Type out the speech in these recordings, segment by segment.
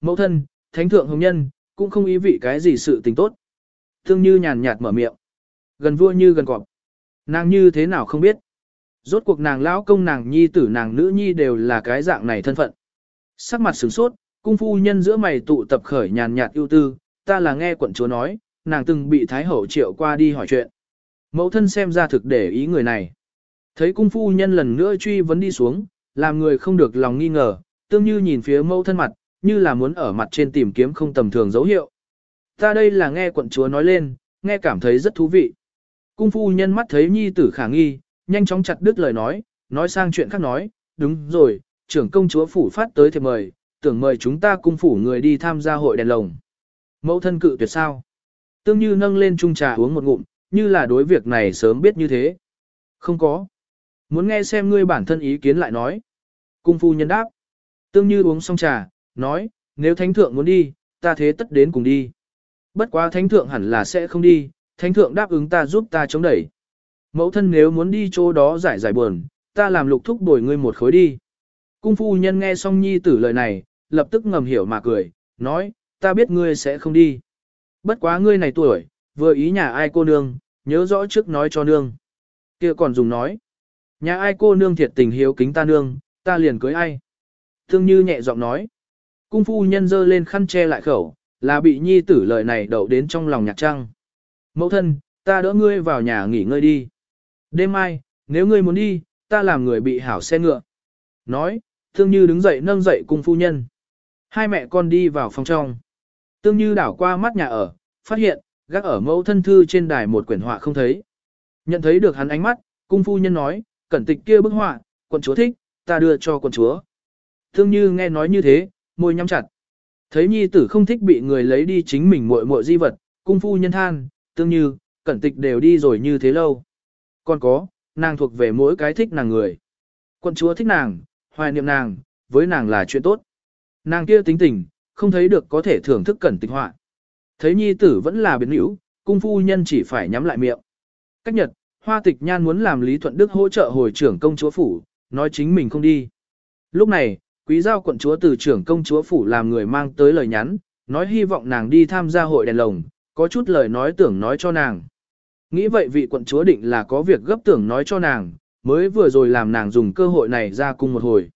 Mẫu thân, thánh thượng hồng nhân, cũng không ý vị cái gì sự tình tốt. Thương như nhàn nhạt mở miệng. Gần vua như gần cọp. Nàng như thế nào không biết. Rốt cuộc nàng lão công nàng nhi tử nàng nữ nhi đều là cái dạng này thân phận. Sắc mặt sửng sốt, cung phu nhân giữa mày tụ tập khởi nhàn nhạt ưu tư, ta là nghe quận chúa nói, nàng từng bị thái hậu triệu qua đi hỏi chuyện. Mẫu thân xem ra thực để ý người này. Thấy cung phu nhân lần nữa truy vấn đi xuống, làm người không được lòng nghi ngờ, tương như nhìn phía mẫu thân mặt, như là muốn ở mặt trên tìm kiếm không tầm thường dấu hiệu. Ta đây là nghe quận chúa nói lên, nghe cảm thấy rất thú vị. Cung phu nhân mắt thấy nhi tử khả nghi, nhanh chóng chặt đứt lời nói, nói sang chuyện khác nói, đúng rồi, trưởng công chúa phủ phát tới thì mời, tưởng mời chúng ta cung phủ người đi tham gia hội đèn lồng. Mẫu thân cự tuyệt sao? Tương như nâng lên chung trà uống một ngụm, như là đối việc này sớm biết như thế. Không có. Muốn nghe xem ngươi bản thân ý kiến lại nói. Cung phu nhân đáp. Tương như uống xong trà, nói, nếu thánh thượng muốn đi, ta thế tất đến cùng đi. Bất quá thánh thượng hẳn là sẽ không đi, thánh thượng đáp ứng ta giúp ta chống đẩy. Mẫu thân nếu muốn đi chỗ đó giải giải buồn, ta làm lục thúc đổi ngươi một khối đi. Cung phu nhân nghe xong nhi tử lời này, lập tức ngầm hiểu mà cười, nói, ta biết ngươi sẽ không đi. Bất quá ngươi này tuổi, vừa ý nhà ai cô nương, nhớ rõ trước nói cho nương. kia còn dùng nói, nhà ai cô nương thiệt tình hiếu kính ta nương, ta liền cưới ai. Thương như nhẹ giọng nói, cung phu nhân dơ lên khăn che lại khẩu, là bị nhi tử lời này đậu đến trong lòng nhạc trăng. Mẫu thân, ta đỡ ngươi vào nhà nghỉ ngơi đi. Đêm mai, nếu ngươi muốn đi, ta làm người bị hảo xe ngựa. Nói, thương như đứng dậy nâng dậy cung phu nhân. Hai mẹ con đi vào phòng trong. Tương như đảo qua mắt nhà ở, phát hiện, gác ở mẫu thân thư trên đài một quyển họa không thấy. Nhận thấy được hắn ánh mắt, cung phu nhân nói, cẩn tịch kia bức họa, quận chúa thích, ta đưa cho quận chúa. Thương như nghe nói như thế, môi nhắm chặt. Thấy nhi tử không thích bị người lấy đi chính mình muội muội di vật, cung phu nhân than, tương như, cẩn tịch đều đi rồi như thế lâu. Còn có, nàng thuộc về mỗi cái thích nàng người. Quân chúa thích nàng, hoài niệm nàng, với nàng là chuyện tốt. Nàng kia tính tình, không thấy được có thể thưởng thức cẩn tịch họa. Thấy nhi tử vẫn là biến hữu, cung phu nhân chỉ phải nhắm lại miệng. Cách nhật, hoa tịch nhan muốn làm Lý Thuận Đức hỗ trợ hồi trưởng công chúa phủ, nói chính mình không đi. Lúc này, quý giao quận chúa từ trưởng công chúa phủ làm người mang tới lời nhắn, nói hy vọng nàng đi tham gia hội đèn lồng, có chút lời nói tưởng nói cho nàng. Nghĩ vậy vị quận chúa định là có việc gấp tưởng nói cho nàng, mới vừa rồi làm nàng dùng cơ hội này ra cùng một hồi.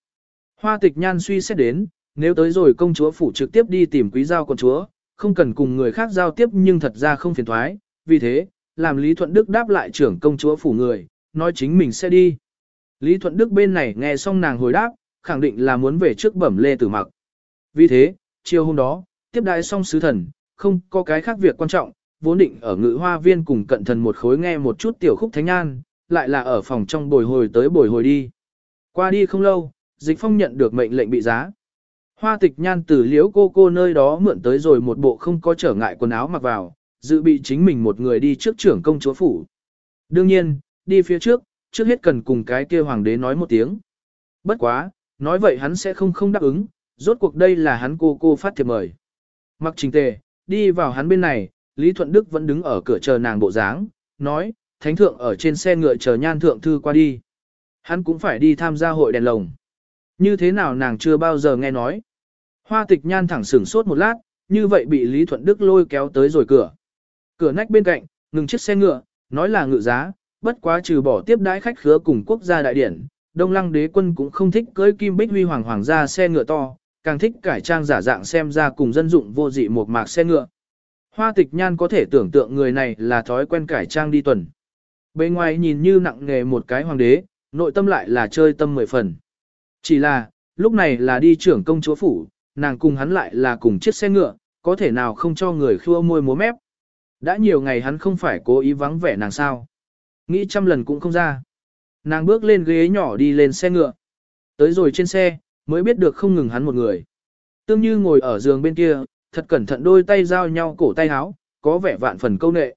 Hoa tịch nhan suy xét đến, nếu tới rồi công chúa phủ trực tiếp đi tìm quý giao quận chúa, không cần cùng người khác giao tiếp nhưng thật ra không phiền thoái, vì thế, làm Lý Thuận Đức đáp lại trưởng công chúa phủ người, nói chính mình sẽ đi. Lý Thuận Đức bên này nghe xong nàng hồi đáp, khẳng định là muốn về trước bẩm lê tử mặc. Vì thế, chiều hôm đó, tiếp đại xong sứ thần, không có cái khác việc quan trọng, vốn định ở ngự hoa viên cùng cận thần một khối nghe một chút tiểu khúc thánh an, lại là ở phòng trong bồi hồi tới bồi hồi đi. Qua đi không lâu, dịch phong nhận được mệnh lệnh bị giá. Hoa tịch nhan từ liễu cô cô nơi đó mượn tới rồi một bộ không có trở ngại quần áo mặc vào, dự bị chính mình một người đi trước trưởng công chúa phủ. Đương nhiên, đi phía trước, trước hết cần cùng cái kia hoàng đế nói một tiếng. Bất quá, nói vậy hắn sẽ không không đáp ứng, rốt cuộc đây là hắn cô cô phát thiệp mời. Mặc trình tề, đi vào hắn bên này, Lý Thuận Đức vẫn đứng ở cửa chờ nàng bộ dáng, nói, thánh thượng ở trên xe ngựa chờ nhan thượng thư qua đi. Hắn cũng phải đi tham gia hội đèn lồng. Như thế nào nàng chưa bao giờ nghe nói. Hoa tịch nhan thẳng sửng sốt một lát, như vậy bị Lý Thuận Đức lôi kéo tới rồi cửa. Cửa nách bên cạnh, ngừng chiếc xe ngựa, nói là ngựa giá, bất quá trừ bỏ tiếp đãi khách khứa cùng quốc gia đại điển. Đông lăng đế quân cũng không thích cưỡi kim bích huy hoàng hoàng gia xe ngựa to, càng thích cải trang giả dạng xem ra cùng dân dụng vô dị một mạc xe ngựa. Hoa tịch nhan có thể tưởng tượng người này là thói quen cải trang đi tuần. Bên ngoài nhìn như nặng nghề một cái hoàng đế, nội tâm lại là chơi tâm mười phần. Chỉ là, lúc này là đi trưởng công chúa phủ, nàng cùng hắn lại là cùng chiếc xe ngựa, có thể nào không cho người khua môi múa mép. Đã nhiều ngày hắn không phải cố ý vắng vẻ nàng sao. Nghĩ trăm lần cũng không ra. Nàng bước lên ghế nhỏ đi lên xe ngựa. Tới rồi trên xe, mới biết được không ngừng hắn một người. Tương như ngồi ở giường bên kia, thật cẩn thận đôi tay giao nhau cổ tay áo, có vẻ vạn phần câu nệ.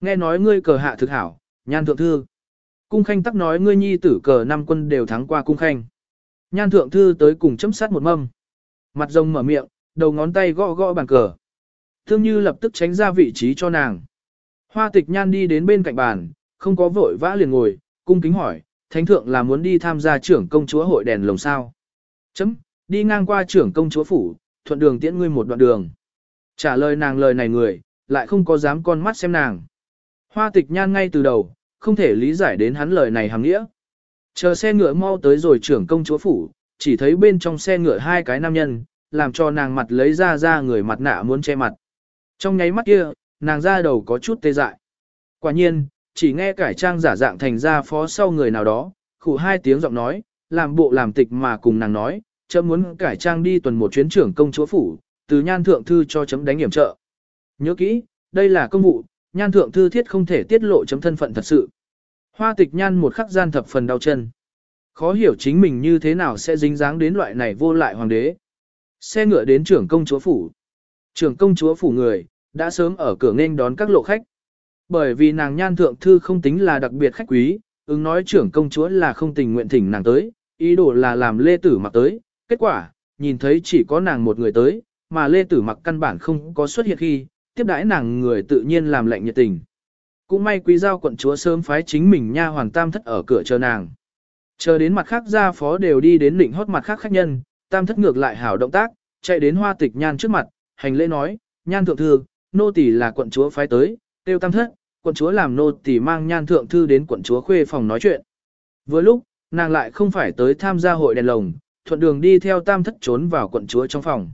Nghe nói ngươi cờ hạ thực hảo, nhan thượng thư. Cung khanh tắc nói ngươi nhi tử cờ năm quân đều thắng qua cung khanh. Nhan thượng thư tới cùng chấm sát một mâm. Mặt rồng mở miệng, đầu ngón tay gõ gõ bàn cờ. Thương như lập tức tránh ra vị trí cho nàng. Hoa tịch nhan đi đến bên cạnh bàn, không có vội vã liền ngồi, cung kính hỏi, thánh thượng là muốn đi tham gia trưởng công chúa hội đèn lồng sao. Chấm, đi ngang qua trưởng công chúa phủ, thuận đường tiễn ngươi một đoạn đường. Trả lời nàng lời này người, lại không có dám con mắt xem nàng. Hoa tịch nhan ngay từ đầu, không thể lý giải đến hắn lời này hàng nghĩa. Chờ xe ngựa mau tới rồi trưởng công chúa phủ, chỉ thấy bên trong xe ngựa hai cái nam nhân, làm cho nàng mặt lấy ra ra người mặt nạ muốn che mặt. Trong nháy mắt kia, nàng ra đầu có chút tê dại. Quả nhiên, chỉ nghe cải trang giả dạng thành ra phó sau người nào đó, khủ hai tiếng giọng nói, làm bộ làm tịch mà cùng nàng nói, chấm muốn cải trang đi tuần một chuyến trưởng công chúa phủ, từ nhan thượng thư cho chấm đánh hiểm trợ. Nhớ kỹ, đây là công vụ, nhan thượng thư thiết không thể tiết lộ chấm thân phận thật sự. Hoa tịch nhan một khắc gian thập phần đau chân. Khó hiểu chính mình như thế nào sẽ dính dáng đến loại này vô lại hoàng đế. Xe ngựa đến trưởng công chúa phủ. Trưởng công chúa phủ người, đã sớm ở cửa nghênh đón các lộ khách. Bởi vì nàng nhan thượng thư không tính là đặc biệt khách quý, ứng nói trưởng công chúa là không tình nguyện thỉnh nàng tới, ý đồ là làm lê tử mặc tới. Kết quả, nhìn thấy chỉ có nàng một người tới, mà lê tử mặc căn bản không có xuất hiện khi, tiếp đãi nàng người tự nhiên làm lệnh nhiệt tình. Cũng may quý giao quận chúa sớm phái chính mình nha hoàng tam thất ở cửa chờ nàng. Chờ đến mặt khác gia phó đều đi đến lĩnh hót mặt khác khách nhân, tam thất ngược lại hảo động tác, chạy đến hoa tịch nhan trước mặt, hành lễ nói, nhan thượng thư, nô tỳ là quận chúa phái tới, tiêu tam thất, quận chúa làm nô tỳ mang nhan thượng thư đến quận chúa khuê phòng nói chuyện. Vừa lúc, nàng lại không phải tới tham gia hội đèn lồng, thuận đường đi theo tam thất trốn vào quận chúa trong phòng.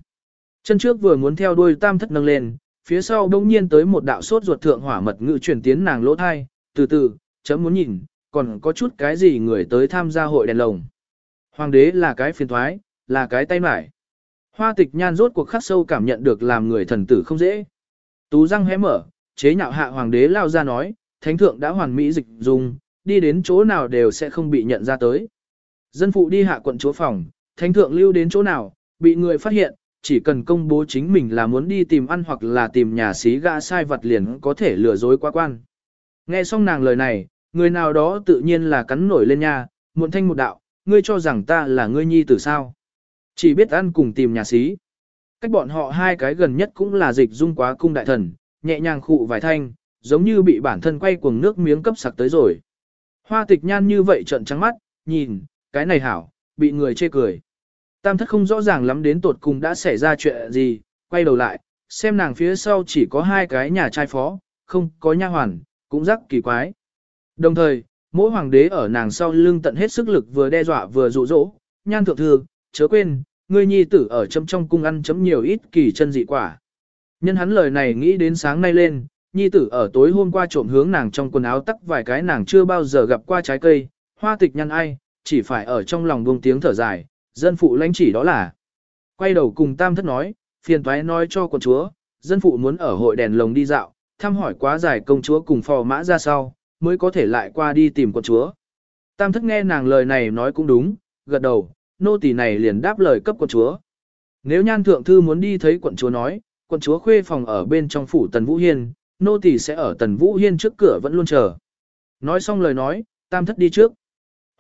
Chân trước vừa muốn theo đuôi tam thất nâng lên, phía sau đông nhiên tới một đạo sốt ruột thượng hỏa mật ngự chuyển tiến nàng lỗ thai, từ từ, chấm muốn nhìn, còn có chút cái gì người tới tham gia hội đèn lồng. Hoàng đế là cái phiền thoái, là cái tay mải. Hoa tịch nhan rốt cuộc khắc sâu cảm nhận được làm người thần tử không dễ. Tú răng hé mở, chế nhạo hạ hoàng đế lao ra nói, thánh thượng đã hoàn mỹ dịch dùng, đi đến chỗ nào đều sẽ không bị nhận ra tới. Dân phụ đi hạ quận chúa phòng, thánh thượng lưu đến chỗ nào, bị người phát hiện, chỉ cần công bố chính mình là muốn đi tìm ăn hoặc là tìm nhà xí gã sai vật liền có thể lừa dối quá quan. Nghe xong nàng lời này, người nào đó tự nhiên là cắn nổi lên nha, muộn thanh một đạo, ngươi cho rằng ta là ngươi nhi tử sao. Chỉ biết ăn cùng tìm nhà xí. Cách bọn họ hai cái gần nhất cũng là dịch dung quá cung đại thần, nhẹ nhàng khụ vài thanh, giống như bị bản thân quay cuồng nước miếng cấp sặc tới rồi. Hoa tịch nhan như vậy trợn trắng mắt, nhìn, cái này hảo, bị người chê cười. Tam thất không rõ ràng lắm đến tột cùng đã xảy ra chuyện gì, quay đầu lại, xem nàng phía sau chỉ có hai cái nhà trai phó, không có nha hoàn, cũng rắc kỳ quái. Đồng thời, mỗi hoàng đế ở nàng sau lưng tận hết sức lực vừa đe dọa vừa dụ dỗ, nhan thượng thư, chớ quên, ngươi nhi tử ở chấm trong cung ăn chấm nhiều ít kỳ chân dị quả. Nhân hắn lời này nghĩ đến sáng nay lên, nhi tử ở tối hôm qua trộm hướng nàng trong quần áo tắc vài cái nàng chưa bao giờ gặp qua trái cây, hoa tịch nhăn ai, chỉ phải ở trong lòng buông tiếng thở dài, dân phụ lãnh chỉ đó là. Quay đầu cùng tam thất nói, phiền toái nói cho quần chúa, dân phụ muốn ở hội đèn lồng đi dạo, thăm hỏi quá dài công chúa cùng phò mã ra sau, mới có thể lại qua đi tìm quần chúa. Tam thất nghe nàng lời này nói cũng đúng, gật đầu, nô tỳ này liền đáp lời cấp quận chúa. Nếu nhan thượng thư muốn đi thấy quận chúa nói, quận chúa khuê phòng ở bên trong phủ Tần Vũ Hiên, nô tỳ sẽ ở Tần Vũ Hiên trước cửa vẫn luôn chờ. Nói xong lời nói, tam thất đi trước.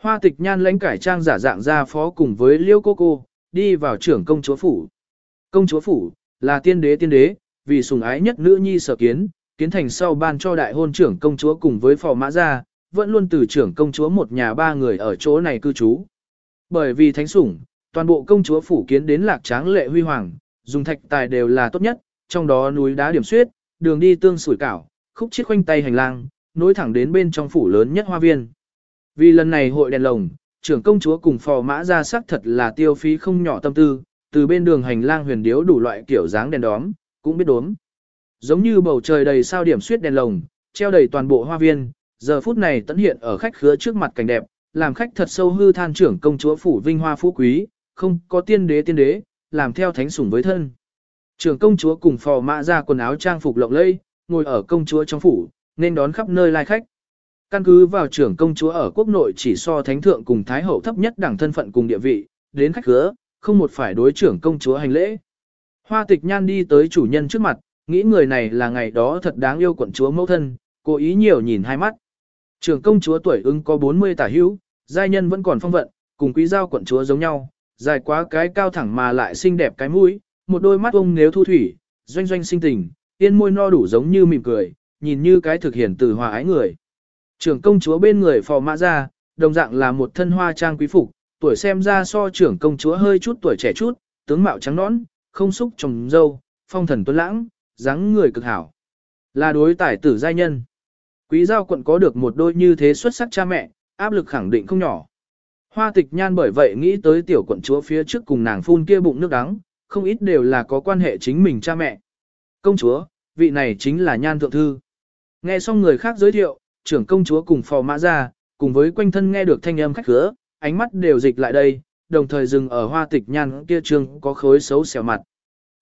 Hoa tịch nhan lãnh cải trang giả dạng ra phó cùng với liêu cô cô, đi vào trưởng công chúa phủ. Công chúa phủ, là tiên đế tiên đế, vì sùng ái nhất nữ nhi sở kiến, kiến thành sau ban cho đại hôn trưởng công chúa cùng với phò mã gia, vẫn luôn từ trưởng công chúa một nhà ba người ở chỗ này cư trú. Bởi vì thánh sủng, toàn bộ công chúa phủ kiến đến lạc tráng lệ huy hoàng, dùng thạch tài đều là tốt nhất, trong đó núi đá điểm suyết, đường đi tương sủi cảo, khúc chiết khoanh tay hành lang, nối thẳng đến bên trong phủ lớn nhất hoa viên. Vì lần này hội đèn lồng, trưởng công chúa cùng phò mã ra sắc thật là tiêu phí không nhỏ tâm tư, từ bên đường hành lang huyền điếu đủ loại kiểu dáng đèn đóm, cũng biết đốm. Giống như bầu trời đầy sao điểm suyết đèn lồng, treo đầy toàn bộ hoa viên, giờ phút này tận hiện ở khách khứa trước mặt cảnh đẹp, làm khách thật sâu hư than trưởng công chúa phủ vinh hoa phú quý, không có tiên đế tiên đế, làm theo thánh sủng với thân. Trưởng công chúa cùng phò mã ra quần áo trang phục lộng lẫy, ngồi ở công chúa trong phủ, nên đón khắp nơi lai khách. Căn cứ vào trưởng công chúa ở quốc nội chỉ so thánh thượng cùng thái hậu thấp nhất đẳng thân phận cùng địa vị, đến khách khứa, không một phải đối trưởng công chúa hành lễ. Hoa tịch nhan đi tới chủ nhân trước mặt, nghĩ người này là ngày đó thật đáng yêu quận chúa mẫu thân, cố ý nhiều nhìn hai mắt. Trưởng công chúa tuổi ưng có 40 tả hữu, giai nhân vẫn còn phong vận, cùng quý giao quận chúa giống nhau, dài quá cái cao thẳng mà lại xinh đẹp cái mũi, một đôi mắt ông nếu thu thủy, doanh doanh sinh tình, tiên môi no đủ giống như mỉm cười, nhìn như cái thực hiện từ hòa ái người. Trưởng công chúa bên người phò mã ra, đồng dạng là một thân hoa trang quý phục, tuổi xem ra so trưởng công chúa hơi chút tuổi trẻ chút, tướng mạo trắng nõn, không xúc trồng dâu, phong thần tuấn lãng, dáng người cực hảo. Là đối tải tử giai nhân. Quý giao quận có được một đôi như thế xuất sắc cha mẹ, áp lực khẳng định không nhỏ. Hoa tịch nhan bởi vậy nghĩ tới tiểu quận chúa phía trước cùng nàng phun kia bụng nước đắng, không ít đều là có quan hệ chính mình cha mẹ. Công chúa, vị này chính là nhan thượng thư. Nghe xong người khác giới thiệu, trưởng công chúa cùng phò mã ra, cùng với quanh thân nghe được thanh âm khách khứa, ánh mắt đều dịch lại đây, đồng thời dừng ở hoa tịch nhan kia trường có khối xấu xẻo mặt.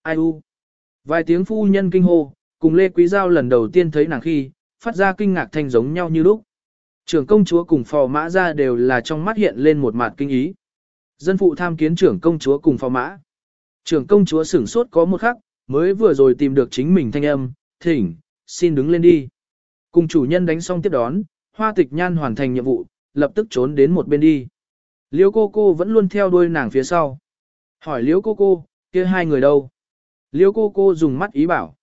Ai u? Vài tiếng phu nhân kinh hô, cùng Lê Quý Giao lần đầu tiên thấy nàng khi, phát ra kinh ngạc thanh giống nhau như lúc. Trưởng công chúa cùng phò mã ra đều là trong mắt hiện lên một mặt kinh ý. Dân phụ tham kiến trưởng công chúa cùng phò mã. Trưởng công chúa sửng sốt có một khắc, mới vừa rồi tìm được chính mình thanh âm, thỉnh, xin đứng lên đi. Cùng chủ nhân đánh xong tiếp đón, hoa tịch nhan hoàn thành nhiệm vụ, lập tức trốn đến một bên đi. Liễu cô cô vẫn luôn theo đuôi nàng phía sau. Hỏi liễu cô cô, kia hai người đâu? Liễu cô cô dùng mắt ý bảo.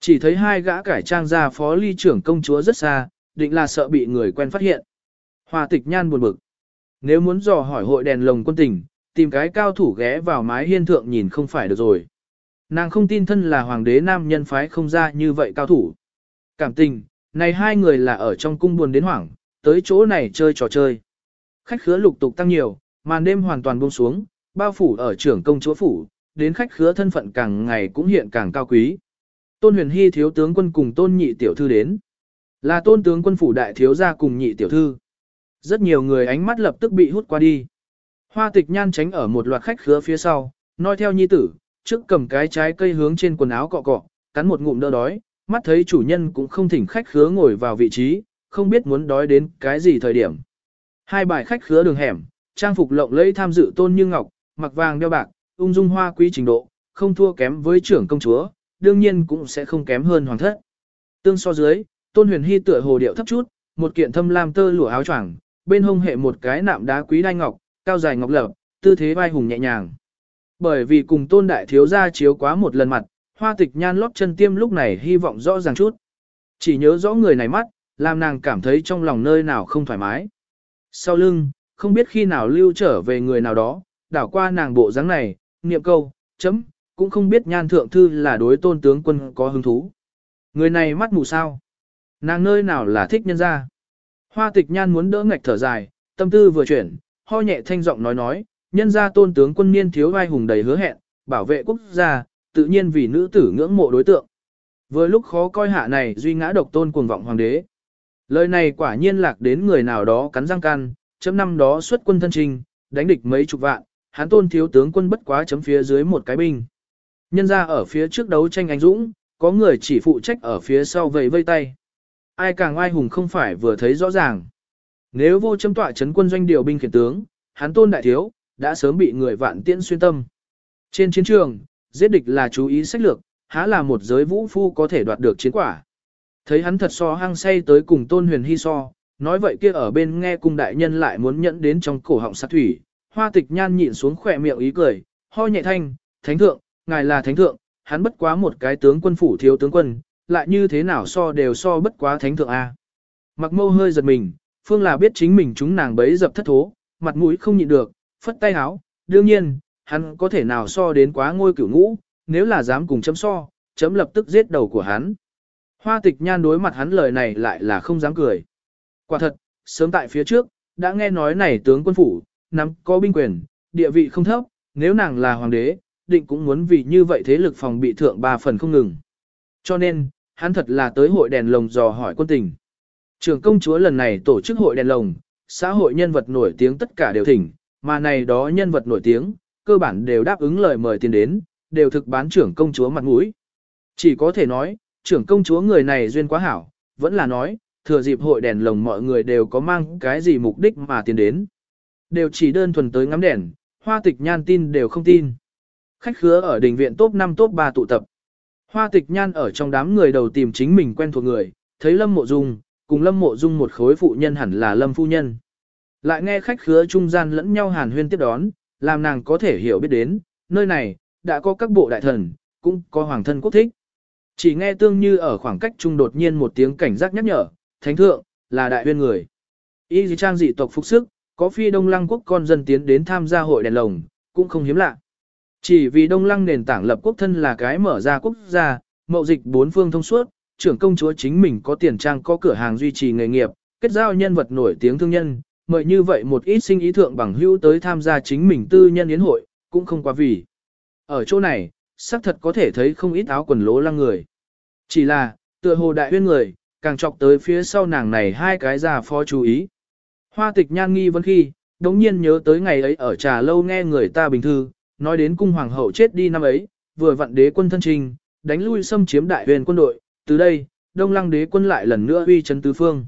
Chỉ thấy hai gã cải trang ra phó ly trưởng công chúa rất xa, định là sợ bị người quen phát hiện. Hoa tịch nhan buồn bực. Nếu muốn dò hỏi hội đèn lồng quân tình, tìm cái cao thủ ghé vào mái hiên thượng nhìn không phải được rồi. Nàng không tin thân là hoàng đế nam nhân phái không ra như vậy cao thủ. Cảm tình, này hai người là ở trong cung buồn đến hoảng, tới chỗ này chơi trò chơi. Khách khứa lục tục tăng nhiều, màn đêm hoàn toàn buông xuống, bao phủ ở trưởng công chúa phủ, đến khách khứa thân phận càng ngày cũng hiện càng cao quý. Tôn huyền hy thiếu tướng quân cùng tôn nhị tiểu thư đến. Là tôn tướng quân phủ đại thiếu gia cùng nhị tiểu thư. Rất nhiều người ánh mắt lập tức bị hút qua đi. Hoa tịch nhan tránh ở một loạt khách khứa phía sau, nói theo nhi tử, trước cầm cái trái cây hướng trên quần áo cọ cọ, cắn một ngụm đỡ đói, mắt thấy chủ nhân cũng không thỉnh khách khứa ngồi vào vị trí, không biết muốn đói đến cái gì thời điểm. Hai bài khách khứa đường hẻm, trang phục lộng lẫy tham dự tôn như ngọc, mặc vàng đeo bạc, ung dung hoa quý trình độ, không thua kém với trưởng công chúa, đương nhiên cũng sẽ không kém hơn hoàng thất. Tương so dưới, tôn huyền hy tựa hồ điệu thấp chút, một kiện thâm lam tơ lụa áo choàng, bên hông hệ một cái nạm đá quý đai ngọc, cao dài ngọc lập, tư thế vai hùng nhẹ nhàng. Bởi vì cùng tôn đại thiếu gia chiếu quá một lần mặt, hoa tịch nhan lót chân tiêm lúc này hy vọng rõ ràng chút. Chỉ nhớ rõ người này mắt, làm nàng cảm thấy trong lòng nơi nào không thoải mái. Sau lưng, không biết khi nào lưu trở về người nào đó, đảo qua nàng bộ dáng này, niệm câu, chấm, cũng không biết nhan thượng thư là đối tôn tướng quân có hứng thú. Người này mắt mù sao. Nàng nơi nào là thích nhân ra. Hoa tịch nhan muốn đỡ ngạch thở dài, tâm tư vừa chuyển, ho nhẹ thanh giọng nói nói, nhân ra tôn tướng quân niên thiếu vai hùng đầy hứa hẹn, bảo vệ quốc gia, tự nhiên vì nữ tử ngưỡng mộ đối tượng. Vừa lúc khó coi hạ này duy ngã độc tôn cuồng vọng hoàng đế. Lời này quả nhiên lạc đến người nào đó cắn răng can, chấm năm đó xuất quân thân trình, đánh địch mấy chục vạn, hắn tôn thiếu tướng quân bất quá chấm phía dưới một cái binh. Nhân ra ở phía trước đấu tranh anh dũng, có người chỉ phụ trách ở phía sau vầy vây tay. Ai càng ai hùng không phải vừa thấy rõ ràng. Nếu vô châm tọa chấn quân doanh điều binh khiển tướng, hắn tôn đại thiếu, đã sớm bị người vạn tiễn xuyên tâm. Trên chiến trường, giết địch là chú ý sách lược, há là một giới vũ phu có thể đoạt được chiến quả. Thấy hắn thật so hăng say tới cùng tôn huyền hy so, nói vậy kia ở bên nghe cung đại nhân lại muốn nhẫn đến trong cổ họng sát thủy, hoa tịch nhan nhịn xuống khỏe miệng ý cười, ho nhẹ thanh, thánh thượng, ngài là thánh thượng, hắn bất quá một cái tướng quân phủ thiếu tướng quân, lại như thế nào so đều so bất quá thánh thượng A. Mặc mâu hơi giật mình, phương là biết chính mình chúng nàng bấy dập thất thố, mặt mũi không nhịn được, phất tay háo, đương nhiên, hắn có thể nào so đến quá ngôi cửu ngũ, nếu là dám cùng chấm so, chấm lập tức giết đầu của hắn. Hoa tịch nhan đối mặt hắn lời này lại là không dám cười. Quả thật, sớm tại phía trước, đã nghe nói này tướng quân phủ, nắm có binh quyền, địa vị không thấp, nếu nàng là hoàng đế, định cũng muốn vì như vậy thế lực phòng bị thượng ba phần không ngừng. Cho nên, hắn thật là tới hội đèn lồng dò hỏi quân tình. Trường công chúa lần này tổ chức hội đèn lồng, xã hội nhân vật nổi tiếng tất cả đều thỉnh, mà này đó nhân vật nổi tiếng, cơ bản đều đáp ứng lời mời tiền đến, đều thực bán trưởng công chúa mặt mũi. Chỉ có thể nói, trưởng công chúa người này duyên quá hảo, vẫn là nói, thừa dịp hội đèn lồng mọi người đều có mang cái gì mục đích mà tiền đến. Đều chỉ đơn thuần tới ngắm đèn, hoa tịch nhan tin đều không tin. Khách khứa ở đình viện top 5 top 3 tụ tập. Hoa tịch nhan ở trong đám người đầu tìm chính mình quen thuộc người, thấy Lâm Mộ Dung, cùng Lâm Mộ Dung một khối phụ nhân hẳn là Lâm Phu Nhân. Lại nghe khách khứa trung gian lẫn nhau hàn huyên tiếp đón, làm nàng có thể hiểu biết đến, nơi này, đã có các bộ đại thần, cũng có hoàng thân quốc thích. Chỉ nghe tương như ở khoảng cách trung đột nhiên một tiếng cảnh giác nhắc nhở, thánh thượng, là đại huyên người. Y dì trang dị tộc phục sức, có phi đông lăng quốc con dân tiến đến tham gia hội đèn lồng, cũng không hiếm lạ. Chỉ vì Đông Lăng nền tảng lập quốc thân là cái mở ra quốc gia, mậu dịch bốn phương thông suốt, trưởng công chúa chính mình có tiền trang có cửa hàng duy trì nghề nghiệp, kết giao nhân vật nổi tiếng thương nhân, mời như vậy một ít sinh ý thượng bằng hữu tới tham gia chính mình tư nhân yến hội, cũng không quá vì. Ở chỗ này, xác thật có thể thấy không ít áo quần lố lăng người. Chỉ là, tựa hồ đại huyên người, càng chọc tới phía sau nàng này hai cái già phó chú ý. Hoa tịch nhan nghi vấn khi, đống nhiên nhớ tới ngày ấy ở trà lâu nghe người ta bình thư, nói đến cung hoàng hậu chết đi năm ấy, vừa vặn đế quân thân trình, đánh lui xâm chiếm đại huyền quân đội, từ đây, đông lăng đế quân lại lần nữa uy chấn tứ phương.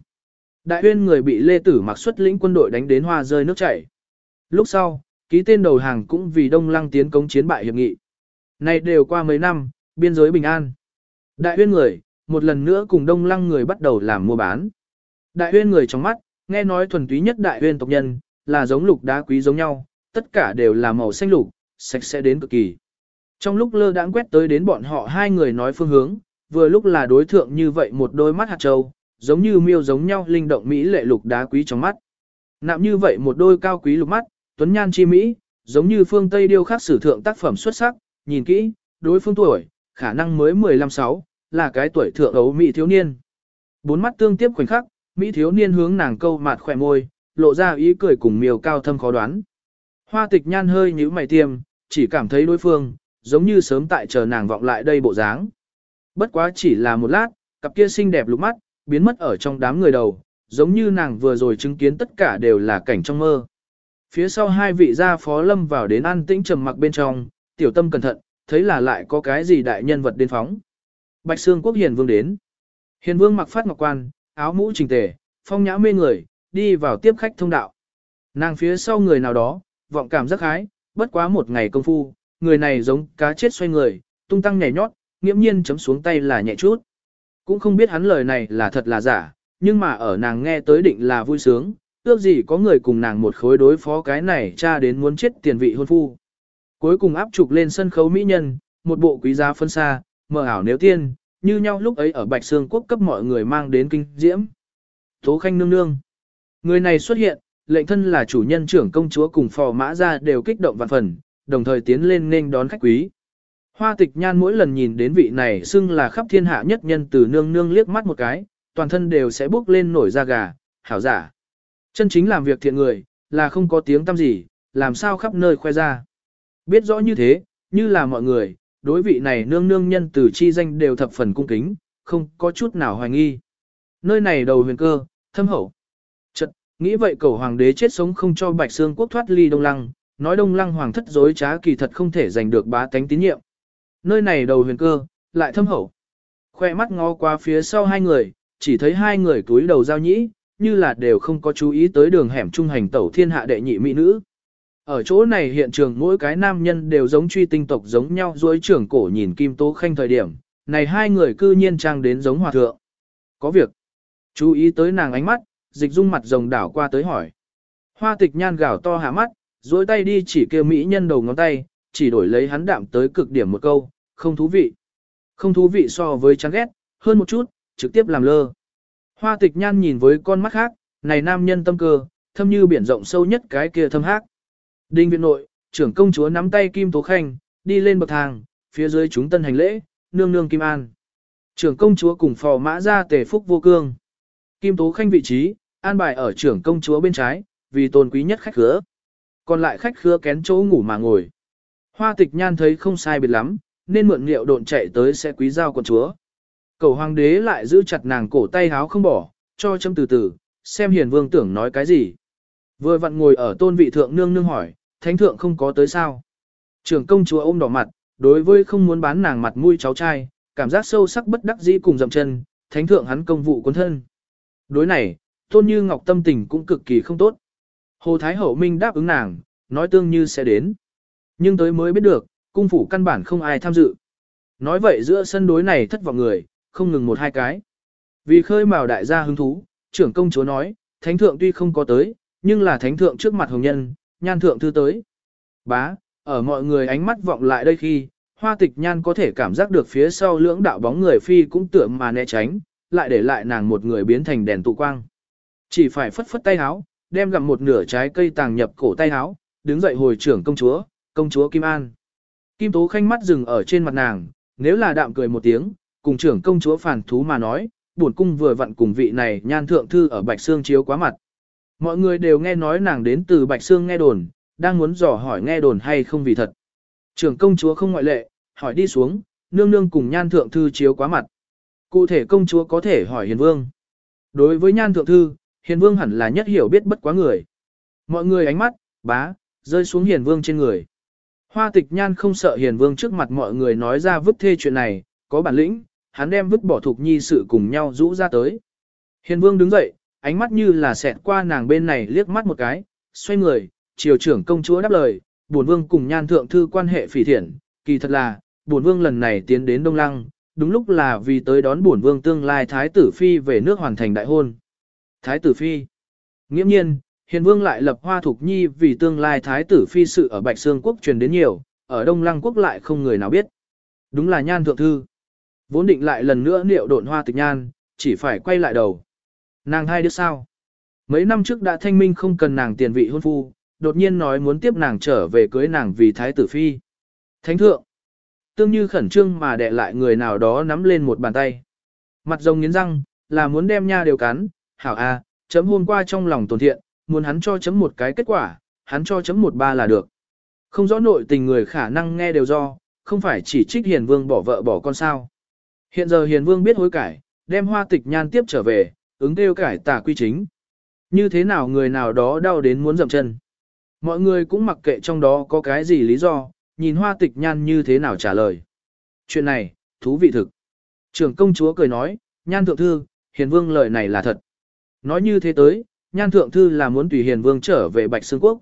Đại huyên người bị Lê Tử mặc xuất lĩnh quân đội đánh đến hoa rơi nước chảy. Lúc sau, ký tên đầu hàng cũng vì đông lăng tiến công chiến bại hiệp nghị. Này đều qua mấy năm, biên giới bình an. Đại huyên người, một lần nữa cùng đông lăng người bắt đầu làm mua bán. Đại huyên người trong mắt, nghe nói thuần túy nhất đại huyên tộc nhân, là giống lục đá quý giống nhau, tất cả đều là màu xanh lục, sạch sẽ đến cực kỳ. Trong lúc lơ đãng quét tới đến bọn họ hai người nói phương hướng, vừa lúc là đối thượng như vậy một đôi mắt hạt châu, giống như miêu giống nhau linh động mỹ lệ lục đá quý trong mắt. Nạm như vậy một đôi cao quý lục mắt, tuấn nhan chi mỹ, giống như phương Tây điêu khắc sử thượng tác phẩm xuất sắc, nhìn kỹ, đối phương tuổi, khả năng mới 15-6, là cái tuổi thượng ấu mỹ thiếu niên. Bốn mắt tương tiếp khoảnh khắc, mỹ thiếu niên hướng nàng câu mạt khỏe môi, lộ ra ý cười cùng miều cao thâm khó đoán. Hoa tịch nhan hơi nhíu mày tiêm, chỉ cảm thấy đối phương, giống như sớm tại chờ nàng vọng lại đây bộ dáng. Bất quá chỉ là một lát, cặp kia xinh đẹp lục mắt, biến mất ở trong đám người đầu, giống như nàng vừa rồi chứng kiến tất cả đều là cảnh trong mơ. Phía sau hai vị gia phó lâm vào đến an tĩnh trầm mặc bên trong, tiểu tâm cẩn thận, thấy là lại có cái gì đại nhân vật đến phóng. Bạch Sương Quốc Hiền Vương đến. Hiền Vương mặc phát ngọc quan, áo mũ trình tề, phong nhã mê người, đi vào tiếp khách thông đạo. Nàng phía sau người nào đó, vọng cảm rất hái, bất quá một ngày công phu, người này giống cá chết xoay người, tung tăng nhảy nhót, nghiễm nhiên chấm xuống tay là nhẹ chút. Cũng không biết hắn lời này là thật là giả, nhưng mà ở nàng nghe tới định là vui sướng, ước gì có người cùng nàng một khối đối phó cái này cha đến muốn chết tiền vị hôn phu. Cuối cùng áp trục lên sân khấu mỹ nhân, một bộ quý giá phân xa, mờ ảo nếu tiên, như nhau lúc ấy ở Bạch Sương Quốc cấp mọi người mang đến kinh diễm. Tố Khanh nương nương. Người này xuất hiện, lệnh thân là chủ nhân trưởng công chúa cùng phò mã ra đều kích động vạn phần, đồng thời tiến lên nên đón khách quý. Hoa tịch nhan mỗi lần nhìn đến vị này xưng là khắp thiên hạ nhất nhân từ nương nương liếc mắt một cái, toàn thân đều sẽ bước lên nổi da gà, hảo giả. Chân chính làm việc thiện người, là không có tiếng tăm gì, làm sao khắp nơi khoe ra. Biết rõ như thế, như là mọi người, đối vị này nương nương nhân từ chi danh đều thập phần cung kính, không có chút nào hoài nghi. Nơi này đầu huyền cơ, thâm hậu. Nghĩ vậy cầu hoàng đế chết sống không cho bạch xương quốc thoát ly đông lăng, nói đông lăng hoàng thất dối trá kỳ thật không thể giành được bá tánh tín nhiệm. Nơi này đầu huyền cơ, lại thâm hậu. Khoe mắt ngó qua phía sau hai người, chỉ thấy hai người túi đầu giao nhĩ, như là đều không có chú ý tới đường hẻm trung hành tẩu thiên hạ đệ nhị mỹ nữ. Ở chỗ này hiện trường mỗi cái nam nhân đều giống truy tinh tộc giống nhau dối trưởng cổ nhìn Kim Tố Khanh thời điểm, này hai người cư nhiên trang đến giống hòa thượng. Có việc. Chú ý tới nàng ánh mắt, dịch dung mặt rồng đảo qua tới hỏi. Hoa tịch nhan gào to hạ mắt, dối tay đi chỉ kêu mỹ nhân đầu ngón tay, chỉ đổi lấy hắn đạm tới cực điểm một câu, không thú vị. Không thú vị so với chán ghét, hơn một chút, trực tiếp làm lơ. Hoa tịch nhan nhìn với con mắt khác, này nam nhân tâm cơ, thâm như biển rộng sâu nhất cái kia thâm hát. Đinh viện nội, trưởng công chúa nắm tay Kim Tố Khanh, đi lên bậc thang, phía dưới chúng tân hành lễ, nương nương Kim An. Trưởng công chúa cùng phò mã ra tề phúc vô cương. Kim Tố Khanh vị trí, an bài ở trưởng công chúa bên trái, vì tôn quý nhất khách khứa. Còn lại khách khứa kén chỗ ngủ mà ngồi. Hoa tịch nhan thấy không sai biệt lắm, nên mượn liệu độn chạy tới sẽ quý giao con chúa. Cầu hoàng đế lại giữ chặt nàng cổ tay háo không bỏ, cho châm từ từ, xem hiền vương tưởng nói cái gì. Vừa vặn ngồi ở tôn vị thượng nương nương hỏi, thánh thượng không có tới sao. Trưởng công chúa ôm đỏ mặt, đối với không muốn bán nàng mặt mũi cháu trai, cảm giác sâu sắc bất đắc dĩ cùng dậm chân, thánh thượng hắn công vụ quân thân. Đối này, tôn như ngọc tâm tình cũng cực kỳ không tốt. Hồ Thái Hậu Minh đáp ứng nàng, nói tương như sẽ đến. Nhưng tới mới biết được, cung phủ căn bản không ai tham dự. Nói vậy giữa sân đối này thất vọng người, không ngừng một hai cái. Vì khơi mào đại gia hứng thú, trưởng công chúa nói, thánh thượng tuy không có tới, nhưng là thánh thượng trước mặt hồng nhân, nhan thượng thư tới. Bá, ở mọi người ánh mắt vọng lại đây khi, hoa tịch nhan có thể cảm giác được phía sau lưỡng đạo bóng người phi cũng tưởng mà né tránh, lại để lại nàng một người biến thành đèn tụ quang. Chỉ phải phất phất tay háo, đem gặm một nửa trái cây tàng nhập cổ tay háo, đứng dậy hồi trưởng công chúa, công chúa Kim An. Kim Tố Khanh mắt dừng ở trên mặt nàng, nếu là đạm cười một tiếng, cùng trưởng công chúa phản thú mà nói, buồn cung vừa vặn cùng vị này nhan thượng thư ở Bạch Sương chiếu quá mặt. Mọi người đều nghe nói nàng đến từ Bạch Sương nghe đồn, đang muốn dò hỏi nghe đồn hay không vì thật. Trưởng công chúa không ngoại lệ, hỏi đi xuống, nương nương cùng nhan thượng thư chiếu quá mặt. Cụ thể công chúa có thể hỏi hiền vương. Đối với nhan thượng thư, hiền vương hẳn là nhất hiểu biết bất quá người. Mọi người ánh mắt, bá, rơi xuống hiền vương trên người. Hoa tịch nhan không sợ hiền vương trước mặt mọi người nói ra vứt thê chuyện này, có bản lĩnh, hắn đem vứt bỏ thuộc nhi sự cùng nhau rũ ra tới. Hiền vương đứng dậy, ánh mắt như là xẹt qua nàng bên này liếc mắt một cái, xoay người, triều trưởng công chúa đáp lời, bổn vương cùng nhan thượng thư quan hệ phỉ thiện, kỳ thật là, bổn vương lần này tiến đến Đông Lăng, đúng lúc là vì tới đón bổn vương tương lai thái tử phi về nước hoàn thành đại hôn. Thái tử phi. Nghiễm nhiên, hiền vương lại lập hoa thục nhi vì tương lai thái tử phi sự ở Bạch Sương quốc truyền đến nhiều, ở Đông Lăng quốc lại không người nào biết. Đúng là nhan thượng thư. Vốn định lại lần nữa liệu độn hoa tịch nhan, chỉ phải quay lại đầu. Nàng hai đứa sao? Mấy năm trước đã thanh minh không cần nàng tiền vị hôn phu, đột nhiên nói muốn tiếp nàng trở về cưới nàng vì thái tử phi. Thánh thượng, tương như khẩn trương mà đè lại người nào đó nắm lên một bàn tay. Mặt rồng nghiến răng, là muốn đem nha đều cắn, hảo a, chấm hôm qua trong lòng tồn thiện, muốn hắn cho chấm một cái kết quả, hắn cho chấm một ba là được. Không rõ nội tình người khả năng nghe đều do, không phải chỉ trích hiền vương bỏ vợ bỏ con sao. Hiện giờ hiền vương biết hối cải, đem hoa tịch nhan tiếp trở về, ứng kêu cải tả quy chính. Như thế nào người nào đó đau đến muốn dậm chân. Mọi người cũng mặc kệ trong đó có cái gì lý do, nhìn hoa tịch nhan như thế nào trả lời. Chuyện này, thú vị thực. Trưởng công chúa cười nói, nhan thượng thư, hiền vương lời này là thật. Nói như thế tới, nhan thượng thư là muốn tùy hiền vương trở về Bạch Sương Quốc.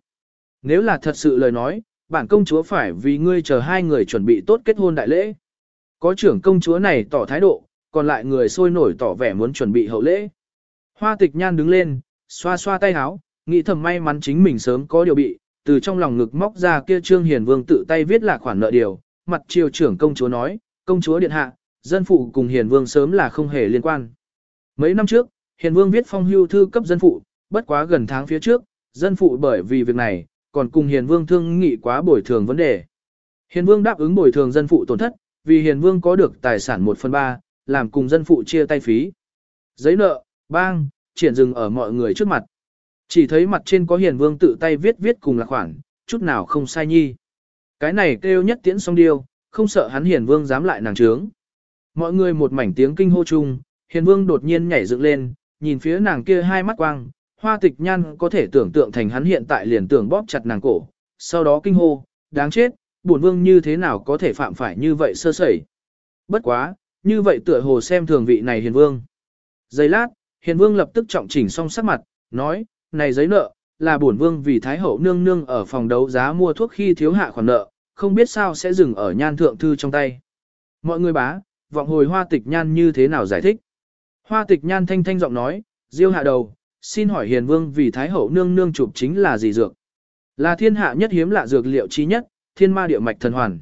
Nếu là thật sự lời nói, bản công chúa phải vì ngươi chờ hai người chuẩn bị tốt kết hôn đại lễ. Có trưởng công chúa này tỏ thái độ, còn lại người sôi nổi tỏ vẻ muốn chuẩn bị hậu lễ. Hoa tịch nhan đứng lên, xoa xoa tay áo, nghĩ thầm may mắn chính mình sớm có điều bị, từ trong lòng ngực móc ra kia trương hiền vương tự tay viết là khoản nợ điều, mặt triều trưởng công chúa nói, công chúa điện hạ, dân phụ cùng hiền vương sớm là không hề liên quan. Mấy năm trước, hiền vương viết phong hưu thư cấp dân phụ, bất quá gần tháng phía trước, dân phụ bởi vì việc này, còn cùng hiền vương thương nghị quá bồi thường vấn đề. Hiền vương đáp ứng bồi thường dân phụ tổn thất, vì hiền vương có được tài sản 1 phần 3, làm cùng dân phụ chia tay phí. Giấy nợ, bang, triển dừng ở mọi người trước mặt. Chỉ thấy mặt trên có hiền vương tự tay viết viết cùng là khoản, chút nào không sai nhi. Cái này kêu nhất tiễn song điêu, không sợ hắn hiền vương dám lại nàng trướng. Mọi người một mảnh tiếng kinh hô chung, hiền vương đột nhiên nhảy dựng lên, nhìn phía nàng kia hai mắt quang, hoa tịch nhan có thể tưởng tượng thành hắn hiện tại liền tưởng bóp chặt nàng cổ, sau đó kinh hô, đáng chết, bổn vương như thế nào có thể phạm phải như vậy sơ sẩy. Bất quá, như vậy tựa hồ xem thường vị này hiền vương. Giây lát, hiền vương lập tức trọng chỉnh xong sắc mặt, nói, này giấy nợ, là bổn vương vì Thái Hậu nương nương ở phòng đấu giá mua thuốc khi thiếu hạ khoản nợ, không biết sao sẽ dừng ở nhan thượng thư trong tay. Mọi người bá, vọng hồi hoa tịch nhan như thế nào giải thích. Hoa tịch nhan thanh thanh giọng nói, diêu hạ đầu, xin hỏi hiền vương vì Thái Hậu nương nương chụp chính là gì dược? Là thiên hạ nhất hiếm lạ dược liệu chi nhất, thiên ma địa mạch thần hoàn.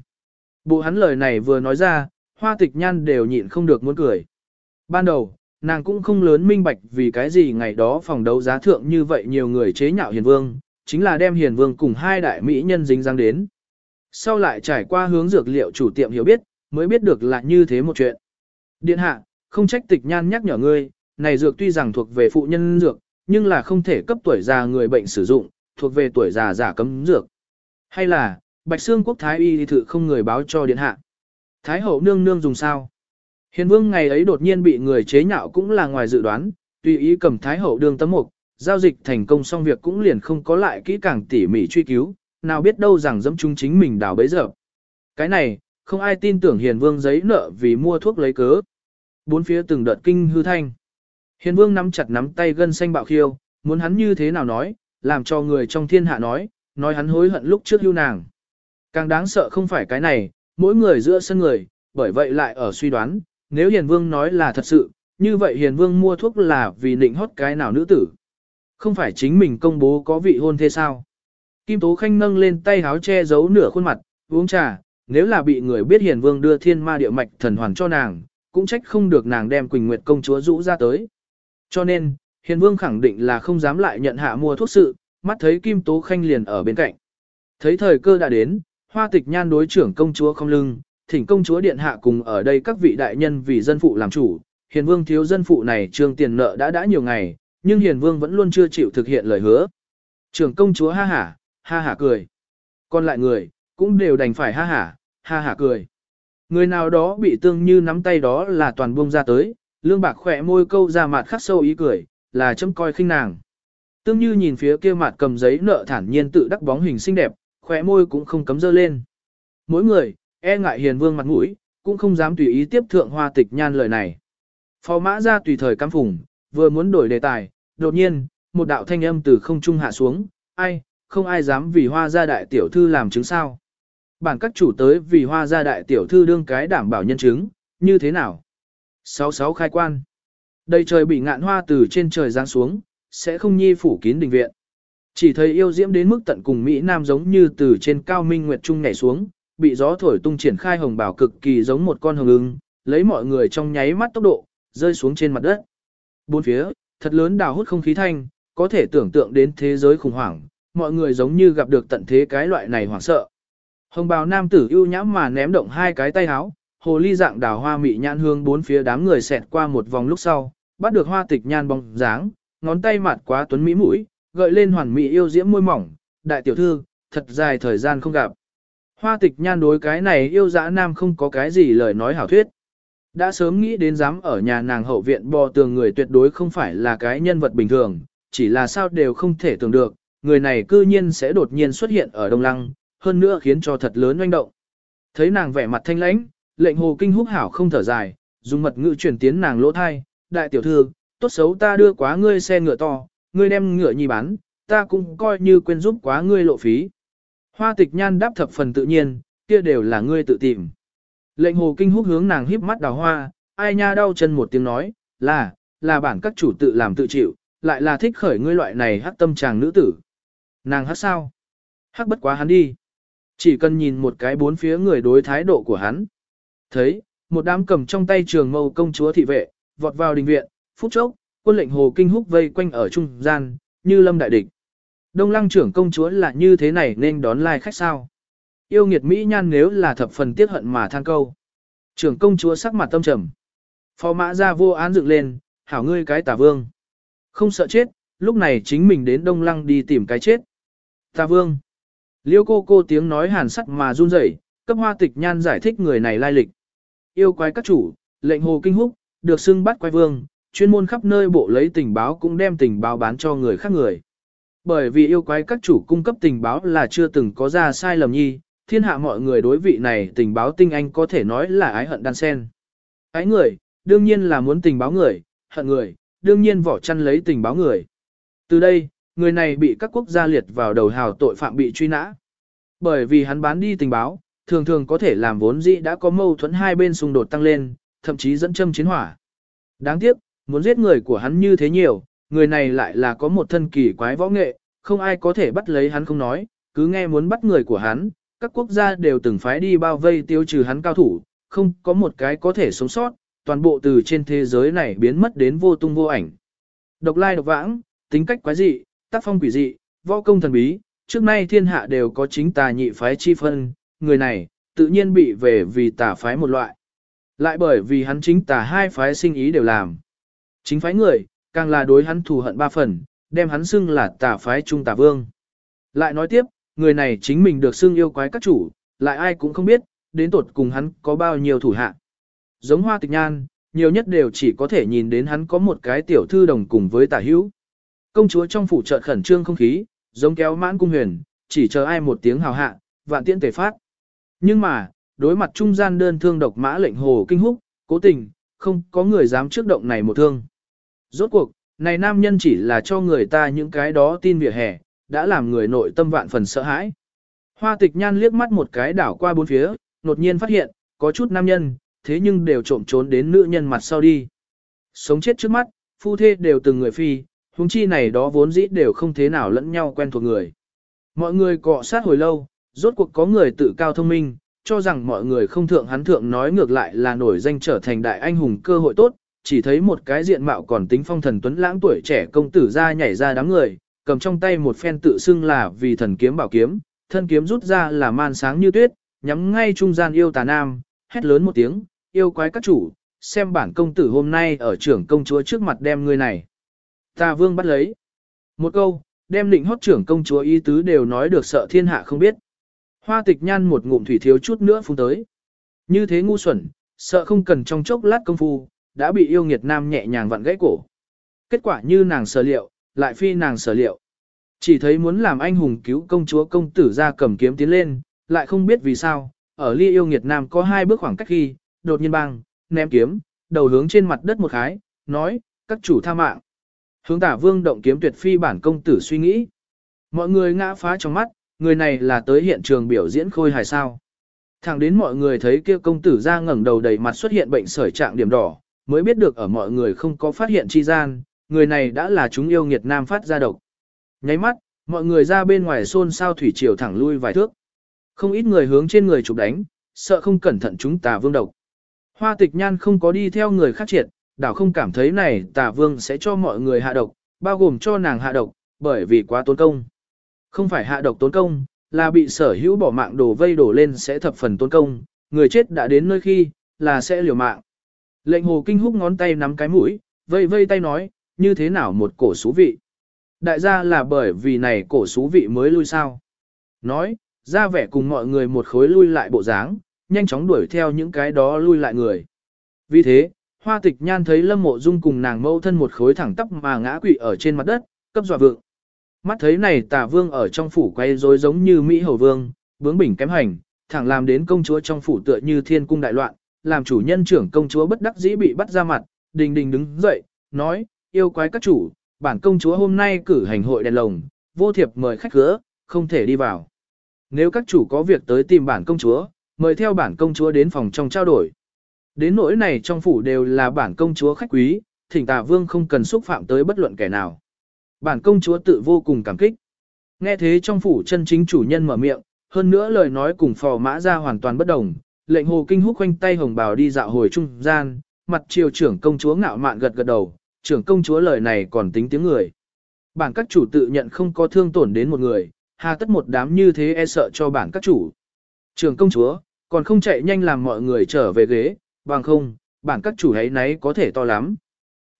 Bộ hắn lời này vừa nói ra, hoa tịch nhan đều nhịn không được muốn cười. Ban đầu, nàng cũng không lớn minh bạch vì cái gì ngày đó phòng đấu giá thượng như vậy nhiều người chế nhạo hiền vương, chính là đem hiền vương cùng hai đại mỹ nhân dính dáng đến. Sau lại trải qua hướng dược liệu chủ tiệm hiểu biết, mới biết được là như thế một chuyện. Điện hạ, không trách tịch nhan nhắc nhở ngươi, này dược tuy rằng thuộc về phụ nhân dược, nhưng là không thể cấp tuổi già người bệnh sử dụng, thuộc về tuổi già giả cấm dược. Hay là, Bạch Sương Quốc Thái Y thì thử không người báo cho điện hạ. Thái hậu nương nương dùng sao? Hiền vương ngày ấy đột nhiên bị người chế nhạo cũng là ngoài dự đoán, tùy ý cầm Thái hậu đương tấm mục, giao dịch thành công xong việc cũng liền không có lại kỹ càng tỉ mỉ truy cứu, nào biết đâu rằng dẫm chúng chính mình đào bấy giờ. Cái này, không ai tin tưởng hiền vương giấy nợ vì mua thuốc lấy cớ. Bốn phía từng đợt kinh hư thanh. Hiền vương nắm chặt nắm tay gân xanh bạo khiêu, muốn hắn như thế nào nói, làm cho người trong thiên hạ nói, nói hắn hối hận lúc trước hưu nàng. Càng đáng sợ không phải cái này, mỗi người giữa sân người, bởi vậy lại ở suy đoán, nếu Hiền Vương nói là thật sự, như vậy Hiền Vương mua thuốc là vì nịnh hót cái nào nữ tử. Không phải chính mình công bố có vị hôn thế sao. Kim Tố Khanh nâng lên tay háo che giấu nửa khuôn mặt, uống trà, nếu là bị người biết Hiền Vương đưa thiên ma địa mạch thần hoàn cho nàng, cũng trách không được nàng đem Quỳnh Nguyệt công chúa rũ ra tới. Cho nên, Hiền Vương khẳng định là không dám lại nhận hạ mua thuốc sự, mắt thấy Kim Tố Khanh liền ở bên cạnh. Thấy thời cơ đã đến, Hoa tịch nhan đối trưởng công chúa không lưng, thỉnh công chúa điện hạ cùng ở đây các vị đại nhân vì dân phụ làm chủ. Hiền vương thiếu dân phụ này trương tiền nợ đã đã nhiều ngày, nhưng hiền vương vẫn luôn chưa chịu thực hiện lời hứa. Trưởng công chúa ha hả, ha hả cười. Còn lại người, cũng đều đành phải ha hả, ha hả cười. Người nào đó bị tương như nắm tay đó là toàn buông ra tới, lương bạc khỏe môi câu ra mặt khắc sâu ý cười, là châm coi khinh nàng. Tương như nhìn phía kia mặt cầm giấy nợ thản nhiên tự đắc bóng hình xinh đẹp, khỏe môi cũng không cấm dơ lên. Mỗi người, e ngại hiền vương mặt mũi, cũng không dám tùy ý tiếp thượng hoa tịch nhan lời này. Phó mã ra tùy thời cắm phùng, vừa muốn đổi đề tài, đột nhiên, một đạo thanh âm từ không trung hạ xuống, ai, không ai dám vì hoa gia đại tiểu thư làm chứng sao. Bản các chủ tới vì hoa gia đại tiểu thư đương cái đảm bảo nhân chứng, như thế nào? 66 khai quan. Đây trời bị ngạn hoa từ trên trời giáng xuống, sẽ không nhi phủ kín đình viện. Chỉ thấy yêu diễm đến mức tận cùng Mỹ Nam giống như từ trên cao minh nguyệt trung nhảy xuống, bị gió thổi tung triển khai hồng bảo cực kỳ giống một con hồng ưng, lấy mọi người trong nháy mắt tốc độ, rơi xuống trên mặt đất. Bốn phía, thật lớn đào hút không khí thanh, có thể tưởng tượng đến thế giới khủng hoảng, mọi người giống như gặp được tận thế cái loại này hoảng sợ. Hồng bào nam tử ưu nhãm mà ném động hai cái tay háo, hồ ly dạng đào hoa mị nhãn hương bốn phía đám người xẹt qua một vòng lúc sau, bắt được hoa tịch nhan bóng dáng, ngón tay mặt quá tuấn mỹ mũi, gợi lên hoàn mỹ yêu diễm môi mỏng, đại tiểu thư, thật dài thời gian không gặp. Hoa tịch nhan đối cái này yêu dã nam không có cái gì lời nói hảo thuyết. Đã sớm nghĩ đến dám ở nhà nàng hậu viện bò tường người tuyệt đối không phải là cái nhân vật bình thường, chỉ là sao đều không thể tưởng được, người này cư nhiên sẽ đột nhiên xuất hiện ở Đông Lăng, hơn nữa khiến cho thật lớn oanh động. Thấy nàng vẻ mặt thanh lãnh, lệnh hồ kinh húc hảo không thở dài, dùng mật ngữ truyền tiến nàng lỗ thai, đại tiểu thư, tốt xấu ta đưa quá ngươi xe ngựa to, ngươi đem ngựa nhi bán, ta cũng coi như quên giúp quá ngươi lộ phí. Hoa tịch nhan đáp thập phần tự nhiên, kia đều là ngươi tự tìm. Lệnh hồ kinh húc hướng nàng híp mắt đào hoa, ai nha đau chân một tiếng nói, là, là bản các chủ tự làm tự chịu, lại là thích khởi ngươi loại này hát tâm chàng nữ tử. Nàng hát sao? Hát bất quá hắn đi. Chỉ cần nhìn một cái bốn phía người đối thái độ của hắn. Thấy, một đám cầm trong tay trường mâu công chúa thị vệ, vọt vào đình viện, phút chốc, quân lệnh hồ kinh húc vây quanh ở trung gian, như lâm đại địch. Đông lăng trưởng công chúa là như thế này nên đón lai khách sao. Yêu nghiệt Mỹ nhan nếu là thập phần tiết hận mà than câu. Trưởng công chúa sắc mặt tâm trầm. Phó mã ra vô án dựng lên, hảo ngươi cái tà vương. Không sợ chết, lúc này chính mình đến Đông Lăng đi tìm cái chết. Tà vương. Liêu cô cô tiếng nói hàn sắt mà run rẩy, cấp hoa tịch nhan giải thích người này lai lịch. Yêu quái các chủ, lệnh hồ kinh húc, được xưng bắt quái vương, chuyên môn khắp nơi bộ lấy tình báo cũng đem tình báo bán cho người khác người. Bởi vì yêu quái các chủ cung cấp tình báo là chưa từng có ra sai lầm nhi, thiên hạ mọi người đối vị này tình báo tinh anh có thể nói là ái hận đan sen. Ái người, đương nhiên là muốn tình báo người, hận người, đương nhiên vỏ chăn lấy tình báo người. Từ đây, người này bị các quốc gia liệt vào đầu hào tội phạm bị truy nã. Bởi vì hắn bán đi tình báo, thường thường có thể làm vốn dĩ đã có mâu thuẫn hai bên xung đột tăng lên, thậm chí dẫn châm chiến hỏa. Đáng tiếc, muốn giết người của hắn như thế nhiều, người này lại là có một thân kỳ quái võ nghệ, không ai có thể bắt lấy hắn không nói, cứ nghe muốn bắt người của hắn, các quốc gia đều từng phái đi bao vây tiêu trừ hắn cao thủ, không có một cái có thể sống sót, toàn bộ từ trên thế giới này biến mất đến vô tung vô ảnh. Độc lai độc vãng, tính cách quái dị, tác phong quỷ dị, võ công thần bí, trước nay thiên hạ đều có chính tà nhị phái chi phân, người này, tự nhiên bị về vì tà phái một loại. Lại bởi vì hắn chính tà hai phái sinh ý đều làm. Chính phái người, càng là đối hắn thù hận ba phần, đem hắn xưng là tà phái trung tà vương. Lại nói tiếp, người này chính mình được xưng yêu quái các chủ, lại ai cũng không biết, đến tột cùng hắn có bao nhiêu thủ hạ. Giống hoa tịch nhan, nhiều nhất đều chỉ có thể nhìn đến hắn có một cái tiểu thư đồng cùng với tả hữu. Công chúa trong phủ trợ khẩn trương không khí, giống kéo mãn cung huyền, chỉ chờ ai một tiếng hào hạ, vạn tiễn tề phát. Nhưng mà, đối mặt trung gian đơn thương độc mã lệnh hồ kinh húc, cố tình, không có người dám trước động này một thương. Rốt cuộc, này nam nhân chỉ là cho người ta những cái đó tin vỉa hè, đã làm người nội tâm vạn phần sợ hãi. Hoa tịch nhan liếc mắt một cái đảo qua bốn phía, đột nhiên phát hiện, có chút nam nhân, thế nhưng đều trộm trốn đến nữ nhân mặt sau đi. Sống chết trước mắt, phu thê đều từng người phi, huống chi này đó vốn dĩ đều không thế nào lẫn nhau quen thuộc người. Mọi người cọ sát hồi lâu, rốt cuộc có người tự cao thông minh, cho rằng mọi người không thượng hắn thượng nói ngược lại là nổi danh trở thành đại anh hùng cơ hội tốt, chỉ thấy một cái diện mạo còn tính phong thần tuấn lãng tuổi trẻ công tử ra nhảy ra đám người, cầm trong tay một phen tự xưng là vì thần kiếm bảo kiếm, thân kiếm rút ra là man sáng như tuyết, nhắm ngay trung gian yêu tà nam, hét lớn một tiếng, yêu quái các chủ, xem bản công tử hôm nay ở trưởng công chúa trước mặt đem người này. Tà vương bắt lấy. Một câu, đem định hót trưởng công chúa ý tứ đều nói được sợ thiên hạ không biết. Hoa tịch nhan một ngụm thủy thiếu chút nữa phun tới. Như thế ngu xuẩn, sợ không cần trong chốc lát công phu, đã bị yêu nghiệt nam nhẹ nhàng vặn gãy cổ. Kết quả như nàng sở liệu, lại phi nàng sở liệu. Chỉ thấy muốn làm anh hùng cứu công chúa công tử ra cầm kiếm tiến lên, lại không biết vì sao, ở ly yêu nghiệt nam có hai bước khoảng cách khi, đột nhiên băng, ném kiếm, đầu hướng trên mặt đất một khái, nói, các chủ tha mạng. Hướng tả vương động kiếm tuyệt phi bản công tử suy nghĩ. Mọi người ngã phá trong mắt, người này là tới hiện trường biểu diễn khôi hài sao. Thẳng đến mọi người thấy kia công tử ra ngẩng đầu đầy mặt xuất hiện bệnh sởi trạng điểm đỏ, mới biết được ở mọi người không có phát hiện chi gian, người này đã là chúng yêu nghiệt nam phát ra độc. Nháy mắt, mọi người ra bên ngoài xôn xao thủy triều thẳng lui vài thước. Không ít người hướng trên người chụp đánh, sợ không cẩn thận chúng tà vương độc. Hoa tịch nhan không có đi theo người khác triệt, đảo không cảm thấy này tà vương sẽ cho mọi người hạ độc, bao gồm cho nàng hạ độc, bởi vì quá tốn công. Không phải hạ độc tốn công, là bị sở hữu bỏ mạng đổ vây đổ lên sẽ thập phần tốn công, người chết đã đến nơi khi, là sẽ liều mạng. Lệnh hồ kinh húc ngón tay nắm cái mũi, vây vây tay nói, như thế nào một cổ xú vị. Đại gia là bởi vì này cổ xú vị mới lui sao. Nói, ra vẻ cùng mọi người một khối lui lại bộ dáng, nhanh chóng đuổi theo những cái đó lui lại người. Vì thế, hoa tịch nhan thấy lâm mộ dung cùng nàng mâu thân một khối thẳng tóc mà ngã quỵ ở trên mặt đất, cấp dọa vượng. Mắt thấy này tà vương ở trong phủ quay rối giống như Mỹ hầu vương, bướng bỉnh kém hành, thẳng làm đến công chúa trong phủ tựa như thiên cung đại loạn, làm chủ nhân trưởng công chúa bất đắc dĩ bị bắt ra mặt, đình đình đứng dậy, nói, yêu quái các chủ, bản công chúa hôm nay cử hành hội đèn lồng, vô thiệp mời khách gỡ, không thể đi vào. Nếu các chủ có việc tới tìm bản công chúa, mời theo bản công chúa đến phòng trong trao đổi. Đến nỗi này trong phủ đều là bản công chúa khách quý, thỉnh tà vương không cần xúc phạm tới bất luận kẻ nào. Bản công chúa tự vô cùng cảm kích. Nghe thế trong phủ chân chính chủ nhân mở miệng, hơn nữa lời nói cùng phò mã ra hoàn toàn bất đồng, lệnh hồ kinh húc quanh tay hồng bào đi dạo hồi trung gian, mặt triều trưởng công chúa ngạo mạn gật gật đầu, trưởng công chúa lời này còn tính tiếng người. Bản các chủ tự nhận không có thương tổn đến một người, hà tất một đám như thế e sợ cho bản các chủ. Trưởng công chúa, còn không chạy nhanh làm mọi người trở về ghế, bằng không, bản các chủ ấy nấy có thể to lắm.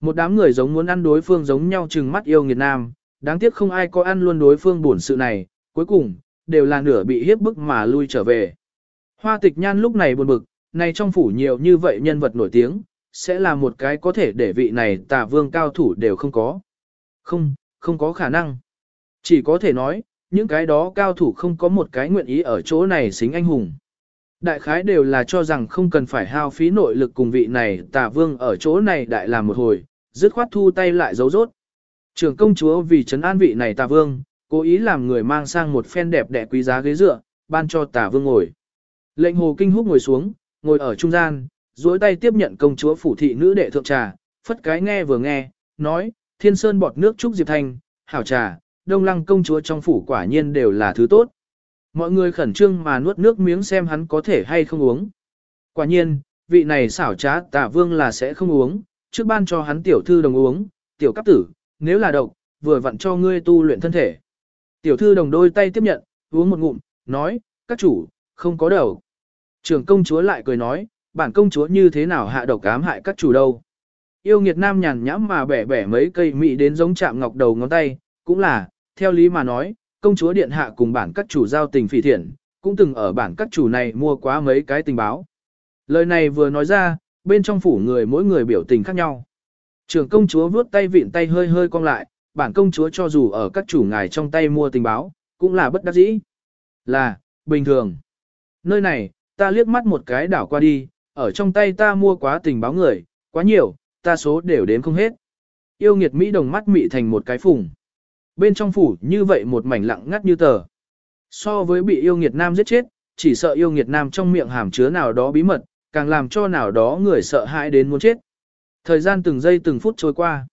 Một đám người giống muốn ăn đối phương giống nhau chừng mắt yêu nghiệt nam, đáng tiếc không ai có ăn luôn đối phương buồn sự này, cuối cùng, đều là nửa bị hiếp bức mà lui trở về. Hoa tịch nhan lúc này buồn bực, này trong phủ nhiều như vậy nhân vật nổi tiếng, sẽ là một cái có thể để vị này tà vương cao thủ đều không có. Không, không có khả năng. Chỉ có thể nói, những cái đó cao thủ không có một cái nguyện ý ở chỗ này xính anh hùng. Đại khái đều là cho rằng không cần phải hao phí nội lực cùng vị này tà vương ở chỗ này đại làm một hồi, dứt khoát thu tay lại giấu rốt. Trường công chúa vì trấn an vị này tà vương, cố ý làm người mang sang một phen đẹp đẽ quý giá ghế dựa, ban cho tà vương ngồi. Lệnh hồ kinh húc ngồi xuống, ngồi ở trung gian, duỗi tay tiếp nhận công chúa phủ thị nữ đệ thượng trà, phất cái nghe vừa nghe, nói, thiên sơn bọt nước trúc diệp thanh, hảo trà, đông lăng công chúa trong phủ quả nhiên đều là thứ tốt. Mọi người khẩn trương mà nuốt nước miếng xem hắn có thể hay không uống. Quả nhiên, vị này xảo trá Tả vương là sẽ không uống, trước ban cho hắn tiểu thư đồng uống, tiểu cấp tử, nếu là độc, vừa vặn cho ngươi tu luyện thân thể. Tiểu thư đồng đôi tay tiếp nhận, uống một ngụm, nói, các chủ, không có đầu. Trưởng công chúa lại cười nói, bản công chúa như thế nào hạ độc ám hại các chủ đâu. Yêu nghiệt nam nhàn nhãm mà bẻ bẻ mấy cây mị đến giống chạm ngọc đầu ngón tay, cũng là, theo lý mà nói, công chúa điện hạ cùng bản các chủ giao tình phỉ thiện, cũng từng ở bản các chủ này mua quá mấy cái tình báo. Lời này vừa nói ra, bên trong phủ người mỗi người biểu tình khác nhau. Trưởng công chúa vuốt tay vịn tay hơi hơi cong lại, bản công chúa cho dù ở các chủ ngài trong tay mua tình báo, cũng là bất đắc dĩ. Là, bình thường. Nơi này, ta liếc mắt một cái đảo qua đi, ở trong tay ta mua quá tình báo người, quá nhiều, ta số đều đếm không hết. Yêu nghiệt Mỹ đồng mắt mị thành một cái phùng. Bên trong phủ như vậy một mảnh lặng ngắt như tờ. So với bị yêu nghiệt nam giết chết, chỉ sợ yêu nghiệt nam trong miệng hàm chứa nào đó bí mật, càng làm cho nào đó người sợ hãi đến muốn chết. Thời gian từng giây từng phút trôi qua.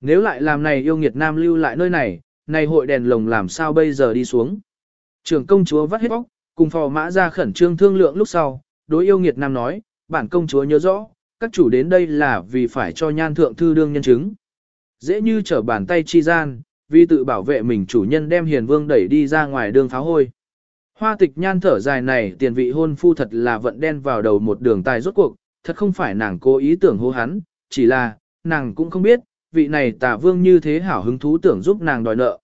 Nếu lại làm này yêu nghiệt nam lưu lại nơi này, này hội đèn lồng làm sao bây giờ đi xuống. Trường công chúa vắt hết bóc, cùng phò mã ra khẩn trương thương lượng lúc sau, đối yêu nghiệt nam nói, bản công chúa nhớ rõ, các chủ đến đây là vì phải cho nhan thượng thư đương nhân chứng. Dễ như trở bàn tay chi gian, vì tự bảo vệ mình chủ nhân đem hiền vương đẩy đi ra ngoài đường pháo hôi. Hoa tịch nhan thở dài này tiền vị hôn phu thật là vận đen vào đầu một đường tài rốt cuộc, thật không phải nàng cố ý tưởng hô hắn, chỉ là, nàng cũng không biết, vị này tà vương như thế hảo hứng thú tưởng giúp nàng đòi nợ.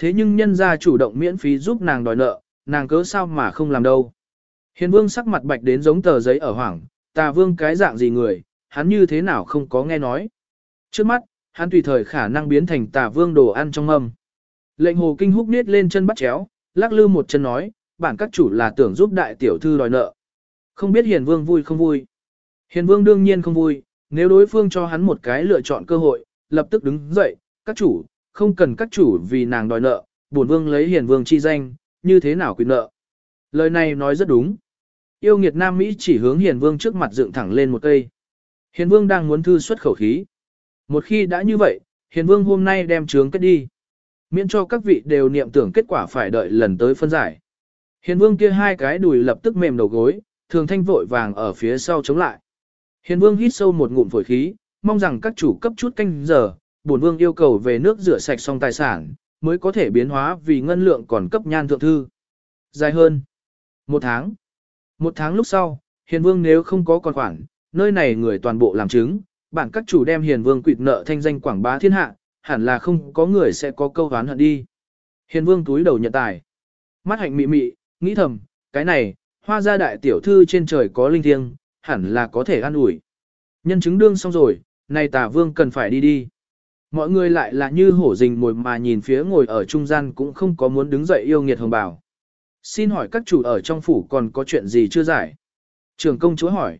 Thế nhưng nhân gia chủ động miễn phí giúp nàng đòi nợ, nàng cớ sao mà không làm đâu. Hiền vương sắc mặt bạch đến giống tờ giấy ở hoảng, tà vương cái dạng gì người, hắn như thế nào không có nghe nói. Trước mắt, hắn tùy thời khả năng biến thành tà vương đồ ăn trong âm. Lệnh hồ kinh húc niết lên chân bắt chéo, lắc lư một chân nói, bản các chủ là tưởng giúp đại tiểu thư đòi nợ. Không biết hiền vương vui không vui. Hiền vương đương nhiên không vui, nếu đối phương cho hắn một cái lựa chọn cơ hội, lập tức đứng dậy, các chủ, không cần các chủ vì nàng đòi nợ, bổn vương lấy hiền vương chi danh, như thế nào quyền nợ. Lời này nói rất đúng. Yêu nghiệt Nam Mỹ chỉ hướng hiền vương trước mặt dựng thẳng lên một cây. Hiền vương đang muốn thư xuất khẩu khí. Một khi đã như vậy, hiền vương hôm nay đem trướng kết đi. Miễn cho các vị đều niệm tưởng kết quả phải đợi lần tới phân giải. Hiền vương kia hai cái đùi lập tức mềm đầu gối, thường thanh vội vàng ở phía sau chống lại. Hiền vương hít sâu một ngụm phổi khí, mong rằng các chủ cấp chút canh giờ, bổn vương yêu cầu về nước rửa sạch xong tài sản, mới có thể biến hóa vì ngân lượng còn cấp nhan thượng thư. Dài hơn. Một tháng. Một tháng lúc sau, hiền vương nếu không có còn khoản, nơi này người toàn bộ làm chứng, bản các chủ đem hiền vương quỵt nợ thanh danh quảng bá thiên hạ, hẳn là không có người sẽ có câu hán hận đi. Hiền vương túi đầu nhận tài. Mắt hạnh mị mị, nghĩ thầm, cái này, hoa gia đại tiểu thư trên trời có linh thiêng, hẳn là có thể ăn ủi. Nhân chứng đương xong rồi, này tả vương cần phải đi đi. Mọi người lại là như hổ rình mồi mà nhìn phía ngồi ở trung gian cũng không có muốn đứng dậy yêu nghiệt hồng bảo. Xin hỏi các chủ ở trong phủ còn có chuyện gì chưa giải? Trường công chúa hỏi.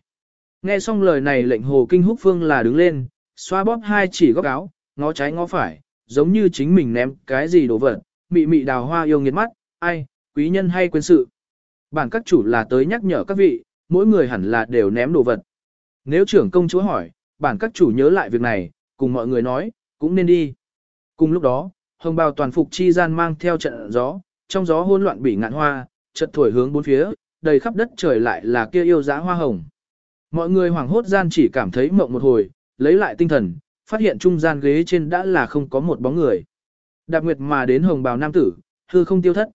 Nghe xong lời này lệnh hồ kinh húc phương là đứng lên, xoa bóp hai chỉ góc áo, ngó trái ngó phải, giống như chính mình ném cái gì đồ vật, mị mị đào hoa yêu nghiệt mắt, ai, quý nhân hay quên sự. Bản các chủ là tới nhắc nhở các vị, mỗi người hẳn là đều ném đồ vật. Nếu trưởng công chúa hỏi, bản các chủ nhớ lại việc này, cùng mọi người nói, cũng nên đi. Cùng lúc đó, hồng bào toàn phục chi gian mang theo trận gió, trong gió hỗn loạn bị ngạn hoa, chợt thổi hướng bốn phía, đầy khắp đất trời lại là kia yêu dã hoa hồng. Mọi người hoảng hốt gian chỉ cảm thấy mộng một hồi, lấy lại tinh thần, phát hiện trung gian ghế trên đã là không có một bóng người. Đạp nguyệt mà đến hồng bào nam tử, hư không tiêu thất.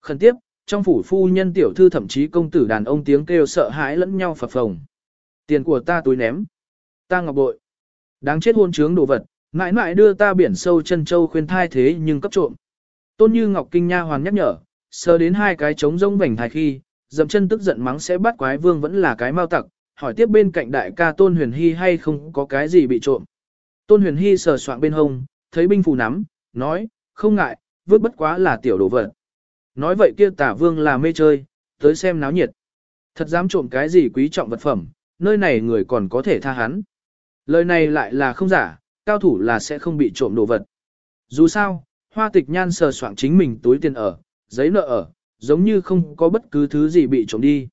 Khẩn tiếp, trong phủ phu nhân tiểu thư thậm chí công tử đàn ông tiếng kêu sợ hãi lẫn nhau phập phồng. Tiền của ta túi ném. Ta ngọc bội. Đáng chết hôn trướng đồ vật, mãi mãi đưa ta biển sâu chân châu khuyên thai thế nhưng cấp trộm. Tôn như ngọc kinh nha hoàn nhắc nhở, sờ đến hai cái trống rông vành thai khi, dậm chân tức giận mắng sẽ bắt quái vương vẫn là cái mau tặc, hỏi tiếp bên cạnh đại ca Tôn Huyền Hy hay không có cái gì bị trộm. Tôn Huyền Hy sờ soạn bên hông, thấy binh phù nắm, nói, không ngại, vứt bất quá là tiểu đồ vật. Nói vậy kia tả vương là mê chơi, tới xem náo nhiệt. Thật dám trộm cái gì quý trọng vật phẩm, nơi này người còn có thể tha hắn. Lời này lại là không giả, cao thủ là sẽ không bị trộm đồ vật. Dù sao, hoa tịch nhan sờ soạn chính mình túi tiền ở, giấy nợ ở, giống như không có bất cứ thứ gì bị trộm đi.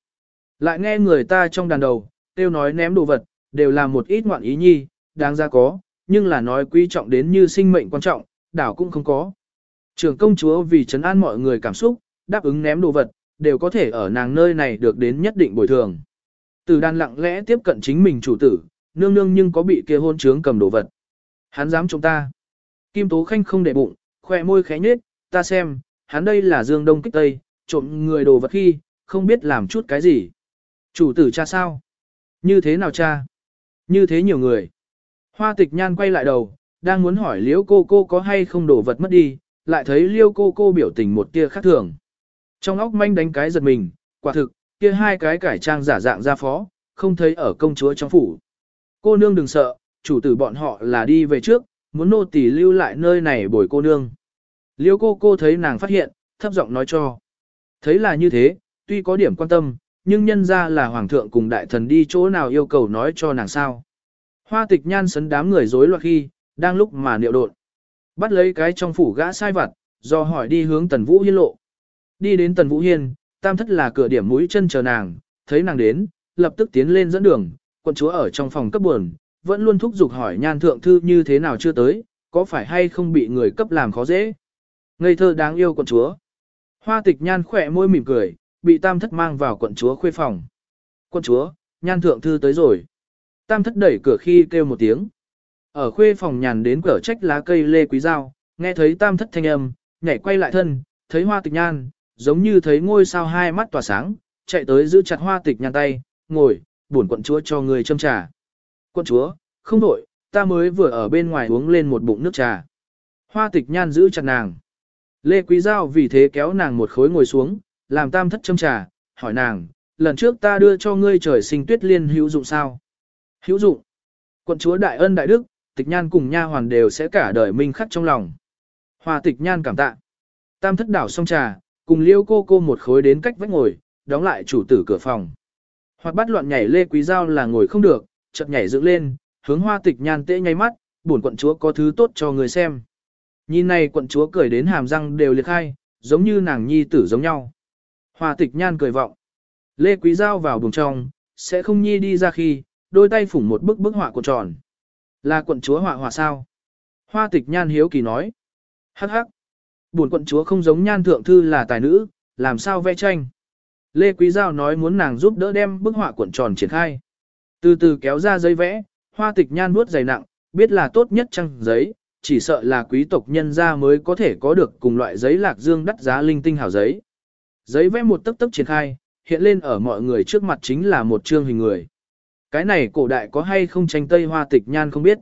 Lại nghe người ta trong đàn đầu, tiêu nói ném đồ vật, đều là một ít ngoạn ý nhi, đáng ra có, nhưng là nói quý trọng đến như sinh mệnh quan trọng, đảo cũng không có. Trưởng công chúa vì chấn an mọi người cảm xúc, đáp ứng ném đồ vật, đều có thể ở nàng nơi này được đến nhất định bồi thường. Từ đàn lặng lẽ tiếp cận chính mình chủ tử, nương nương nhưng có bị kia hôn trướng cầm đồ vật. Hắn dám chống ta. Kim Tố Khanh không để bụng, khoe môi khẽ nhếch, ta xem, hắn đây là dương đông kích tây, trộm người đồ vật khi, không biết làm chút cái gì. Chủ tử cha sao? Như thế nào cha? Như thế nhiều người. Hoa tịch nhan quay lại đầu, đang muốn hỏi liễu cô cô có hay không đồ vật mất đi, lại thấy liêu cô cô biểu tình một tia khác thường. Trong óc manh đánh cái giật mình, quả thực, kia hai cái cải trang giả dạng ra phó, không thấy ở công chúa trong phủ. Cô nương đừng sợ, chủ tử bọn họ là đi về trước, muốn nô tỳ lưu lại nơi này bồi cô nương. Liêu cô cô thấy nàng phát hiện, thấp giọng nói cho. Thấy là như thế, tuy có điểm quan tâm, nhưng nhân ra là hoàng thượng cùng đại thần đi chỗ nào yêu cầu nói cho nàng sao. Hoa tịch nhan sấn đám người rối loạn khi, đang lúc mà niệu đột, Bắt lấy cái trong phủ gã sai vặt, do hỏi đi hướng tần vũ hiên lộ. Đi đến tần vũ hiên, tam thất là cửa điểm mũi chân chờ nàng, thấy nàng đến, lập tức tiến lên dẫn đường, quận chúa ở trong phòng cấp buồn, vẫn luôn thúc giục hỏi nhan thượng thư như thế nào chưa tới, có phải hay không bị người cấp làm khó dễ. Ngây thơ đáng yêu quận chúa. Hoa tịch nhan khỏe môi mỉm cười, bị tam thất mang vào quận chúa khuê phòng. Quận chúa, nhan thượng thư tới rồi. Tam thất đẩy cửa khi kêu một tiếng. Ở khuê phòng nhàn đến cửa trách lá cây lê quý dao, nghe thấy tam thất thanh âm, nhảy quay lại thân, thấy hoa tịch nhan, giống như thấy ngôi sao hai mắt tỏa sáng, chạy tới giữ chặt hoa tịch nhan tay, ngồi, buồn quận chúa cho người châm trà quân chúa, không đổi, ta mới vừa ở bên ngoài uống lên một bụng nước trà. Hoa tịch nhan giữ chặt nàng. Lê Quý Giao vì thế kéo nàng một khối ngồi xuống, làm tam thất châm trà, hỏi nàng, lần trước ta đưa cho ngươi trời sinh tuyết liên hữu dụng sao? Hữu dụng. Quận chúa đại ân đại đức, tịch nhan cùng nha hoàn đều sẽ cả đời minh khắc trong lòng. Hoa tịch nhan cảm tạ. Tam thất đảo xong trà, cùng liêu cô cô một khối đến cách vách ngồi, đóng lại chủ tử cửa phòng. Hoặc bắt loạn nhảy lê quý giao là ngồi không được, chợt nhảy dựng lên, hướng hoa tịch nhan tễ nháy mắt, buồn quận chúa có thứ tốt cho người xem. Nhìn này quận chúa cười đến hàm răng đều liệt khai, giống như nàng nhi tử giống nhau. Hoa tịch nhan cười vọng. Lê quý giao vào buồng trong, sẽ không nhi đi ra khi, đôi tay phủng một bức bức họa của tròn. Là quận chúa họa họa sao? Hoa tịch nhan hiếu kỳ nói. Hắc hắc. Buồn quận chúa không giống nhan thượng thư là tài nữ, làm sao vẽ tranh. Lê Quý Giao nói muốn nàng giúp đỡ đem bức họa cuộn tròn triển khai. Từ từ kéo ra giấy vẽ, hoa tịch nhan nuốt dày nặng, biết là tốt nhất trăng giấy, chỉ sợ là quý tộc nhân gia mới có thể có được cùng loại giấy lạc dương đắt giá linh tinh hảo giấy. Giấy vẽ một tấc tấc triển khai, hiện lên ở mọi người trước mặt chính là một chương hình người. Cái này cổ đại có hay không tranh tây hoa tịch nhan không biết.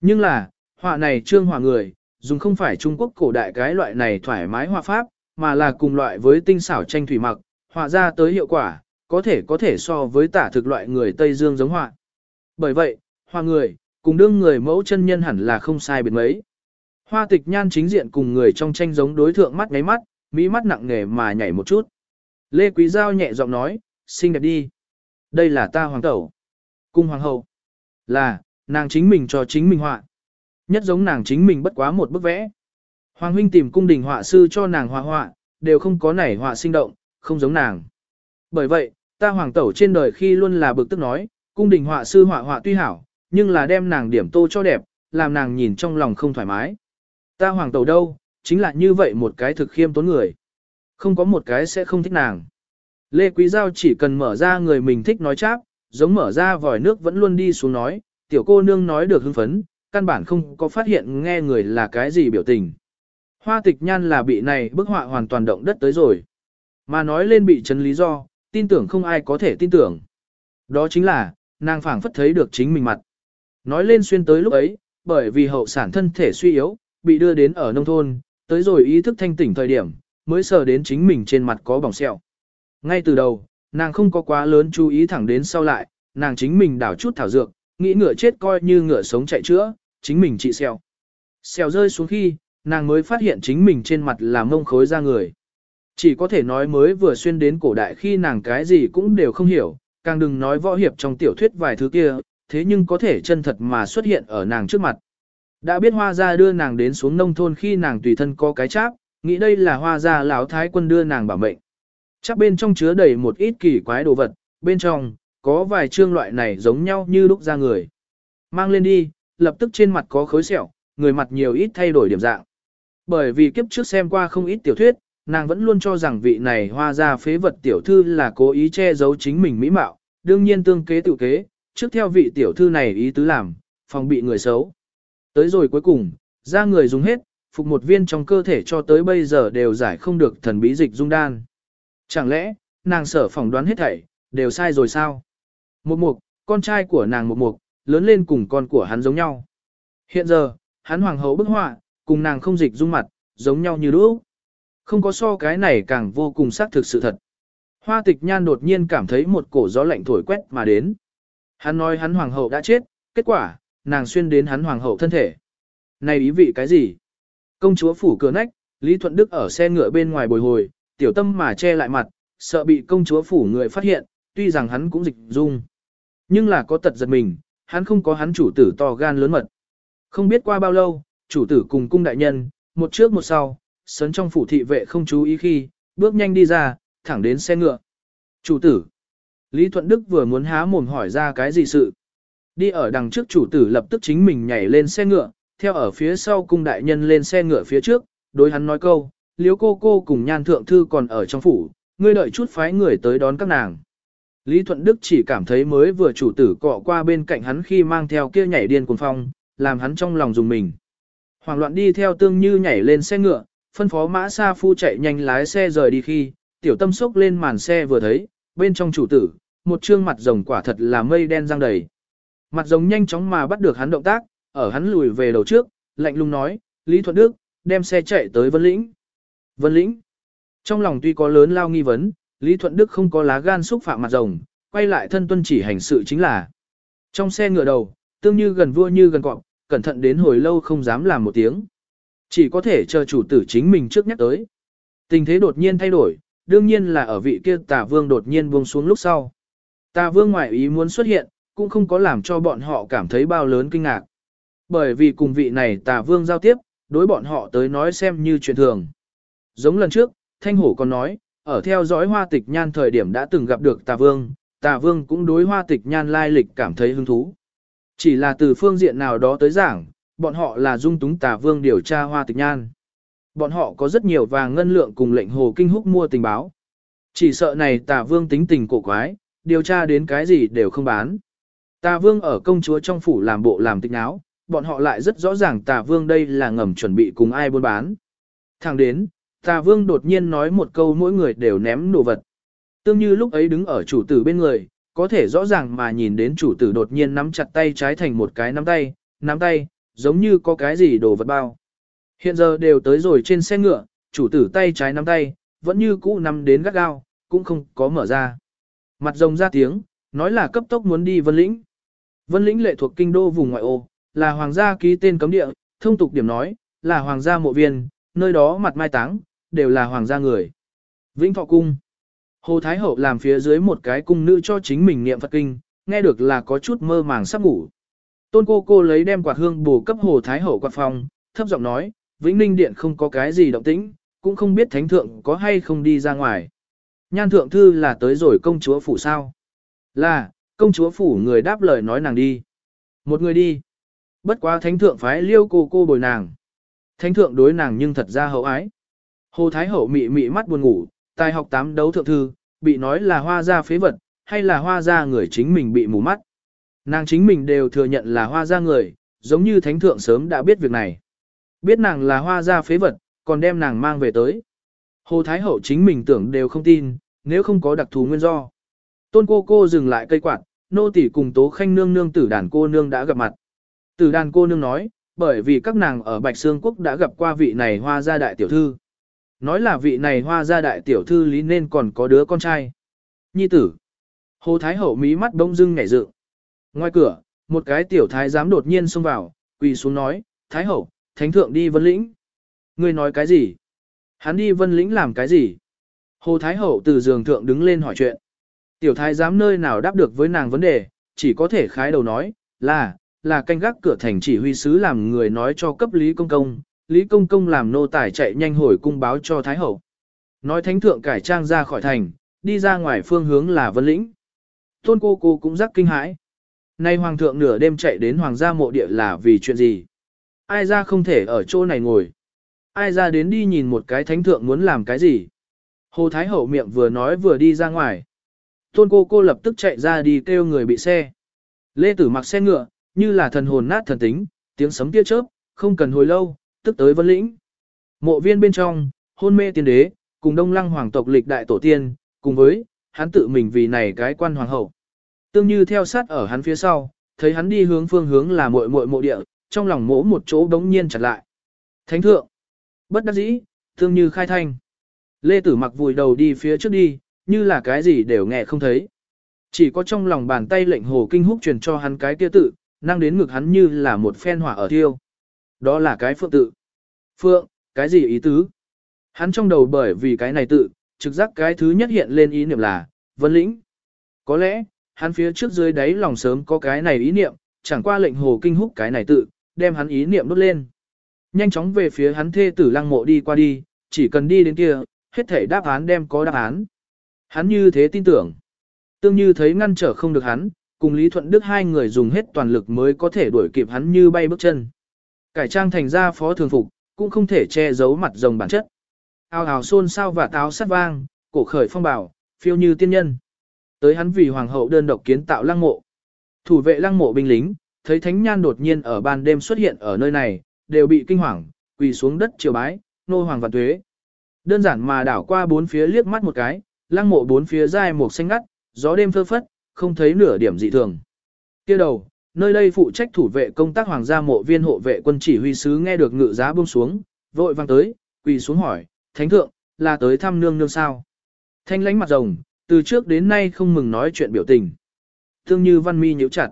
Nhưng là, họa này trương họa người, dùng không phải Trung Quốc cổ đại cái loại này thoải mái họa pháp, mà là cùng loại với tinh xảo tranh thủy mặc, họa ra tới hiệu quả, có thể có thể so với tả thực loại người Tây Dương giống họa. Bởi vậy, hoa người, cùng đương người mẫu chân nhân hẳn là không sai biệt mấy. Hoa tịch nhan chính diện cùng người trong tranh giống đối thượng mắt ngáy mắt, mỹ mắt nặng nề mà nhảy một chút. Lê Quý Giao nhẹ giọng nói, xinh đẹp đi. Đây là ta hoàng tẩu. Cung hoàng hậu. Là, nàng chính mình cho chính mình họa. Nhất giống nàng chính mình bất quá một bức vẽ. Hoàng huynh tìm cung đình họa sư cho nàng họa họa, đều không có nảy họa sinh động, không giống nàng. Bởi vậy, ta hoàng tẩu trên đời khi luôn là bực tức nói, cung đình họa sư họa họa tuy hảo, nhưng là đem nàng điểm tô cho đẹp, làm nàng nhìn trong lòng không thoải mái. Ta hoàng tẩu đâu, chính là như vậy một cái thực khiêm tốn người. Không có một cái sẽ không thích nàng. Lê Quý Giao chỉ cần mở ra người mình thích nói cháp, giống mở ra vòi nước vẫn luôn đi xuống nói, tiểu cô nương nói được hưng phấn, căn bản không có phát hiện nghe người là cái gì biểu tình. Hoa tịch nhan là bị này bức họa hoàn toàn động đất tới rồi. Mà nói lên bị chấn lý do, tin tưởng không ai có thể tin tưởng. Đó chính là, nàng phảng phất thấy được chính mình mặt. Nói lên xuyên tới lúc ấy, bởi vì hậu sản thân thể suy yếu, bị đưa đến ở nông thôn, tới rồi ý thức thanh tỉnh thời điểm, mới sờ đến chính mình trên mặt có bỏng sẹo. Ngay từ đầu, nàng không có quá lớn chú ý thẳng đến sau lại, nàng chính mình đảo chút thảo dược, nghĩ ngựa chết coi như ngựa sống chạy chữa, chính mình trị sẹo. Sẹo rơi xuống khi, nàng mới phát hiện chính mình trên mặt là mông khối ra người. Chỉ có thể nói mới vừa xuyên đến cổ đại khi nàng cái gì cũng đều không hiểu, càng đừng nói võ hiệp trong tiểu thuyết vài thứ kia, thế nhưng có thể chân thật mà xuất hiện ở nàng trước mặt. Đã biết hoa gia đưa nàng đến xuống nông thôn khi nàng tùy thân có cái cháp, nghĩ đây là hoa gia lão thái quân đưa nàng bảo mệnh. Cháp bên trong chứa đầy một ít kỳ quái đồ vật, bên trong, có vài chương loại này giống nhau như lúc ra người. Mang lên đi, lập tức trên mặt có khối sẹo, người mặt nhiều ít thay đổi điểm dạng. Bởi vì kiếp trước xem qua không ít tiểu thuyết, nàng vẫn luôn cho rằng vị này hoa ra phế vật tiểu thư là cố ý che giấu chính mình mỹ mạo, đương nhiên tương kế tự kế, trước theo vị tiểu thư này ý tứ làm, phòng bị người xấu. Tới rồi cuối cùng, ra người dùng hết, phục một viên trong cơ thể cho tới bây giờ đều giải không được thần bí dịch dung đan. Chẳng lẽ, nàng sở phỏng đoán hết thảy, đều sai rồi sao? Một mục, con trai của nàng một mục, lớn lên cùng con của hắn giống nhau. Hiện giờ, hắn hoàng hậu bức họa, cùng nàng không dịch dung mặt, giống nhau như đúc. Không có so cái này càng vô cùng xác thực sự thật. Hoa tịch nhan đột nhiên cảm thấy một cổ gió lạnh thổi quét mà đến. Hắn nói hắn hoàng hậu đã chết, kết quả, nàng xuyên đến hắn hoàng hậu thân thể. Này ý vị cái gì? Công chúa phủ cửa nách, Lý Thuận Đức ở xe ngựa bên ngoài bồi hồi, tiểu tâm mà che lại mặt, sợ bị công chúa phủ người phát hiện, tuy rằng hắn cũng dịch dung. Nhưng là có tật giật mình, hắn không có hắn chủ tử to gan lớn mật. Không biết qua bao lâu, chủ tử cùng cung đại nhân, một trước một sau, sấn trong phủ thị vệ không chú ý khi, bước nhanh đi ra, thẳng đến xe ngựa. Chủ tử. Lý Thuận Đức vừa muốn há mồm hỏi ra cái gì sự. Đi ở đằng trước chủ tử lập tức chính mình nhảy lên xe ngựa, theo ở phía sau cung đại nhân lên xe ngựa phía trước, đối hắn nói câu, liếu cô cô cùng nhan thượng thư còn ở trong phủ, ngươi đợi chút phái người tới đón các nàng. Lý Thuận Đức chỉ cảm thấy mới vừa chủ tử cọ qua bên cạnh hắn khi mang theo kia nhảy điên cuồng phong, làm hắn trong lòng dùng mình. Hoàng loạn đi theo tương như nhảy lên xe ngựa, phân phó mã sa phu chạy nhanh lái xe rời đi khi, tiểu tâm sốc lên màn xe vừa thấy, bên trong chủ tử, một trương mặt rồng quả thật là mây đen răng đầy. Mặt rồng nhanh chóng mà bắt được hắn động tác, ở hắn lùi về đầu trước, lạnh lùng nói, Lý Thuận Đức, đem xe chạy tới Vân Lĩnh. Vân Lĩnh. Trong lòng tuy có lớn lao nghi vấn, Lý Thuận Đức không có lá gan xúc phạm mặt rồng, quay lại thân tuân chỉ hành sự chính là. Trong xe ngựa đầu, tương như gần vua như gần cọp, cẩn thận đến hồi lâu không dám làm một tiếng. Chỉ có thể chờ chủ tử chính mình trước nhắc tới. Tình thế đột nhiên thay đổi, đương nhiên là ở vị kia tà vương đột nhiên buông xuống lúc sau. Tà vương ngoại ý muốn xuất hiện, cũng không có làm cho bọn họ cảm thấy bao lớn kinh ngạc. Bởi vì cùng vị này tà vương giao tiếp, đối bọn họ tới nói xem như chuyện thường. Giống lần trước, Thanh Hổ còn nói, ở theo dõi hoa tịch nhan thời điểm đã từng gặp được tà vương, tà vương cũng đối hoa tịch nhan lai lịch cảm thấy hứng thú. Chỉ là từ phương diện nào đó tới giảng, bọn họ là dung túng tà vương điều tra hoa tịch nhan. Bọn họ có rất nhiều vàng ngân lượng cùng lệnh hồ kinh húc mua tình báo. Chỉ sợ này tà vương tính tình cổ quái, điều tra đến cái gì đều không bán. Tà vương ở công chúa trong phủ làm bộ làm tịch áo, bọn họ lại rất rõ ràng tà vương đây là ngầm chuẩn bị cùng ai buôn bán. Thẳng đến, tà vương đột nhiên nói một câu mỗi người đều ném đồ vật. Tương như lúc ấy đứng ở chủ tử bên người, có thể rõ ràng mà nhìn đến chủ tử đột nhiên nắm chặt tay trái thành một cái nắm tay, nắm tay, giống như có cái gì đồ vật bao. Hiện giờ đều tới rồi trên xe ngựa, chủ tử tay trái nắm tay, vẫn như cũ nắm đến gắt gao, cũng không có mở ra. Mặt rồng ra tiếng, nói là cấp tốc muốn đi Vân Lĩnh. Vân Lĩnh lệ thuộc kinh đô vùng ngoại ô, là hoàng gia ký tên cấm địa, thông tục điểm nói, là hoàng gia mộ viên, nơi đó mặt mai táng, đều là hoàng gia người. Vĩnh Thọ Cung Hồ Thái Hậu làm phía dưới một cái cung nữ cho chính mình niệm Phật kinh, nghe được là có chút mơ màng sắp ngủ. Tôn cô cô lấy đem quạt hương bổ cấp Hồ Thái Hậu quạt phòng, thấp giọng nói, Vĩnh Ninh Điện không có cái gì động tĩnh, cũng không biết Thánh Thượng có hay không đi ra ngoài. Nhan Thượng Thư là tới rồi công chúa phủ sao? Là, công chúa phủ người đáp lời nói nàng đi. Một người đi. Bất quá Thánh Thượng phái liêu cô cô bồi nàng. Thánh Thượng đối nàng nhưng thật ra hậu ái. Hồ Thái Hậu mị mị mắt buồn ngủ, tài học tám đấu thượng thư, bị nói là hoa gia phế vật, hay là hoa gia người chính mình bị mù mắt. Nàng chính mình đều thừa nhận là hoa gia người, giống như thánh thượng sớm đã biết việc này. Biết nàng là hoa gia phế vật, còn đem nàng mang về tới. Hồ Thái Hậu chính mình tưởng đều không tin, nếu không có đặc thù nguyên do. Tôn cô cô dừng lại cây quạt, nô tỷ cùng tố khanh nương nương tử đàn cô nương đã gặp mặt. Tử đàn cô nương nói, bởi vì các nàng ở Bạch Sương Quốc đã gặp qua vị này hoa gia đại tiểu thư. Nói là vị này hoa gia đại tiểu thư lý nên còn có đứa con trai. Nhi tử. Hồ Thái Hậu mí mắt bông dưng ngảy dựng. Ngoài cửa, một cái tiểu thái giám đột nhiên xông vào, quỳ xuống nói, Thái Hậu, Thánh Thượng đi Vân Lĩnh. Ngươi nói cái gì? Hắn đi Vân Lĩnh làm cái gì? Hồ Thái Hậu từ giường thượng đứng lên hỏi chuyện. Tiểu thái giám nơi nào đáp được với nàng vấn đề, chỉ có thể khái đầu nói, là, là canh gác cửa thành chỉ huy sứ làm người nói cho cấp lý công công, Lý Công Công làm nô tài chạy nhanh hồi cung báo cho Thái Hậu. Nói thánh thượng cải trang ra khỏi thành, đi ra ngoài phương hướng là Vân Lĩnh. Tôn cô cô cũng rắc kinh hãi. Nay hoàng thượng nửa đêm chạy đến hoàng gia mộ địa là vì chuyện gì? Ai ra không thể ở chỗ này ngồi? Ai ra đến đi nhìn một cái thánh thượng muốn làm cái gì? Hồ Thái Hậu miệng vừa nói vừa đi ra ngoài. Tôn cô cô lập tức chạy ra đi kêu người bị xe. Lê Tử mặc xe ngựa, như là thần hồn nát thần tính, tiếng sấm tia chớp, không cần hồi lâu, tức tới Vân Lĩnh. Mộ viên bên trong, hôn mê tiên đế, cùng đông lăng hoàng tộc lịch đại tổ tiên, cùng với, hắn tự mình vì này cái quan hoàng hậu. Tương như theo sát ở hắn phía sau, thấy hắn đi hướng phương hướng là muội muội mộ địa, trong lòng mỗ một chỗ đống nhiên chặt lại. Thánh thượng, bất đắc dĩ, tương như khai thanh. Lê Tử mặc vùi đầu đi phía trước đi, như là cái gì đều nghe không thấy. Chỉ có trong lòng bàn tay lệnh hồ kinh húc truyền cho hắn cái kia tự, năng đến ngực hắn như là một phen hỏa ở thiêu. Đó là cái phượng tự. Phượng, cái gì ý tứ? Hắn trong đầu bởi vì cái này tự, trực giác cái thứ nhất hiện lên ý niệm là, vân lĩnh. Có lẽ, hắn phía trước dưới đáy lòng sớm có cái này ý niệm, chẳng qua lệnh hồ kinh húc cái này tự, đem hắn ý niệm đốt lên. Nhanh chóng về phía hắn thê tử lăng mộ đi qua đi, chỉ cần đi đến kia, hết thể đáp án đem có đáp án. Hắn như thế tin tưởng. Tương như thấy ngăn trở không được hắn, cùng Lý Thuận Đức hai người dùng hết toàn lực mới có thể đuổi kịp hắn như bay bước chân. Cải trang thành ra phó thường phục, cũng không thể che giấu mặt rồng bản chất. Ao ào xôn sao và táo sắt vang, cổ khởi phong bảo, phiêu như tiên nhân. Tới hắn vì hoàng hậu đơn độc kiến tạo lăng mộ. Thủ vệ lăng mộ binh lính, thấy thánh nhan đột nhiên ở ban đêm xuất hiện ở nơi này, đều bị kinh hoàng, quỳ xuống đất triều bái, nô hoàng và tuế. Đơn giản mà đảo qua bốn phía liếc mắt một cái, lăng mộ bốn phía dai một xanh ngắt, gió đêm phơ phất, không thấy nửa điểm dị thường. Kia đầu, nơi đây phụ trách thủ vệ công tác hoàng gia mộ viên hộ vệ quân chỉ huy sứ nghe được ngự giá buông xuống, vội vang tới, quỳ xuống hỏi, thánh thượng, là tới thăm nương nương sao? Thanh lánh mặt rồng, từ trước đến nay không mừng nói chuyện biểu tình. Thương như văn mi nhíu chặt.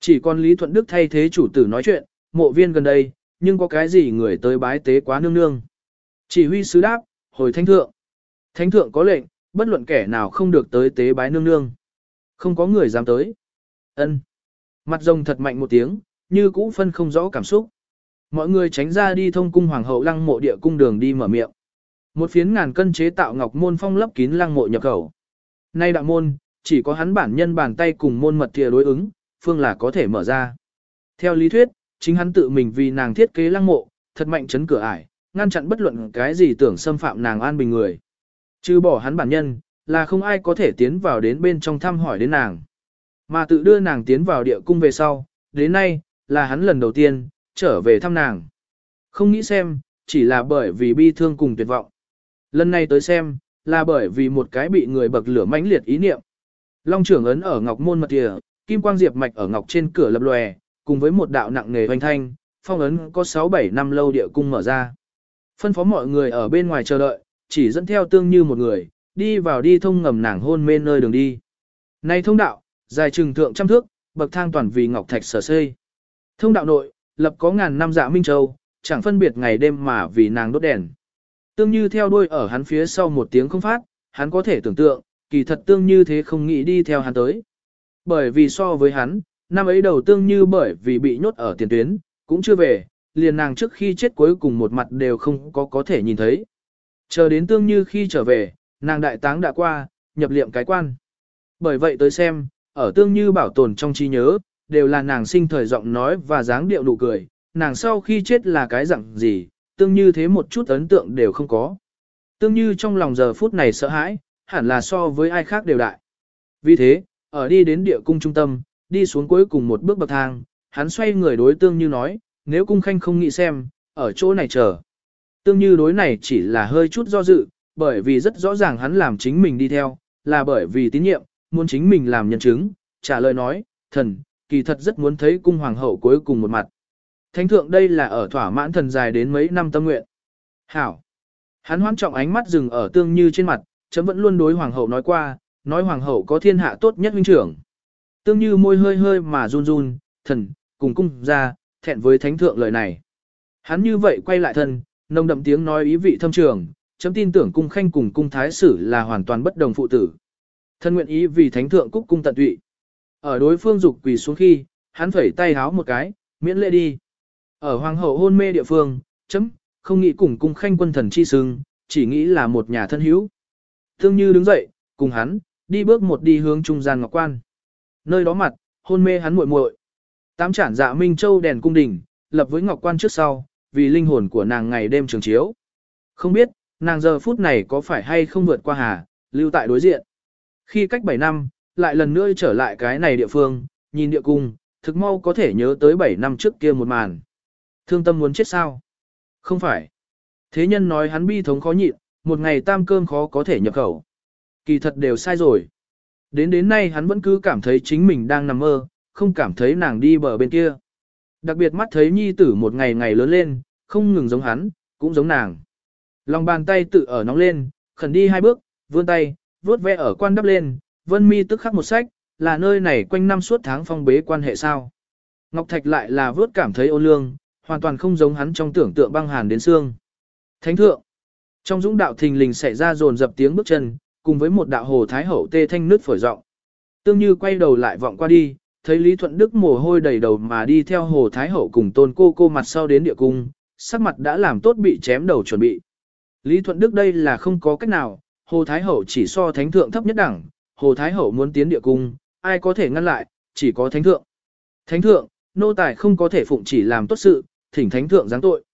Chỉ còn Lý Thuận Đức thay thế chủ tử nói chuyện, mộ viên gần đây, nhưng có cái gì người tới bái tế quá nương nương. Chỉ huy sứ đáp, hồi thánh thượng. Thánh thượng có lệnh, bất luận kẻ nào không được tới tế bái nương nương. Không có người dám tới. ân Mặt rồng thật mạnh một tiếng, như cũ phân không rõ cảm xúc. Mọi người tránh ra đi thông cung hoàng hậu lăng mộ địa cung đường đi mở miệng. Một phiến ngàn cân chế tạo ngọc môn phong lấp kín lăng mộ nhập khẩu. Nay đạo môn, chỉ có hắn bản nhân bàn tay cùng môn mật thìa đối ứng, phương là có thể mở ra. Theo lý thuyết, chính hắn tự mình vì nàng thiết kế lăng mộ, thật mạnh chấn cửa ải, ngăn chặn bất luận cái gì tưởng xâm phạm nàng an bình người. Chứ bỏ hắn bản nhân, là không ai có thể tiến vào đến bên trong thăm hỏi đến nàng. Mà tự đưa nàng tiến vào địa cung về sau, đến nay, là hắn lần đầu tiên, trở về thăm nàng. Không nghĩ xem, chỉ là bởi vì bi thương cùng tuyệt vọng. Lần này tới xem, là bởi vì một cái bị người bậc lửa mãnh liệt ý niệm. Long trưởng ấn ở ngọc môn mật địa, kim quang diệp mạch ở ngọc trên cửa lập lòe, cùng với một đạo nặng nghề hoành thanh, phong ấn có 6-7 năm lâu địa cung mở ra. Phân phó mọi người ở bên ngoài chờ đợi, chỉ dẫn theo tương như một người, đi vào đi thông ngầm nàng hôn mê nơi đường đi. Này thông đạo, dài trừng thượng trăm thước, bậc thang toàn vì ngọc thạch sở xây. Thông đạo nội, lập có ngàn năm dạ minh châu, chẳng phân biệt ngày đêm mà vì nàng đốt đèn. Tương như theo đuôi ở hắn phía sau một tiếng không phát, hắn có thể tưởng tượng, kỳ thật tương như thế không nghĩ đi theo hắn tới. Bởi vì so với hắn, năm ấy đầu tương như bởi vì bị nhốt ở tiền tuyến, cũng chưa về, liền nàng trước khi chết cuối cùng một mặt đều không có có thể nhìn thấy. Chờ đến tương như khi trở về, nàng đại táng đã qua, nhập liệm cái quan. Bởi vậy tới xem, ở tương như bảo tồn trong trí nhớ, đều là nàng sinh thời giọng nói và dáng điệu nụ cười, nàng sau khi chết là cái dạng gì, tương như thế một chút ấn tượng đều không có. Tương như trong lòng giờ phút này sợ hãi, hẳn là so với ai khác đều đại. Vì thế, ở đi đến địa cung trung tâm, đi xuống cuối cùng một bước bậc thang, hắn xoay người đối tương như nói, nếu cung khanh không nghĩ xem, ở chỗ này chờ. Tương như đối này chỉ là hơi chút do dự, bởi vì rất rõ ràng hắn làm chính mình đi theo, là bởi vì tín nhiệm, muốn chính mình làm nhân chứng, trả lời nói, thần, kỳ thật rất muốn thấy cung hoàng hậu cuối cùng một mặt. Thánh thượng đây là ở thỏa mãn thần dài đến mấy năm tâm nguyện. Hảo. Hắn hoan trọng ánh mắt dừng ở tương như trên mặt, chấm vẫn luôn đối hoàng hậu nói qua, nói hoàng hậu có thiên hạ tốt nhất huynh trưởng. Tương như môi hơi hơi mà run run, thần, cùng cung ra, thẹn với thánh thượng lời này. Hắn như vậy quay lại thân, nồng đậm tiếng nói ý vị thâm trường, chấm tin tưởng cung khanh cùng cung thái sử là hoàn toàn bất đồng phụ tử. Thân nguyện ý vì thánh thượng cúc cung tận tụy. Ở đối phương dục quỳ xuống khi, hắn phẩy tay háo một cái, miễn lễ đi. Ở hoàng hậu hôn mê địa phương, chấm, không nghĩ cùng cung khanh quân thần chi sưng, chỉ nghĩ là một nhà thân hữu. Thương như đứng dậy, cùng hắn, đi bước một đi hướng trung gian ngọc quan. Nơi đó mặt, hôn mê hắn muội muội. Tám chản dạ Minh Châu đèn cung đình, lập với ngọc quan trước sau, vì linh hồn của nàng ngày đêm trường chiếu. Không biết, nàng giờ phút này có phải hay không vượt qua hà, lưu tại đối diện. Khi cách 7 năm, lại lần nữa trở lại cái này địa phương, nhìn địa cung, thực mau có thể nhớ tới 7 năm trước kia một màn. Thương tâm muốn chết sao? Không phải. Thế nhân nói hắn bi thống khó nhịn, một ngày tam cơm khó có thể nhập khẩu. Kỳ thật đều sai rồi. Đến đến nay hắn vẫn cứ cảm thấy chính mình đang nằm mơ, không cảm thấy nàng đi bờ bên kia. Đặc biệt mắt thấy nhi tử một ngày ngày lớn lên, không ngừng giống hắn, cũng giống nàng. Lòng bàn tay tự ở nóng lên, khẩn đi hai bước, vươn tay, vuốt ve ở quan đắp lên, vân mi tức khắc một sách, là nơi này quanh năm suốt tháng phong bế quan hệ sao. Ngọc Thạch lại là vớt cảm thấy ô lương, hoàn toàn không giống hắn trong tưởng tượng băng hàn đến xương. Thánh thượng, trong dũng đạo thình lình xảy ra dồn dập tiếng bước chân, cùng với một đạo hồ thái hậu tê thanh nứt phổi rộng. Tương như quay đầu lại vọng qua đi, thấy Lý Thuận Đức mồ hôi đầy đầu mà đi theo hồ thái hậu cùng tôn cô cô mặt sau đến địa cung, sắc mặt đã làm tốt bị chém đầu chuẩn bị. Lý Thuận Đức đây là không có cách nào, hồ thái hậu chỉ so thánh thượng thấp nhất đẳng, hồ thái hậu muốn tiến địa cung, ai có thể ngăn lại, chỉ có thánh thượng. Thánh thượng, nô tài không có thể phụng chỉ làm tốt sự, thỉnh thánh thượng giáng tội.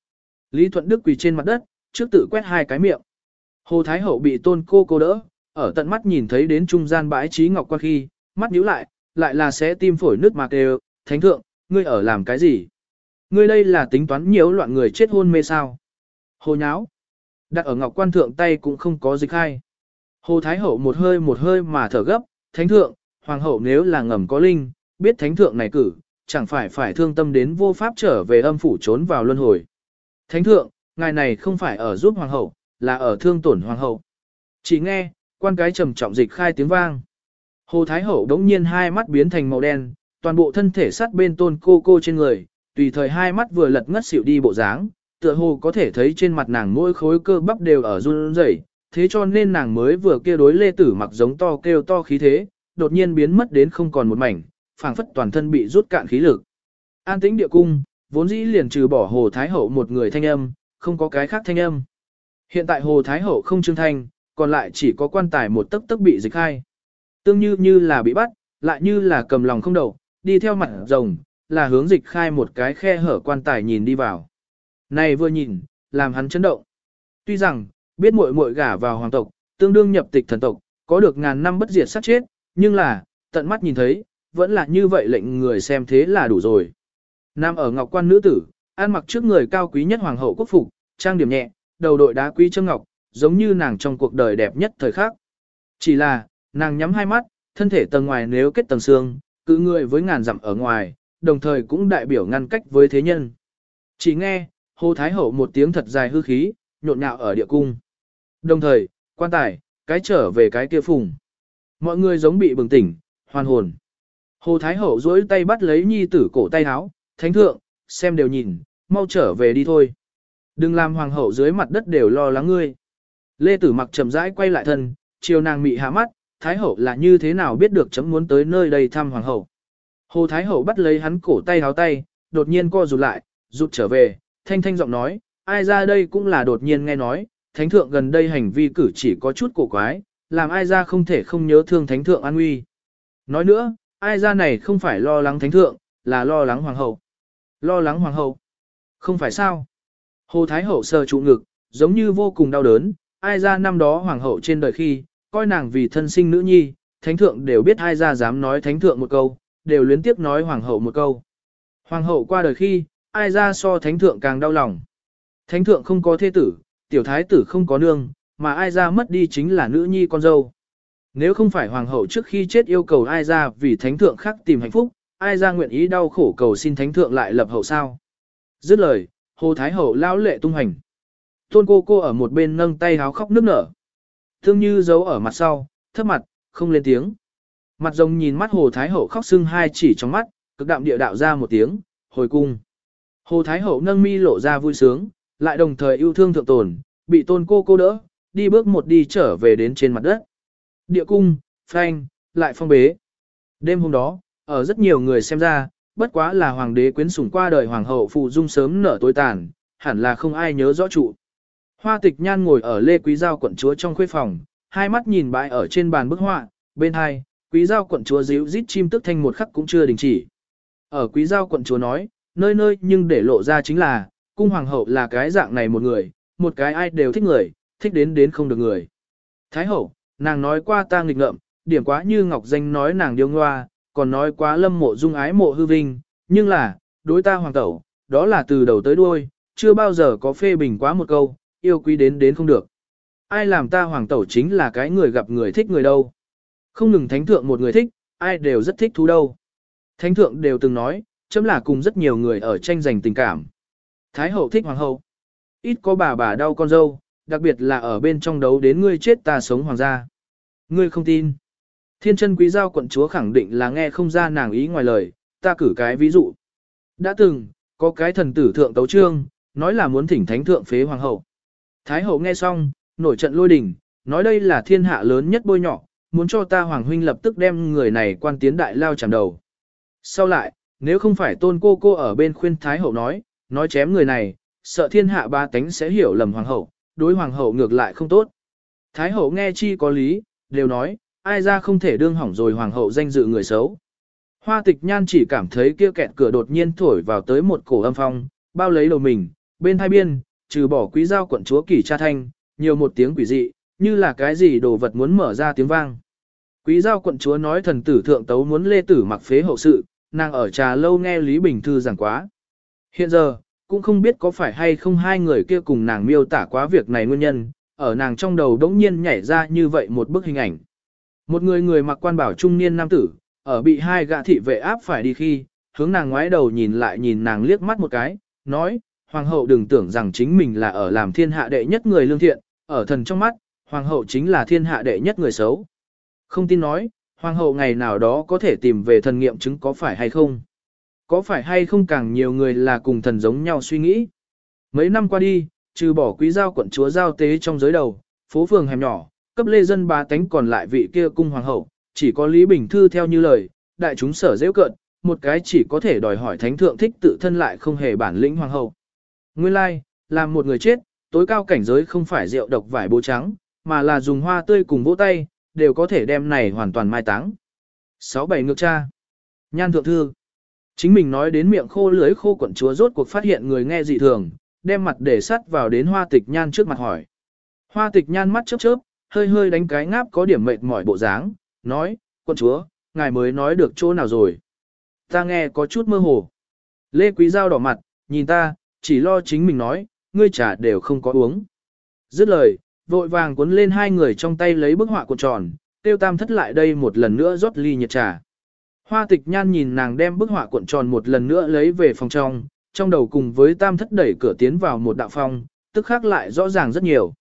Lý Thuận Đức quỳ trên mặt đất, trước tự quét hai cái miệng. Hồ Thái Hậu bị tôn cô cô đỡ, ở tận mắt nhìn thấy đến trung gian bãi trí ngọc qua khi, mắt nhíu lại, lại là sẽ tim phổi nước mạc đều, thánh thượng, ngươi ở làm cái gì? Ngươi đây là tính toán nhiễu loạn người chết hôn mê sao? Hồ nháo. Đặt ở ngọc quan thượng tay cũng không có dịch hay. Hồ Thái Hậu một hơi một hơi mà thở gấp, thánh thượng, hoàng hậu nếu là ngầm có linh, biết thánh thượng này cử, chẳng phải phải thương tâm đến vô pháp trở về âm phủ trốn vào luân hồi. Thánh thượng, ngài này không phải ở giúp hoàng hậu, là ở thương tổn hoàng hậu. Chỉ nghe, quan cái trầm trọng dịch khai tiếng vang. Hồ Thái Hậu đống nhiên hai mắt biến thành màu đen, toàn bộ thân thể sát bên tôn cô cô trên người, tùy thời hai mắt vừa lật ngất xỉu đi bộ dáng, tựa hồ có thể thấy trên mặt nàng mỗi khối cơ bắp đều ở run rẩy, thế cho nên nàng mới vừa kia đối lê tử mặc giống to kêu to khí thế, đột nhiên biến mất đến không còn một mảnh, phảng phất toàn thân bị rút cạn khí lực. An tĩnh địa cung, vốn dĩ liền trừ bỏ Hồ Thái Hậu một người thanh âm, không có cái khác thanh âm. Hiện tại Hồ Thái Hậu không trương thanh, còn lại chỉ có quan tài một tấc tấc bị dịch khai, Tương như như là bị bắt, lại như là cầm lòng không đầu, đi theo mặt rồng, là hướng dịch khai một cái khe hở quan tài nhìn đi vào. Này vừa nhìn, làm hắn chấn động. Tuy rằng, biết muội muội gả vào hoàng tộc, tương đương nhập tịch thần tộc, có được ngàn năm bất diệt sát chết, nhưng là, tận mắt nhìn thấy, vẫn là như vậy lệnh người xem thế là đủ rồi. Nam ở ngọc quan nữ tử, ăn mặc trước người cao quý nhất hoàng hậu quốc phục, trang điểm nhẹ, đầu đội đá quý châm ngọc, giống như nàng trong cuộc đời đẹp nhất thời khắc. Chỉ là, nàng nhắm hai mắt, thân thể tầng ngoài nếu kết tầng xương, cự người với ngàn dặm ở ngoài, đồng thời cũng đại biểu ngăn cách với thế nhân. Chỉ nghe, Hồ Thái Hậu một tiếng thật dài hư khí, nhộn nhạo ở địa cung. Đồng thời, quan tài, cái trở về cái kia phùng. Mọi người giống bị bừng tỉnh, hoàn hồn. Hồ Thái Hậu duỗi tay bắt lấy nhi tử cổ tay áo, thánh thượng, xem đều nhìn, mau trở về đi thôi. Đừng làm hoàng hậu dưới mặt đất đều lo lắng ngươi. Lê Tử mặc chậm rãi quay lại thân, chiều nàng mị hạ mắt, Thái hậu là như thế nào biết được chấm muốn tới nơi đây thăm hoàng hậu. Hồ Thái hậu bắt lấy hắn cổ tay háo tay, đột nhiên co rụt lại, rụt trở về, thanh thanh giọng nói, ai ra đây cũng là đột nhiên nghe nói, thánh thượng gần đây hành vi cử chỉ có chút cổ quái, làm ai ra không thể không nhớ thương thánh thượng an nguy. Nói nữa, ai ra này không phải lo lắng thánh thượng, là lo lắng hoàng hậu. Lo lắng hoàng hậu. Không phải sao? Hồ Thái hậu sờ trụ ngực, giống như vô cùng đau đớn, ai ra năm đó hoàng hậu trên đời khi, coi nàng vì thân sinh nữ nhi, thánh thượng đều biết ai ra dám nói thánh thượng một câu, đều luyến tiếp nói hoàng hậu một câu. Hoàng hậu qua đời khi, ai ra so thánh thượng càng đau lòng. Thánh thượng không có thế tử, tiểu thái tử không có nương, mà ai ra mất đi chính là nữ nhi con dâu. Nếu không phải hoàng hậu trước khi chết yêu cầu ai ra vì thánh thượng khác tìm hạnh phúc, ai ra nguyện ý đau khổ cầu xin thánh thượng lại lập hậu sao. Dứt lời, hồ thái hậu lao lệ tung hành. Tôn cô cô ở một bên nâng tay háo khóc nước nở. Thương như giấu ở mặt sau, thấp mặt, không lên tiếng. Mặt rồng nhìn mắt hồ thái hậu khóc sưng hai chỉ trong mắt, cực đạm địa đạo ra một tiếng, hồi cung. Hồ thái hậu nâng mi lộ ra vui sướng, lại đồng thời yêu thương thượng tồn, bị tôn cô cô đỡ, đi bước một đi trở về đến trên mặt đất. Địa cung, phanh, lại phong bế. Đêm hôm đó, ở rất nhiều người xem ra, bất quá là hoàng đế quyến sủng qua đời hoàng hậu phụ dung sớm nở tối tàn, hẳn là không ai nhớ rõ trụ. Hoa tịch nhan ngồi ở lê quý giao quận chúa trong khuê phòng, hai mắt nhìn bãi ở trên bàn bức họa, bên hai, quý giao quận chúa díu rít chim tức thanh một khắc cũng chưa đình chỉ. Ở quý giao quận chúa nói, nơi nơi nhưng để lộ ra chính là, cung hoàng hậu là cái dạng này một người, một cái ai đều thích người, thích đến đến không được người. Thái hậu, nàng nói qua ta nghịch ngợm, điểm quá như ngọc danh nói nàng điêu ngoa, còn nói quá lâm mộ dung ái mộ hư vinh, nhưng là, đối ta hoàng tẩu, đó là từ đầu tới đuôi, chưa bao giờ có phê bình quá một câu, yêu quý đến đến không được. Ai làm ta hoàng tẩu chính là cái người gặp người thích người đâu. Không ngừng thánh thượng một người thích, ai đều rất thích thú đâu. Thánh thượng đều từng nói, chấm là cùng rất nhiều người ở tranh giành tình cảm. Thái hậu thích hoàng hậu. Ít có bà bà đau con dâu, đặc biệt là ở bên trong đấu đến ngươi chết ta sống hoàng gia. Ngươi không tin. Thiên chân quý giao quận chúa khẳng định là nghe không ra nàng ý ngoài lời, ta cử cái ví dụ. Đã từng, có cái thần tử thượng tấu trương, nói là muốn thỉnh thánh thượng phế hoàng hậu. Thái hậu nghe xong, nổi trận lôi đình, nói đây là thiên hạ lớn nhất bôi nhỏ, muốn cho ta hoàng huynh lập tức đem người này quan tiến đại lao chạm đầu. Sau lại, nếu không phải tôn cô cô ở bên khuyên Thái hậu nói, nói chém người này, sợ thiên hạ ba tánh sẽ hiểu lầm hoàng hậu, đối hoàng hậu ngược lại không tốt. Thái hậu nghe chi có lý, đều nói, ai ra không thể đương hỏng rồi hoàng hậu danh dự người xấu. Hoa tịch nhan chỉ cảm thấy kia kẹt cửa đột nhiên thổi vào tới một cổ âm phong, bao lấy đầu mình, bên hai biên, trừ bỏ quý giao quận chúa kỷ cha thanh, nhiều một tiếng quỷ dị, như là cái gì đồ vật muốn mở ra tiếng vang. Quý giao quận chúa nói thần tử thượng tấu muốn lê tử mặc phế hậu sự, nàng ở trà lâu nghe Lý Bình Thư giảng quá. Hiện giờ, cũng không biết có phải hay không hai người kia cùng nàng miêu tả quá việc này nguyên nhân, ở nàng trong đầu đống nhiên nhảy ra như vậy một bức hình ảnh. Một người người mặc quan bảo trung niên nam tử, ở bị hai gã thị vệ áp phải đi khi, hướng nàng ngoái đầu nhìn lại nhìn nàng liếc mắt một cái, nói, hoàng hậu đừng tưởng rằng chính mình là ở làm thiên hạ đệ nhất người lương thiện, ở thần trong mắt, hoàng hậu chính là thiên hạ đệ nhất người xấu. Không tin nói, hoàng hậu ngày nào đó có thể tìm về thần nghiệm chứng có phải hay không. Có phải hay không càng nhiều người là cùng thần giống nhau suy nghĩ. Mấy năm qua đi, trừ bỏ quý giao quận chúa giao tế trong giới đầu, phố phường hẻm nhỏ, cấp lê dân ba tánh còn lại vị kia cung hoàng hậu, chỉ có Lý Bình Thư theo như lời, đại chúng sở dễ cận, một cái chỉ có thể đòi hỏi thánh thượng thích tự thân lại không hề bản lĩnh hoàng hậu. Nguyên lai, like, làm một người chết, tối cao cảnh giới không phải rượu độc vải bố trắng, mà là dùng hoa tươi cùng vỗ tay, đều có thể đem này hoàn toàn mai táng. Sáu bảy ngược cha. Nhan thượng thư. Chính mình nói đến miệng khô lưới khô quận chúa rốt cuộc phát hiện người nghe dị thường, đem mặt để sắt vào đến hoa tịch nhan trước mặt hỏi. Hoa tịch nhan mắt chớp chớp, hơi hơi đánh cái ngáp có điểm mệt mỏi bộ dáng, nói, quận chúa, ngài mới nói được chỗ nào rồi. Ta nghe có chút mơ hồ. Lê Quý Giao đỏ mặt, nhìn ta, chỉ lo chính mình nói, ngươi trà đều không có uống. Dứt lời, vội vàng cuốn lên hai người trong tay lấy bức họa cuộn tròn, tiêu tam thất lại đây một lần nữa rót ly nhiệt trà. Hoa tịch nhan nhìn nàng đem bức họa cuộn tròn một lần nữa lấy về phòng trong, trong đầu cùng với tam thất đẩy cửa tiến vào một đạo phòng, tức khác lại rõ ràng rất nhiều.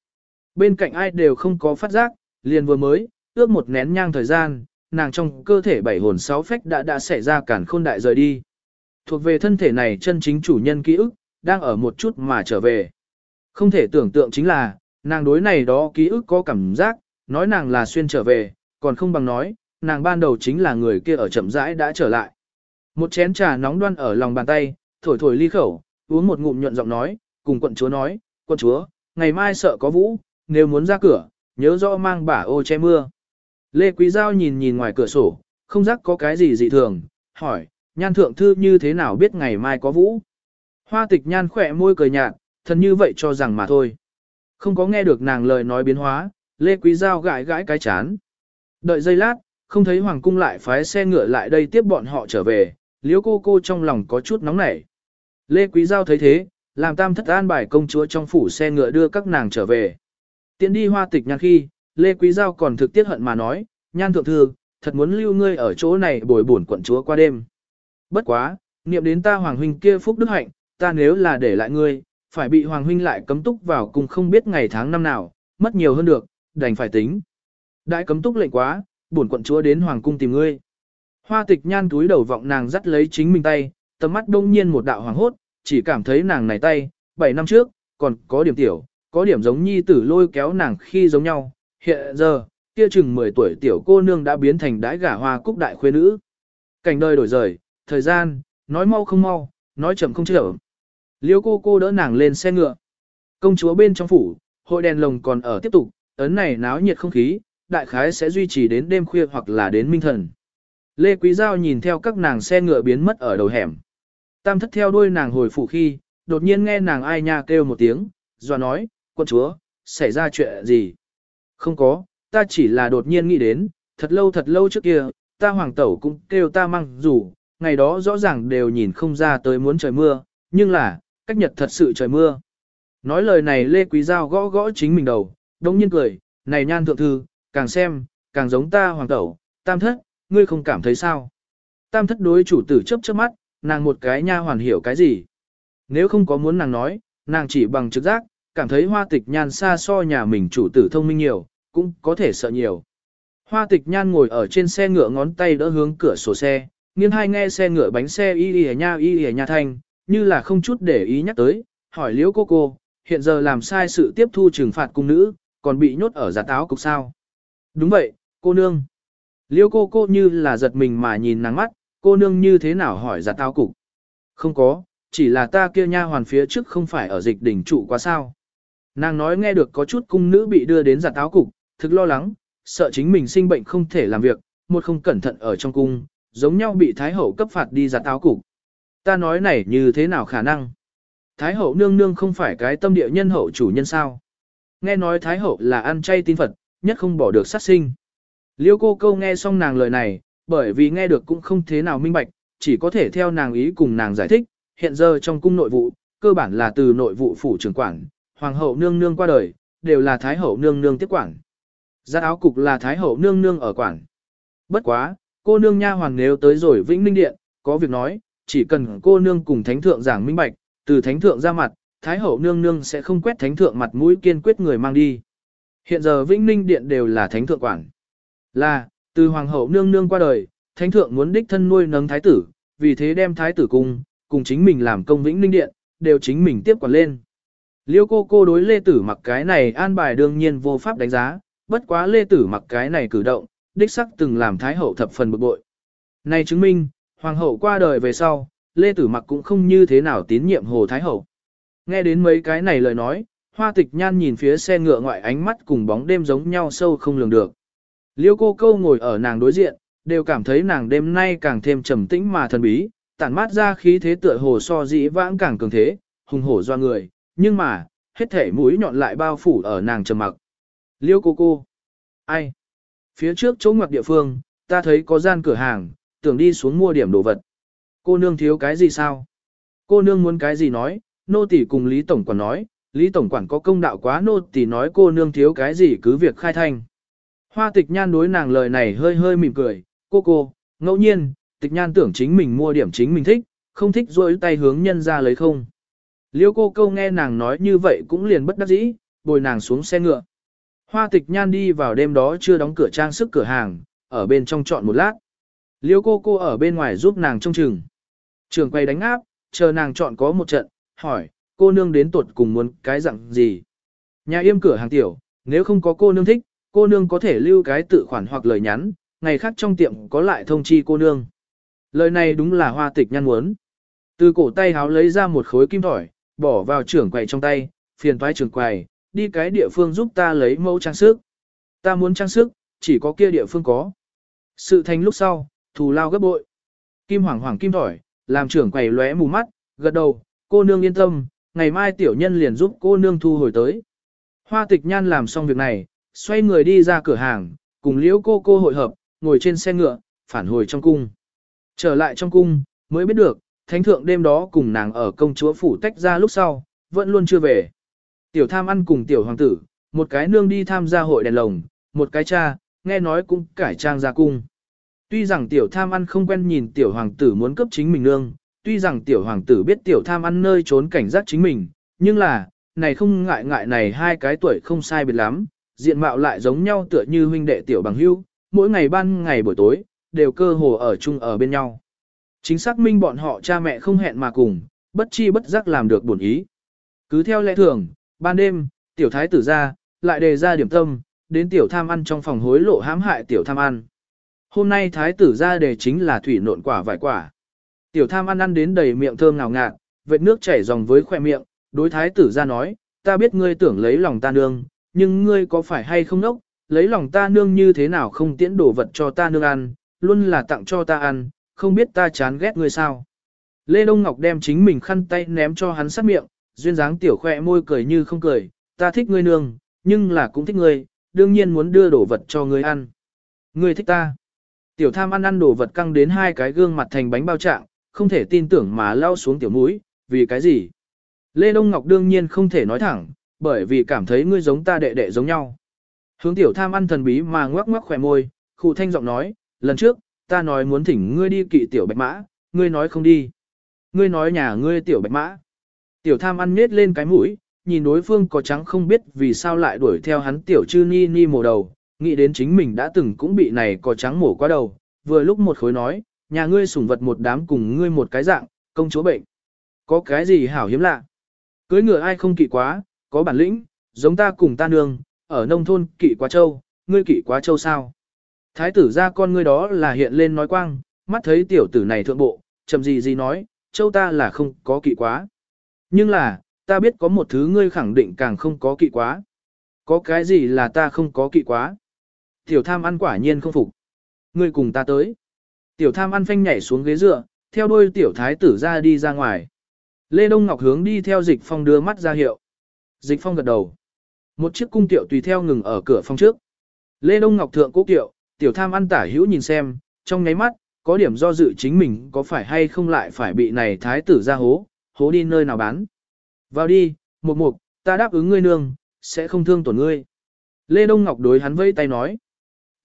Bên cạnh ai đều không có phát giác, liền vừa mới, ước một nén nhang thời gian, nàng trong cơ thể bảy hồn sáu phách đã đã xảy ra cản khôn đại rời đi. Thuộc về thân thể này chân chính chủ nhân ký ức, đang ở một chút mà trở về. Không thể tưởng tượng chính là, nàng đối này đó ký ức có cảm giác, nói nàng là xuyên trở về, còn không bằng nói, nàng ban đầu chính là người kia ở chậm rãi đã trở lại. Một chén trà nóng đoan ở lòng bàn tay, thổi thổi ly khẩu, uống một ngụm nhuận giọng nói, cùng quận chúa nói, quận chúa, ngày mai sợ có vũ, nếu muốn ra cửa, nhớ rõ mang bả ô che mưa. Lê Quý Giao nhìn nhìn ngoài cửa sổ, không rắc có cái gì dị thường, hỏi, nhan thượng thư như thế nào biết ngày mai có vũ. Hoa tịch nhan khỏe môi cười nhạt, thần như vậy cho rằng mà thôi. Không có nghe được nàng lời nói biến hóa, Lê Quý Giao gãi gãi cái chán. Đợi giây lát, không thấy Hoàng cung lại phái xe ngựa lại đây tiếp bọn họ trở về, liếu cô cô trong lòng có chút nóng nảy. Lê Quý Giao thấy thế, làm tam thất an bài công chúa trong phủ xe ngựa đưa các nàng trở về. Tiến đi hoa tịch nhan khi, Lê Quý Giao còn thực tiết hận mà nói, nhan thượng thư, thật muốn lưu ngươi ở chỗ này bồi bổn quận chúa qua đêm. Bất quá, niệm đến ta hoàng huynh kia phúc đức hạnh, ta nếu là để lại ngươi, phải bị hoàng huynh lại cấm túc vào cùng không biết ngày tháng năm nào, mất nhiều hơn được, đành phải tính. Đại cấm túc lệnh quá, bổn quận chúa đến hoàng cung tìm ngươi. Hoa tịch nhan túi đầu vọng nàng dắt lấy chính mình tay, tầm mắt đông nhiên một đạo hoàng hốt, chỉ cảm thấy nàng này tay, 7 năm trước, còn có điểm tiểu, có điểm giống nhi tử lôi kéo nàng khi giống nhau, hiện giờ, kia chừng 10 tuổi tiểu cô nương đã biến thành đái gả hoa cúc đại khuê nữ. Cảnh đời đổi rời, thời gian, nói mau không mau, nói chậm không chậm. Liêu cô cô đỡ nàng lên xe ngựa. Công chúa bên trong phủ, hội đèn lồng còn ở tiếp tục, ấn này náo nhiệt không khí, đại khái sẽ duy trì đến đêm khuya hoặc là đến minh thần. Lê Quý Giao nhìn theo các nàng xe ngựa biến mất ở đầu hẻm. Tam thất theo đuôi nàng hồi phủ khi, đột nhiên nghe nàng ai nha kêu một tiếng, Doa nói, quân chúa, xảy ra chuyện gì? Không có, ta chỉ là đột nhiên nghĩ đến, thật lâu thật lâu trước kia, ta hoàng tẩu cũng kêu ta mang rủ, ngày đó rõ ràng đều nhìn không ra tới muốn trời mưa, nhưng là, cách nhật thật sự trời mưa. Nói lời này Lê Quý Giao gõ gõ chính mình đầu, đông nhiên cười, này nhan thượng thư, càng xem, càng giống ta hoàng tẩu, tam thất, ngươi không cảm thấy sao. Tam thất đối chủ tử chấp chớp mắt, nàng một cái nha hoàn hiểu cái gì. Nếu không có muốn nàng nói, nàng chỉ bằng trực giác, cảm thấy hoa tịch nhan xa so nhà mình chủ tử thông minh nhiều, cũng có thể sợ nhiều. Hoa tịch nhan ngồi ở trên xe ngựa ngón tay đỡ hướng cửa sổ xe, nghiêng hai nghe xe ngựa bánh xe y y nha y y nha thanh, như là không chút để ý nhắc tới, hỏi liễu cô cô, hiện giờ làm sai sự tiếp thu trừng phạt cung nữ, còn bị nhốt ở giả táo cục sao. Đúng vậy, cô nương. liêu cô cô như là giật mình mà nhìn nắng mắt, cô nương như thế nào hỏi giặt táo cục. Không có, chỉ là ta kia nha hoàn phía trước không phải ở dịch đỉnh trụ quá sao. Nàng nói nghe được có chút cung nữ bị đưa đến giặt táo cục, thực lo lắng, sợ chính mình sinh bệnh không thể làm việc, một không cẩn thận ở trong cung, giống nhau bị Thái Hậu cấp phạt đi giặt táo cục. Ta nói này như thế nào khả năng? Thái Hậu nương nương không phải cái tâm địa nhân hậu chủ nhân sao? Nghe nói Thái Hậu là ăn chay tin Phật, nhất không bỏ được sát sinh. Liêu cô câu nghe xong nàng lời này, bởi vì nghe được cũng không thế nào minh bạch, chỉ có thể theo nàng ý cùng nàng giải thích, hiện giờ trong cung nội vụ, cơ bản là từ nội vụ phủ trưởng quản, hoàng hậu nương nương qua đời, đều là thái hậu nương nương tiếp quản. Giặt áo cục là thái hậu nương nương ở quản. Bất quá, cô nương nha hoàng nếu tới rồi Vĩnh Ninh Điện, có việc nói, chỉ cần cô nương cùng thánh thượng giảng minh bạch, từ thánh thượng ra mặt, thái hậu nương nương sẽ không quét thánh thượng mặt mũi kiên quyết người mang đi. Hiện giờ Vĩnh Ninh Điện đều là thánh thượng quản. Là, từ hoàng hậu nương nương qua đời, thánh thượng muốn đích thân nuôi nấng thái tử, vì thế đem thái tử cung, cùng chính mình làm công Vĩnh Ninh Điện, đều chính mình tiếp quản lên. Liêu cô cô đối Lê Tử mặc cái này an bài đương nhiên vô pháp đánh giá, bất quá Lê Tử mặc cái này cử động, đích sắc từng làm Thái Hậu thập phần bực bội. Này chứng minh, Hoàng hậu qua đời về sau, Lê Tử mặc cũng không như thế nào tín nhiệm Hồ Thái Hậu. Nghe đến mấy cái này lời nói, hoa tịch nhan nhìn phía xe ngựa ngoại ánh mắt cùng bóng đêm giống nhau sâu không lường được. Liêu cô câu ngồi ở nàng đối diện, đều cảm thấy nàng đêm nay càng thêm trầm tĩnh mà thần bí, tản mát ra khí thế tựa hồ so dĩ vãng càng cường thế, hùng hổ do người, nhưng mà, hết thể mũi nhọn lại bao phủ ở nàng trầm mặc. Liêu cô cô. Ai? Phía trước chỗ ngoặc địa phương, ta thấy có gian cửa hàng, tưởng đi xuống mua điểm đồ vật. Cô nương thiếu cái gì sao? Cô nương muốn cái gì nói, nô tỷ cùng Lý Tổng Quản nói, Lý Tổng Quản có công đạo quá nô thì nói cô nương thiếu cái gì cứ việc khai thanh. Hoa tịch nhan đối nàng lời này hơi hơi mỉm cười, cô cô, ngẫu nhiên, tịch nhan tưởng chính mình mua điểm chính mình thích, không thích rôi tay hướng nhân ra lấy không. Liêu cô câu nghe nàng nói như vậy cũng liền bất đắc dĩ, bồi nàng xuống xe ngựa. Hoa tịch nhan đi vào đêm đó chưa đóng cửa trang sức cửa hàng, ở bên trong chọn một lát. Liêu cô cô ở bên ngoài giúp nàng trông chừng. Trường quay đánh áp, chờ nàng chọn có một trận, hỏi, cô nương đến tuột cùng muốn cái dạng gì. Nhà yêm cửa hàng tiểu, nếu không có cô nương thích, cô nương có thể lưu cái tự khoản hoặc lời nhắn, ngày khác trong tiệm có lại thông chi cô nương. Lời này đúng là hoa tịch nhăn muốn. Từ cổ tay háo lấy ra một khối kim thỏi, bỏ vào trưởng quầy trong tay, phiền toái trưởng quầy, đi cái địa phương giúp ta lấy mẫu trang sức. Ta muốn trang sức, chỉ có kia địa phương có. Sự thành lúc sau, thù lao gấp bội. Kim hoàng hoàng kim thỏi, làm trưởng quầy lóe mù mắt, gật đầu, cô nương yên tâm, ngày mai tiểu nhân liền giúp cô nương thu hồi tới. Hoa tịch nhan làm xong việc này, xoay người đi ra cửa hàng, cùng liễu cô cô hội hợp, ngồi trên xe ngựa, phản hồi trong cung. Trở lại trong cung, mới biết được, thánh thượng đêm đó cùng nàng ở công chúa phủ tách ra lúc sau, vẫn luôn chưa về. Tiểu tham ăn cùng tiểu hoàng tử, một cái nương đi tham gia hội đèn lồng, một cái cha, nghe nói cũng cải trang ra cung. Tuy rằng tiểu tham ăn không quen nhìn tiểu hoàng tử muốn cấp chính mình nương, tuy rằng tiểu hoàng tử biết tiểu tham ăn nơi trốn cảnh giác chính mình, nhưng là, này không ngại ngại này hai cái tuổi không sai biệt lắm, diện mạo lại giống nhau tựa như huynh đệ tiểu bằng hưu, mỗi ngày ban ngày buổi tối, đều cơ hồ ở chung ở bên nhau. Chính xác minh bọn họ cha mẹ không hẹn mà cùng, bất chi bất giác làm được buồn ý. Cứ theo lẽ thường, ban đêm, tiểu thái tử ra, lại đề ra điểm tâm, đến tiểu tham ăn trong phòng hối lộ hãm hại tiểu tham ăn. Hôm nay thái tử ra đề chính là thủy nộn quả vài quả. Tiểu tham ăn ăn đến đầy miệng thơm ngào ngạt, vệt nước chảy dòng với khoe miệng, đối thái tử ra nói, ta biết ngươi tưởng lấy lòng ta nương, nhưng ngươi có phải hay không nốc, lấy lòng ta nương như thế nào không tiễn đồ vật cho ta nương ăn, luôn là tặng cho ta ăn, không biết ta chán ghét ngươi sao. Lê Đông Ngọc đem chính mình khăn tay ném cho hắn sát miệng, duyên dáng tiểu khoe môi cười như không cười, ta thích ngươi nương, nhưng là cũng thích ngươi, đương nhiên muốn đưa đồ vật cho ngươi ăn. Ngươi thích ta. Tiểu tham ăn ăn đồ vật căng đến hai cái gương mặt thành bánh bao trạng, không thể tin tưởng mà lao xuống tiểu mũi, vì cái gì? Lê Đông Ngọc đương nhiên không thể nói thẳng, bởi vì cảm thấy ngươi giống ta đệ đệ giống nhau. Hướng tiểu tham ăn thần bí mà ngoắc ngoắc khỏe môi, khu thanh giọng nói, lần trước, ta nói muốn thỉnh ngươi đi kỵ tiểu bạch mã, ngươi nói không đi. Ngươi nói nhà ngươi tiểu bạch mã. Tiểu tham ăn nết lên cái mũi, nhìn đối phương có trắng không biết vì sao lại đuổi theo hắn tiểu chư ni ni mổ đầu, nghĩ đến chính mình đã từng cũng bị này có trắng mổ qua đầu, vừa lúc một khối nói, nhà ngươi sủng vật một đám cùng ngươi một cái dạng, công chúa bệnh. Có cái gì hảo hiếm lạ? Cưới ngựa ai không kỵ quá, có bản lĩnh, giống ta cùng ta nương, ở nông thôn kỵ quá châu, ngươi kỵ quá châu sao? Thái tử ra con ngươi đó là hiện lên nói quang, mắt thấy tiểu tử này thượng bộ, chậm gì gì nói, châu ta là không có kỵ quá. Nhưng là, ta biết có một thứ ngươi khẳng định càng không có kỵ quá. Có cái gì là ta không có kỵ quá? Tiểu tham ăn quả nhiên không phục. Ngươi cùng ta tới. Tiểu tham ăn phanh nhảy xuống ghế dựa, theo đuôi tiểu thái tử ra đi ra ngoài. Lê Đông Ngọc hướng đi theo dịch phong đưa mắt ra hiệu. Dịch phong gật đầu. Một chiếc cung tiểu tùy theo ngừng ở cửa phong trước. Lê Đông Ngọc thượng cố kiệu, tiểu tham ăn tả hữu nhìn xem, trong nháy mắt, có điểm do dự chính mình có phải hay không lại phải bị này thái tử ra hố, hố đi nơi nào bán. Vào đi, mục mục, ta đáp ứng ngươi nương, sẽ không thương tổn ngươi. Lê Đông Ngọc đối hắn vẫy tay nói.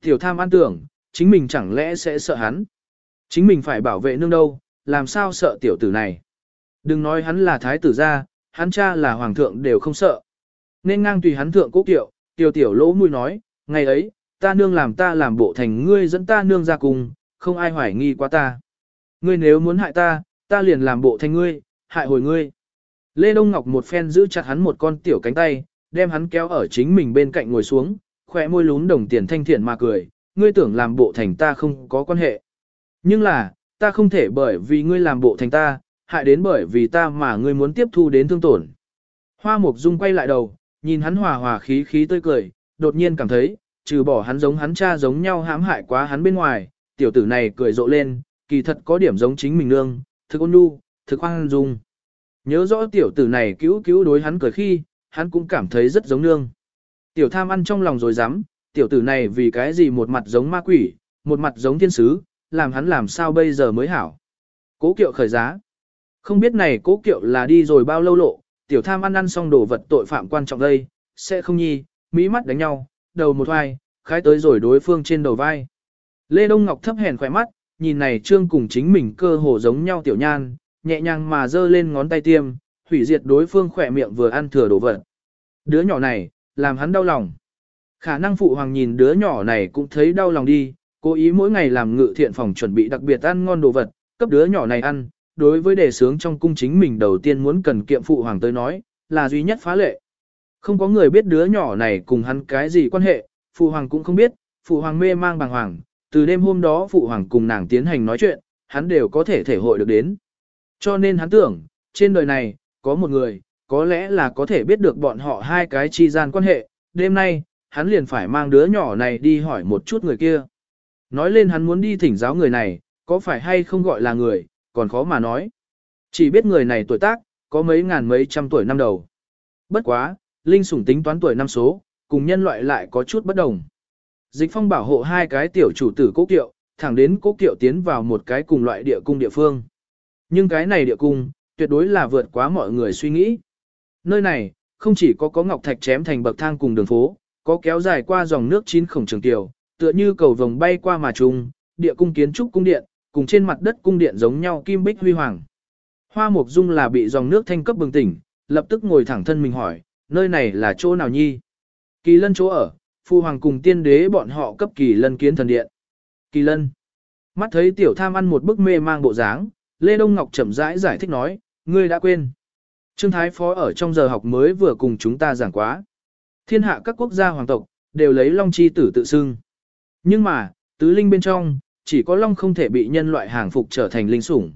Tiểu tham ăn tưởng, chính mình chẳng lẽ sẽ sợ hắn. Chính mình phải bảo vệ nương đâu, làm sao sợ tiểu tử này. Đừng nói hắn là thái tử gia, hắn cha là hoàng thượng đều không sợ. Nên ngang tùy hắn thượng cố kiệu, tiểu tiểu lỗ mũi nói, ngày ấy, ta nương làm ta làm bộ thành ngươi dẫn ta nương ra cùng, không ai hoài nghi quá ta. Ngươi nếu muốn hại ta, ta liền làm bộ thành ngươi, hại hồi ngươi. Lê Đông Ngọc một phen giữ chặt hắn một con tiểu cánh tay, đem hắn kéo ở chính mình bên cạnh ngồi xuống, khỏe môi lún đồng tiền thanh thiện mà cười, ngươi tưởng làm bộ thành ta không có quan hệ. Nhưng là, ta không thể bởi vì ngươi làm bộ thành ta, hại đến bởi vì ta mà ngươi muốn tiếp thu đến thương tổn. Hoa Mục Dung quay lại đầu, nhìn hắn hòa hòa khí khí tươi cười, đột nhiên cảm thấy, trừ bỏ hắn giống hắn cha giống nhau hãm hại quá hắn bên ngoài, tiểu tử này cười rộ lên, kỳ thật có điểm giống chính mình nương, thực ôn nhu, thực hoang dung. Nhớ rõ tiểu tử này cứu cứu đối hắn cười khi, hắn cũng cảm thấy rất giống nương. Tiểu tham ăn trong lòng rồi dám, tiểu tử này vì cái gì một mặt giống ma quỷ, một mặt giống thiên sứ, làm hắn làm sao bây giờ mới hảo. Cố kiệu khởi giá. Không biết này cố kiệu là đi rồi bao lâu lộ, tiểu tham ăn ăn xong đồ vật tội phạm quan trọng đây, sẽ không nhi, mỹ mắt đánh nhau, đầu một vai, khai tới rồi đối phương trên đầu vai. Lê Đông Ngọc thấp hèn khỏe mắt, nhìn này trương cùng chính mình cơ hồ giống nhau tiểu nhan, nhẹ nhàng mà giơ lên ngón tay tiêm, hủy diệt đối phương khỏe miệng vừa ăn thừa đồ vật. Đứa nhỏ này, làm hắn đau lòng. Khả năng phụ hoàng nhìn đứa nhỏ này cũng thấy đau lòng đi, cố ý mỗi ngày làm ngự thiện phòng chuẩn bị đặc biệt ăn ngon đồ vật, cấp đứa nhỏ này ăn, đối với đề sướng trong cung chính mình đầu tiên muốn cần kiệm phụ hoàng tới nói, là duy nhất phá lệ. Không có người biết đứa nhỏ này cùng hắn cái gì quan hệ, phụ hoàng cũng không biết, phụ hoàng mê mang bàng hoàng, từ đêm hôm đó phụ hoàng cùng nàng tiến hành nói chuyện, hắn đều có thể thể hội được đến. Cho nên hắn tưởng, trên đời này, có một người, có lẽ là có thể biết được bọn họ hai cái chi gian quan hệ, đêm nay, hắn liền phải mang đứa nhỏ này đi hỏi một chút người kia. Nói lên hắn muốn đi thỉnh giáo người này, có phải hay không gọi là người, còn khó mà nói. Chỉ biết người này tuổi tác, có mấy ngàn mấy trăm tuổi năm đầu. Bất quá, Linh sủng tính toán tuổi năm số, cùng nhân loại lại có chút bất đồng. Dịch phong bảo hộ hai cái tiểu chủ tử cố kiệu, thẳng đến cố kiệu tiến vào một cái cùng loại địa cung địa phương. Nhưng cái này địa cung, tuyệt đối là vượt quá mọi người suy nghĩ. Nơi này, không chỉ có có ngọc thạch chém thành bậc thang cùng đường phố, có kéo dài qua dòng nước chín khổng trường tiểu, tựa như cầu vồng bay qua mà trùng, địa cung kiến trúc cung điện, cùng trên mặt đất cung điện giống nhau kim bích huy hoàng. Hoa Mục Dung là bị dòng nước thanh cấp bừng tỉnh, lập tức ngồi thẳng thân mình hỏi, nơi này là chỗ nào nhi? Kỳ lân chỗ ở, phu hoàng cùng tiên đế bọn họ cấp kỳ lân kiến thần điện. Kỳ lân. Mắt thấy tiểu tham ăn một bức mê mang bộ dáng, Lê Đông Ngọc chậm rãi giải thích nói, ngươi đã quên. Trương Thái Phó ở trong giờ học mới vừa cùng chúng ta giảng quá. Thiên hạ các quốc gia hoàng tộc, đều lấy Long Chi tử tự xưng. Nhưng mà, tứ linh bên trong, chỉ có Long không thể bị nhân loại hàng phục trở thành linh sủng.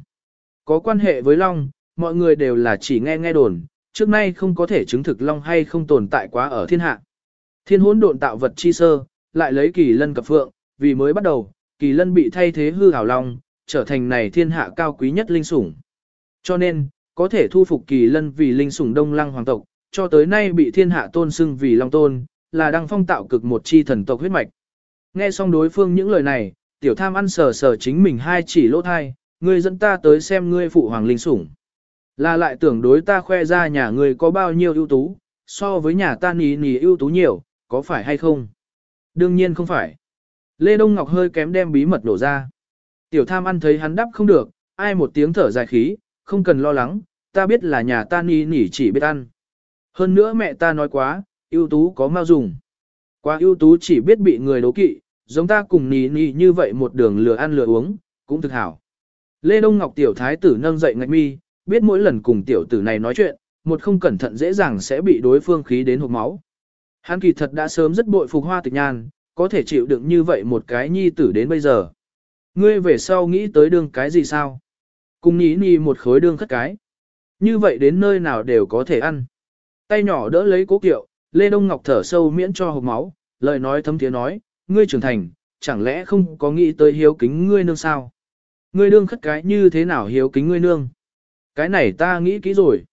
Có quan hệ với Long, mọi người đều là chỉ nghe nghe đồn, trước nay không có thể chứng thực Long hay không tồn tại quá ở thiên hạ. Thiên hỗn độn tạo vật chi sơ, lại lấy kỳ lân cập phượng, vì mới bắt đầu, kỳ lân bị thay thế hư hảo Long, trở thành này thiên hạ cao quý nhất linh sủng. Cho nên, có thể thu phục kỳ lân vì linh sủng đông lăng hoàng tộc, cho tới nay bị thiên hạ tôn xưng vì long tôn, là đăng phong tạo cực một chi thần tộc huyết mạch. Nghe xong đối phương những lời này, tiểu tham ăn sờ sờ chính mình hai chỉ lỗ thai, ngươi dẫn ta tới xem ngươi phụ hoàng linh sủng. Là lại tưởng đối ta khoe ra nhà ngươi có bao nhiêu ưu tú, so với nhà ta nì nì ưu tú nhiều, có phải hay không? Đương nhiên không phải. Lê Đông Ngọc hơi kém đem bí mật đổ ra. Tiểu tham ăn thấy hắn đắp không được, ai một tiếng thở dài khí, không cần lo lắng, ta biết là nhà ta nì nỉ chỉ biết ăn. Hơn nữa mẹ ta nói quá, ưu tú có mau dùng. Quá ưu tú chỉ biết bị người đố kỵ, giống ta cùng nì nì như vậy một đường lừa ăn lừa uống, cũng thực hảo. Lê Đông Ngọc tiểu thái tử nâng dậy ngạch mi, biết mỗi lần cùng tiểu tử này nói chuyện, một không cẩn thận dễ dàng sẽ bị đối phương khí đến hộp máu. Hắn kỳ thật đã sớm rất bội phục hoa tịch nhan, có thể chịu đựng như vậy một cái nhi tử đến bây giờ. Ngươi về sau nghĩ tới đương cái gì sao? Cùng ní ni một khối đương khất cái. Như vậy đến nơi nào đều có thể ăn. Tay nhỏ đỡ lấy cố kiệu, Lê Đông Ngọc thở sâu miễn cho hộp máu, lời nói thấm tiếng nói, ngươi trưởng thành, chẳng lẽ không có nghĩ tới hiếu kính ngươi nương sao? Ngươi đương khất cái như thế nào hiếu kính ngươi nương? Cái này ta nghĩ kỹ rồi.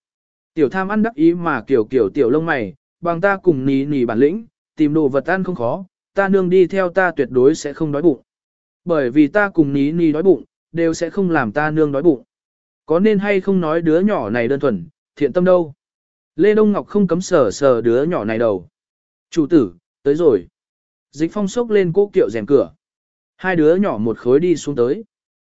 Tiểu tham ăn đắc ý mà kiểu kiểu tiểu lông mày, bằng ta cùng nì nì bản lĩnh, tìm đồ vật ăn không khó, ta nương đi theo ta tuyệt đối sẽ không đói bụng. Bởi vì ta cùng ní ní đói bụng, đều sẽ không làm ta nương đói bụng. Có nên hay không nói đứa nhỏ này đơn thuần, thiện tâm đâu. Lê Đông Ngọc không cấm sở sờ đứa nhỏ này đầu. Chủ tử, tới rồi. Dịch phong sốc lên cố kiệu rèm cửa. Hai đứa nhỏ một khối đi xuống tới.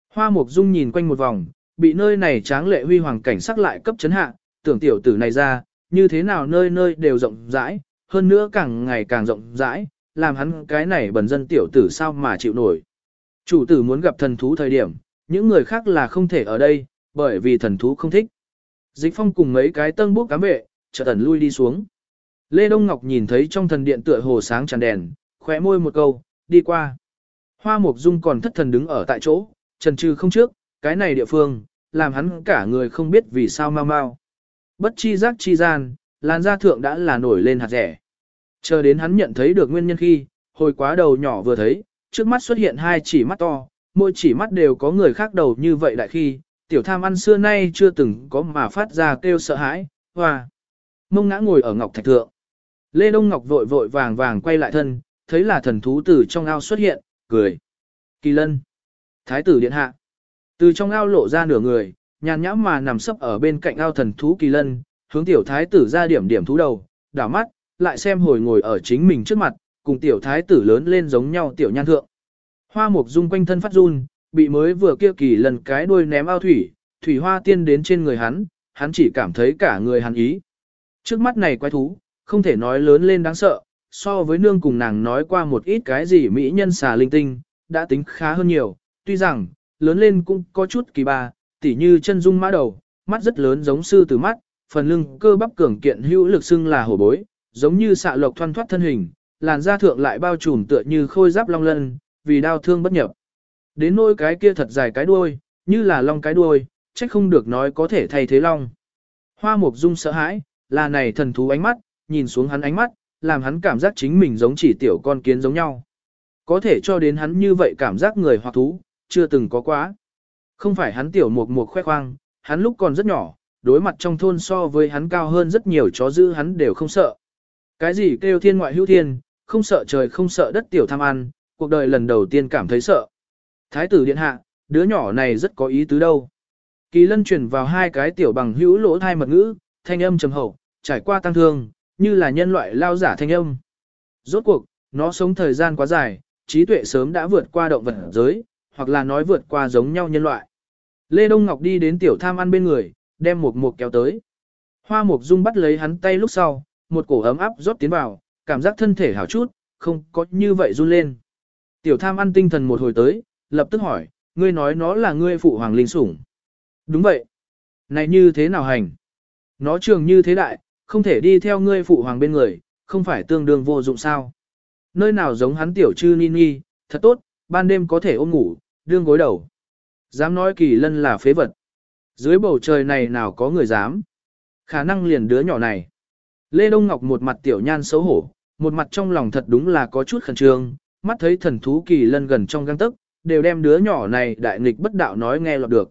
Hoa Mục Dung nhìn quanh một vòng, bị nơi này tráng lệ huy hoàng cảnh sắc lại cấp chấn hạ, tưởng tiểu tử này ra, như thế nào nơi nơi đều rộng rãi, hơn nữa càng ngày càng rộng rãi, làm hắn cái này bẩn dân tiểu tử sao mà chịu nổi. Chủ tử muốn gặp thần thú thời điểm, những người khác là không thể ở đây, bởi vì thần thú không thích. Dịch phong cùng mấy cái tân bốc cám vệ, chợt ẩn lui đi xuống. Lê Đông Ngọc nhìn thấy trong thần điện tựa hồ sáng tràn đèn, khóe môi một câu, đi qua. Hoa Mục Dung còn thất thần đứng ở tại chỗ, trần trừ không trước, cái này địa phương, làm hắn cả người không biết vì sao mau mau. Bất chi giác chi gian, làn da thượng đã là nổi lên hạt rẻ. Chờ đến hắn nhận thấy được nguyên nhân khi, hồi quá đầu nhỏ vừa thấy, trước mắt xuất hiện hai chỉ mắt to, mỗi chỉ mắt đều có người khác đầu như vậy đại khi, tiểu tham ăn xưa nay chưa từng có mà phát ra kêu sợ hãi, hoa. Mông ngã ngồi ở ngọc thạch thượng. Lê Đông Ngọc vội vội vàng vàng quay lại thân, thấy là thần thú từ trong ao xuất hiện, cười. Kỳ lân. Thái tử điện hạ. Từ trong ao lộ ra nửa người, nhàn nhãm mà nằm sấp ở bên cạnh ao thần thú kỳ lân, hướng tiểu thái tử ra điểm điểm thú đầu, đảo mắt, lại xem hồi ngồi ở chính mình trước mặt, cùng tiểu thái tử lớn lên giống nhau tiểu nhan thượng. Hoa mục dung quanh thân phát run, bị mới vừa kia kỳ lần cái đuôi ném ao thủy, thủy hoa tiên đến trên người hắn, hắn chỉ cảm thấy cả người hắn ý. Trước mắt này quái thú, không thể nói lớn lên đáng sợ, so với nương cùng nàng nói qua một ít cái gì mỹ nhân xà linh tinh, đã tính khá hơn nhiều, tuy rằng, lớn lên cũng có chút kỳ ba, tỉ như chân dung mã đầu, mắt rất lớn giống sư tử mắt, phần lưng cơ bắp cường kiện hữu lực xưng là hổ bối, giống như xạ lộc thoăn thoát thân hình, làn da thượng lại bao trùm tựa như khôi giáp long lân, vì đau thương bất nhập. Đến nỗi cái kia thật dài cái đuôi, như là long cái đuôi, trách không được nói có thể thay thế long. Hoa Mục Dung sợ hãi, là này thần thú ánh mắt, nhìn xuống hắn ánh mắt, làm hắn cảm giác chính mình giống chỉ tiểu con kiến giống nhau. Có thể cho đến hắn như vậy cảm giác người hoặc thú, chưa từng có quá. Không phải hắn tiểu mục mục khoe khoang, hắn lúc còn rất nhỏ, đối mặt trong thôn so với hắn cao hơn rất nhiều chó dữ hắn đều không sợ. Cái gì kêu thiên ngoại hữu thiên, không sợ trời không sợ đất tiểu tham ăn, cuộc đời lần đầu tiên cảm thấy sợ. Thái tử điện hạ, đứa nhỏ này rất có ý tứ đâu. Kỳ lân chuyển vào hai cái tiểu bằng hữu lỗ thai mật ngữ, thanh âm trầm hậu, trải qua tăng thương, như là nhân loại lao giả thanh âm. Rốt cuộc, nó sống thời gian quá dài, trí tuệ sớm đã vượt qua động vật giới, hoặc là nói vượt qua giống nhau nhân loại. Lê Đông Ngọc đi đến tiểu tham ăn bên người, đem một mục kéo tới. Hoa mục dung bắt lấy hắn tay lúc sau, một cổ ấm áp rót tiến vào, cảm giác thân thể hảo chút, không có như vậy run lên. Tiểu tham ăn tinh thần một hồi tới, lập tức hỏi, ngươi nói nó là ngươi phụ hoàng linh sủng. Đúng vậy. Này như thế nào hành? Nó trường như thế đại, không thể đi theo ngươi phụ hoàng bên người, không phải tương đương vô dụng sao. Nơi nào giống hắn tiểu chư ni, thật tốt, ban đêm có thể ôm ngủ, đương gối đầu. Dám nói kỳ lân là phế vật. Dưới bầu trời này nào có người dám. Khả năng liền đứa nhỏ này. Lê Đông Ngọc một mặt tiểu nhan xấu hổ, một mặt trong lòng thật đúng là có chút khẩn trương, mắt thấy thần thú kỳ lân gần trong găng tức, đều đem đứa nhỏ này đại nghịch bất đạo nói nghe lọt được.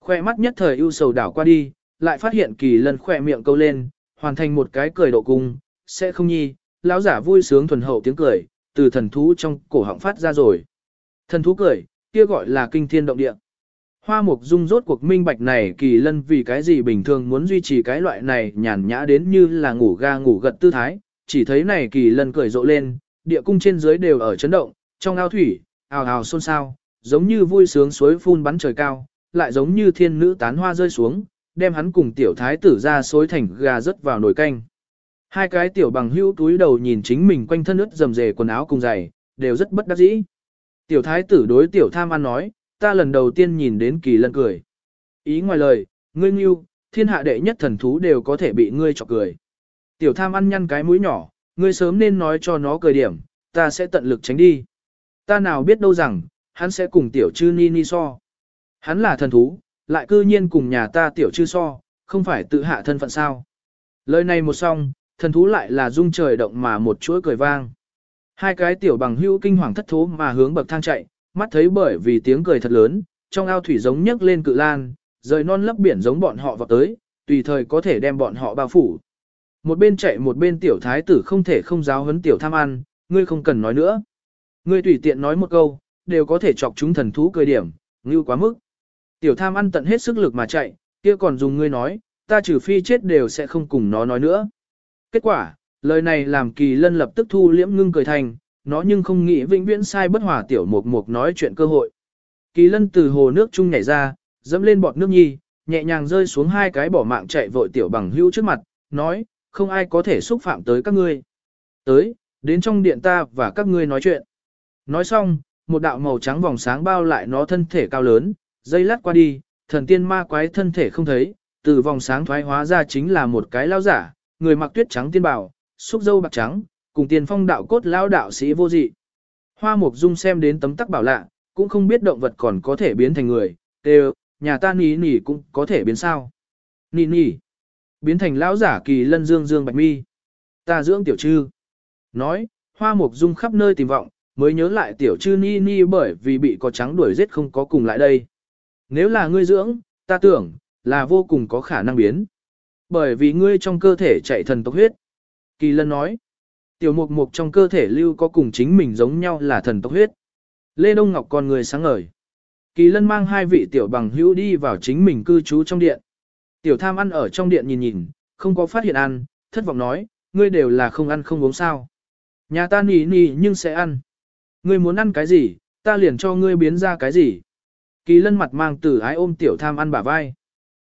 Khoe mắt nhất thời ưu sầu đảo qua đi, lại phát hiện kỳ lân khoe miệng câu lên, hoàn thành một cái cười độ cung, sẽ không nhi, lão giả vui sướng thuần hậu tiếng cười, từ thần thú trong cổ họng phát ra rồi. Thần thú cười, kia gọi là kinh thiên động địa. Hoa mục dung rốt cuộc minh bạch này kỳ lân vì cái gì bình thường muốn duy trì cái loại này nhàn nhã đến như là ngủ ga ngủ gật tư thái, chỉ thấy này kỳ lân cười rộ lên, địa cung trên dưới đều ở chấn động, trong ao thủy, ào ào xôn xao, giống như vui sướng suối phun bắn trời cao, lại giống như thiên nữ tán hoa rơi xuống, đem hắn cùng tiểu thái tử ra xối thành gà rớt vào nồi canh. Hai cái tiểu bằng hữu túi đầu nhìn chính mình quanh thân ướt dầm dề quần áo cùng giày, đều rất bất đắc dĩ. Tiểu thái tử đối tiểu tham ăn nói, ta lần đầu tiên nhìn đến kỳ lân cười. Ý ngoài lời, ngươi nghiêu, thiên hạ đệ nhất thần thú đều có thể bị ngươi chọc cười. Tiểu tham ăn nhăn cái mũi nhỏ, ngươi sớm nên nói cho nó cười điểm, ta sẽ tận lực tránh đi. Ta nào biết đâu rằng, hắn sẽ cùng tiểu chư ni ni so. Hắn là thần thú, lại cư nhiên cùng nhà ta tiểu chư so, không phải tự hạ thân phận sao. Lời này một xong, thần thú lại là rung trời động mà một chuỗi cười vang. Hai cái tiểu bằng hữu kinh hoàng thất thố mà hướng bậc thang chạy, mắt thấy bởi vì tiếng cười thật lớn, trong ao thủy giống nhấc lên cự lan, rời non lấp biển giống bọn họ vào tới, tùy thời có thể đem bọn họ bao phủ. Một bên chạy một bên tiểu thái tử không thể không giáo huấn tiểu tham ăn, ngươi không cần nói nữa. Ngươi tùy tiện nói một câu, đều có thể chọc chúng thần thú cười điểm, ngưu quá mức. Tiểu tham ăn tận hết sức lực mà chạy, kia còn dùng ngươi nói, ta trừ phi chết đều sẽ không cùng nó nói nữa. Kết quả, lời này làm kỳ lân lập tức thu liễm ngưng cười thành, nó nhưng không nghĩ vĩnh viễn sai bất hòa tiểu mục mục nói chuyện cơ hội. Kỳ lân từ hồ nước chung nhảy ra, dẫm lên bọt nước nhi, nhẹ nhàng rơi xuống hai cái bỏ mạng chạy vội tiểu bằng hữu trước mặt, nói, không ai có thể xúc phạm tới các ngươi. Tới, đến trong điện ta và các ngươi nói chuyện. Nói xong, một đạo màu trắng vòng sáng bao lại nó thân thể cao lớn, dây lát qua đi, thần tiên ma quái thân thể không thấy, từ vòng sáng thoái hóa ra chính là một cái lao giả, người mặc tuyết trắng tiên bảo, xúc dâu bạc trắng, cùng tiền phong đạo cốt lao đạo sĩ vô dị. Hoa Mục Dung xem đến tấm tắc bảo lạ, cũng không biết động vật còn có thể biến thành người, đều, nhà ta nỉ nỉ cũng có thể biến sao. Nỉ nỉ, biến thành lão giả kỳ lân dương dương bạch mi. Ta dưỡng tiểu trư. Nói, Hoa Mục Dung khắp nơi tìm vọng, mới nhớ lại tiểu trư ni ni bởi vì bị có trắng đuổi giết không có cùng lại đây. Nếu là ngươi dưỡng, ta tưởng, là vô cùng có khả năng biến. Bởi vì ngươi trong cơ thể chạy thần tốc huyết. Kỳ lân nói, tiểu mục mục trong cơ thể lưu có cùng chính mình giống nhau là thần tốc huyết. Lê Đông Ngọc con người sáng ngời. Kỳ lân mang hai vị tiểu bằng hữu đi vào chính mình cư trú trong điện. Tiểu tham ăn ở trong điện nhìn nhìn, không có phát hiện ăn, thất vọng nói, ngươi đều là không ăn không uống sao. Nhà ta nỉ nỉ nhưng sẽ ăn. Ngươi muốn ăn cái gì, ta liền cho ngươi biến ra cái gì. Kỳ lân mặt mang từ ái ôm tiểu tham ăn bả vai.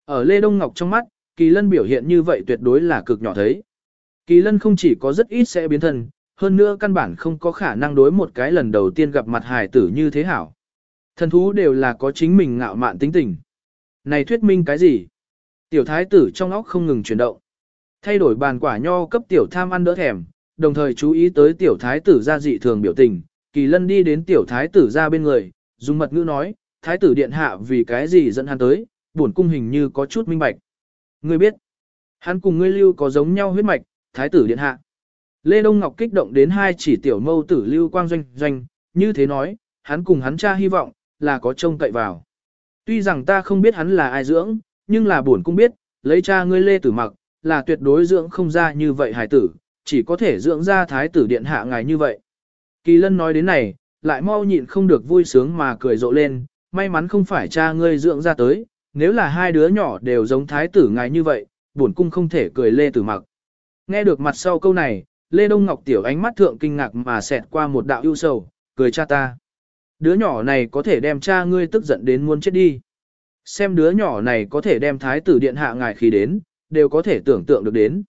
Ở Lê Đông Ngọc trong mắt, kỳ lân biểu hiện như vậy tuyệt đối là cực nhỏ thấy. Kỳ lân không chỉ có rất ít sẽ biến thân, hơn nữa căn bản không có khả năng đối một cái lần đầu tiên gặp mặt hài tử như thế hảo. Thần thú đều là có chính mình ngạo mạn tính tình. Này thuyết minh cái gì? Tiểu thái tử trong óc không ngừng chuyển động. Thay đổi bàn quả nho cấp tiểu tham ăn đỡ thèm, đồng thời chú ý tới tiểu thái tử ra dị thường biểu tình. Kỳ lân đi đến tiểu thái tử ra bên người, dùng mật ngữ nói, thái tử điện hạ vì cái gì dẫn hắn tới, bổn cung hình như có chút minh bạch. Ngươi biết, hắn cùng ngươi lưu có giống nhau huyết mạch, thái tử điện hạ. Lê Đông Ngọc kích động đến hai chỉ tiểu mâu tử lưu quang doanh doanh, như thế nói, hắn cùng hắn cha hy vọng, là có trông cậy vào. Tuy rằng ta không biết hắn là ai dưỡng, nhưng là bổn cung biết, lấy cha ngươi Lê Tử Mặc, là tuyệt đối dưỡng không ra như vậy hải tử, chỉ có thể dưỡng ra thái tử điện hạ ngài như vậy. Kỳ lân nói đến này, lại mau nhịn không được vui sướng mà cười rộ lên, may mắn không phải cha ngươi dưỡng ra tới, nếu là hai đứa nhỏ đều giống thái tử ngài như vậy, bổn cung không thể cười Lê Tử Mặc. Nghe được mặt sau câu này, Lê Đông Ngọc tiểu ánh mắt thượng kinh ngạc mà xẹt qua một đạo ưu sầu, cười cha ta. Đứa nhỏ này có thể đem cha ngươi tức giận đến muốn chết đi. Xem đứa nhỏ này có thể đem thái tử điện hạ ngài khí đến, đều có thể tưởng tượng được đến.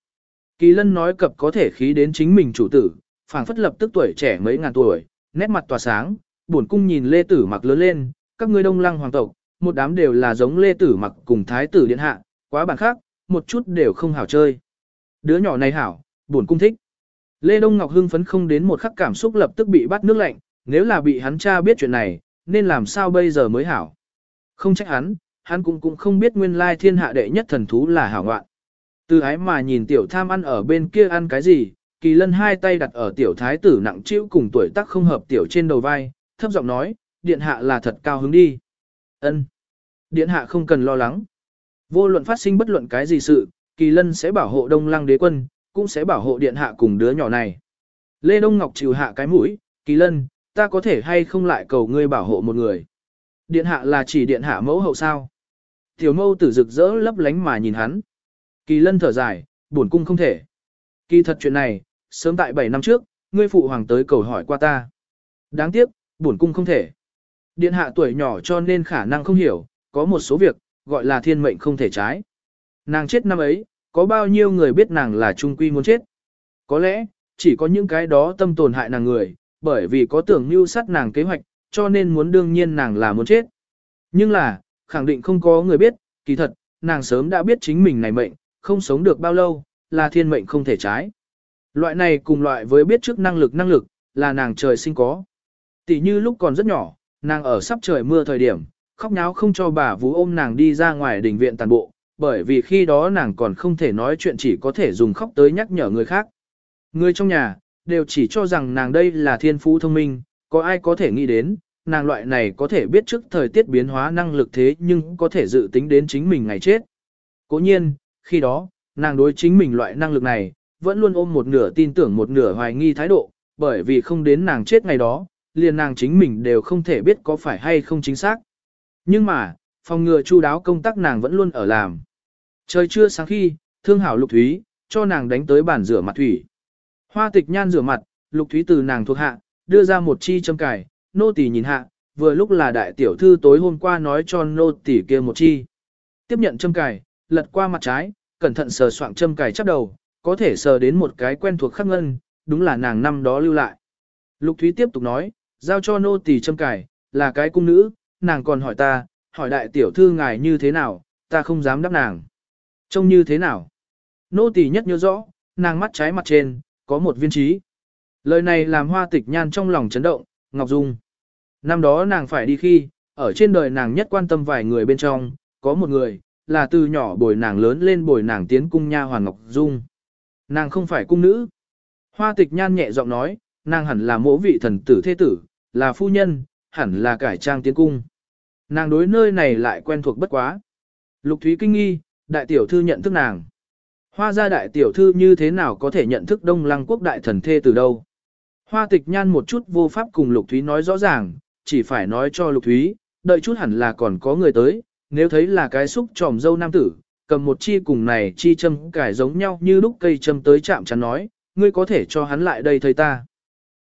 Kỳ lân nói cập có thể khí đến chính mình chủ tử, phảng phất lập tức tuổi trẻ mấy ngàn tuổi, nét mặt tỏa sáng, buồn cung nhìn lê tử mặc lớn lên, các ngươi đông lăng hoàng tộc, một đám đều là giống lê tử mặc cùng thái tử điện hạ, quá bản khác, một chút đều không hảo chơi. Đứa nhỏ này hảo, buồn cung thích. Lê Đông Ngọc hưng phấn không đến một khắc cảm xúc lập tức bị bắt nước lạnh, nếu là bị hắn cha biết chuyện này, nên làm sao bây giờ mới hảo. Không trách hắn, hắn cũng cũng không biết nguyên lai thiên hạ đệ nhất thần thú là hảo ngoạn. Từ ái mà nhìn tiểu tham ăn ở bên kia ăn cái gì, kỳ lân hai tay đặt ở tiểu thái tử nặng chịu cùng tuổi tác không hợp tiểu trên đầu vai, thấp giọng nói, điện hạ là thật cao hứng đi. ân Điện hạ không cần lo lắng. Vô luận phát sinh bất luận cái gì sự, kỳ lân sẽ bảo hộ đông lăng đế quân, cũng sẽ bảo hộ điện hạ cùng đứa nhỏ này. Lê Đông Ngọc chịu hạ cái mũi, kỳ lân, ta có thể hay không lại cầu ngươi bảo hộ một người. Điện hạ là chỉ điện hạ mẫu hậu sao. Tiểu mâu tử rực rỡ lấp lánh mà nhìn hắn. Kỳ lân thở dài, buồn cung không thể. Kỳ thật chuyện này, sớm tại 7 năm trước, ngươi phụ hoàng tới cầu hỏi qua ta. Đáng tiếc, buồn cung không thể. Điện hạ tuổi nhỏ cho nên khả năng không hiểu, có một số việc, gọi là thiên mệnh không thể trái. Nàng chết năm ấy, có bao nhiêu người biết nàng là trung quy muốn chết. Có lẽ, chỉ có những cái đó tâm tổn hại nàng người, bởi vì có tưởng mưu sát nàng kế hoạch, cho nên muốn đương nhiên nàng là muốn chết. Nhưng là, khẳng định không có người biết, kỳ thật, nàng sớm đã biết chính mình này mệnh, không sống được bao lâu, là thiên mệnh không thể trái. Loại này cùng loại với biết trước năng lực năng lực, là nàng trời sinh có. Tỷ như lúc còn rất nhỏ, nàng ở sắp trời mưa thời điểm, khóc nháo không cho bà vú ôm nàng đi ra ngoài đình viện tàn bộ, bởi vì khi đó nàng còn không thể nói chuyện chỉ có thể dùng khóc tới nhắc nhở người khác. Người trong nhà, đều chỉ cho rằng nàng đây là thiên phú thông minh, có ai có thể nghĩ đến, nàng loại này có thể biết trước thời tiết biến hóa năng lực thế nhưng có thể dự tính đến chính mình ngày chết. Cố nhiên, khi đó, nàng đối chính mình loại năng lực này, vẫn luôn ôm một nửa tin tưởng một nửa hoài nghi thái độ, bởi vì không đến nàng chết ngày đó, liền nàng chính mình đều không thể biết có phải hay không chính xác. Nhưng mà, phòng ngừa chu đáo công tác nàng vẫn luôn ở làm. Trời chưa sáng khi, thương hảo lục thúy, cho nàng đánh tới bàn rửa mặt thủy. Hoa tịch nhan rửa mặt, lục thúy từ nàng thuộc hạ, đưa ra một chi châm cài, nô tỳ nhìn hạ, vừa lúc là đại tiểu thư tối hôm qua nói cho nô tỳ kia một chi. Tiếp nhận châm cài, lật qua mặt trái, cẩn thận sờ soạng châm cài chắp đầu, có thể sờ đến một cái quen thuộc khắc ngân, đúng là nàng năm đó lưu lại. Lục Thúy tiếp tục nói, giao cho nô tỳ châm cài, là cái cung nữ, nàng còn hỏi ta, hỏi đại tiểu thư ngài như thế nào, ta không dám đáp nàng. Trông như thế nào? Nô tỳ nhất nhớ rõ, nàng mắt trái mặt trên, có một viên trí. Lời này làm hoa tịch nhan trong lòng chấn động, Ngọc Dung. Năm đó nàng phải đi khi, ở trên đời nàng nhất quan tâm vài người bên trong, có một người, là từ nhỏ bồi nàng lớn lên bồi nàng tiến cung nha hoàng Ngọc Dung. Nàng không phải cung nữ. Hoa tịch nhan nhẹ giọng nói, nàng hẳn là mỗ vị thần tử thế tử, là phu nhân, hẳn là cải trang tiến cung. Nàng đối nơi này lại quen thuộc bất quá. Lục Thúy kinh nghi, đại tiểu thư nhận thức nàng. Hoa gia đại tiểu thư như thế nào có thể nhận thức đông lăng quốc đại thần thê từ đâu. Hoa tịch nhan một chút vô pháp cùng Lục Thúy nói rõ ràng, chỉ phải nói cho Lục Thúy, đợi chút hẳn là còn có người tới, nếu thấy là cái xúc tròm dâu nam tử, cầm một chi cùng này chi châm cải giống nhau như lúc cây châm tới chạm chắn nói, ngươi có thể cho hắn lại đây thấy ta.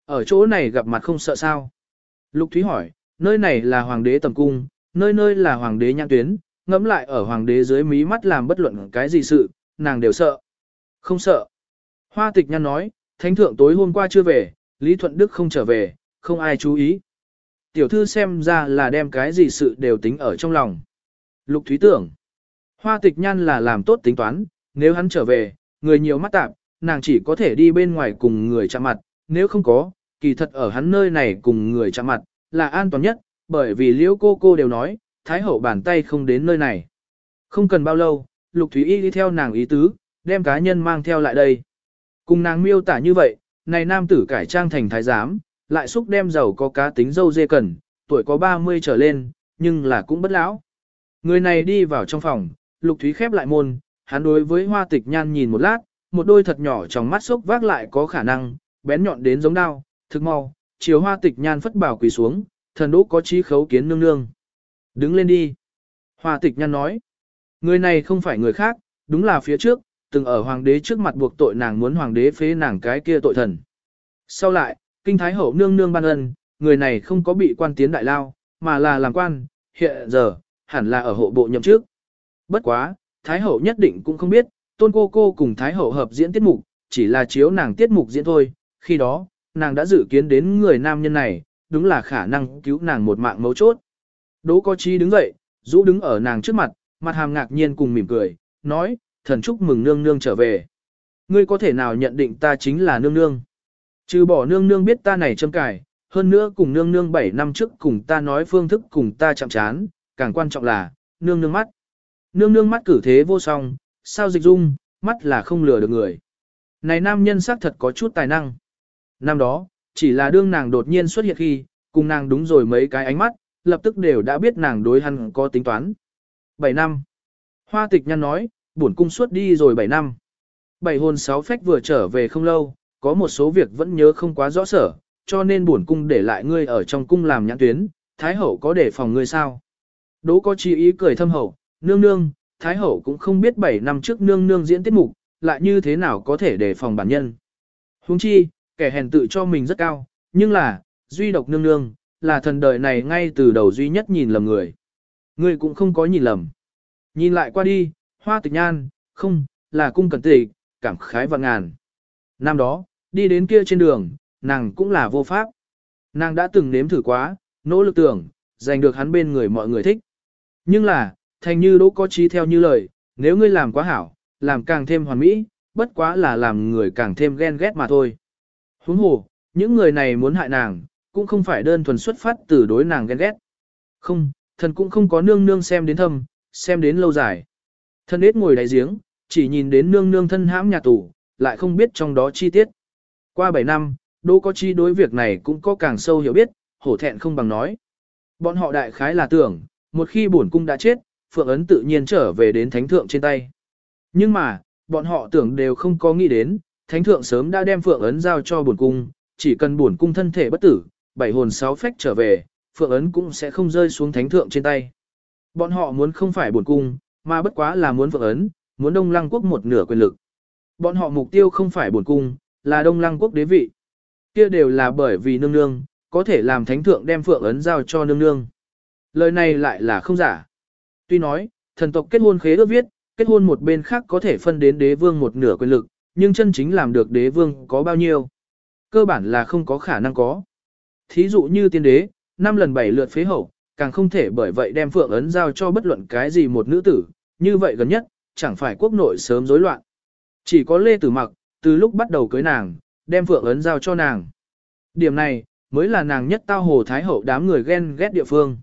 Ở chỗ này gặp mặt không sợ sao. Lục Thúy hỏi, nơi này là hoàng đế tầm cung, nơi nơi là hoàng đế nhãn tuyến, ngẫm lại ở hoàng đế dưới mí mắt làm bất luận cái gì sự, nàng đều sợ. Không sợ. Hoa tịch nhăn nói, thánh thượng tối hôm qua chưa về, Lý Thuận Đức không trở về, không ai chú ý. Tiểu thư xem ra là đem cái gì sự đều tính ở trong lòng. Lục Thúy tưởng, hoa tịch nhan là làm tốt tính toán, nếu hắn trở về, người nhiều mắt tạp, nàng chỉ có thể đi bên ngoài cùng người chạm mặt, nếu không có, kỳ thật ở hắn nơi này cùng người chạm mặt, là an toàn nhất, bởi vì liễu cô cô đều nói, thái hậu bàn tay không đến nơi này. Không cần bao lâu, Lục Thúy Y đi theo nàng ý tứ, đem cá nhân mang theo lại đây. Cùng nàng miêu tả như vậy, này nam tử cải trang thành thái giám, lại xúc đem giàu có cá tính dâu dê cần, tuổi có 30 trở lên, nhưng là cũng bất lão. Người này đi vào trong phòng, Lục Thúy khép lại môn, hắn đối với hoa tịch nhan nhìn một lát, một đôi thật nhỏ trong mắt sốc vác lại có khả năng, bén nhọn đến giống đao, thực mau, chiều hoa tịch nhan phất bảo quỳ xuống, thần đỗ có trí khấu kiến nương nương. Đứng lên đi. Hoa tịch nhan nói, người này không phải người khác, đúng là phía trước, từng ở hoàng đế trước mặt buộc tội nàng muốn hoàng đế phế nàng cái kia tội thần. Sau lại, kinh thái hậu nương nương ban ân, người này không có bị quan tiến đại lao, mà là làm quan, hiện giờ, hẳn là ở hộ bộ nhậm trước. Bất quá, thái hậu nhất định cũng không biết, tôn cô cô cùng thái hậu hợp diễn tiết mục, chỉ là chiếu nàng tiết mục diễn thôi, khi đó, nàng đã dự kiến đến người nam nhân này, đúng là khả năng cứu nàng một mạng mấu chốt. Đỗ có chi đứng dậy, rũ đứng ở nàng trước mặt, mặt hàm ngạc nhiên cùng mỉm cười, nói, thần chúc mừng nương nương trở về. Ngươi có thể nào nhận định ta chính là nương nương? Trừ bỏ nương nương biết ta này châm cải, hơn nữa cùng nương nương 7 năm trước cùng ta nói phương thức cùng ta chạm chán, càng quan trọng là, nương nương mắt. Nương nương mắt cử thế vô song, sao dịch dung, mắt là không lừa được người. Này nam nhân xác thật có chút tài năng. Năm đó, chỉ là đương nàng đột nhiên xuất hiện khi, cùng nàng đúng rồi mấy cái ánh mắt, lập tức đều đã biết nàng đối hắn có tính toán. 7 năm. Hoa tịch nhăn nói, bổn cung suốt đi rồi 7 năm. Bảy hồn sáu phách vừa trở về không lâu, có một số việc vẫn nhớ không quá rõ sở, cho nên bổn cung để lại ngươi ở trong cung làm nhãn tuyến, thái hậu có để phòng ngươi sao. Đỗ có chi ý cười thâm hậu, nương nương, thái hậu cũng không biết 7 năm trước nương nương diễn tiết mục, lại như thế nào có thể để phòng bản nhân. Huống chi, kẻ hèn tự cho mình rất cao, nhưng là, duy độc nương nương, là thần đời này ngay từ đầu duy nhất nhìn lầm người. người cũng không có nhìn lầm. Nhìn lại qua đi, hoa tịch nhan, không, là cung cẩn tịch, cảm khái vạn ngàn. Năm đó, đi đến kia trên đường, nàng cũng là vô pháp. Nàng đã từng nếm thử quá, nỗ lực tưởng, giành được hắn bên người mọi người thích. Nhưng là, thành như đỗ có trí theo như lời, nếu ngươi làm quá hảo, làm càng thêm hoàn mỹ, bất quá là làm người càng thêm ghen ghét mà thôi. Huống hồ, những người này muốn hại nàng, cũng không phải đơn thuần xuất phát từ đối nàng ghen ghét. Không, thần cũng không có nương nương xem đến thâm, xem đến lâu dài. Thần ít ngồi đáy giếng, chỉ nhìn đến nương nương thân hãm nhà tù, lại không biết trong đó chi tiết. Qua 7 năm, Đỗ có chi đối việc này cũng có càng sâu hiểu biết, hổ thẹn không bằng nói. Bọn họ đại khái là tưởng, một khi bổn cung đã chết, Phượng Ấn tự nhiên trở về đến thánh thượng trên tay. Nhưng mà, bọn họ tưởng đều không có nghĩ đến, thánh thượng sớm đã đem Phượng Ấn giao cho bổn cung, chỉ cần bổn cung thân thể bất tử, bảy hồn sáu phách trở về, Phượng Ấn cũng sẽ không rơi xuống thánh thượng trên tay. Bọn họ muốn không phải bổn cung, mà bất quá là muốn Phượng Ấn, muốn Đông Lăng quốc một nửa quyền lực. Bọn họ mục tiêu không phải bổn cung, là Đông Lăng quốc đế vị. Kia đều là bởi vì nương nương, có thể làm thánh thượng đem phượng ấn giao cho nương nương. Lời này lại là không giả. Tuy nói, thần tộc kết hôn khế ước viết, kết hôn một bên khác có thể phân đến đế vương một nửa quyền lực, nhưng chân chính làm được đế vương có bao nhiêu? Cơ bản là không có khả năng có. Thí dụ như tiên đế, năm lần bảy lượt phế hậu, càng không thể bởi vậy đem phượng ấn giao cho bất luận cái gì một nữ tử, như vậy gần nhất, chẳng phải quốc nội sớm rối loạn. Chỉ có Lê Tử Mặc, từ lúc bắt đầu cưới nàng, đem phượng ấn giao cho nàng. Điểm này, mới là nàng nhất tao hồ thái hậu đám người ghen ghét địa phương.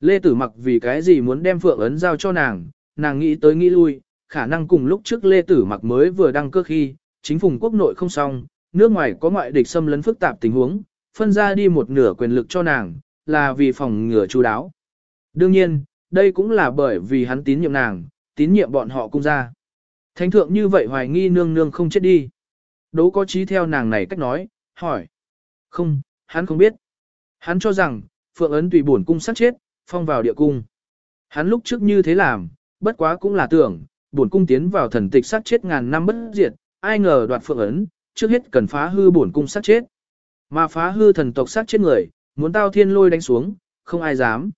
Lê Tử Mặc vì cái gì muốn đem phượng ấn giao cho nàng, nàng nghĩ tới nghĩ lui, khả năng cùng lúc trước Lê Tử Mặc mới vừa đăng cơ khi, chính phủ quốc nội không xong, nước ngoài có ngoại địch xâm lấn phức tạp tình huống, phân ra đi một nửa quyền lực cho nàng, là vì phòng ngừa chú đáo. Đương nhiên, đây cũng là bởi vì hắn tín nhiệm nàng, tín nhiệm bọn họ cung ra. Thánh thượng như vậy hoài nghi nương nương không chết đi. Đố có trí theo nàng này cách nói, hỏi. Không, hắn không biết. Hắn cho rằng, Phượng Ấn tùy bổn cung sát chết, phong vào địa cung. Hắn lúc trước như thế làm, bất quá cũng là tưởng, bổn cung tiến vào thần tịch sát chết ngàn năm bất diệt, ai ngờ đoạt Phượng Ấn, trước hết cần phá hư bổn cung sát chết. Mà phá hư thần tộc sát chết người, muốn tao thiên lôi đánh xuống, không ai dám.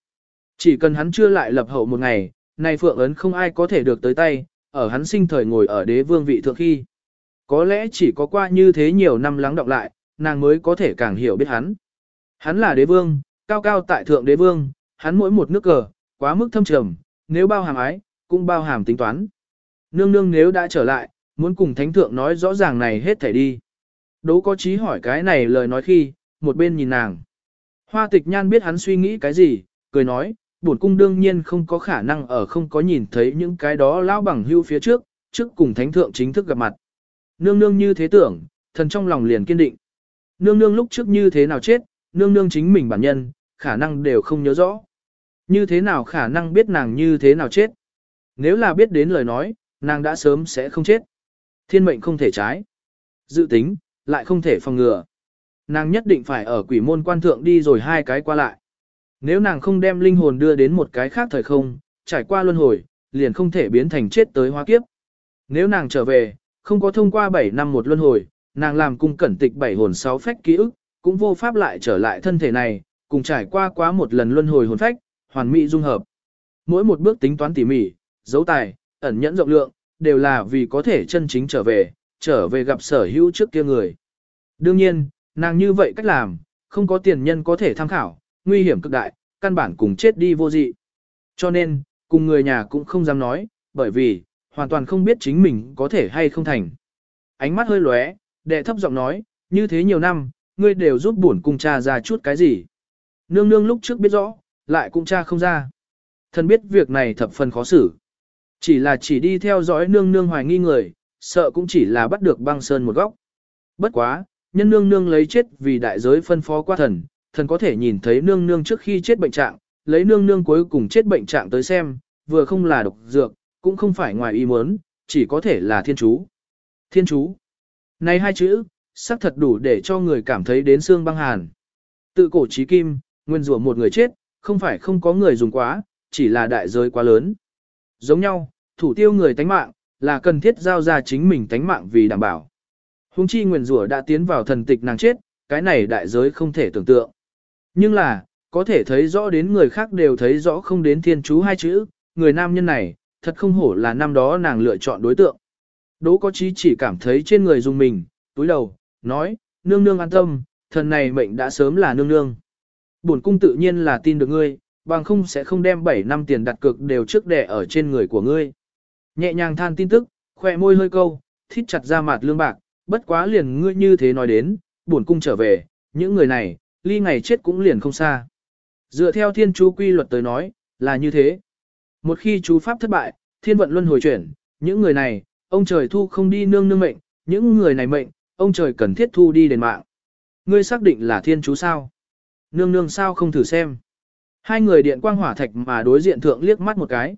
Chỉ cần hắn chưa lại lập hậu một ngày, này Phượng Ấn không ai có thể được tới tay, ở hắn sinh thời ngồi ở đế vương vị thượng khi. Có lẽ chỉ có qua như thế nhiều năm lắng đọng lại, nàng mới có thể càng hiểu biết hắn. Hắn là đế vương, cao cao tại thượng đế vương, hắn mỗi một nước cờ, quá mức thâm trầm, nếu bao hàm ái, cũng bao hàm tính toán. Nương nương nếu đã trở lại, muốn cùng thánh thượng nói rõ ràng này hết thể đi. Đỗ có trí hỏi cái này lời nói khi, một bên nhìn nàng. Hoa tịch nhan biết hắn suy nghĩ cái gì, cười nói, bổn cung đương nhiên không có khả năng ở không có nhìn thấy những cái đó lão bằng hưu phía trước, trước cùng thánh thượng chính thức gặp mặt. Nương nương như thế tưởng, thần trong lòng liền kiên định. Nương nương lúc trước như thế nào chết, nương nương chính mình bản nhân, khả năng đều không nhớ rõ. Như thế nào khả năng biết nàng như thế nào chết. Nếu là biết đến lời nói, nàng đã sớm sẽ không chết. Thiên mệnh không thể trái. Dự tính, lại không thể phòng ngừa. Nàng nhất định phải ở quỷ môn quan thượng đi rồi hai cái qua lại. Nếu nàng không đem linh hồn đưa đến một cái khác thời không, trải qua luân hồi, liền không thể biến thành chết tới hóa kiếp. Nếu nàng trở về, không có thông qua 7 năm một luân hồi, nàng làm cung cẩn tịch bảy hồn sáu phách ký ức, cũng vô pháp lại trở lại thân thể này, cùng trải qua quá một lần luân hồi hồn phách, hoàn mỹ dung hợp. Mỗi một bước tính toán tỉ mỉ, dấu tài, ẩn nhẫn rộng lượng, đều là vì có thể chân chính trở về, trở về gặp sở hữu trước kia người. Đương nhiên, nàng như vậy cách làm, không có tiền nhân có thể tham khảo, nguy hiểm cực đại, căn bản cùng chết đi vô dị. Cho nên, cùng người nhà cũng không dám nói, bởi vì, hoàn toàn không biết chính mình có thể hay không thành. Ánh mắt hơi lóe, đệ thấp giọng nói, như thế nhiều năm, ngươi đều giúp bổn cung cha ra chút cái gì. Nương nương lúc trước biết rõ, lại cũng cha không ra. Thần biết việc này thập phần khó xử. Chỉ là chỉ đi theo dõi nương nương hoài nghi người, sợ cũng chỉ là bắt được băng sơn một góc. Bất quá, nhân nương nương lấy chết vì đại giới phân phó qua thần, thần có thể nhìn thấy nương nương trước khi chết bệnh trạng, lấy nương nương cuối cùng chết bệnh trạng tới xem, vừa không là độc dược, cũng không phải ngoài ý muốn, chỉ có thể là thiên chú. Thiên chú. Này hai chữ, sắc thật đủ để cho người cảm thấy đến xương băng hàn. Tự cổ trí kim, nguyên rủa một người chết, không phải không có người dùng quá, chỉ là đại giới quá lớn. Giống nhau, thủ tiêu người tánh mạng, là cần thiết giao ra chính mình tánh mạng vì đảm bảo. Hùng chi nguyên rủa đã tiến vào thần tịch nàng chết, cái này đại giới không thể tưởng tượng. Nhưng là, có thể thấy rõ đến người khác đều thấy rõ không đến thiên chú hai chữ, người nam nhân này, thật không hổ là năm đó nàng lựa chọn đối tượng. Đỗ có chí chỉ cảm thấy trên người dùng mình, túi đầu, nói, nương nương an tâm, thần này mệnh đã sớm là nương nương. Bổn cung tự nhiên là tin được ngươi, bằng không sẽ không đem 7 năm tiền đặt cược đều trước đẻ ở trên người của ngươi. Nhẹ nhàng than tin tức, khỏe môi hơi câu, thít chặt ra mặt lương bạc, bất quá liền ngươi như thế nói đến, bổn cung trở về, những người này, ly ngày chết cũng liền không xa. Dựa theo thiên chú quy luật tới nói, là như thế. Một khi chú pháp thất bại, thiên vận luân hồi chuyển, những người này, ông trời thu không đi nương nương mệnh, những người này mệnh, ông trời cần thiết thu đi đền mạng. Ngươi xác định là thiên chú sao? Nương nương sao không thử xem? Hai người điện quang hỏa thạch mà đối diện thượng liếc mắt một cái.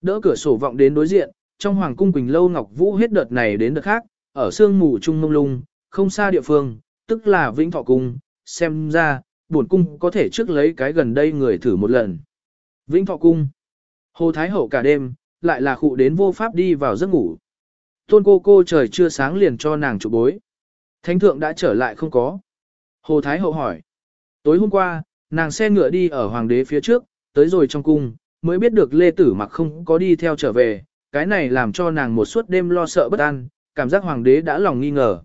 Đỡ cửa sổ vọng đến đối diện, trong hoàng cung Quỳnh Lâu Ngọc Vũ hết đợt này đến đợt khác, ở sương mù trung mông lung, không xa địa phương, tức là Vĩnh Thọ Cung, xem ra, buồn cung có thể trước lấy cái gần đây người thử một lần. Vĩnh Thọ Cung Hồ Thái Hậu cả đêm, lại là khụ đến vô pháp đi vào giấc ngủ. Tôn cô cô trời chưa sáng liền cho nàng chụp bối. Thánh thượng đã trở lại không có. Hồ Thái Hậu hỏi. Tối hôm qua, nàng xe ngựa đi ở hoàng đế phía trước, tới rồi trong cung, mới biết được Lê Tử mặc không có đi theo trở về, cái này làm cho nàng một suốt đêm lo sợ bất an, cảm giác hoàng đế đã lòng nghi ngờ.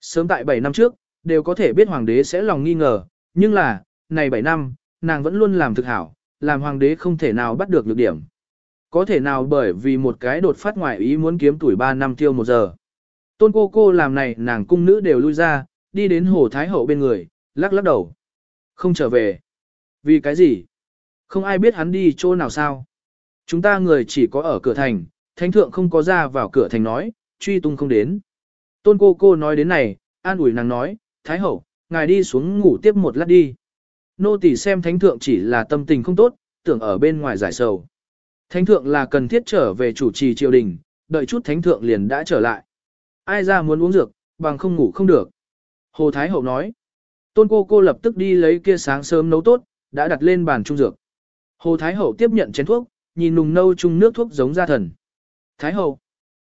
Sớm tại 7 năm trước, đều có thể biết hoàng đế sẽ lòng nghi ngờ, nhưng là, này 7 năm, nàng vẫn luôn làm thực hảo, làm hoàng đế không thể nào bắt được lược điểm. Có thể nào bởi vì một cái đột phát ngoại ý muốn kiếm tuổi 3 năm tiêu một giờ. Tôn cô cô làm này nàng cung nữ đều lui ra, đi đến hồ thái hậu bên người, lắc lắc đầu. Không trở về. Vì cái gì? Không ai biết hắn đi chỗ nào sao. Chúng ta người chỉ có ở cửa thành, thánh thượng không có ra vào cửa thành nói, truy tung không đến. Tôn cô cô nói đến này, an ủi nàng nói, Thái hậu, ngài đi xuống ngủ tiếp một lát đi. Nô tỳ xem thánh thượng chỉ là tâm tình không tốt, tưởng ở bên ngoài giải sầu. Thánh thượng là cần thiết trở về chủ trì triều đình, đợi chút thánh thượng liền đã trở lại. Ai ra muốn uống dược, bằng không ngủ không được. Hồ Thái hậu nói. Tôn cô cô lập tức đi lấy kia sáng sớm nấu tốt, đã đặt lên bàn trung dược. Hồ Thái hậu tiếp nhận chén thuốc, nhìn nùng nâu chung nước thuốc giống ra thần. Thái hậu,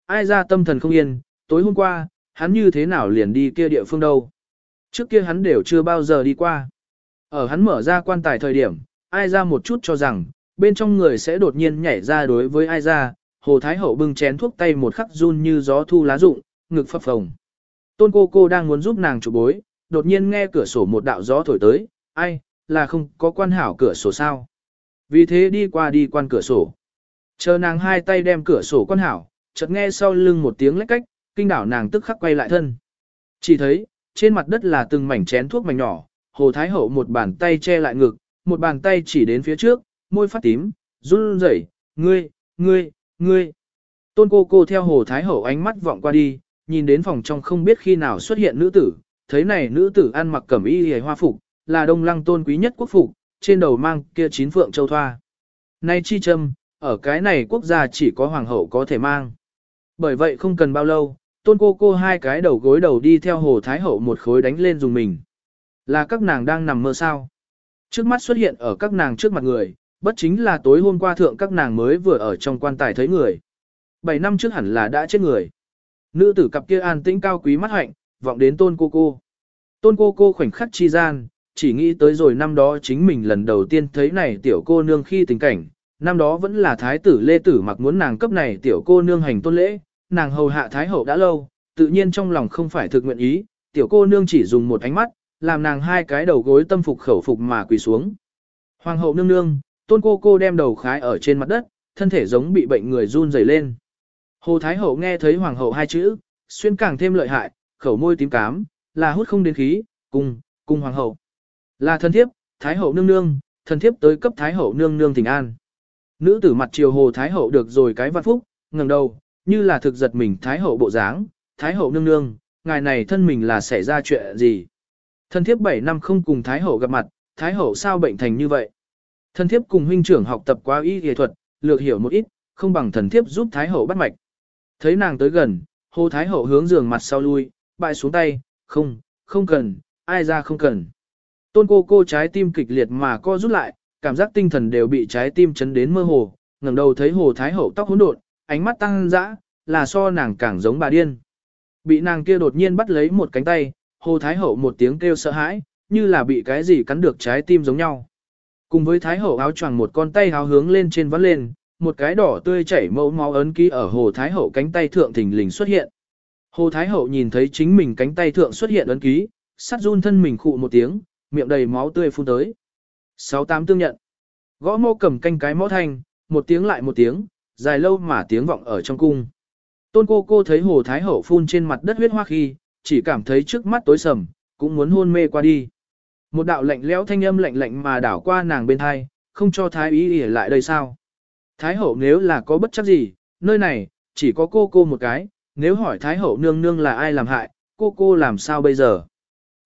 ai ra tâm thần không yên, tối hôm qua, hắn như thế nào liền đi kia địa phương đâu. Trước kia hắn đều chưa bao giờ đi qua. Ở hắn mở ra quan tài thời điểm, ai ra một chút cho rằng, bên trong người sẽ đột nhiên nhảy ra đối với ai ra, hồ thái hậu bưng chén thuốc tay một khắc run như gió thu lá rụng, ngực phập phồng. Tôn cô cô đang muốn giúp nàng chủ bối, đột nhiên nghe cửa sổ một đạo gió thổi tới, ai, là không có quan hảo cửa sổ sao. Vì thế đi qua đi quan cửa sổ. Chờ nàng hai tay đem cửa sổ quan hảo, chợt nghe sau lưng một tiếng lách cách, kinh đảo nàng tức khắc quay lại thân. Chỉ thấy, trên mặt đất là từng mảnh chén thuốc mảnh nhỏ, Hồ Thái Hậu một bàn tay che lại ngực, một bàn tay chỉ đến phía trước, môi phát tím, run rẩy, ngươi, ngươi, ngươi. Tôn cô cô theo Hồ Thái Hậu ánh mắt vọng qua đi, nhìn đến phòng trong không biết khi nào xuất hiện nữ tử, thấy này nữ tử ăn mặc cẩm y hề hoa phục, là đông lăng tôn quý nhất quốc phục, trên đầu mang kia chín phượng châu thoa. Nay chi châm, ở cái này quốc gia chỉ có hoàng hậu có thể mang. Bởi vậy không cần bao lâu, tôn cô cô hai cái đầu gối đầu đi theo hồ thái hậu một khối đánh lên dùng mình. Là các nàng đang nằm mơ sao. Trước mắt xuất hiện ở các nàng trước mặt người, bất chính là tối hôm qua thượng các nàng mới vừa ở trong quan tài thấy người. Bảy năm trước hẳn là đã chết người. Nữ tử cặp kia an tĩnh cao quý mắt hạnh, vọng đến tôn cô cô. Tôn cô cô khoảnh khắc chi gian, chỉ nghĩ tới rồi năm đó chính mình lần đầu tiên thấy này tiểu cô nương khi tình cảnh, năm đó vẫn là thái tử lê tử mặc muốn nàng cấp này tiểu cô nương hành tôn lễ, nàng hầu hạ thái hậu đã lâu, tự nhiên trong lòng không phải thực nguyện ý, tiểu cô nương chỉ dùng một ánh mắt, làm nàng hai cái đầu gối tâm phục khẩu phục mà quỳ xuống. Hoàng hậu nương nương, tôn cô cô đem đầu khái ở trên mặt đất, thân thể giống bị bệnh người run rẩy lên. Hồ Thái hậu nghe thấy hoàng hậu hai chữ, xuyên càng thêm lợi hại, khẩu môi tím cám, là hút không đến khí, cùng, cùng hoàng hậu. Là thân thiếp, Thái hậu nương nương, thân thiếp tới cấp Thái hậu nương nương thỉnh an. Nữ tử mặt triều Hồ Thái hậu được rồi cái văn phúc, ngẩng đầu, như là thực giật mình Thái hậu bộ dáng, Thái hậu nương nương, ngài này thân mình là xảy ra chuyện gì? Thân thiếp 7 năm không cùng Thái hậu gặp mặt, Thái hậu sao bệnh thành như vậy? Thân thiếp cùng huynh trưởng học tập quá y y thuật, lược hiểu một ít, không bằng thần thiếp giúp Thái hậu bắt mạch. Thấy nàng tới gần, Hồ Thái hậu hướng giường mặt sau lui, bại xuống tay, không, không cần, ai ra không cần. Tôn cô cô trái tim kịch liệt mà co rút lại, cảm giác tinh thần đều bị trái tim chấn đến mơ hồ, ngẩng đầu thấy Hồ Thái hậu tóc hỗn độn, ánh mắt tăng dã, là so nàng càng giống bà điên. Bị nàng kia đột nhiên bắt lấy một cánh tay, Hồ Thái hậu một tiếng kêu sợ hãi, như là bị cái gì cắn được trái tim giống nhau. Cùng với Thái hậu áo choàng một con tay háo hướng lên trên vắt lên, một cái đỏ tươi chảy mẫu máu ấn ký ở Hồ Thái hậu cánh tay thượng thình lình xuất hiện. Hồ Thái hậu nhìn thấy chính mình cánh tay thượng xuất hiện ấn ký, sắt run thân mình khụ một tiếng, miệng đầy máu tươi phun tới. Sáu tám tương nhận. Gõ mô cầm canh cái mõ thanh, một tiếng lại một tiếng, dài lâu mà tiếng vọng ở trong cung. Tôn cô cô thấy Hồ Thái hậu phun trên mặt đất huyết hoa khi, chỉ cảm thấy trước mắt tối sầm, cũng muốn hôn mê qua đi. Một đạo lạnh lẽo thanh âm lạnh lạnh mà đảo qua nàng bên thai, không cho Thái ý ỉa lại đây sao. Thái hậu nếu là có bất chấp gì, nơi này, chỉ có cô cô một cái, nếu hỏi Thái hậu nương nương là ai làm hại, cô cô làm sao bây giờ?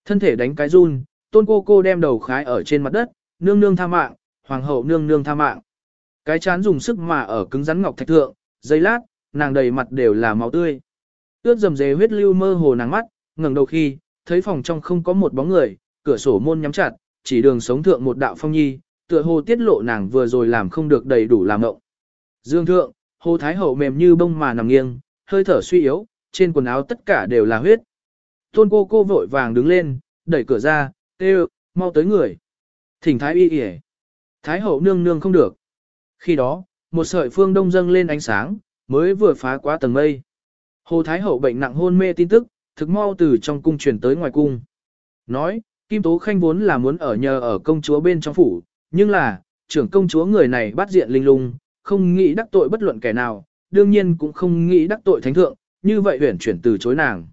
Thân thể đánh cái run, tôn cô cô đem đầu khái ở trên mặt đất, nương nương tha mạng, hoàng hậu nương nương tha mạng. Cái chán dùng sức mà ở cứng rắn ngọc thạch thượng, giây lát, nàng đầy mặt đều là máu tươi. Ướt dầm dề huyết lưu mơ hồ nàng mắt, ngẩng đầu khi, thấy phòng trong không có một bóng người, cửa sổ môn nhắm chặt, chỉ đường sống thượng một đạo phong nhi, tựa hồ tiết lộ nàng vừa rồi làm không được đầy đủ làm ngộng. Dương thượng, Hồ Thái Hậu mềm như bông mà nằm nghiêng, hơi thở suy yếu, trên quần áo tất cả đều là huyết. Tôn cô cô vội vàng đứng lên, đẩy cửa ra, kêu, mau tới người. Thỉnh Thái y y Thái Hậu nương nương không được. Khi đó, một sợi phương đông dâng lên ánh sáng, mới vừa phá quá tầng mây. Hồ Thái Hậu bệnh nặng hôn mê tin tức, thực mau từ trong cung truyền tới ngoài cung. Nói, Kim Tố Khanh vốn là muốn ở nhờ ở công chúa bên trong phủ, nhưng là, trưởng công chúa người này bắt diện linh lung, không nghĩ đắc tội bất luận kẻ nào, đương nhiên cũng không nghĩ đắc tội thánh thượng, như vậy huyển chuyển từ chối nàng.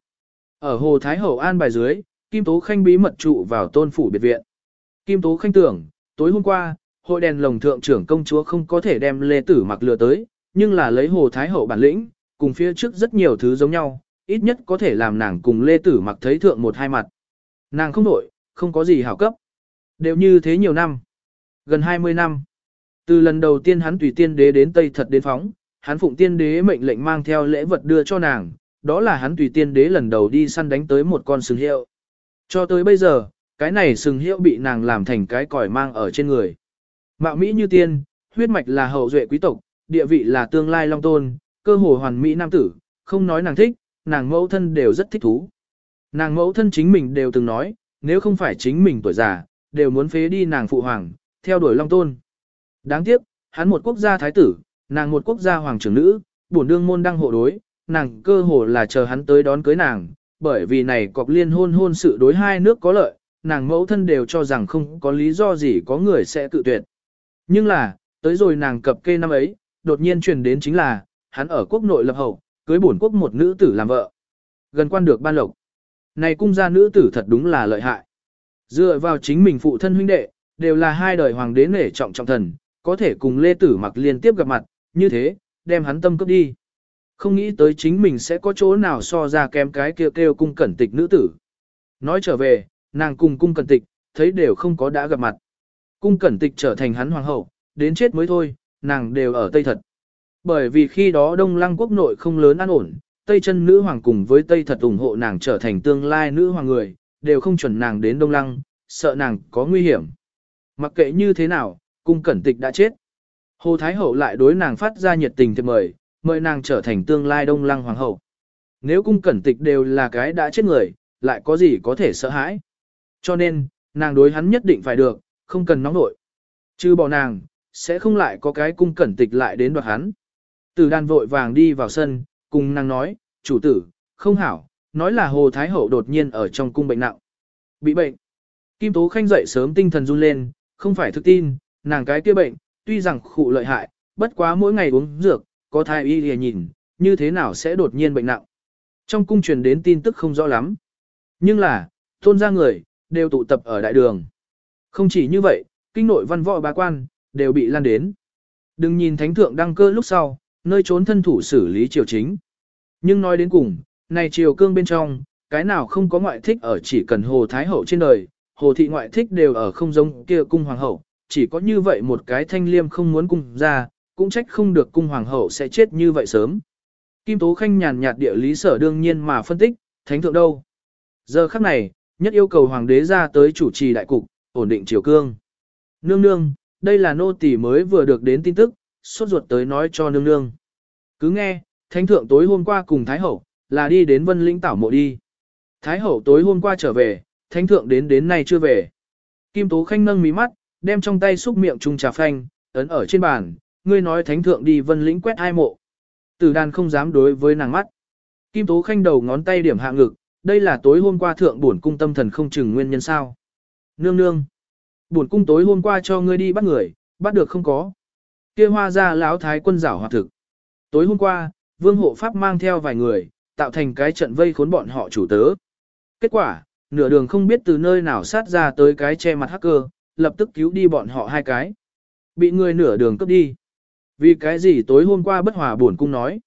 Ở Hồ Thái Hậu an bài dưới, Kim Tố Khanh bí mật trụ vào tôn phủ biệt viện. Kim Tố Khanh tưởng, tối hôm qua, hội đèn lồng thượng trưởng công chúa không có thể đem lê tử mặc lừa tới, nhưng là lấy Hồ Thái Hậu bản lĩnh, cùng phía trước rất nhiều thứ giống nhau, ít nhất có thể làm nàng cùng lê tử mặc thấy thượng một hai mặt. Nàng không đổi, không có gì hảo cấp. Đều như thế nhiều năm. Gần 20 năm. Từ lần đầu tiên hắn tùy tiên đế đến Tây thật đến phóng, hắn phụng tiên đế mệnh lệnh mang theo lễ vật đưa cho nàng, đó là hắn tùy tiên đế lần đầu đi săn đánh tới một con sừng hiệu. Cho tới bây giờ, cái này sừng hiệu bị nàng làm thành cái còi mang ở trên người. Mạo Mỹ như tiên, huyết mạch là hậu duệ quý tộc, địa vị là tương lai long tôn, cơ hồ hoàn mỹ nam tử, không nói nàng thích, nàng mẫu thân đều rất thích thú. Nàng mẫu thân chính mình đều từng nói, nếu không phải chính mình tuổi già, đều muốn phế đi nàng phụ hoàng, theo đuổi long tôn. Đáng tiếc, hắn một quốc gia thái tử, nàng một quốc gia hoàng trưởng nữ, bổn đương môn đăng hộ đối, nàng cơ hồ là chờ hắn tới đón cưới nàng, bởi vì này cọc liên hôn hôn sự đối hai nước có lợi, nàng mẫu thân đều cho rằng không có lý do gì có người sẽ tự tuyệt. Nhưng là, tới rồi nàng cập kê năm ấy, đột nhiên truyền đến chính là, hắn ở quốc nội lập hậu, cưới bổn quốc một nữ tử làm vợ. Gần quan được ban lộc. Này cung gia nữ tử thật đúng là lợi hại. Dựa vào chính mình phụ thân huynh đệ, đều là hai đời hoàng đế nể trọng trọng thần, có thể cùng Lê Tử mặc liên tiếp gặp mặt, như thế, đem hắn tâm cấp đi. Không nghĩ tới chính mình sẽ có chỗ nào so ra kém cái kêu kêu cung cẩn tịch nữ tử. Nói trở về, nàng cùng cung cẩn tịch, thấy đều không có đã gặp mặt. Cung cẩn tịch trở thành hắn hoàng hậu, đến chết mới thôi, nàng đều ở Tây thật. Bởi vì khi đó Đông Lăng quốc nội không lớn an ổn, Tây chân nữ hoàng cùng với Tây thật ủng hộ nàng trở thành tương lai nữ hoàng người, đều không chuẩn nàng đến Đông Lăng, sợ nàng có nguy hiểm. Mặc kệ như thế nào, cung cẩn tịch đã chết. Hồ Thái Hậu lại đối nàng phát ra nhiệt tình thiệp mời, mời nàng trở thành tương lai Đông Lăng hoàng hậu. Nếu cung cẩn tịch đều là cái đã chết người, lại có gì có thể sợ hãi. Cho nên, nàng đối hắn nhất định phải được, không cần nóng nội. Chứ bỏ nàng, sẽ không lại có cái cung cẩn tịch lại đến đoạt hắn. Từ đàn vội vàng đi vào sân, cùng nàng nói, chủ tử, không hảo, nói là Hồ Thái Hậu đột nhiên ở trong cung bệnh nặng. Bị bệnh. Kim Tố Khanh dậy sớm tinh thần run lên, không phải thực tin, nàng cái kia bệnh, tuy rằng khụ lợi hại, bất quá mỗi ngày uống dược, có thai y lìa nhìn, như thế nào sẽ đột nhiên bệnh nặng. Trong cung truyền đến tin tức không rõ lắm. Nhưng là, tôn gia người, đều tụ tập ở đại đường. Không chỉ như vậy, kinh nội văn võ bá quan, đều bị lan đến. Đừng nhìn thánh thượng đăng cơ lúc sau, nơi trốn thân thủ xử lý triều chính. Nhưng nói đến cùng, này triều cương bên trong, cái nào không có ngoại thích ở chỉ cần hồ thái hậu trên đời, hồ thị ngoại thích đều ở không giống kia cung hoàng hậu, chỉ có như vậy một cái thanh liêm không muốn cung ra, cũng trách không được cung hoàng hậu sẽ chết như vậy sớm. Kim Tố Khanh nhàn nhạt địa lý sở đương nhiên mà phân tích, thánh thượng đâu. Giờ khắc này, nhất yêu cầu hoàng đế ra tới chủ trì đại cục, ổn định triều cương. Nương nương, đây là nô tỳ mới vừa được đến tin tức, sốt ruột tới nói cho nương nương. Cứ nghe, thánh thượng tối hôm qua cùng Thái Hậu, là đi đến vân lĩnh tảo mộ đi. Thái Hậu tối hôm qua trở về, thánh thượng đến đến nay chưa về. Kim Tố Khanh nâng mí mắt, đem trong tay xúc miệng chung trà phanh, ấn ở trên bàn, ngươi nói thánh thượng đi vân lĩnh quét hai mộ. Tử đàn không dám đối với nàng mắt. Kim Tố Khanh đầu ngón tay điểm hạ ngực, đây là tối hôm qua thượng bổn cung tâm thần không chừng nguyên nhân sao. Nương nương. Bổn cung tối hôm qua cho ngươi đi bắt người, bắt được không có. Kia hoa ra lão thái quân giảo hoạt thực. Tối hôm qua, vương hộ pháp mang theo vài người, tạo thành cái trận vây khốn bọn họ chủ tớ. Kết quả, nửa đường không biết từ nơi nào sát ra tới cái che mặt hacker, lập tức cứu đi bọn họ hai cái. Bị người nửa đường cướp đi. Vì cái gì tối hôm qua bất hòa buồn cung nói.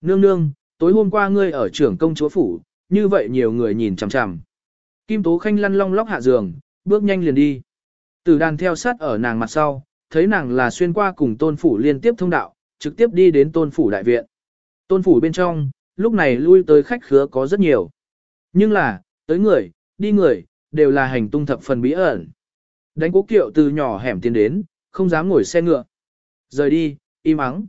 Nương nương, tối hôm qua ngươi ở trưởng công chúa phủ, như vậy nhiều người nhìn chằm chằm. Kim Tố Khanh lăn long lóc hạ giường, bước nhanh liền đi. Tử đàn theo sát ở nàng mặt sau, thấy nàng là xuyên qua cùng tôn phủ liên tiếp thông đạo, trực tiếp đi đến tôn phủ đại viện. Tôn phủ bên trong, lúc này lui tới khách khứa có rất nhiều. Nhưng là, tới người, đi người, đều là hành tung thập phần bí ẩn. Đánh cố kiệu từ nhỏ hẻm tiến đến, không dám ngồi xe ngựa. Rời đi, im ắng.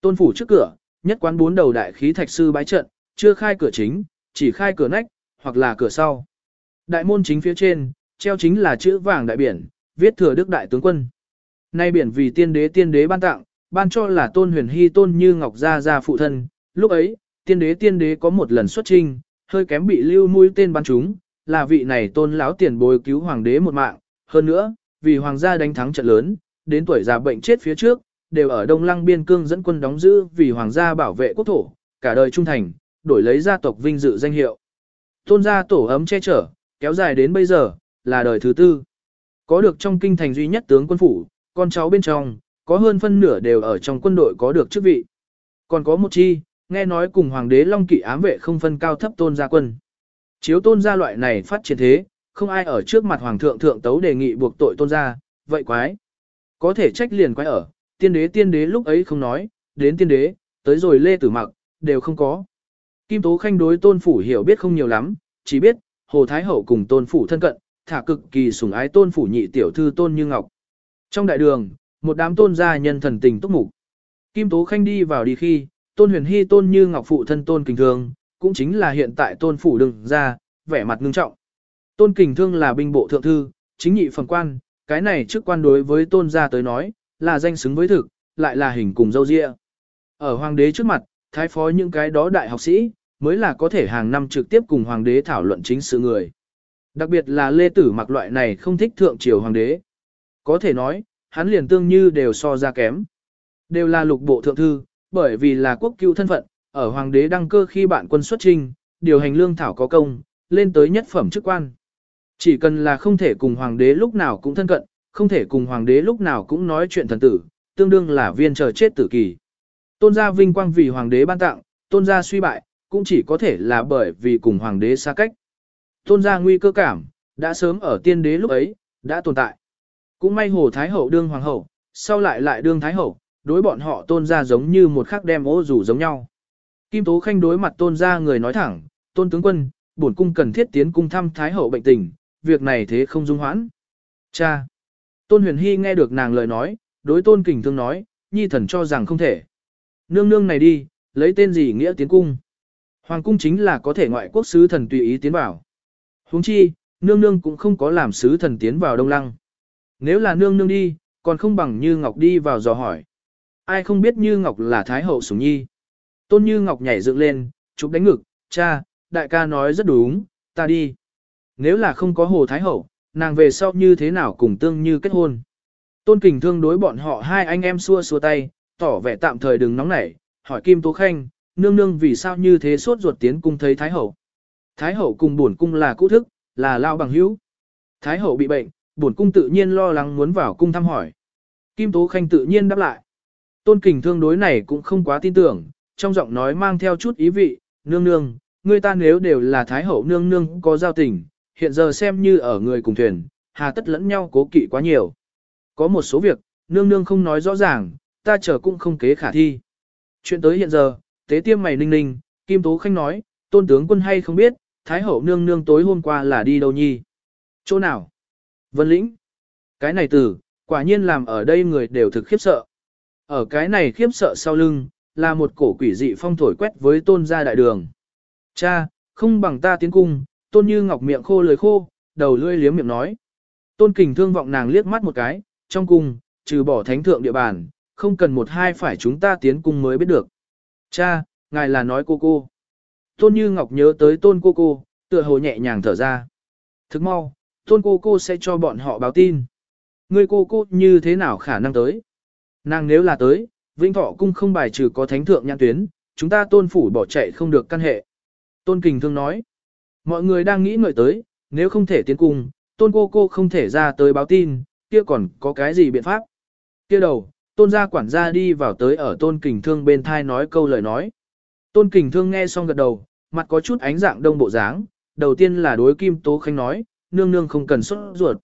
Tôn phủ trước cửa, nhất quán bốn đầu đại khí thạch sư bái trận, chưa khai cửa chính, chỉ khai cửa nách, hoặc là cửa sau. Đại môn chính phía trên, treo chính là chữ vàng đại biển, viết thừa đức đại tướng quân. Nay biển vì tiên đế tiên đế ban tặng, ban cho là tôn huyền hy tôn như ngọc gia gia phụ thân. Lúc ấy, tiên đế tiên đế có một lần xuất trinh, hơi kém bị lưu mũi tên bắn chúng, là vị này tôn lão tiền bối cứu hoàng đế một mạng. Hơn nữa, vì hoàng gia đánh thắng trận lớn, đến tuổi già bệnh chết phía trước, đều ở Đông Lăng biên cương dẫn quân đóng giữ vì hoàng gia bảo vệ quốc thổ, cả đời trung thành, đổi lấy gia tộc vinh dự danh hiệu. Tôn gia tổ ấm che chở, kéo dài đến bây giờ, là đời thứ tư. Có được trong kinh thành duy nhất tướng quân phủ, con cháu bên trong, có hơn phân nửa đều ở trong quân đội có được chức vị. Còn có một chi, nghe nói cùng hoàng đế Long Kỵ ám vệ không phân cao thấp tôn gia quân. Chiếu tôn gia loại này phát triển thế, không ai ở trước mặt hoàng thượng thượng tấu đề nghị buộc tội tôn gia, vậy quái. Có thể trách liền quái ở, tiên đế tiên đế lúc ấy không nói, đến tiên đế, tới rồi lê tử mặc, đều không có. Kim Tố Khanh đối tôn phủ hiểu biết không nhiều lắm, chỉ biết, Hồ Thái Hậu cùng tôn phủ thân cận, thả cực kỳ sủng ái tôn phủ nhị tiểu thư tôn như ngọc. Trong đại đường, một đám tôn gia nhân thần tình túc mục. Kim Tố Khanh đi vào đi khi, tôn huyền hy tôn như ngọc phụ thân tôn kình thương, cũng chính là hiện tại tôn phủ đừng ra, vẻ mặt ngưng trọng. Tôn kình thương là binh bộ thượng thư, chính nhị phẩm quan, cái này trước quan đối với tôn gia tới nói, là danh xứng với thực, lại là hình cùng dâu dịa. Ở hoàng đế trước mặt, thái phó những cái đó đại học sĩ, mới là có thể hàng năm trực tiếp cùng hoàng đế thảo luận chính sự người. Đặc biệt là Lê Tử mặc loại này không thích thượng triều hoàng đế. Có thể nói, hắn liền tương như đều so ra kém. Đều là lục bộ thượng thư, bởi vì là quốc cựu thân phận, ở hoàng đế đăng cơ khi bạn quân xuất trinh, điều hành lương thảo có công, lên tới nhất phẩm chức quan. Chỉ cần là không thể cùng hoàng đế lúc nào cũng thân cận, không thể cùng hoàng đế lúc nào cũng nói chuyện thần tử, tương đương là viên chờ chết tử kỳ. Tôn gia vinh quang vì hoàng đế ban tặng, tôn gia suy bại, cũng chỉ có thể là bởi vì cùng hoàng đế xa cách. Tôn gia nguy cơ cảm, đã sớm ở tiên đế lúc ấy, đã tồn tại. Cũng may hồ thái hậu đương hoàng hậu, sau lại lại đương thái hậu, đối bọn họ tôn gia giống như một khắc đem ô rủ giống nhau. Kim Tố Khanh đối mặt tôn gia người nói thẳng, tôn tướng quân, bổn cung cần thiết tiến cung thăm thái hậu bệnh tình, việc này thế không dung hoãn. Cha! Tôn huyền hy nghe được nàng lời nói, đối tôn kình thương nói, nhi thần cho rằng không thể. Nương nương này đi, lấy tên gì nghĩa tiến cung. Hoàng cung chính là có thể ngoại quốc sứ thần tùy ý tiến vào. Huống chi, nương nương cũng không có làm sứ thần tiến vào đông lăng. Nếu là nương nương đi, còn không bằng Như Ngọc đi vào dò hỏi. Ai không biết Như Ngọc là Thái hậu sủng nhi. Tôn Như Ngọc nhảy dựng lên, chụp đánh ngực, cha, đại ca nói rất đúng, ta đi. Nếu là không có hồ Thái hậu, nàng về sau như thế nào cùng tương như kết hôn. Tôn Kình thương đối bọn họ hai anh em xua xua tay, tỏ vẻ tạm thời đừng nóng nảy, hỏi Kim Tố Khanh, nương nương vì sao như thế suốt ruột tiến cung thấy Thái hậu. Thái hậu cùng buồn cung là cũ thức, là lao bằng hữu. Thái hậu bị bệnh, buồn cung tự nhiên lo lắng muốn vào cung thăm hỏi. Kim Tố Khanh tự nhiên đáp lại. Tôn kình thương đối này cũng không quá tin tưởng, trong giọng nói mang theo chút ý vị, nương nương, người ta nếu đều là Thái hậu nương nương có giao tình, hiện giờ xem như ở người cùng thuyền, hà tất lẫn nhau cố kỵ quá nhiều. Có một số việc, nương nương không nói rõ ràng, ta chờ cũng không kế khả thi. Chuyện tới hiện giờ, tế tiêm mày ninh ninh, Kim Tố Khanh nói, tôn tướng quân hay không biết, Thái hậu nương nương tối hôm qua là đi đâu nhi? Chỗ nào? Vân lĩnh. Cái này tử, quả nhiên làm ở đây người đều thực khiếp sợ. Ở cái này khiếp sợ sau lưng, là một cổ quỷ dị phong thổi quét với tôn gia đại đường. Cha, không bằng ta tiến cung, tôn như ngọc miệng khô lưỡi khô, đầu lưỡi liếm miệng nói. Tôn kình thương vọng nàng liếc mắt một cái, trong cung, trừ bỏ thánh thượng địa bàn, không cần một hai phải chúng ta tiến cung mới biết được. Cha, ngài là nói cô cô. Tôn Như Ngọc nhớ tới tôn cô cô, tựa hồ nhẹ nhàng thở ra. Thức mau, tôn cô cô sẽ cho bọn họ báo tin. Người cô cô như thế nào khả năng tới? Nàng nếu là tới, Vĩnh Thọ cung không bài trừ có thánh thượng nhãn tuyến, chúng ta tôn phủ bỏ chạy không được căn hệ. Tôn Kình Thương nói, mọi người đang nghĩ ngợi tới, nếu không thể tiến cung, tôn cô cô không thể ra tới báo tin, kia còn có cái gì biện pháp? Kia đầu, tôn gia quản gia đi vào tới ở tôn kình thương bên thai nói câu lời nói. Tôn kình thương nghe xong gật đầu, mặt có chút ánh dạng đông bộ dáng, đầu tiên là đối Kim Tố Khanh nói, nương nương không cần xuất ruột.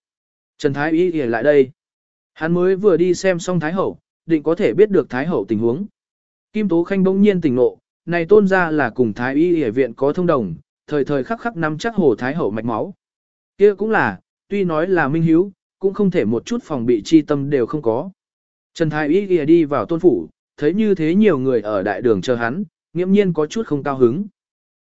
Trần Thái Y ghề lại đây. Hắn mới vừa đi xem xong Thái Hậu, định có thể biết được Thái Hậu tình huống. Kim Tố Khanh bỗng nhiên tỉnh nộ này tôn ra là cùng Thái Y ghề viện có thông đồng, thời thời khắc khắc nắm chắc hồ Thái Hậu mạch máu. kia cũng là, tuy nói là minh hiếu, cũng không thể một chút phòng bị chi tâm đều không có. Trần Thái Y ghề đi vào tôn phủ, thấy như thế nhiều người ở đại đường chờ hắn, nghiễm nhiên có chút không cao hứng.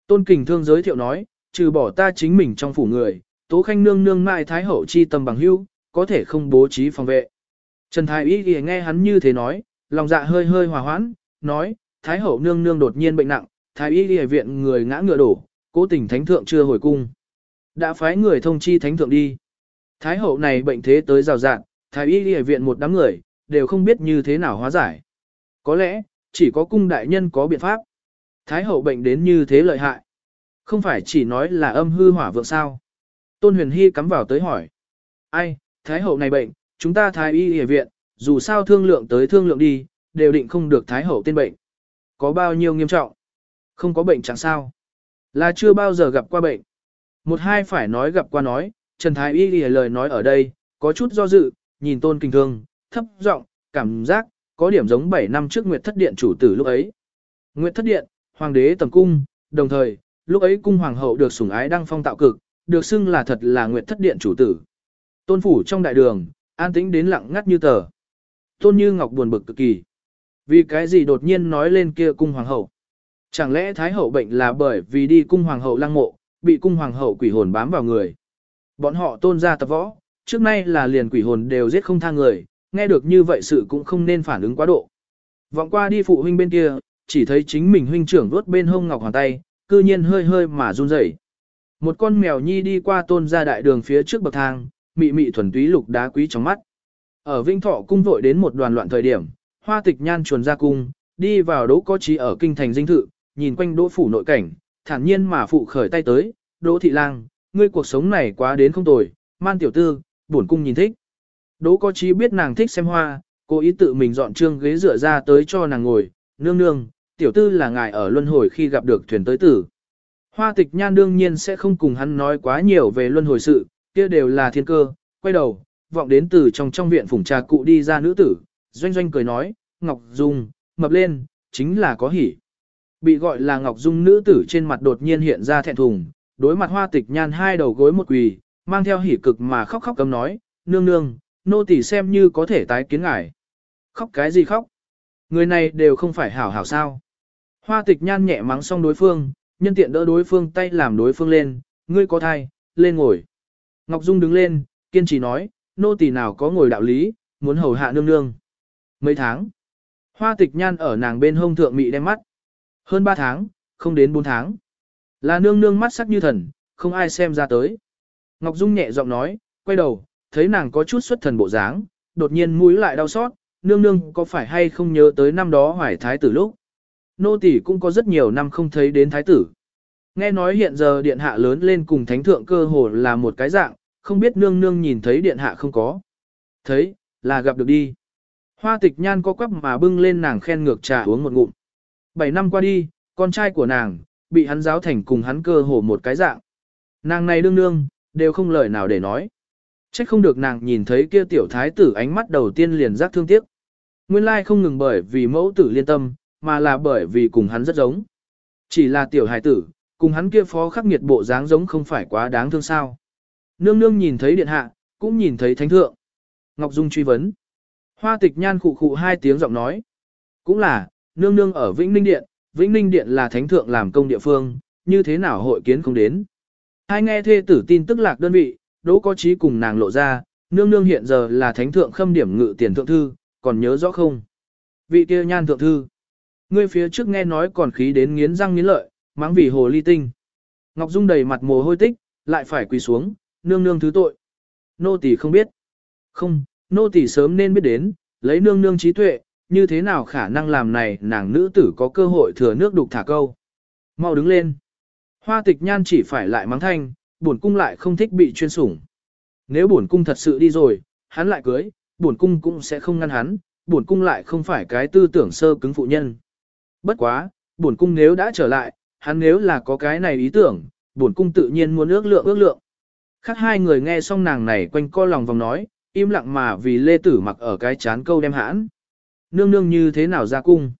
Tôn Kình Thương giới thiệu nói, trừ bỏ ta chính mình trong phủ người, Tố Khanh nương nương mai thái hậu chi tâm bằng hữu, có thể không bố trí phòng vệ. Trần Thái Y thì nghe hắn như thế nói, lòng dạ hơi hơi hòa hoãn, nói, thái hậu nương nương đột nhiên bệnh nặng, Thái Y y viện người ngã ngựa đổ, cố tình thánh thượng chưa hồi cung. Đã phái người thông chi thánh thượng đi. Thái hậu này bệnh thế tới rào rạng, Thái Y y viện một đám người, đều không biết như thế nào hóa giải. Có lẽ, chỉ có cung đại nhân có biện pháp. Thái hậu bệnh đến như thế lợi hại. Không phải chỉ nói là âm hư hỏa vượng sao. Tôn huyền hy cắm vào tới hỏi. Ai, Thái hậu này bệnh, chúng ta Thái y y viện, dù sao thương lượng tới thương lượng đi, đều định không được Thái hậu tên bệnh. Có bao nhiêu nghiêm trọng? Không có bệnh chẳng sao. Là chưa bao giờ gặp qua bệnh. Một hai phải nói gặp qua nói, Trần Thái y lìa lời nói ở đây, có chút do dự, nhìn tôn kinh thương, thấp giọng, cảm giác, có điểm giống 7 năm trước Nguyệt Thất Điện chủ tử lúc ấy. Nguyệt Thất Điện, Hoàng đế tầm cung, đồng thời, lúc ấy cung hoàng hậu được sủng ái đăng phong tạo cực, được xưng là thật là Nguyệt Thất Điện chủ tử. Tôn phủ trong đại đường, an tĩnh đến lặng ngắt như tờ. Tôn Như Ngọc buồn bực cực kỳ. Vì cái gì đột nhiên nói lên kia cung hoàng hậu? Chẳng lẽ thái hậu bệnh là bởi vì đi cung hoàng hậu lăng mộ, bị cung hoàng hậu quỷ hồn bám vào người? Bọn họ tôn ra tập võ, trước nay là liền quỷ hồn đều giết không tha người, nghe được như vậy sự cũng không nên phản ứng quá độ. Vọng qua đi phụ huynh bên kia, chỉ thấy chính mình huynh trưởng vuốt bên hông ngọc hoàng tay, cư nhiên hơi hơi mà run rẩy. Một con mèo nhi đi qua tôn ra đại đường phía trước bậc thang, mị mị thuần túy lục đá quý trong mắt. Ở Vinh Thọ cung vội đến một đoàn loạn thời điểm, hoa tịch nhan chuồn ra cung, đi vào đỗ có trí ở kinh thành dinh thự, nhìn quanh đỗ phủ nội cảnh, thản nhiên mà phụ khởi tay tới, đỗ thị lang, ngươi cuộc sống này quá đến không tồi, man tiểu tư, bổn cung nhìn thích. Đỗ có trí biết nàng thích xem hoa, cố ý tự mình dọn trương ghế dựa ra tới cho nàng ngồi, nương nương, tiểu tư là ngài ở luân hồi khi gặp được thuyền tới tử. Hoa tịch nhan đương nhiên sẽ không cùng hắn nói quá nhiều về luân hồi sự, kia đều là thiên cơ, quay đầu, vọng đến từ trong trong viện phủng trà cụ đi ra nữ tử, doanh doanh cười nói, Ngọc Dung, mập lên, chính là có hỉ. Bị gọi là Ngọc Dung nữ tử trên mặt đột nhiên hiện ra thẹn thùng, đối mặt hoa tịch nhan hai đầu gối một quỳ, mang theo hỉ cực mà khóc khóc cấm nói, nương nương, nô tỳ xem như có thể tái kiến ngài. Khóc cái gì khóc? Người này đều không phải hảo hảo sao. Hoa tịch nhan nhẹ mắng xong đối phương, nhân tiện đỡ đối phương tay làm đối phương lên, ngươi có thai, lên ngồi. Ngọc Dung đứng lên, kiên trì nói, nô tỳ nào có ngồi đạo lý, muốn hầu hạ nương nương. Mấy tháng, hoa tịch nhan ở nàng bên hông thượng mị đem mắt. Hơn 3 tháng, không đến 4 tháng. Là nương nương mắt sắc như thần, không ai xem ra tới. Ngọc Dung nhẹ giọng nói, quay đầu, thấy nàng có chút xuất thần bộ dáng, đột nhiên mũi lại đau xót, nương nương có phải hay không nhớ tới năm đó hoài thái tử lúc. Nô tỷ cũng có rất nhiều năm không thấy đến thái tử. Nghe nói hiện giờ điện hạ lớn lên cùng thánh thượng cơ hồ là một cái dạng, không biết nương nương nhìn thấy điện hạ không có. Thấy, là gặp được đi. Hoa tịch nhan có quắp mà bưng lên nàng khen ngược trà uống một ngụm. Bảy năm qua đi, con trai của nàng, bị hắn giáo thành cùng hắn cơ hồ một cái dạng. Nàng này đương nương, đều không lời nào để nói. Trách không được nàng nhìn thấy kia tiểu thái tử ánh mắt đầu tiên liền giác thương tiếc. Nguyên lai không ngừng bởi vì mẫu tử liên tâm, mà là bởi vì cùng hắn rất giống. Chỉ là tiểu hài tử, cùng hắn kia phó khắc nghiệt bộ dáng giống không phải quá đáng thương sao. Nương nương nhìn thấy điện hạ, cũng nhìn thấy thánh thượng. Ngọc Dung truy vấn. Hoa tịch nhan khụ khụ hai tiếng giọng nói. Cũng là, nương nương ở Vĩnh Ninh Điện, Vĩnh Ninh Điện là thánh thượng làm công địa phương, như thế nào hội kiến không đến. Hai nghe thê tử tin tức lạc đơn vị, đỗ có trí cùng nàng lộ ra, nương nương hiện giờ là thánh thượng khâm điểm ngự tiền thượng thư, còn nhớ rõ không? Vị kia nhan thượng thư. Ngươi phía trước nghe nói còn khí đến nghiến răng nghiến lợi, mắng vì hồ ly tinh. Ngọc Dung đầy mặt mồ hôi tích, lại phải quỳ xuống, nương nương thứ tội. Nô tỳ không biết. Không, nô tỳ sớm nên biết đến, lấy nương nương trí tuệ, như thế nào khả năng làm này nàng nữ tử có cơ hội thừa nước đục thả câu. Mau đứng lên. Hoa tịch nhan chỉ phải lại mắng thanh, bổn cung lại không thích bị chuyên sủng. Nếu bổn cung thật sự đi rồi, hắn lại cưới, bổn cung cũng sẽ không ngăn hắn, bổn cung lại không phải cái tư tưởng sơ cứng phụ nhân. Bất quá, bổn cung nếu đã trở lại, hắn nếu là có cái này ý tưởng, bổn cung tự nhiên muốn ước lượng ước lượng. Khác hai người nghe xong nàng này quanh co lòng vòng nói, im lặng mà vì lê tử mặc ở cái chán câu đem hãn. Nương nương như thế nào ra cung?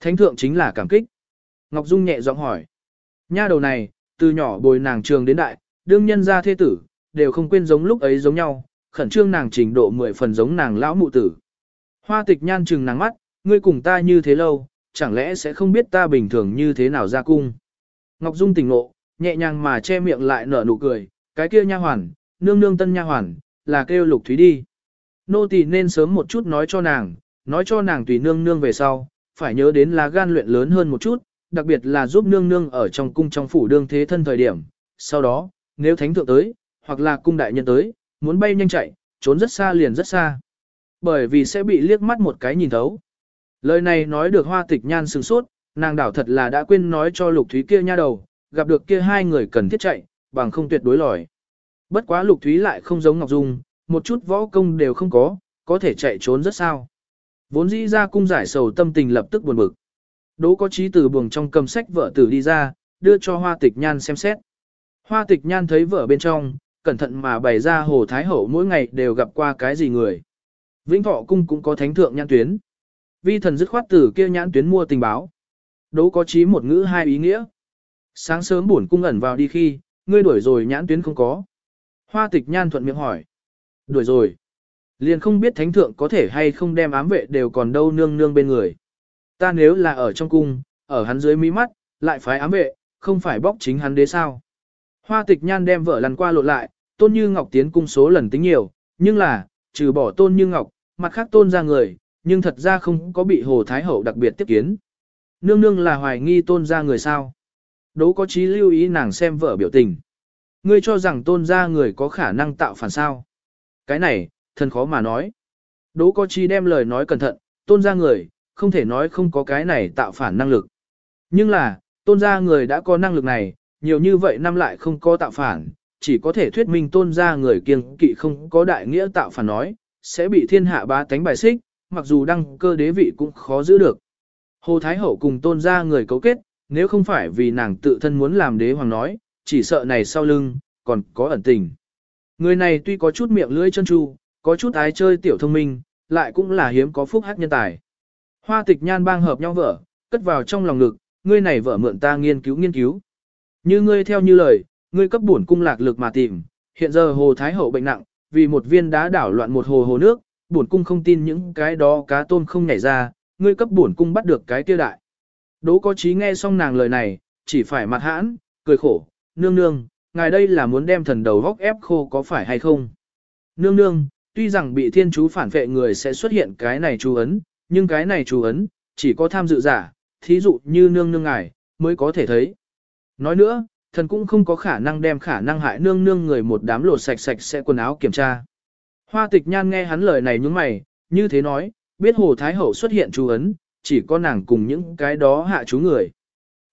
Thánh thượng chính là cảm kích. Ngọc Dung nhẹ giọng hỏi. Nha đầu này, từ nhỏ bồi nàng trường đến đại, đương nhân ra thế tử, đều không quên giống lúc ấy giống nhau, khẩn trương nàng trình độ mười phần giống nàng lão mụ tử. Hoa tịch nhan trừng nàng mắt, ngươi cùng ta như thế lâu, chẳng lẽ sẽ không biết ta bình thường như thế nào ra cung. Ngọc Dung tỉnh ngộ, nhẹ nhàng mà che miệng lại nở nụ cười, cái kia nha hoàn, nương nương tân nha hoàn, là kêu lục thúy đi. Nô tỳ nên sớm một chút nói cho nàng, nói cho nàng tùy nương nương về sau, phải nhớ đến là gan luyện lớn hơn một chút, đặc biệt là giúp nương nương ở trong cung trong phủ đương thế thân thời điểm. Sau đó, nếu thánh thượng tới, hoặc là cung đại nhân tới, muốn bay nhanh chạy, trốn rất xa liền rất xa. Bởi vì sẽ bị liếc mắt một cái nhìn thấu. Lời này nói được hoa tịch nhan sừng sốt, nàng đảo thật là đã quên nói cho lục thúy kia nha đầu, gặp được kia hai người cần thiết chạy, bằng không tuyệt đối lòi. Bất quá lục thúy lại không giống Ngọc Dung, một chút võ công đều không có, có thể chạy trốn rất sao. Vốn dĩ ra cung giải sầu tâm tình lập tức buồn bực. Đỗ có trí từ buồng trong cầm sách vợ tử đi ra, đưa cho hoa tịch nhan xem xét. Hoa tịch nhan thấy vợ bên trong, cẩn thận mà bày ra hồ thái hậu mỗi ngày đều gặp qua cái gì người. Vĩnh thọ cung cũng có thánh thượng nhãn tuyến. Vi thần dứt khoát tử kia nhãn tuyến mua tình báo. Đỗ có trí một ngữ hai ý nghĩa. Sáng sớm buồn cung ẩn vào đi khi, ngươi đuổi rồi nhãn tuyến không có. Hoa tịch nhan thuận miệng hỏi. Đuổi rồi. Liền không biết thánh thượng có thể hay không đem ám vệ đều còn đâu nương nương bên người. Ta nếu là ở trong cung, ở hắn dưới mí mắt, lại phải ám vệ, không phải bóc chính hắn đế sao. Hoa tịch nhan đem vợ lăn qua lộn lại, tôn như ngọc tiến cung số lần tính nhiều, nhưng là, trừ bỏ tôn như ngọc, mặt khác tôn ra người, nhưng thật ra không có bị hồ thái hậu đặc biệt tiếp kiến. Nương nương là hoài nghi tôn ra người sao. Đố có trí lưu ý nàng xem vợ biểu tình. Ngươi cho rằng tôn ra người có khả năng tạo phản sao. Cái này, thân khó mà nói. Đỗ có chi đem lời nói cẩn thận, tôn ra người, không thể nói không có cái này tạo phản năng lực. Nhưng là, tôn ra người đã có năng lực này, nhiều như vậy năm lại không có tạo phản, chỉ có thể thuyết minh tôn ra người kiêng kỵ không có đại nghĩa tạo phản nói, sẽ bị thiên hạ bá tánh bài xích, mặc dù đăng cơ đế vị cũng khó giữ được. Hồ Thái Hậu cùng tôn ra người cấu kết, nếu không phải vì nàng tự thân muốn làm đế hoàng nói, chỉ sợ này sau lưng, còn có ẩn tình. Người này tuy có chút miệng lưỡi chân tru, có chút ái chơi tiểu thông minh, lại cũng là hiếm có phúc hát nhân tài. Hoa tịch nhan bang hợp nhau vợ, cất vào trong lòng ngực, ngươi này vợ mượn ta nghiên cứu nghiên cứu. Như ngươi theo như lời, ngươi cấp bổn cung lạc lực mà tìm, hiện giờ hồ thái hậu bệnh nặng, vì một viên đá đảo loạn một hồ hồ nước, bổn cung không tin những cái đó cá tôm không nhảy ra, ngươi cấp bổn cung bắt được cái tiêu đại. Đỗ có trí nghe xong nàng lời này, chỉ phải mặt hãn, cười khổ, nương nương, ngài đây là muốn đem thần đầu vóc ép khô có phải hay không? Nương nương, tuy rằng bị thiên chú phản vệ người sẽ xuất hiện cái này chú ấn, nhưng cái này chú ấn, chỉ có tham dự giả, thí dụ như nương nương ngài, mới có thể thấy. Nói nữa, thần cũng không có khả năng đem khả năng hại nương nương người một đám lột sạch sạch sẽ quần áo kiểm tra. Hoa tịch nhan nghe hắn lời này nhướng mày, như thế nói, biết hồ thái hậu xuất hiện chú ấn, chỉ có nàng cùng những cái đó hạ chú người.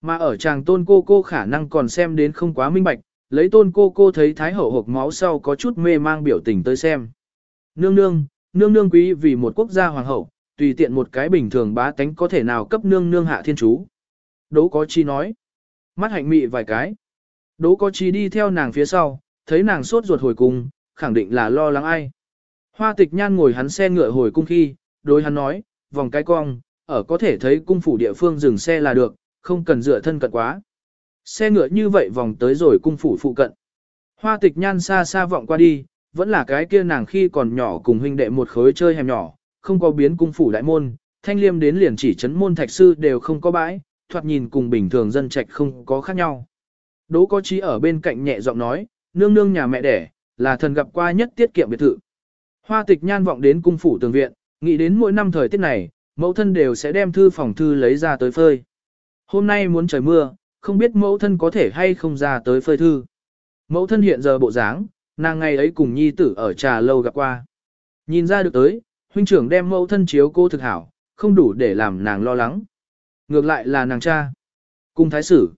Mà ở chàng tôn cô cô khả năng còn xem đến không quá minh bạch, lấy tôn cô cô thấy thái hậu hộp máu sau có chút mê mang biểu tình tới xem. Nương nương, nương nương quý vì một quốc gia hoàng hậu, tùy tiện một cái bình thường bá tánh có thể nào cấp nương nương hạ thiên chú. Đỗ có chi nói. Mắt hạnh mị vài cái. Đỗ có chi đi theo nàng phía sau, thấy nàng sốt ruột hồi cung, khẳng định là lo lắng ai. Hoa tịch nhan ngồi hắn xe ngựa hồi cung khi, đối hắn nói, vòng cái cong, ở có thể thấy cung phủ địa phương dừng xe là được, không cần dựa thân cận quá. Xe ngựa như vậy vòng tới rồi cung phủ phụ cận. Hoa tịch nhan xa xa vọng qua đi, vẫn là cái kia nàng khi còn nhỏ cùng huynh đệ một khối chơi hẻm nhỏ, không có biến cung phủ đại môn, thanh liêm đến liền chỉ chấn môn thạch sư đều không có bãi, thoạt nhìn cùng bình thường dân trạch không có khác nhau. Đỗ có trí ở bên cạnh nhẹ giọng nói, nương nương nhà mẹ đẻ, là thần gặp qua nhất tiết kiệm biệt thự. Hoa tịch nhan vọng đến cung phủ tường viện, nghĩ đến mỗi năm thời tiết này, mẫu thân đều sẽ đem thư phòng thư lấy ra tới phơi. Hôm nay muốn trời mưa, không biết mẫu thân có thể hay không ra tới phơi thư. Mẫu thân hiện giờ bộ dáng, nàng ngày ấy cùng nhi tử ở trà lâu gặp qua. Nhìn ra được tới, huynh trưởng đem mẫu thân chiếu cô thực hảo, không đủ để làm nàng lo lắng. Ngược lại là nàng cha. Cung thái sử.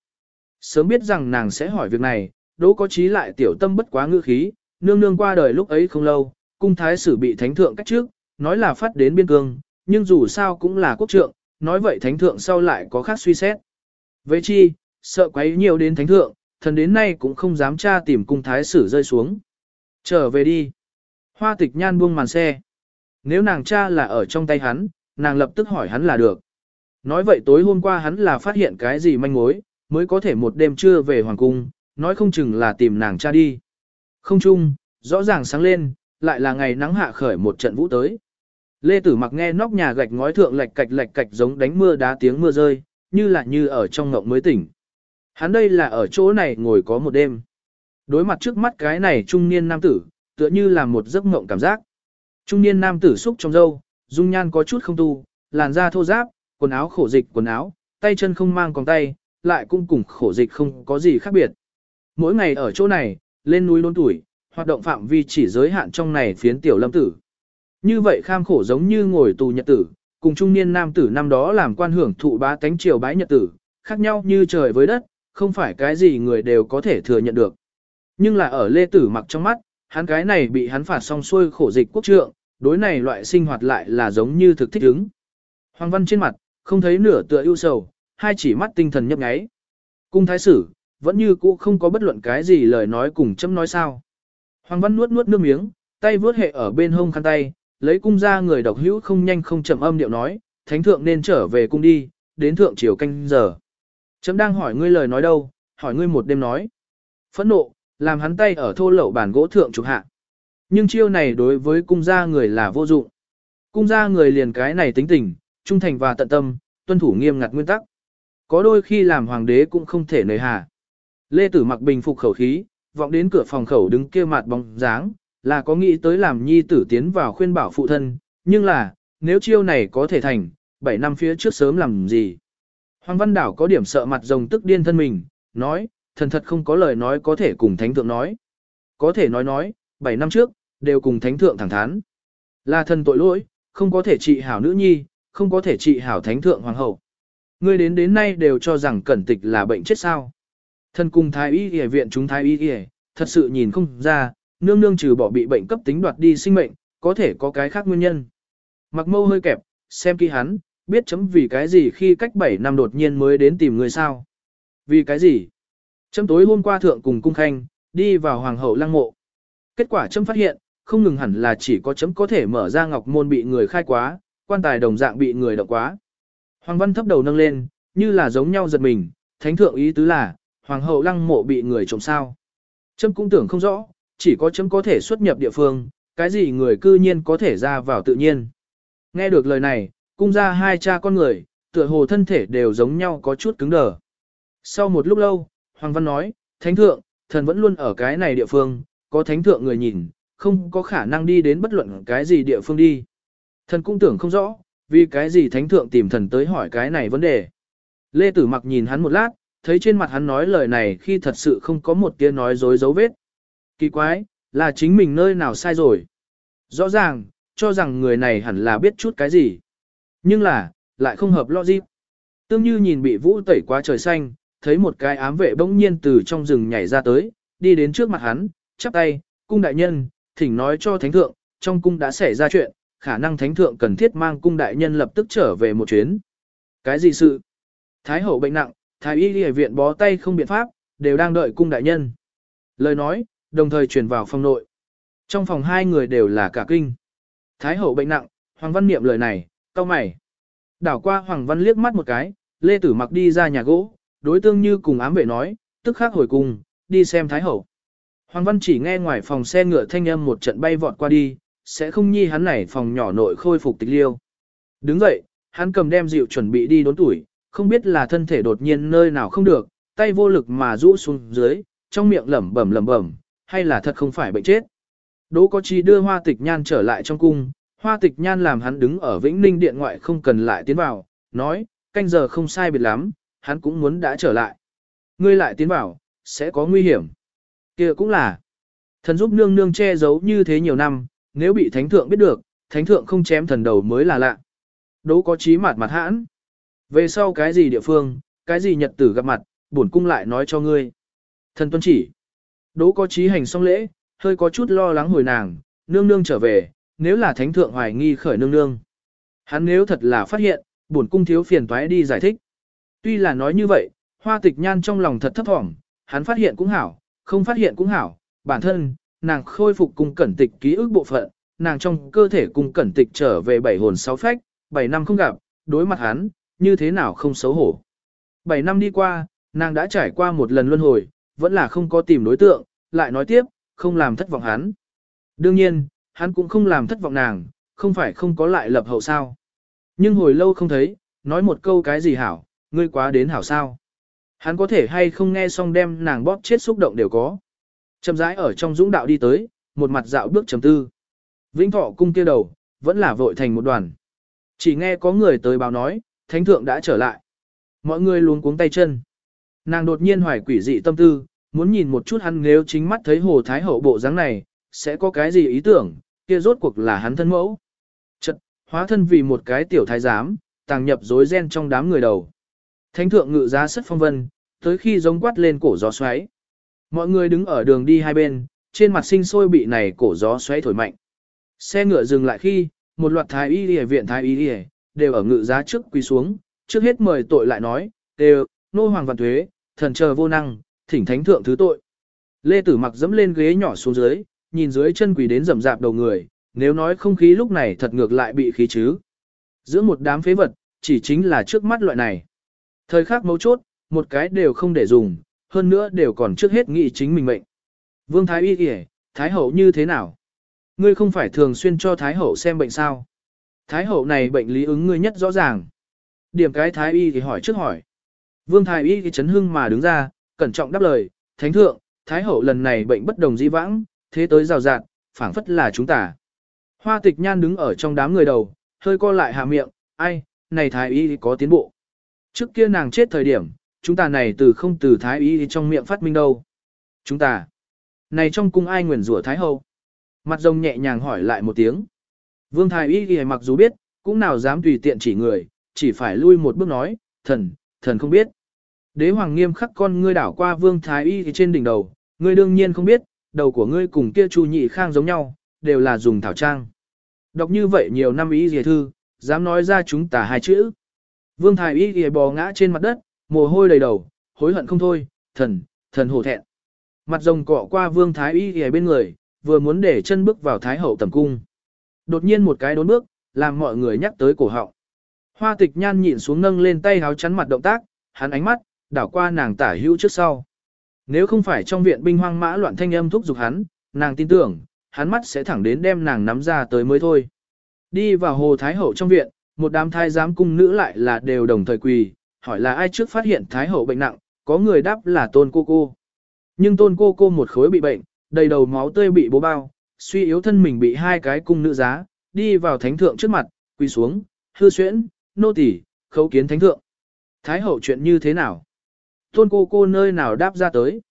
Sớm biết rằng nàng sẽ hỏi việc này, đỗ có trí lại tiểu tâm bất quá ngư khí, nương nương qua đời lúc ấy không lâu, cung thái sử bị thánh thượng cách trước, nói là phát đến biên cương, nhưng dù sao cũng là quốc trượng, nói vậy thánh thượng sau lại có khác suy xét. Với chi, sợ quấy nhiều đến thánh thượng, thần đến nay cũng không dám tra tìm cung thái sử rơi xuống. Trở về đi. Hoa tịch nhan buông màn xe. Nếu nàng cha là ở trong tay hắn, nàng lập tức hỏi hắn là được. Nói vậy tối hôm qua hắn là phát hiện cái gì manh mối, mới có thể một đêm trưa về hoàng cung, nói không chừng là tìm nàng cha đi. Không chung, rõ ràng sáng lên, lại là ngày nắng hạ khởi một trận vũ tới. Lê Tử mặc nghe nóc nhà gạch ngói thượng lạch cạch lạch cạch giống đánh mưa đá tiếng mưa rơi, như là như ở trong ngộng mới tỉnh. Hắn đây là ở chỗ này ngồi có một đêm. Đối mặt trước mắt cái này trung niên nam tử, tựa như là một giấc mộng cảm giác. Trung niên nam tử xúc trong râu, dung nhan có chút không tu, làn da thô ráp, quần áo khổ dịch quần áo, tay chân không mang còn tay, lại cũng cùng khổ dịch không có gì khác biệt. Mỗi ngày ở chỗ này, lên núi đốn tuổi, hoạt động phạm vi chỉ giới hạn trong này phiến tiểu lâm tử. Như vậy kham khổ giống như ngồi tù nhật tử, cùng trung niên nam tử năm đó làm quan hưởng thụ bá tánh triều bái nhật tử, khác nhau như trời với đất, không phải cái gì người đều có thể thừa nhận được. Nhưng là ở lê tử mặc trong mắt, hắn cái này bị hắn phạt xong xuôi khổ dịch quốc trượng, đối này loại sinh hoạt lại là giống như thực thích ứng. Hoàng văn trên mặt, không thấy nửa tựa ưu sầu, hai chỉ mắt tinh thần nhấp nháy. Cung thái sử, vẫn như cũ không có bất luận cái gì lời nói cùng chấm nói sao. Hoàng văn nuốt nuốt nước miếng, tay vướt hệ ở bên hông khăn tay, lấy cung ra người độc hữu không nhanh không chậm âm điệu nói, thánh thượng nên trở về cung đi, đến thượng triều canh giờ. Chấm đang hỏi ngươi lời nói đâu, hỏi ngươi một đêm nói. Phẫn nộ, làm hắn tay ở thô lậu bàn gỗ thượng chụp hạ. Nhưng chiêu này đối với cung gia người là vô dụng. Cung gia người liền cái này tính tình, trung thành và tận tâm, tuân thủ nghiêm ngặt nguyên tắc. Có đôi khi làm hoàng đế cũng không thể nời hà. Lê Tử mặc bình phục khẩu khí, vọng đến cửa phòng khẩu đứng kia mặt bóng dáng, là có nghĩ tới làm nhi tử tiến vào khuyên bảo phụ thân, nhưng là, nếu chiêu này có thể thành, 7 năm phía trước sớm làm gì. Hoàng Văn Đảo có điểm sợ mặt rồng tức điên thân mình, nói, thần thật không có lời nói có thể cùng thánh thượng nói. Có thể nói nói, 7 năm trước, đều cùng thánh thượng thẳng thắn. Là thần tội lỗi, không có thể trị hảo nữ nhi, không có thể trị hảo thánh thượng hoàng hậu. Ngươi đến đến nay đều cho rằng cẩn tịch là bệnh chết sao. Thần cùng thái y y viện chúng thái y y, thật sự nhìn không ra, nương nương trừ bỏ bị bệnh cấp tính đoạt đi sinh mệnh, có thể có cái khác nguyên nhân. Mặc mâu hơi kẹp, xem kỹ hắn, biết chấm vì cái gì khi cách 7 năm đột nhiên mới đến tìm người sao. Vì cái gì? Chấm tối hôm qua thượng cùng cung khanh, đi vào hoàng hậu lăng mộ. Kết quả chấm phát hiện, không ngừng hẳn là chỉ có chấm có thể mở ra ngọc môn bị người khai quá, quan tài đồng dạng bị người động quá. Hoàng văn thấp đầu nâng lên, như là giống nhau giật mình, thánh thượng ý tứ là, hoàng hậu lăng mộ bị người trộm sao. Chấm cũng tưởng không rõ, chỉ có chấm có thể xuất nhập địa phương, cái gì người cư nhiên có thể ra vào tự nhiên. Nghe được lời này, cung ra hai cha con người, tựa hồ thân thể đều giống nhau có chút cứng đờ. Sau một lúc lâu, Hoàng Văn nói, Thánh Thượng, thần vẫn luôn ở cái này địa phương, có Thánh Thượng người nhìn, không có khả năng đi đến bất luận cái gì địa phương đi. Thần cũng tưởng không rõ, vì cái gì Thánh Thượng tìm thần tới hỏi cái này vấn đề. Lê Tử Mặc nhìn hắn một lát, thấy trên mặt hắn nói lời này khi thật sự không có một tia nói dối dấu vết. Kỳ quái, là chính mình nơi nào sai rồi. Rõ ràng, cho rằng người này hẳn là biết chút cái gì. Nhưng là, lại không hợp logic. Tương như nhìn bị vũ tẩy qua trời xanh, thấy một cái ám vệ bỗng nhiên từ trong rừng nhảy ra tới, đi đến trước mặt hắn, chắp tay, cung đại nhân, thỉnh nói cho thánh thượng, trong cung đã xảy ra chuyện, khả năng thánh thượng cần thiết mang cung đại nhân lập tức trở về một chuyến. Cái gì sự? Thái hậu bệnh nặng, thái y y viện bó tay không biện pháp, đều đang đợi cung đại nhân. Lời nói, đồng thời truyền vào phòng nội. Trong phòng hai người đều là cả kinh. Thái hậu bệnh nặng, Hoàng Văn niệm lời này, cau mày. Đảo qua Hoàng Văn liếc mắt một cái, Lê Tử mặc đi ra nhà gỗ, đối tương như cùng ám vệ nói, tức khắc hồi cùng, đi xem Thái hậu. Hoàng Văn chỉ nghe ngoài phòng xe ngựa thanh âm một trận bay vọt qua đi, sẽ không nhi hắn này phòng nhỏ nội khôi phục tịch liêu. Đứng dậy, hắn cầm đem rượu chuẩn bị đi đốn tuổi, không biết là thân thể đột nhiên nơi nào không được, tay vô lực mà rũ xuống dưới, trong miệng lẩm bẩm lẩm bẩm, hay là thật không phải bệnh chết. Đỗ có chi đưa hoa tịch nhan trở lại trong cung, hoa tịch nhan làm hắn đứng ở Vĩnh Ninh Điện ngoại không cần lại tiến vào, nói, canh giờ không sai biệt lắm, hắn cũng muốn đã trở lại. Ngươi lại tiến vào, sẽ có nguy hiểm. kia cũng là, thần giúp nương nương che giấu như thế nhiều năm, nếu bị thánh thượng biết được, thánh thượng không chém thần đầu mới là lạ. Đỗ có chí mặt mặt hãn. Về sau cái gì địa phương, cái gì nhật tử gặp mặt, bổn cung lại nói cho ngươi. Thần tuân chỉ. Đỗ có trí hành xong lễ, hơi có chút lo lắng hồi nàng, nương nương trở về, nếu là thánh thượng hoài nghi khởi nương nương. Hắn nếu thật là phát hiện, bổn cung thiếu phiền toái đi giải thích. Tuy là nói như vậy, hoa tịch nhan trong lòng thật thấp thỏm, hắn phát hiện cũng hảo, không phát hiện cũng hảo, bản thân, nàng khôi phục cùng cẩn tịch ký ức bộ phận, nàng trong cơ thể cùng cẩn tịch trở về bảy hồn sáu phách, bảy năm không gặp, đối mặt hắn, như thế nào không xấu hổ. Bảy năm đi qua, nàng đã trải qua một lần luân hồi, vẫn là không có tìm đối tượng, lại nói tiếp, không làm thất vọng hắn. Đương nhiên, hắn cũng không làm thất vọng nàng, không phải không có lại lập hậu sao. Nhưng hồi lâu không thấy, nói một câu cái gì hảo, ngươi quá đến hảo sao. Hắn có thể hay không nghe xong đem nàng bóp chết xúc động đều có. Chậm rãi ở trong dũng đạo đi tới, một mặt dạo bước chấm tư. Vĩnh thọ cung kia đầu, vẫn là vội thành một đoàn. Chỉ nghe có người tới báo nói, thánh thượng đã trở lại. Mọi người luống cuống tay chân. Nàng đột nhiên hoài quỷ dị tâm tư, muốn nhìn một chút hắn nếu chính mắt thấy hồ thái hậu bộ dáng này, sẽ có cái gì ý tưởng, kia rốt cuộc là hắn thân mẫu. Chật, hóa thân vì một cái tiểu thái giám, tàng nhập rối ren trong đám người đầu. Thánh thượng ngự giá sất phong vân, tới khi giống quát lên cổ gió xoáy. Mọi người đứng ở đường đi hai bên, trên mặt sinh sôi bị này cổ gió xoáy thổi mạnh. Xe ngựa dừng lại khi, một loạt thái y y viện thái y y đều ở ngự giá trước quỳ xuống, trước hết mời tội lại nói, đều, nô hoàng vạn thuế, thần chờ vô năng, thỉnh thánh thượng thứ tội. Lê Tử mặc dẫm lên ghế nhỏ xuống dưới, nhìn dưới chân quỳ đến rầm rạp đầu người, nếu nói không khí lúc này thật ngược lại bị khí chứ. Giữa một đám phế vật, chỉ chính là trước mắt loại này. Thời khắc mấu chốt, một cái đều không để dùng, hơn nữa đều còn trước hết nghĩ chính mình mệnh. Vương Thái Y kìa, Thái Hậu như thế nào? Ngươi không phải thường xuyên cho Thái Hậu xem bệnh sao? Thái Hậu này bệnh lý ứng ngươi nhất rõ ràng. Điểm cái Thái Y thì hỏi trước hỏi. Vương Thái Y thì chấn hưng mà đứng ra, cẩn trọng đáp lời, Thánh Thượng, Thái Hậu lần này bệnh bất đồng di vãng, thế tới rào rạt, phảng phất là chúng ta. Hoa tịch nhan đứng ở trong đám người đầu, hơi co lại hạ miệng, ai, này Thái Y có tiến bộ. Trước kia nàng chết thời điểm, chúng ta này từ không từ Thái Y trong miệng phát minh đâu. Chúng ta, này trong cung ai nguyền rủa Thái Hậu? Mặt rồng nhẹ nhàng hỏi lại một tiếng. Vương Thái Y thì mặc dù biết, cũng nào dám tùy tiện chỉ người, chỉ phải lui một bước nói, thần, thần không biết. Đế hoàng nghiêm khắc con ngươi đảo qua Vương Thái Y thì trên đỉnh đầu, ngươi đương nhiên không biết, đầu của ngươi cùng kia Chu Nhị Khang giống nhau, đều là dùng thảo trang. Đọc như vậy nhiều năm ý dìa thư, dám nói ra chúng ta hai chữ. Vương Thái Y ghề bò ngã trên mặt đất, mồ hôi đầy đầu, hối hận không thôi, thần, thần hổ thẹn. Mặt rồng cọ qua Vương Thái Y ghề bên người, vừa muốn để chân bước vào Thái Hậu tầm cung. Đột nhiên một cái đốn bước, làm mọi người nhắc tới cổ họng. Hoa tịch nhan nhịn xuống nâng lên tay háo chắn mặt động tác, hắn ánh mắt, đảo qua nàng tả hữu trước sau. Nếu không phải trong viện binh hoang mã loạn thanh âm thúc giục hắn, nàng tin tưởng, hắn mắt sẽ thẳng đến đem nàng nắm ra tới mới thôi. Đi vào hồ Thái Hậu trong viện, một đám thái giám cung nữ lại là đều đồng thời quỳ, hỏi là ai trước phát hiện Thái Hậu bệnh nặng, có người đáp là tôn cô cô. Nhưng tôn cô cô một khối bị bệnh, đầy đầu máu tươi bị bố bao, suy yếu thân mình bị hai cái cung nữ giá, đi vào thánh thượng trước mặt, quỳ xuống, hư xuyễn, nô tỳ, khấu kiến thánh thượng. Thái hậu chuyện như thế nào? Tôn cô cô nơi nào đáp ra tới?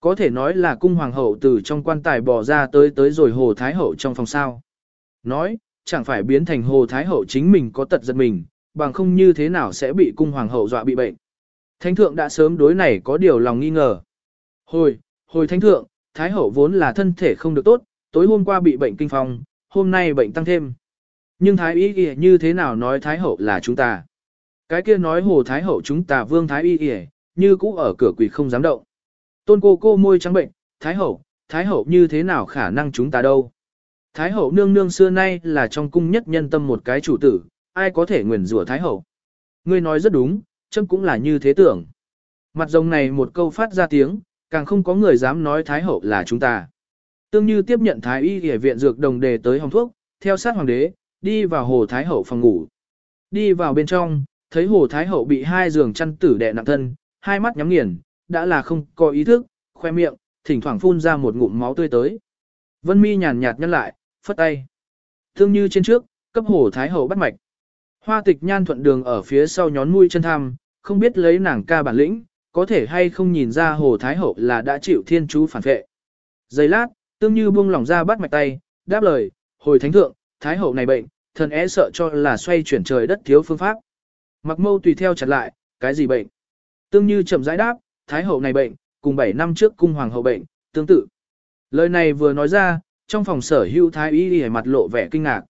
Có thể nói là cung hoàng hậu từ trong quan tài bỏ ra tới tới rồi hồ thái hậu trong phòng sao. Nói, chẳng phải biến thành hồ thái hậu chính mình có tật giật mình, bằng không như thế nào sẽ bị cung hoàng hậu dọa bị bệnh. Thánh thượng đã sớm đối này có điều lòng nghi ngờ. Hồi, hồi thánh thượng, thái hậu vốn là thân thể không được tốt, tối hôm qua bị bệnh kinh phong, hôm nay bệnh tăng thêm. Nhưng thái y y như thế nào nói thái hậu là chúng ta? Cái kia nói hồ thái hậu chúng ta vương thái y y, như cũ ở cửa quỷ không dám động. Tôn cô cô môi trắng bệnh, thái hậu, thái hậu như thế nào khả năng chúng ta đâu? Thái hậu nương nương xưa nay là trong cung nhất nhân tâm một cái chủ tử, ai có thể nguyền rủa thái hậu? Ngươi nói rất đúng, chấm cũng là như thế tưởng. Mặt rồng này một câu phát ra tiếng, càng không có người dám nói thái hậu là chúng ta. Tương như tiếp nhận thái y y viện dược đồng đề tới hồng thuốc, theo sát hoàng đế, đi vào hồ thái hậu phòng ngủ. Đi vào bên trong, thấy hồ thái hậu bị hai giường chăn tử đè nặng thân, hai mắt nhắm nghiền, đã là không có ý thức, khoe miệng, thỉnh thoảng phun ra một ngụm máu tươi tới. Vân mi nhàn nhạt nhăn lại, phất tay. Thương như trên trước, cấp hồ thái hậu bắt mạch. Hoa tịch nhan thuận đường ở phía sau nhón mũi chân thăm, không biết lấy nàng ca bản lĩnh, có thể hay không nhìn ra hồ thái hậu là đã chịu thiên chú phản vệ. Giây lát, tương như buông lỏng ra bắt mạch tay, đáp lời, hồi thánh thượng, thái hậu này bệnh, thần é sợ cho là xoay chuyển trời đất thiếu phương pháp. Mặc mâu tùy theo chặt lại, cái gì bệnh? Tương như chậm rãi đáp, thái hậu này bệnh, cùng 7 năm trước cung hoàng hậu bệnh, tương tự. Lời này vừa nói ra, trong phòng sở hữu thái y đi mặt lộ vẻ kinh ngạc.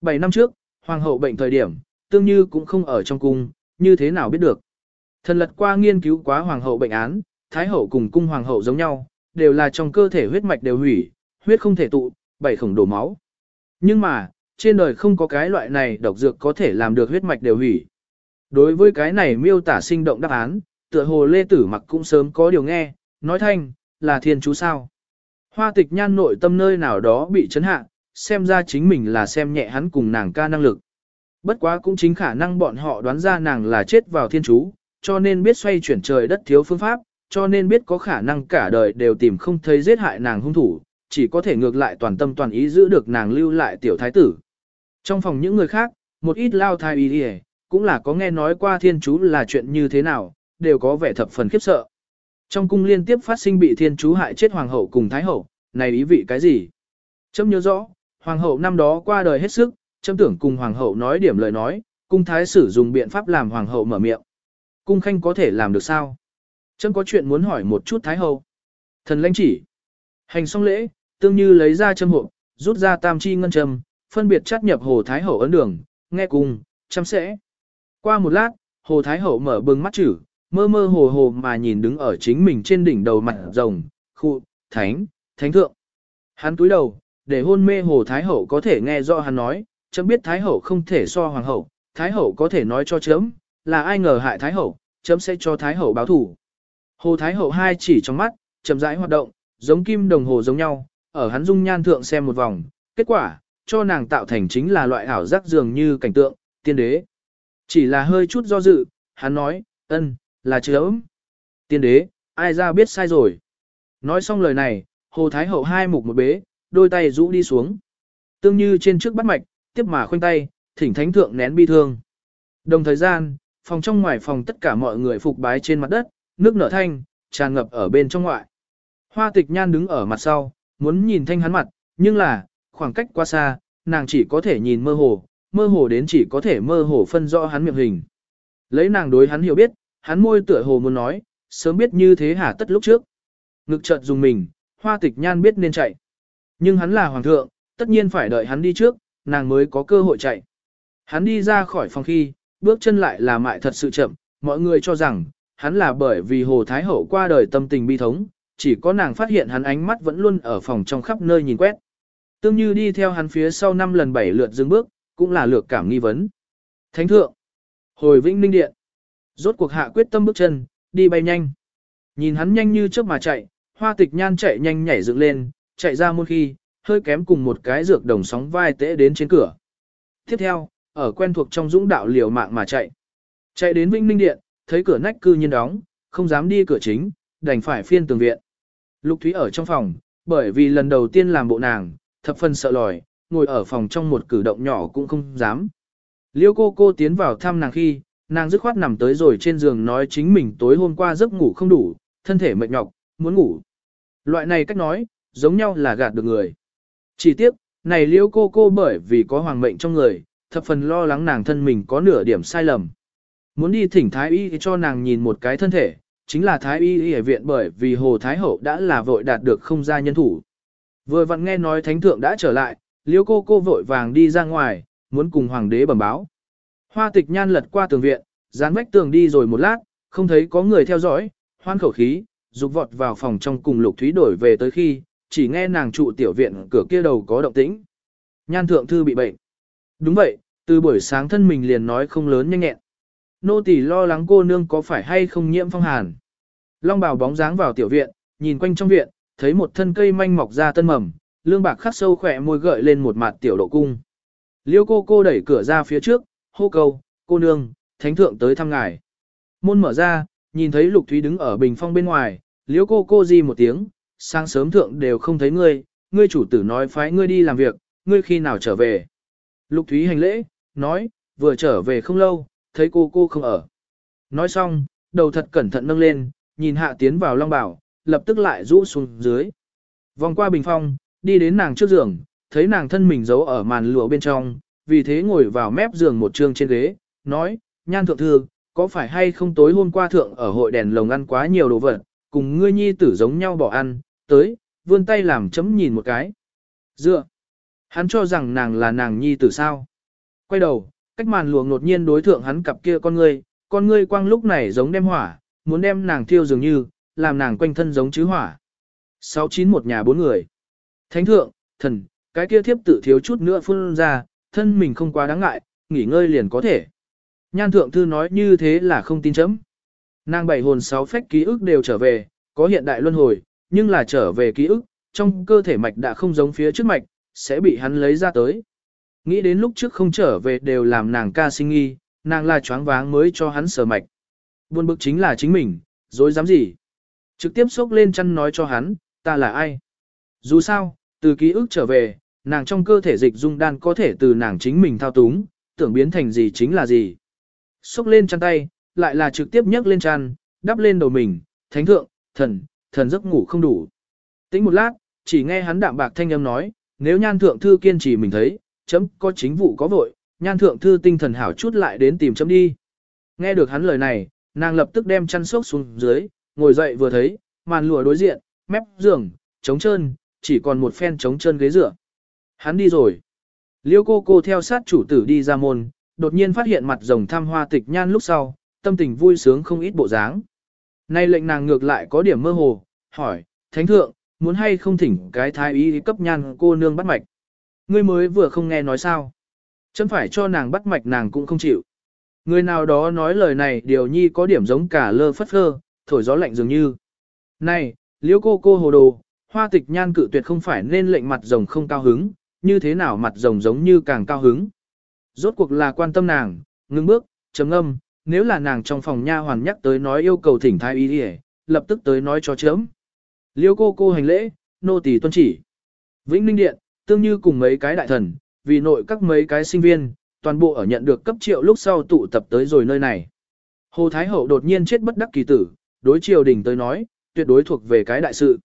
7 năm trước, hoàng hậu bệnh thời điểm, tương như cũng không ở trong cung, như thế nào biết được. Thần lật qua nghiên cứu quá hoàng hậu bệnh án, thái hậu cùng cung hoàng hậu giống nhau, đều là trong cơ thể huyết mạch đều hủy, huyết không thể tụ, bảy khổng đổ máu. Nhưng mà, trên đời không có cái loại này độc dược có thể làm được huyết mạch đều hủy. Đối với cái này miêu tả sinh động đáp án, tựa hồ Lê Tử Mặc cũng sớm có điều nghe, nói thanh, là thiên chú sao. Hoa tịch nhan nội tâm nơi nào đó bị chấn hạ, xem ra chính mình là xem nhẹ hắn cùng nàng ca năng lực. Bất quá cũng chính khả năng bọn họ đoán ra nàng là chết vào thiên chú, cho nên biết xoay chuyển trời đất thiếu phương pháp, cho nên biết có khả năng cả đời đều tìm không thấy giết hại nàng hung thủ, chỉ có thể ngược lại toàn tâm toàn ý giữ được nàng lưu lại tiểu thái tử. Trong phòng những người khác, một ít lao thai ý ý cũng là có nghe nói qua thiên chú là chuyện như thế nào, đều có vẻ thập phần khiếp sợ. Trong cung liên tiếp phát sinh bị thiên chú hại chết hoàng hậu cùng thái hậu, này ý vị cái gì? Chấm nhớ rõ, hoàng hậu năm đó qua đời hết sức, chấm tưởng cùng hoàng hậu nói điểm lời nói, cung thái sử dùng biện pháp làm hoàng hậu mở miệng. Cung khanh có thể làm được sao? Chấm có chuyện muốn hỏi một chút thái hậu. Thần lãnh chỉ. Hành xong lễ, tương như lấy ra châm hộp, rút ra tam chi ngân châm, phân biệt chắt nhập hồ thái hậu ấn đường, nghe cùng, chăm sẽ. Qua một lát, hồ thái hậu mở bừng mắt chữ, mơ mơ hồ hồ mà nhìn đứng ở chính mình trên đỉnh đầu mặt rồng, khu, thánh, thánh thượng. Hắn túi đầu, để hôn mê hồ thái hậu có thể nghe rõ hắn nói, chấm biết thái hậu không thể so hoàng hậu, thái hậu có thể nói cho chấm, là ai ngờ hại thái hậu, chấm sẽ cho thái hậu báo thủ. Hồ thái hậu hai chỉ trong mắt, chậm rãi hoạt động, giống kim đồng hồ giống nhau, ở hắn dung nhan thượng xem một vòng, kết quả, cho nàng tạo thành chính là loại ảo giác dường như cảnh tượng, tiên đế. Chỉ là hơi chút do dự, hắn nói, ân, là chấm. Tiên đế, ai ra biết sai rồi. Nói xong lời này, Hồ Thái Hậu hai mục một bế, đôi tay rũ đi xuống. Tương như trên trước bắt mạch, tiếp mà khoanh tay, thỉnh thánh thượng nén bi thương. Đồng thời gian, phòng trong ngoài phòng tất cả mọi người phục bái trên mặt đất, nước nở thanh, tràn ngập ở bên trong ngoại. Hoa tịch nhan đứng ở mặt sau, muốn nhìn thanh hắn mặt, nhưng là, khoảng cách quá xa, nàng chỉ có thể nhìn mơ hồ, mơ hồ đến chỉ có thể mơ hồ phân rõ hắn miệng hình. Lấy nàng đối hắn hiểu biết, hắn môi tựa hồ muốn nói, sớm biết như thế hả tất lúc trước. Ngực chợt dùng mình, hoa tịch nhan biết nên chạy. Nhưng hắn là hoàng thượng, tất nhiên phải đợi hắn đi trước, nàng mới có cơ hội chạy. Hắn đi ra khỏi phòng khi, bước chân lại là mại thật sự chậm, mọi người cho rằng, hắn là bởi vì Hồ Thái Hậu qua đời tâm tình bi thống, chỉ có nàng phát hiện hắn ánh mắt vẫn luôn ở phòng trong khắp nơi nhìn quét. Tương như đi theo hắn phía sau năm lần bảy lượt dừng bước, cũng là lược cảm nghi vấn. Thánh thượng, hồi vĩnh ninh điện, rốt cuộc hạ quyết tâm bước chân, đi bay nhanh. Nhìn hắn nhanh như trước mà chạy, hoa tịch nhan chạy nhanh nhảy dựng lên, chạy ra một khi, hơi kém cùng một cái dược đồng sóng vai tễ đến trên cửa. Tiếp theo, ở quen thuộc trong dũng đạo liều mạng mà chạy. Chạy đến Vĩnh Ninh Điện, thấy cửa nách cư nhiên đóng, không dám đi cửa chính, đành phải phiên tường viện. Lục Thúy ở trong phòng, bởi vì lần đầu tiên làm bộ nàng, thập phần sợ lòi, ngồi ở phòng trong một cử động nhỏ cũng không dám. Liêu cô cô tiến vào thăm nàng khi, nàng dứt khoát nằm tới rồi trên giường nói chính mình tối hôm qua giấc ngủ không đủ, thân thể mệt nhọc, muốn ngủ. Loại này cách nói, giống nhau là gạt được người. Chỉ tiếc, này Liễu cô cô bởi vì có hoàng mệnh trong người, thập phần lo lắng nàng thân mình có nửa điểm sai lầm. Muốn đi thỉnh Thái Y cho nàng nhìn một cái thân thể, chính là Thái Y ở viện bởi vì Hồ Thái Hậu đã là vội đạt được không ra nhân thủ. Vừa vặn nghe nói Thánh Thượng đã trở lại, Liễu cô cô vội vàng đi ra ngoài, muốn cùng Hoàng đế bẩm báo. Hoa tịch nhan lật qua tường viện, dán vách tường đi rồi một lát, không thấy có người theo dõi, hoan khẩu khí, dục vọt vào phòng trong cùng Lục Thúy đổi về tới khi, chỉ nghe nàng trụ tiểu viện cửa kia đầu có động tĩnh. Nhan thượng thư bị bệnh. Đúng vậy, từ buổi sáng thân mình liền nói không lớn nhanh nhẹn. Nô tỳ lo lắng cô nương có phải hay không nhiễm phong hàn. Long bào bóng dáng vào tiểu viện, nhìn quanh trong viện, thấy một thân cây manh mọc ra tân mầm, lương bạc khắc sâu khỏe môi gợi lên một mặt tiểu độ cung. Liêu cô cô đẩy cửa ra phía trước, hô cầu, cô nương, thánh thượng tới thăm ngài. Môn mở ra, nhìn thấy lục thúy đứng ở bình phong bên ngoài, liếu cô cô di một tiếng, sáng sớm thượng đều không thấy ngươi, ngươi chủ tử nói phái ngươi đi làm việc, ngươi khi nào trở về. Lục thúy hành lễ, nói, vừa trở về không lâu, thấy cô cô không ở. Nói xong, đầu thật cẩn thận nâng lên, nhìn hạ tiến vào long bảo, lập tức lại rũ xuống dưới. Vòng qua bình phong, đi đến nàng trước giường, thấy nàng thân mình giấu ở màn lụa bên trong, vì thế ngồi vào mép giường một trương trên ghế, nói, nhan thượng thư, có phải hay không tối hôm qua thượng ở hội đèn lồng ăn quá nhiều đồ vật, cùng ngươi nhi tử giống nhau bỏ ăn, tới, vươn tay làm chấm nhìn một cái. Dựa, hắn cho rằng nàng là nàng nhi tử sao. Quay đầu, cách màn luồng ngột nhiên đối thượng hắn cặp kia con ngươi, con ngươi quang lúc này giống đem hỏa, muốn đem nàng thiêu dường như, làm nàng quanh thân giống chứ hỏa. Sáu chín một nhà bốn người. Thánh thượng, thần, cái kia thiếp tự thiếu chút nữa phun ra, thân mình không quá đáng ngại, nghỉ ngơi liền có thể. Nhan thượng thư nói như thế là không tin chấm. Nàng bảy hồn sáu phách ký ức đều trở về, có hiện đại luân hồi, nhưng là trở về ký ức, trong cơ thể mạch đã không giống phía trước mạch, sẽ bị hắn lấy ra tới. Nghĩ đến lúc trước không trở về đều làm nàng ca sinh nghi, nàng là choáng váng mới cho hắn sờ mạch. Buồn bực chính là chính mình, dối dám gì. Trực tiếp xốc lên chăn nói cho hắn, ta là ai. Dù sao, từ ký ức trở về, nàng trong cơ thể dịch dung đan có thể từ nàng chính mình thao túng, tưởng biến thành gì chính là gì. xúc lên chăn tay, lại là trực tiếp nhấc lên chăn, đắp lên đầu mình, thánh thượng, thần, thần giấc ngủ không đủ. Tính một lát, chỉ nghe hắn đạm bạc thanh âm nói, nếu nhan thượng thư kiên trì mình thấy, chấm có chính vụ có vội, nhan thượng thư tinh thần hảo chút lại đến tìm chấm đi. Nghe được hắn lời này, nàng lập tức đem chăn sốc xuống dưới, ngồi dậy vừa thấy, màn lụa đối diện, mép giường, trống trơn, chỉ còn một phen trống trơn ghế dựa. Hắn đi rồi. Liêu cô cô theo sát chủ tử đi ra môn, đột nhiên phát hiện mặt rồng tham hoa tịch nhan lúc sau, tâm tình vui sướng không ít bộ dáng. Nay lệnh nàng ngược lại có điểm mơ hồ, hỏi, thánh thượng, muốn hay không thỉnh cái thái y cấp nhan cô nương bắt mạch. Ngươi mới vừa không nghe nói sao. Chẳng phải cho nàng bắt mạch nàng cũng không chịu. Người nào đó nói lời này điều nhi có điểm giống cả lơ phất phơ, thổi gió lạnh dường như. Này, liễu cô cô hồ đồ, hoa tịch nhan cự tuyệt không phải nên lệnh mặt rồng không cao hứng, như thế nào mặt rồng giống như càng cao hứng. Rốt cuộc là quan tâm nàng, ngưng bước, chấm âm, nếu là nàng trong phòng nha hoàn nhắc tới nói yêu cầu thỉnh thái y đi lập tức tới nói cho chấm. Liêu cô cô hành lễ, nô tỳ tuân chỉ. Vĩnh Ninh Điện, tương như cùng mấy cái đại thần, vì nội các mấy cái sinh viên, toàn bộ ở nhận được cấp triệu lúc sau tụ tập tới rồi nơi này. Hồ Thái Hậu đột nhiên chết bất đắc kỳ tử, đối triều đình tới nói, tuyệt đối thuộc về cái đại sự.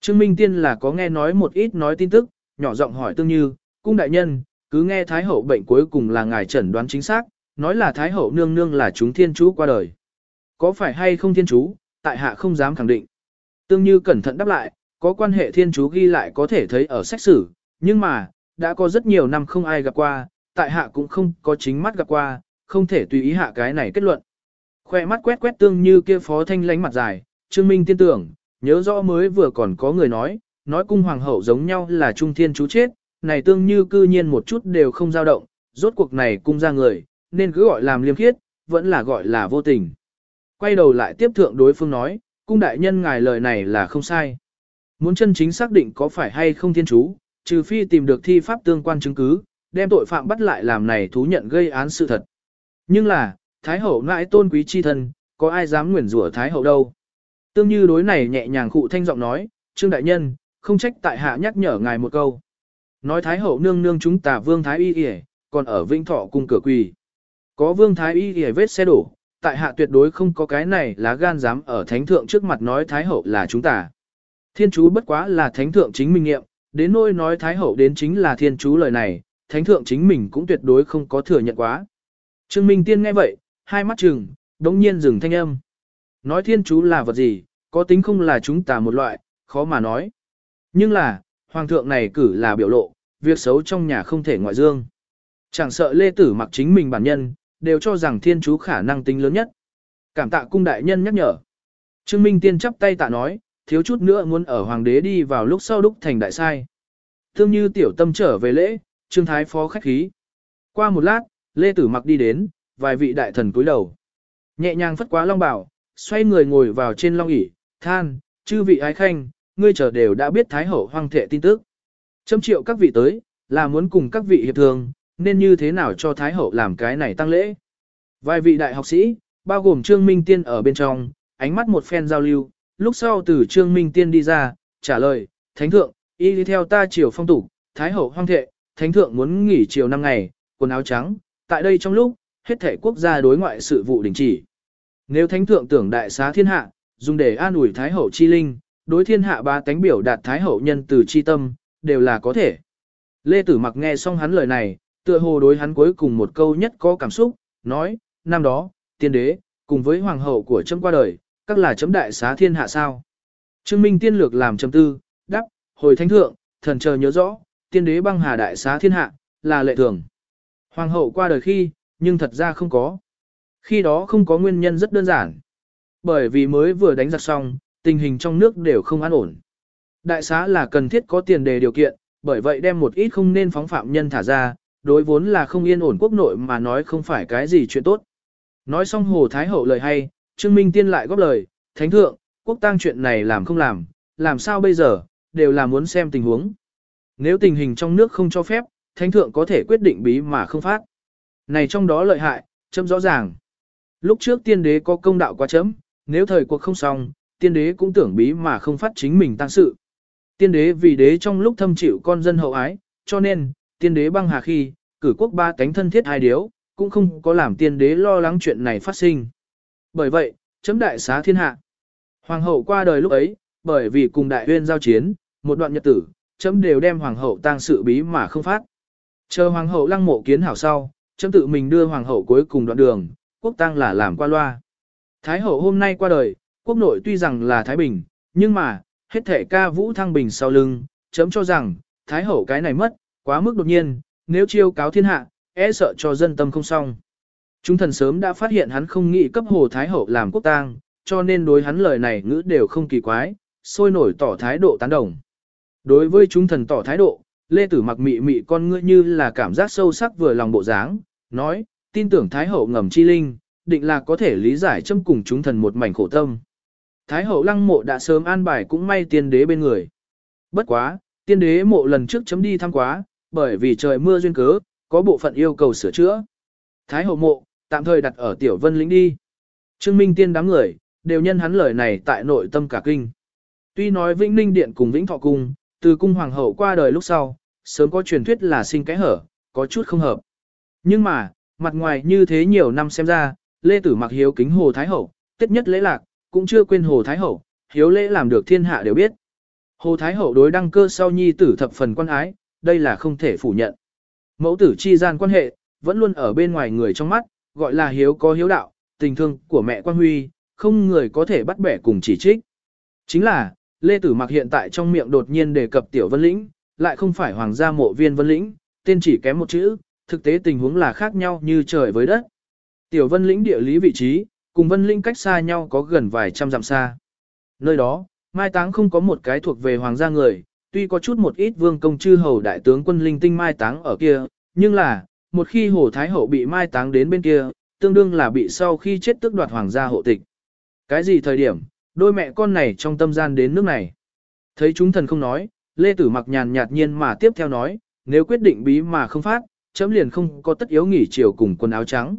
Trương Minh Tiên là có nghe nói một ít nói tin tức, nhỏ giọng hỏi tương như, cung đại nhân, cứ nghe Thái Hậu bệnh cuối cùng là ngài chẩn đoán chính xác, nói là Thái Hậu nương nương là chúng thiên chú qua đời. Có phải hay không thiên chú, tại hạ không dám khẳng định. Tương như cẩn thận đáp lại, có quan hệ thiên chú ghi lại có thể thấy ở sách sử, nhưng mà, đã có rất nhiều năm không ai gặp qua, tại hạ cũng không có chính mắt gặp qua, không thể tùy ý hạ cái này kết luận. Khoe mắt quét quét tương như kia phó thanh lánh mặt dài, Trương Minh tiên tưởng, nhớ rõ mới vừa còn có người nói, nói cung hoàng hậu giống nhau là trung thiên chú chết, này tương như cư nhiên một chút đều không dao động, rốt cuộc này cung ra người, nên cứ gọi làm liêm khiết, vẫn là gọi là vô tình. Quay đầu lại tiếp thượng đối phương nói, cung đại nhân ngài lời này là không sai. Muốn chân chính xác định có phải hay không thiên chú, trừ phi tìm được thi pháp tương quan chứng cứ, đem tội phạm bắt lại làm này thú nhận gây án sự thật. Nhưng là, Thái hậu ngãi tôn quý chi thân, có ai dám nguyền rủa Thái hậu đâu. Tương như đối này nhẹ nhàng khụ thanh giọng nói, Trương Đại Nhân, không trách tại hạ nhắc nhở ngài một câu. Nói Thái hậu nương nương chúng ta vương Thái y Y, còn ở Vinh Thọ cung cửa quỳ. Có vương Thái y Y vết xe đổ, tại hạ tuyệt đối không có cái này là gan dám ở thánh thượng trước mặt nói Thái hậu là chúng ta. Thiên chú bất quá là thánh thượng chính minh nghiệm, đến nỗi nói Thái hậu đến chính là thiên chú lời này, thánh thượng chính mình cũng tuyệt đối không có thừa nhận quá. Trương Minh Tiên nghe vậy, hai mắt trừng, đống nhiên dừng thanh âm. Nói thiên chú là vật gì, có tính không là chúng ta một loại, khó mà nói. Nhưng là, hoàng thượng này cử là biểu lộ, việc xấu trong nhà không thể ngoại dương. Chẳng sợ lê tử mặc chính mình bản nhân, đều cho rằng thiên chú khả năng tính lớn nhất. Cảm tạ cung đại nhân nhắc nhở. Trương Minh Tiên chắp tay tạ nói, thiếu chút nữa muốn ở hoàng đế đi vào lúc sau đúc thành đại sai. Thương như tiểu tâm trở về lễ, trương thái phó khách khí. Qua một lát, lê tử mặc đi đến, vài vị đại thần cúi đầu. Nhẹ nhàng phất quá long bảo, xoay người ngồi vào trên long ỷ than, chư vị ái khanh, ngươi chờ đều đã biết thái hậu hoang thệ tin tức. Châm triệu các vị tới, là muốn cùng các vị hiệp thường, nên như thế nào cho thái hậu làm cái này tăng lễ. Vài vị đại học sĩ, bao gồm Trương Minh Tiên ở bên trong, ánh mắt một phen giao lưu, lúc sau từ Trương Minh Tiên đi ra, trả lời, Thánh Thượng, y đi theo ta chiều phong tục, Thái Hậu hoang thệ, Thánh Thượng muốn nghỉ chiều năm ngày, quần áo trắng, tại đây trong lúc, hết thể quốc gia đối ngoại sự vụ đình chỉ. Nếu Thánh Thượng tưởng đại xá thiên hạ, dùng để an ủi Thái Hậu chi linh, đối thiên hạ ba tánh biểu đạt Thái Hậu nhân từ chi tâm, đều là có thể. Lê Tử Mặc nghe xong hắn lời này, tựa hồ đối hắn cuối cùng một câu nhất có cảm xúc, nói, năm đó, tiên đế, cùng với hoàng hậu của chấm qua đời, các là chấm đại xá thiên hạ sao. Trương Minh tiên lược làm chấm tư, đáp, hồi thánh thượng, thần chờ nhớ rõ, tiên đế băng hà đại xá thiên hạ, là lệ thường. Hoàng hậu qua đời khi, nhưng thật ra không có. Khi đó không có nguyên nhân rất đơn giản. Bởi vì mới vừa đánh giặc xong, tình hình trong nước đều không an ổn. Đại xá là cần thiết có tiền đề điều kiện, bởi vậy đem một ít không nên phóng phạm nhân thả ra, đối vốn là không yên ổn quốc nội mà nói không phải cái gì chuyện tốt. Nói xong Hồ Thái Hậu lời hay, Trương Minh Tiên lại góp lời, Thánh Thượng, quốc tang chuyện này làm không làm, làm sao bây giờ, đều là muốn xem tình huống. nếu tình hình trong nước không cho phép, thánh thượng có thể quyết định bí mà không phát. Này trong đó lợi hại, chấm rõ ràng. Lúc trước tiên đế có công đạo quá chấm, nếu thời cuộc không xong, tiên đế cũng tưởng bí mà không phát chính mình tăng sự. Tiên đế vì đế trong lúc thâm chịu con dân hậu ái, cho nên, tiên đế băng hà khi, cử quốc ba cánh thân thiết hai điếu, cũng không có làm tiên đế lo lắng chuyện này phát sinh. Bởi vậy, chấm đại xá thiên hạ. Hoàng hậu qua đời lúc ấy, bởi vì cùng đại huyên giao chiến, một đoạn nhật tử, chấm đều đem hoàng hậu tang sự bí mà không phát. Chờ hoàng hậu lăng mộ kiến hảo sau, chấm tự mình đưa hoàng hậu cuối cùng đoạn đường, quốc tang là làm qua loa. Thái hậu hôm nay qua đời, quốc nội tuy rằng là Thái Bình, nhưng mà, hết thể ca vũ thăng bình sau lưng, chấm cho rằng, Thái hậu cái này mất, quá mức đột nhiên, nếu chiêu cáo thiên hạ, e sợ cho dân tâm không xong. Chúng thần sớm đã phát hiện hắn không nghĩ cấp hồ Thái hậu làm quốc tang, cho nên đối hắn lời này ngữ đều không kỳ quái, sôi nổi tỏ thái độ tán đồng. Đối với chúng thần tỏ thái độ, Lê Tử mặc mị mị con ngươi như là cảm giác sâu sắc vừa lòng bộ dáng, nói, tin tưởng Thái Hậu ngầm chi linh, định là có thể lý giải châm cùng chúng thần một mảnh khổ tâm. Thái Hậu lăng mộ đã sớm an bài cũng may tiên đế bên người. Bất quá, tiên đế mộ lần trước chấm đi thăm quá, bởi vì trời mưa duyên cớ, có bộ phận yêu cầu sửa chữa. Thái Hậu mộ, tạm thời đặt ở Tiểu Vân Lĩnh đi. Trương Minh tiên đám người, đều nhân hắn lời này tại nội tâm cả kinh. Tuy nói Vĩnh Ninh Điện cùng Vĩnh Thọ Cung, từ cung hoàng hậu qua đời lúc sau, sớm có truyền thuyết là sinh cái hở, có chút không hợp. Nhưng mà, mặt ngoài như thế nhiều năm xem ra, Lê Tử mặc hiếu kính Hồ Thái Hậu, tất nhất lễ lạc, cũng chưa quên Hồ Thái Hậu, hiếu lễ làm được thiên hạ đều biết. Hồ Thái Hậu đối đăng cơ sau nhi tử thập phần quan ái, đây là không thể phủ nhận. Mẫu tử chi gian quan hệ, vẫn luôn ở bên ngoài người trong mắt, gọi là hiếu có hiếu đạo, tình thương của mẹ quan huy, không người có thể bắt bẻ cùng chỉ trích. Chính là, Lê Tử Mặc hiện tại trong miệng đột nhiên đề cập Tiểu Vân Lĩnh, lại không phải hoàng gia mộ viên Vân Lĩnh, tên chỉ kém một chữ, thực tế tình huống là khác nhau như trời với đất. Tiểu Vân Lĩnh địa lý vị trí, cùng Vân linh cách xa nhau có gần vài trăm dặm xa. Nơi đó, mai táng không có một cái thuộc về hoàng gia người, tuy có chút một ít vương công chư hầu đại tướng quân linh tinh mai táng ở kia, nhưng là, một khi Hồ Thái Hậu bị mai táng đến bên kia, tương đương là bị sau khi chết tức đoạt hoàng gia hộ tịch. Cái gì thời điểm, đôi mẹ con này trong tâm gian đến nước này. Thấy chúng thần không nói, Lê Tử mặc nhàn nhạt nhiên mà tiếp theo nói, nếu quyết định bí mà không phát, chấm liền không có tất yếu nghỉ chiều cùng quần áo trắng.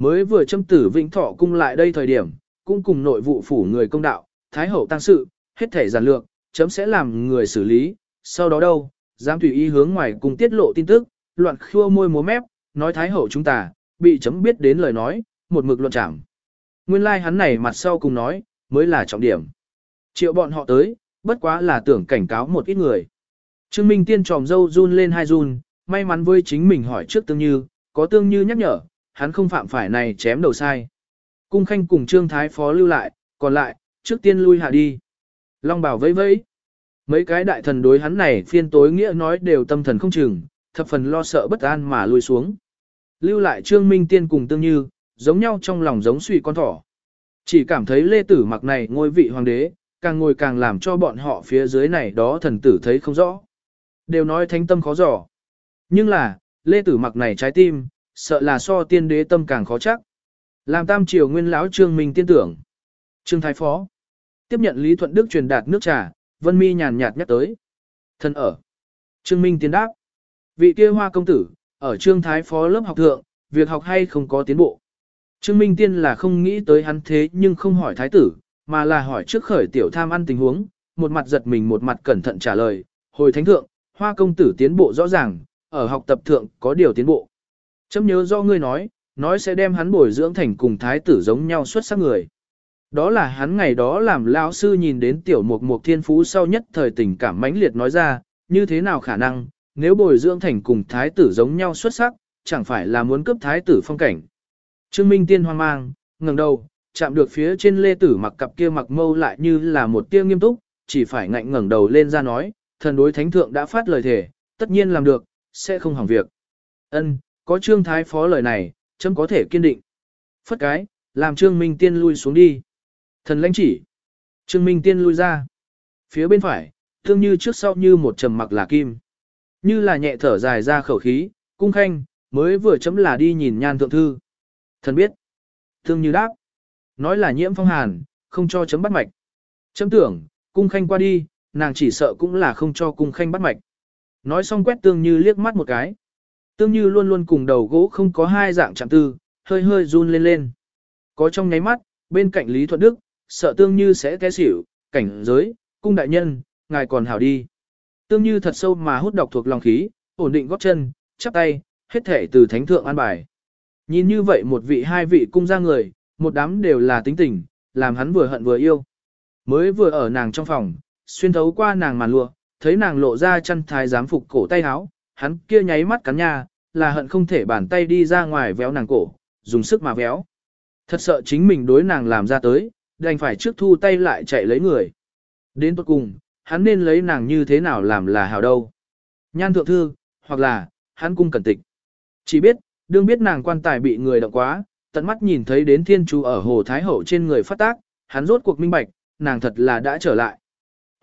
Mới vừa châm tử vĩnh thọ cung lại đây thời điểm, cũng cùng nội vụ phủ người công đạo, thái hậu tăng sự, hết thể giản lược, chấm sẽ làm người xử lý, sau đó đâu, dám tùy ý hướng ngoài cùng tiết lộ tin tức, loạn khua môi múa mép, nói thái hậu chúng ta, bị chấm biết đến lời nói, một mực luận chẳng. Nguyên lai like hắn này mặt sau cùng nói, mới là trọng điểm. Triệu bọn họ tới, bất quá là tưởng cảnh cáo một ít người. Trương Minh Tiên tròm dâu run lên hai run, may mắn với chính mình hỏi trước tương như, có tương như nhắc nhở, hắn không phạm phải này chém đầu sai. Cung khanh cùng Trương Thái Phó lưu lại, còn lại, trước tiên lui hạ đi. Long bảo vẫy vẫy. Mấy cái đại thần đối hắn này phiên tối nghĩa nói đều tâm thần không chừng, thập phần lo sợ bất an mà lui xuống. Lưu lại Trương Minh Tiên cùng tương như, giống nhau trong lòng giống suy con thỏ. Chỉ cảm thấy lê tử mặc này ngôi vị hoàng đế, càng ngồi càng làm cho bọn họ phía dưới này đó thần tử thấy không rõ. Đều nói thánh tâm khó dò. Nhưng là, lê tử mặc này trái tim, sợ là so tiên đế tâm càng khó chắc. Làm tam triều nguyên lão trương minh tiên tưởng. Trương Thái Phó. Tiếp nhận Lý Thuận Đức truyền đạt nước trà, Vân Mi nhàn nhạt nhắc tới. Thân ở. Trương Minh tiên đáp. Vị kia hoa công tử, ở Trương Thái Phó lớp học thượng, việc học hay không có tiến bộ. Trương Minh Tiên là không nghĩ tới hắn thế nhưng không hỏi thái tử, mà là hỏi trước khởi tiểu tham ăn tình huống, một mặt giật mình một mặt cẩn thận trả lời, hồi thánh thượng, hoa công tử tiến bộ rõ ràng, ở học tập thượng có điều tiến bộ. Chấm nhớ do ngươi nói, nói sẽ đem hắn bồi dưỡng thành cùng thái tử giống nhau xuất sắc người. Đó là hắn ngày đó làm lão sư nhìn đến tiểu mục mục thiên phú sau nhất thời tình cảm mãnh liệt nói ra, như thế nào khả năng, nếu bồi dưỡng thành cùng thái tử giống nhau xuất sắc, chẳng phải là muốn cướp thái tử phong cảnh. Trương Minh Tiên hoang mang, ngẩng đầu, chạm được phía trên lê tử mặc cặp kia mặc mâu lại như là một tia nghiêm túc, chỉ phải ngạnh ngẩng đầu lên ra nói, thần đối thánh thượng đã phát lời thể, tất nhiên làm được, sẽ không hỏng việc. Ân, có trương thái phó lời này, chấm có thể kiên định. Phất cái, làm trương Minh Tiên lui xuống đi. Thần lãnh chỉ. Trương Minh Tiên lui ra. Phía bên phải, thương như trước sau như một trầm mặc là kim. Như là nhẹ thở dài ra khẩu khí, cung khanh, mới vừa chấm là đi nhìn nhan thượng thư. Thần biết. Thương như đáp. Nói là nhiễm phong hàn, không cho chấm bắt mạch. Chấm tưởng, cung khanh qua đi, nàng chỉ sợ cũng là không cho cung khanh bắt mạch. Nói xong quét tương như liếc mắt một cái. Tương như luôn luôn cùng đầu gỗ không có hai dạng chạm tư, hơi hơi run lên lên. Có trong nháy mắt, bên cạnh Lý Thuận Đức, sợ tương như sẽ té xỉu, cảnh giới, cung đại nhân, ngài còn hảo đi. Tương như thật sâu mà hút độc thuộc lòng khí, ổn định gót chân, chắp tay, hết thể từ thánh thượng an bài. Nhìn như vậy một vị hai vị cung ra người, một đám đều là tính tình, làm hắn vừa hận vừa yêu. Mới vừa ở nàng trong phòng, xuyên thấu qua nàng màn lụa, thấy nàng lộ ra chân thái giám phục cổ tay áo, hắn kia nháy mắt cắn nha, là hận không thể bàn tay đi ra ngoài véo nàng cổ, dùng sức mà véo. Thật sợ chính mình đối nàng làm ra tới, đành phải trước thu tay lại chạy lấy người. Đến tốt cùng, hắn nên lấy nàng như thế nào làm là hào đâu. Nhan thượng thư, hoặc là, hắn cung cẩn tịch. Chỉ biết, đương biết nàng quan tài bị người động quá, tận mắt nhìn thấy đến thiên chú ở hồ Thái Hậu trên người phát tác, hắn rốt cuộc minh bạch, nàng thật là đã trở lại.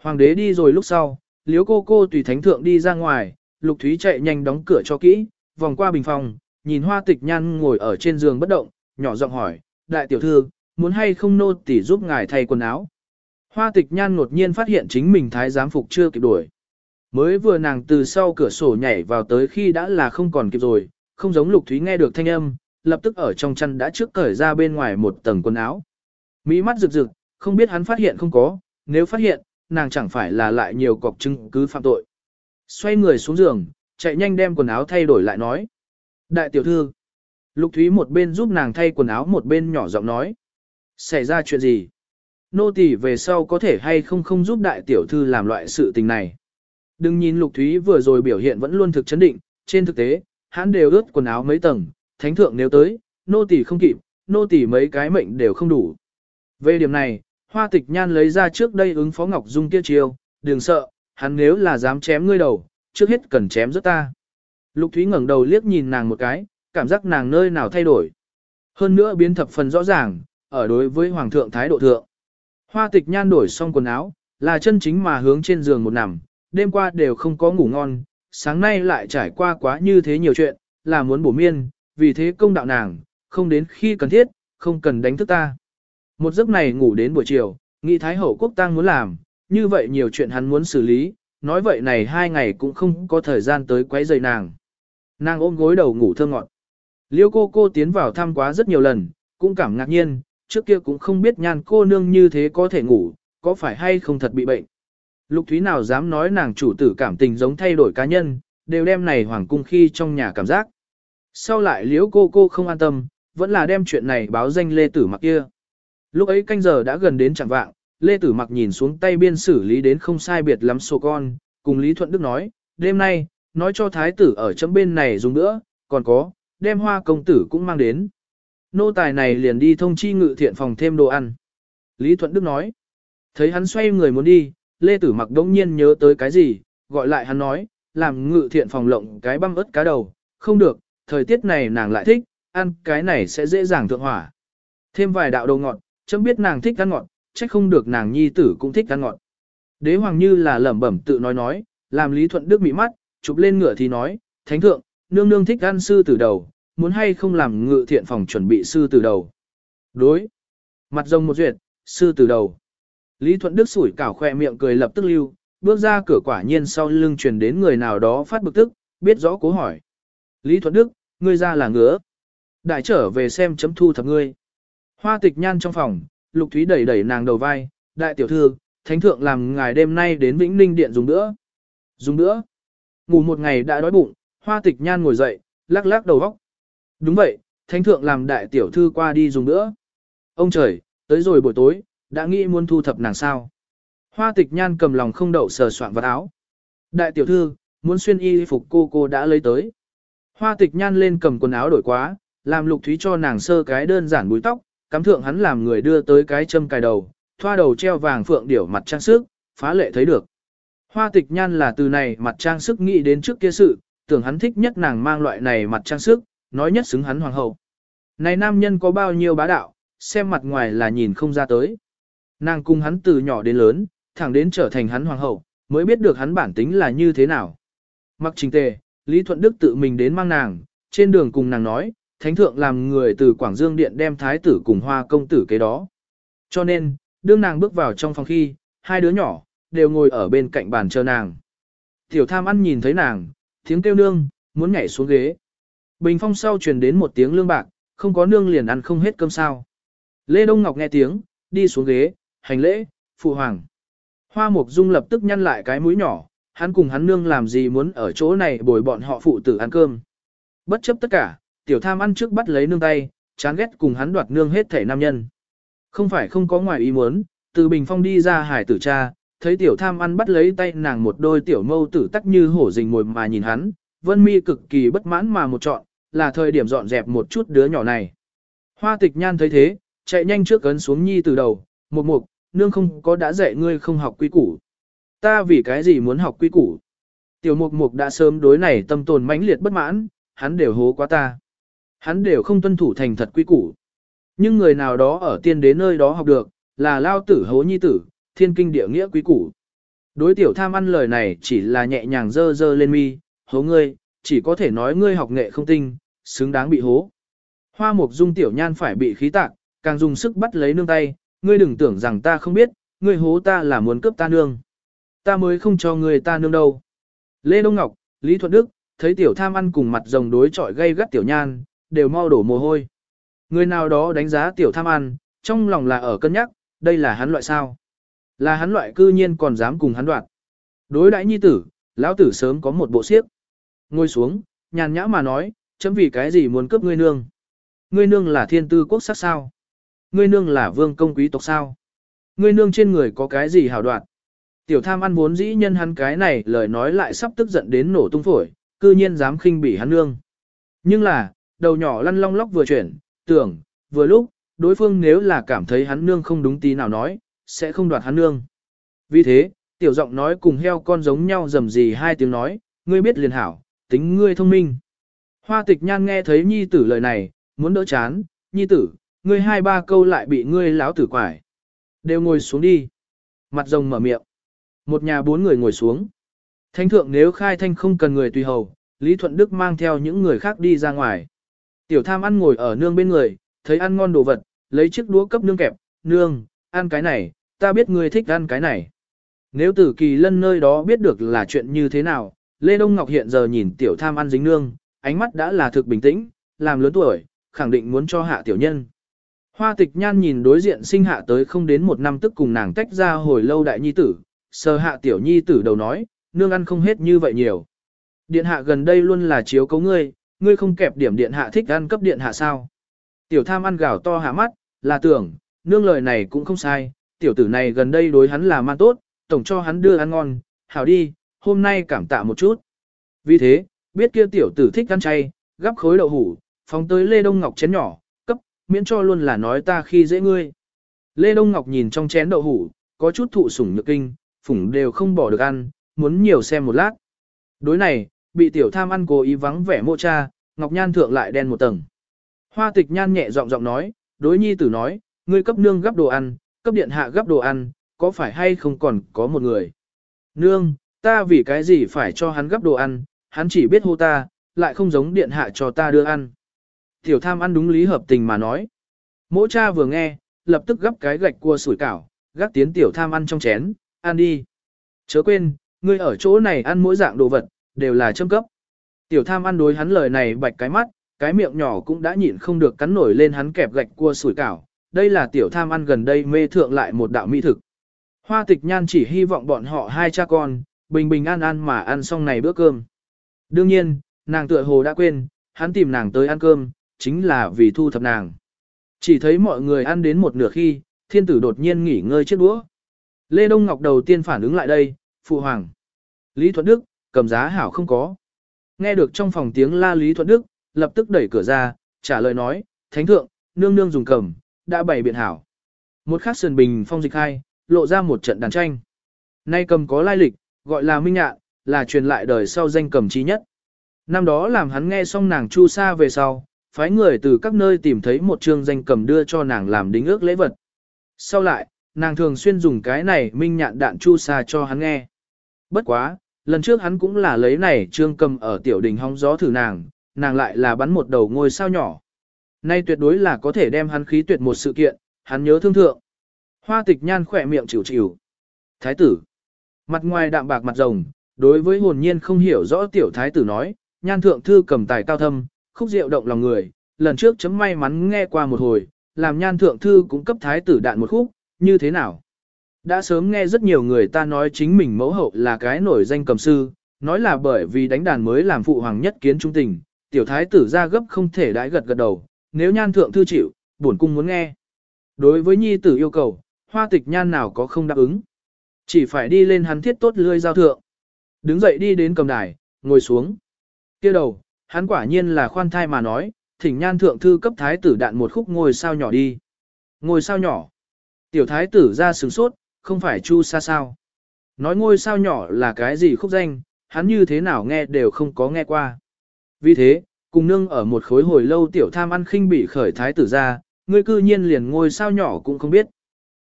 Hoàng đế đi rồi lúc sau, liếu cô cô tùy thánh thượng đi ra ngoài, lục thúy chạy nhanh đóng cửa cho kỹ, vòng qua bình phòng, nhìn hoa tịch nhan ngồi ở trên giường bất động, nhỏ giọng hỏi, đại tiểu thư, muốn hay không nô tỳ giúp ngài thay quần áo. Hoa tịch nhan ngột nhiên phát hiện chính mình thái giám phục chưa kịp đuổi. Mới vừa nàng từ sau cửa sổ nhảy vào tới khi đã là không còn kịp rồi, không giống lục thúy nghe được thanh âm, lập tức ở trong chăn đã trước cởi ra bên ngoài một tầng quần áo. Mỹ mắt rực rực, không biết hắn phát hiện không có, nếu phát hiện, nàng chẳng phải là lại nhiều cọc chứng cứ phạm tội. Xoay người xuống giường, chạy nhanh đem quần áo thay đổi lại nói. Đại tiểu thư, Lục Thúy một bên giúp nàng thay quần áo một bên nhỏ giọng nói. Xảy ra chuyện gì? Nô tỳ về sau có thể hay không không giúp đại tiểu thư làm loại sự tình này. Đừng nhìn Lục Thúy vừa rồi biểu hiện vẫn luôn thực chấn định, trên thực tế, hắn đều ướt quần áo mấy tầng, thánh thượng nếu tới, nô tỳ không kịp, nô tỳ mấy cái mệnh đều không đủ. Về điểm này, hoa tịch nhan lấy ra trước đây ứng phó Ngọc Dung kia chiêu, đừng sợ, hắn nếu là dám chém ngươi đầu, trước hết cần chém rất ta. Lục Thúy ngẩng đầu liếc nhìn nàng một cái, cảm giác nàng nơi nào thay đổi. Hơn nữa biến thập phần rõ ràng, ở đối với Hoàng thượng thái độ thượng. Hoa tịch nhan đổi xong quần áo, là chân chính mà hướng trên giường một nằm, đêm qua đều không có ngủ ngon, sáng nay lại trải qua quá như thế nhiều chuyện, là muốn bổ miên, vì thế công đạo nàng, không đến khi cần thiết, không cần đánh thức ta. Một giấc này ngủ đến buổi chiều, nghị Thái Hậu Quốc tang muốn làm, như vậy nhiều chuyện hắn muốn xử lý, nói vậy này hai ngày cũng không có thời gian tới quấy rầy nàng. Nàng ôm gối đầu ngủ thơ ngọt. Liêu cô cô tiến vào thăm quá rất nhiều lần, cũng cảm ngạc nhiên, trước kia cũng không biết nhan cô nương như thế có thể ngủ, có phải hay không thật bị bệnh. Lục Thúy nào dám nói nàng chủ tử cảm tình giống thay đổi cá nhân, đều đem này hoàng cung khi trong nhà cảm giác. Sau lại liễu cô cô không an tâm, vẫn là đem chuyện này báo danh Lê Tử Mặc kia. Lúc ấy canh giờ đã gần đến chẳng vạng, Lê Tử Mặc nhìn xuống tay biên xử lý đến không sai biệt lắm sổ con, cùng Lý Thuận Đức nói, đêm nay, nói cho thái tử ở chấm bên này dùng nữa, còn có, đem hoa công tử cũng mang đến. Nô tài này liền đi thông chi ngự thiện phòng thêm đồ ăn. Lý Thuận Đức nói, thấy hắn xoay người muốn đi, Lê Tử Mặc đống nhiên nhớ tới cái gì, gọi lại hắn nói, làm ngự thiện phòng lộng cái băm ớt cá đầu, không được, thời tiết này nàng lại thích, ăn cái này sẽ dễ dàng thượng hỏa. Thêm vài đạo đầu ngọt, chấm biết nàng thích ăn ngọt, trách không được nàng nhi tử cũng thích ăn ngọt. Đế hoàng như là lẩm bẩm tự nói nói, làm Lý Thuận Đức bị mắt, chụp lên ngựa thì nói, thánh thượng, nương nương thích ăn sư tử đầu, muốn hay không làm ngự thiện phòng chuẩn bị sư tử đầu. Đối. Mặt rồng một duyệt, sư tử đầu. Lý Thuận Đức sủi cảo khoe miệng cười lập tức lưu, bước ra cửa quả nhiên sau lưng truyền đến người nào đó phát bực tức, biết rõ cố hỏi. Lý Thuận Đức, ngươi ra là ngứa. Đại trở về xem chấm thu thập ngươi. Hoa tịch nhan trong phòng, Lục Thúy đẩy đẩy nàng đầu vai, đại tiểu thư, thánh thượng làm ngài đêm nay đến Vĩnh Ninh Điện dùng nữa. Dùng nữa. Ngủ một ngày đã đói bụng, hoa tịch nhan ngồi dậy, lắc lắc đầu vóc. Đúng vậy, thánh thượng làm đại tiểu thư qua đi dùng nữa. Ông trời, tới rồi buổi tối, đã nghĩ muốn thu thập nàng sao. Hoa tịch nhan cầm lòng không đậu sờ soạn vật áo. Đại tiểu thư, muốn xuyên y phục cô cô đã lấy tới. Hoa tịch nhan lên cầm quần áo đổi quá, làm lục thúy cho nàng sơ cái đơn giản búi tóc, cắm thượng hắn làm người đưa tới cái châm cài đầu, thoa đầu treo vàng phượng điểu mặt trang sức, phá lệ thấy được. Hoa tịch nhan là từ này mặt trang sức nghĩ đến trước kia sự, tưởng hắn thích nhất nàng mang loại này mặt trang sức, nói nhất xứng hắn hoàng hậu. Này nam nhân có bao nhiêu bá đạo, xem mặt ngoài là nhìn không ra tới. Nàng cùng hắn từ nhỏ đến lớn, thẳng đến trở thành hắn hoàng hậu, mới biết được hắn bản tính là như thế nào. Mặc trình tề, Lý Thuận Đức tự mình đến mang nàng, trên đường cùng nàng nói, thánh thượng làm người từ Quảng Dương Điện đem thái tử cùng hoa công tử kế đó. Cho nên, đương nàng bước vào trong phòng khi, hai đứa nhỏ, đều ngồi ở bên cạnh bàn chờ nàng. Tiểu tham ăn nhìn thấy nàng, tiếng kêu nương, muốn nhảy xuống ghế. Bình phong sau truyền đến một tiếng lương bạc, không có nương liền ăn không hết cơm sao. Lê Đông Ngọc nghe tiếng, đi xuống ghế, hành lễ, phụ hoàng. Hoa Mục Dung lập tức nhăn lại cái mũi nhỏ, hắn cùng hắn nương làm gì muốn ở chỗ này bồi bọn họ phụ tử ăn cơm. Bất chấp tất cả, tiểu tham ăn trước bắt lấy nương tay, chán ghét cùng hắn đoạt nương hết thể nam nhân. Không phải không có ngoài ý muốn, từ bình phong đi ra hải tử cha, thấy tiểu tham ăn bắt lấy tay nàng một đôi tiểu mâu tử tắc như hổ rình mồi mà nhìn hắn, vân mi cực kỳ bất mãn mà một chọn, là thời điểm dọn dẹp một chút đứa nhỏ này. Hoa tịch nhan thấy thế, chạy nhanh trước cấn xuống nhi từ đầu, một mục, nương không có đã dạy ngươi không học quy củ. Ta vì cái gì muốn học quy củ? Tiểu mục mục đã sớm đối này tâm tồn mãnh liệt bất mãn, hắn đều hố quá ta. Hắn đều không tuân thủ thành thật quy củ. Nhưng người nào đó ở tiên đến nơi đó học được, là lao tử hố nhi tử, thiên kinh địa nghĩa quý củ. Đối tiểu tham ăn lời này chỉ là nhẹ nhàng dơ dơ lên mi, hố ngươi, chỉ có thể nói ngươi học nghệ không tinh, xứng đáng bị hố. Hoa mục dung tiểu nhan phải bị khí tạc, càng dùng sức bắt lấy nương tay, ngươi đừng tưởng rằng ta không biết, ngươi hố ta là muốn cướp ta nương. Ta mới không cho ngươi ta nương đâu. Lê Đông Ngọc, Lý Thuận Đức, thấy tiểu tham ăn cùng mặt rồng đối chọi gây gắt tiểu nhan, đều mau đổ mồ hôi. Người nào đó đánh giá tiểu tham ăn, trong lòng là ở cân nhắc, đây là hắn loại sao. Là hắn loại cư nhiên còn dám cùng hắn đoạt. Đối đãi nhi tử, lão tử sớm có một bộ xiếc. Ngồi xuống, nhàn nhã mà nói, chấm vì cái gì muốn cướp ngươi nương. Ngươi nương là thiên tư quốc sắc sao? Ngươi nương là vương công quý tộc sao? Ngươi nương trên người có cái gì hảo đoạt? Tiểu tham ăn vốn dĩ nhân hắn cái này lời nói lại sắp tức giận đến nổ tung phổi, cư nhiên dám khinh bỉ hắn nương. Nhưng là, đầu nhỏ lăn long lóc vừa chuyển, tưởng, vừa lúc, đối phương nếu là cảm thấy hắn nương không đúng tí nào nói, sẽ không đoạt hắn nương. Vì thế, tiểu giọng nói cùng heo con giống nhau dầm gì hai tiếng nói, ngươi biết liền hảo, tính ngươi thông minh. Hoa tịch nhan nghe thấy nhi tử lời này, muốn đỡ chán, nhi tử, ngươi hai ba câu lại bị ngươi láo tử quải. Đều ngồi xuống đi. Mặt rồng mở miệng. Một nhà bốn người ngồi xuống. Thánh thượng nếu khai thanh không cần người tùy hầu, Lý Thuận Đức mang theo những người khác đi ra ngoài. Tiểu tham ăn ngồi ở nương bên người, thấy ăn ngon đồ vật, lấy chiếc đũa cấp nương kẹp, nương, ăn cái này, ta biết ngươi thích ăn cái này. Nếu tử kỳ lân nơi đó biết được là chuyện như thế nào, Lê Đông Ngọc hiện giờ nhìn tiểu tham ăn dính nương, ánh mắt đã là thực bình tĩnh, làm lớn tuổi, khẳng định muốn cho hạ tiểu nhân. Hoa tịch nhan nhìn đối diện sinh hạ tới không đến một năm tức cùng nàng tách ra hồi lâu đại nhi tử, sờ hạ tiểu nhi tử đầu nói, nương ăn không hết như vậy nhiều. Điện hạ gần đây luôn là chiếu cấu ngươi, ngươi không kẹp điểm điện hạ thích ăn cấp điện hạ sao. Tiểu tham ăn gạo to hạ mắt, là tưởng, nương lời này cũng không sai, tiểu tử này gần đây đối hắn là man tốt, tổng cho hắn đưa ăn ngon, hảo đi, hôm nay cảm tạ một chút. Vì thế, biết kia tiểu tử thích ăn chay, gắp khối đậu hủ, phóng tới Lê Đông Ngọc chén nhỏ, cấp, miễn cho luôn là nói ta khi dễ ngươi. Lê Đông Ngọc nhìn trong chén đậu hủ, có chút thụ sủng nhược kinh, phủng đều không bỏ được ăn, muốn nhiều xem một lát. Đối này, bị tiểu tham ăn cố ý vắng vẻ mô cha, Ngọc Nhan thượng lại đen một tầng. Hoa tịch nhan nhẹ giọng giọng nói, đối nhi tử nói, ngươi cấp nương gấp đồ ăn, cấp điện hạ gấp đồ ăn, có phải hay không còn có một người. Nương, ta vì cái gì phải cho hắn gấp đồ ăn, hắn chỉ biết hô ta, lại không giống điện hạ cho ta đưa ăn. Tiểu tham ăn đúng lý hợp tình mà nói. Mỗ cha vừa nghe, lập tức gấp cái gạch cua sủi cảo, gác tiến tiểu tham ăn trong chén, ăn đi. Chớ quên, ngươi ở chỗ này ăn mỗi dạng đồ vật, đều là châm cấp. Tiểu tham ăn đối hắn lời này bạch cái mắt, cái miệng nhỏ cũng đã nhịn không được cắn nổi lên hắn kẹp gạch cua sủi cảo. Đây là tiểu tham ăn gần đây mê thượng lại một đạo mỹ thực. Hoa tịch nhan chỉ hy vọng bọn họ hai cha con, bình bình an an mà ăn xong này bữa cơm. Đương nhiên, nàng tựa hồ đã quên, hắn tìm nàng tới ăn cơm, chính là vì thu thập nàng. Chỉ thấy mọi người ăn đến một nửa khi, thiên tử đột nhiên nghỉ ngơi chiếc đũa. Lê Đông Ngọc đầu tiên phản ứng lại đây, phụ hoàng. Lý Thuận Đức, cầm giá hảo không có. Nghe được trong phòng tiếng la Lý Thuận Đức, lập tức đẩy cửa ra, trả lời nói, Thánh thượng, nương nương dùng cầm, đã bày biện hảo. Một khắc sườn bình phong dịch hai, lộ ra một trận đàn tranh. Nay cầm có lai lịch, gọi là Minh Nhạn, là truyền lại đời sau danh cầm trí nhất. Năm đó làm hắn nghe xong nàng chu sa về sau, phái người từ các nơi tìm thấy một chương danh cầm đưa cho nàng làm đính ước lễ vật. Sau lại, nàng thường xuyên dùng cái này minh nhạn đạn chu sa cho hắn nghe. Bất quá, lần trước hắn cũng là lấy này trương cầm ở tiểu đình hóng gió thử nàng, nàng lại là bắn một đầu ngôi sao nhỏ. Nay tuyệt đối là có thể đem hắn khí tuyệt một sự kiện, hắn nhớ thương thượng. Hoa tịch nhan khỏe miệng chịu chịu. Thái tử. Mặt ngoài đạm bạc mặt rồng, Đối với hồn nhiên không hiểu rõ tiểu thái tử nói, nhan thượng thư cầm tài cao thâm, khúc rượu động lòng người, lần trước chấm may mắn nghe qua một hồi, làm nhan thượng thư cũng cấp thái tử đạn một khúc, như thế nào? Đã sớm nghe rất nhiều người ta nói chính mình mẫu hậu là cái nổi danh cầm sư, nói là bởi vì đánh đàn mới làm phụ hoàng nhất kiến trung tình, tiểu thái tử ra gấp không thể đãi gật gật đầu, nếu nhan thượng thư chịu, bổn cung muốn nghe. Đối với nhi tử yêu cầu, hoa tịch nhan nào có không đáp ứng. Chỉ phải đi lên hắn thiết tốt lươi giao thượng. Đứng dậy đi đến cầm đài, ngồi xuống. kia đầu, hắn quả nhiên là khoan thai mà nói, thỉnh nhan thượng thư cấp thái tử đạn một khúc ngồi sao nhỏ đi. Ngồi sao nhỏ. Tiểu thái tử ra sừng sốt, không phải chu sa sao. Nói ngôi sao nhỏ là cái gì khúc danh, hắn như thế nào nghe đều không có nghe qua. Vì thế, cùng nương ở một khối hồi lâu tiểu tham ăn khinh bị khởi thái tử ra, ngươi cư nhiên liền ngôi sao nhỏ cũng không biết.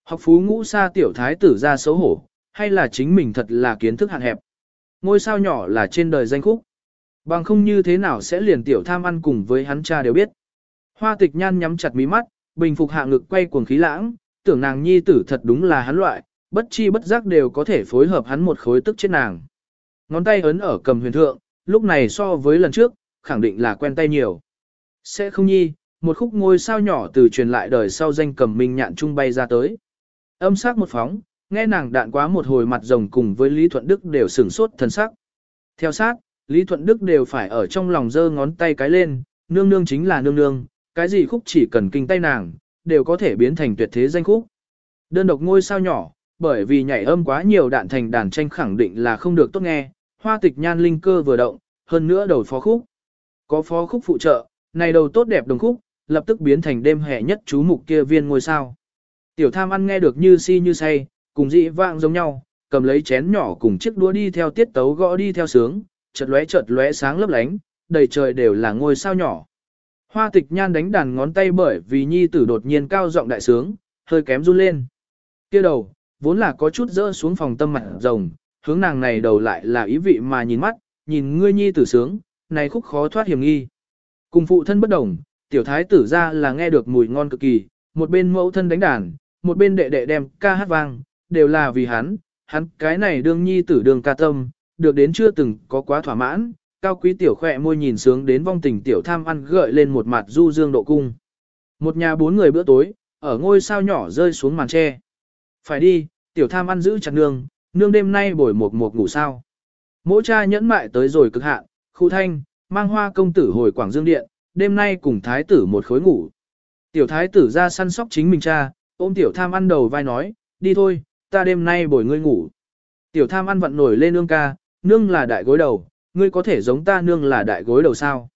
Học phú ngũ sa tiểu thái tử ra xấu hổ, hay là chính mình thật là kiến thức hạn hẹp. Ngôi sao nhỏ là trên đời danh khúc. Bằng không như thế nào sẽ liền tiểu tham ăn cùng với hắn cha đều biết. Hoa tịch nhan nhắm chặt mí mắt, bình phục hạ ngực quay cuồng khí lãng, tưởng nàng nhi tử thật đúng là hắn loại, bất chi bất giác đều có thể phối hợp hắn một khối tức chết nàng. Ngón tay ấn ở cầm huyền thượng, lúc này so với lần trước, khẳng định là quen tay nhiều. Sẽ không nhi, một khúc ngôi sao nhỏ từ truyền lại đời sau danh cầm minh nhạn trung bay ra tới. Âm sắc một phóng, nghe nàng đạn quá một hồi mặt rồng cùng với Lý Thuận Đức đều sửng sốt thần sắc. Theo sát, Lý Thuận Đức đều phải ở trong lòng giơ ngón tay cái lên, nương nương chính là nương nương, cái gì khúc chỉ cần kinh tay nàng, đều có thể biến thành tuyệt thế danh khúc. Đơn độc ngôi sao nhỏ, bởi vì nhảy âm quá nhiều đạn thành đàn tranh khẳng định là không được tốt nghe, hoa tịch nhan linh cơ vừa động, hơn nữa đầu phó khúc. Có phó khúc phụ trợ, này đầu tốt đẹp đồng khúc, lập tức biến thành đêm hè nhất chú mục kia viên ngôi sao. Tiểu tham ăn nghe được như si như say, cùng dị vạng giống nhau, cầm lấy chén nhỏ cùng chiếc đũa đi theo tiết tấu gõ đi theo sướng, chợt lóe chợt lóe sáng lấp lánh, đầy trời đều là ngôi sao nhỏ. Hoa tịch nhan đánh đàn ngón tay bởi vì nhi tử đột nhiên cao giọng đại sướng, hơi kém run lên. kia đầu, vốn là có chút rỡ xuống phòng tâm mặt rồng, hướng nàng này đầu lại là ý vị mà nhìn mắt, nhìn ngươi nhi tử sướng, này khúc khó thoát hiểm nghi. Cùng phụ thân bất đồng, tiểu thái tử ra là nghe được mùi ngon cực kỳ, một bên mẫu thân đánh đàn, một bên đệ đệ đem ca hát vang, đều là vì hắn, hắn cái này đương nhi tử đường ca tâm, được đến chưa từng có quá thỏa mãn, cao quý tiểu khỏe môi nhìn sướng đến vong tình tiểu tham ăn gợi lên một mặt du dương độ cung. Một nhà bốn người bữa tối, ở ngôi sao nhỏ rơi xuống màn tre. Phải đi, tiểu tham ăn giữ chặt nương, nương đêm nay bồi một một ngủ sao. Mỗi cha nhẫn mại tới rồi cực hạn, khu thanh, mang hoa công tử hồi Quảng Dương Điện, đêm nay cùng thái tử một khối ngủ. Tiểu thái tử ra săn sóc chính mình cha, ôm tiểu tham ăn đầu vai nói, đi thôi, ta đêm nay bồi ngươi ngủ. Tiểu tham ăn vận nổi lên nương ca, nương là đại gối đầu, ngươi có thể giống ta nương là đại gối đầu sao?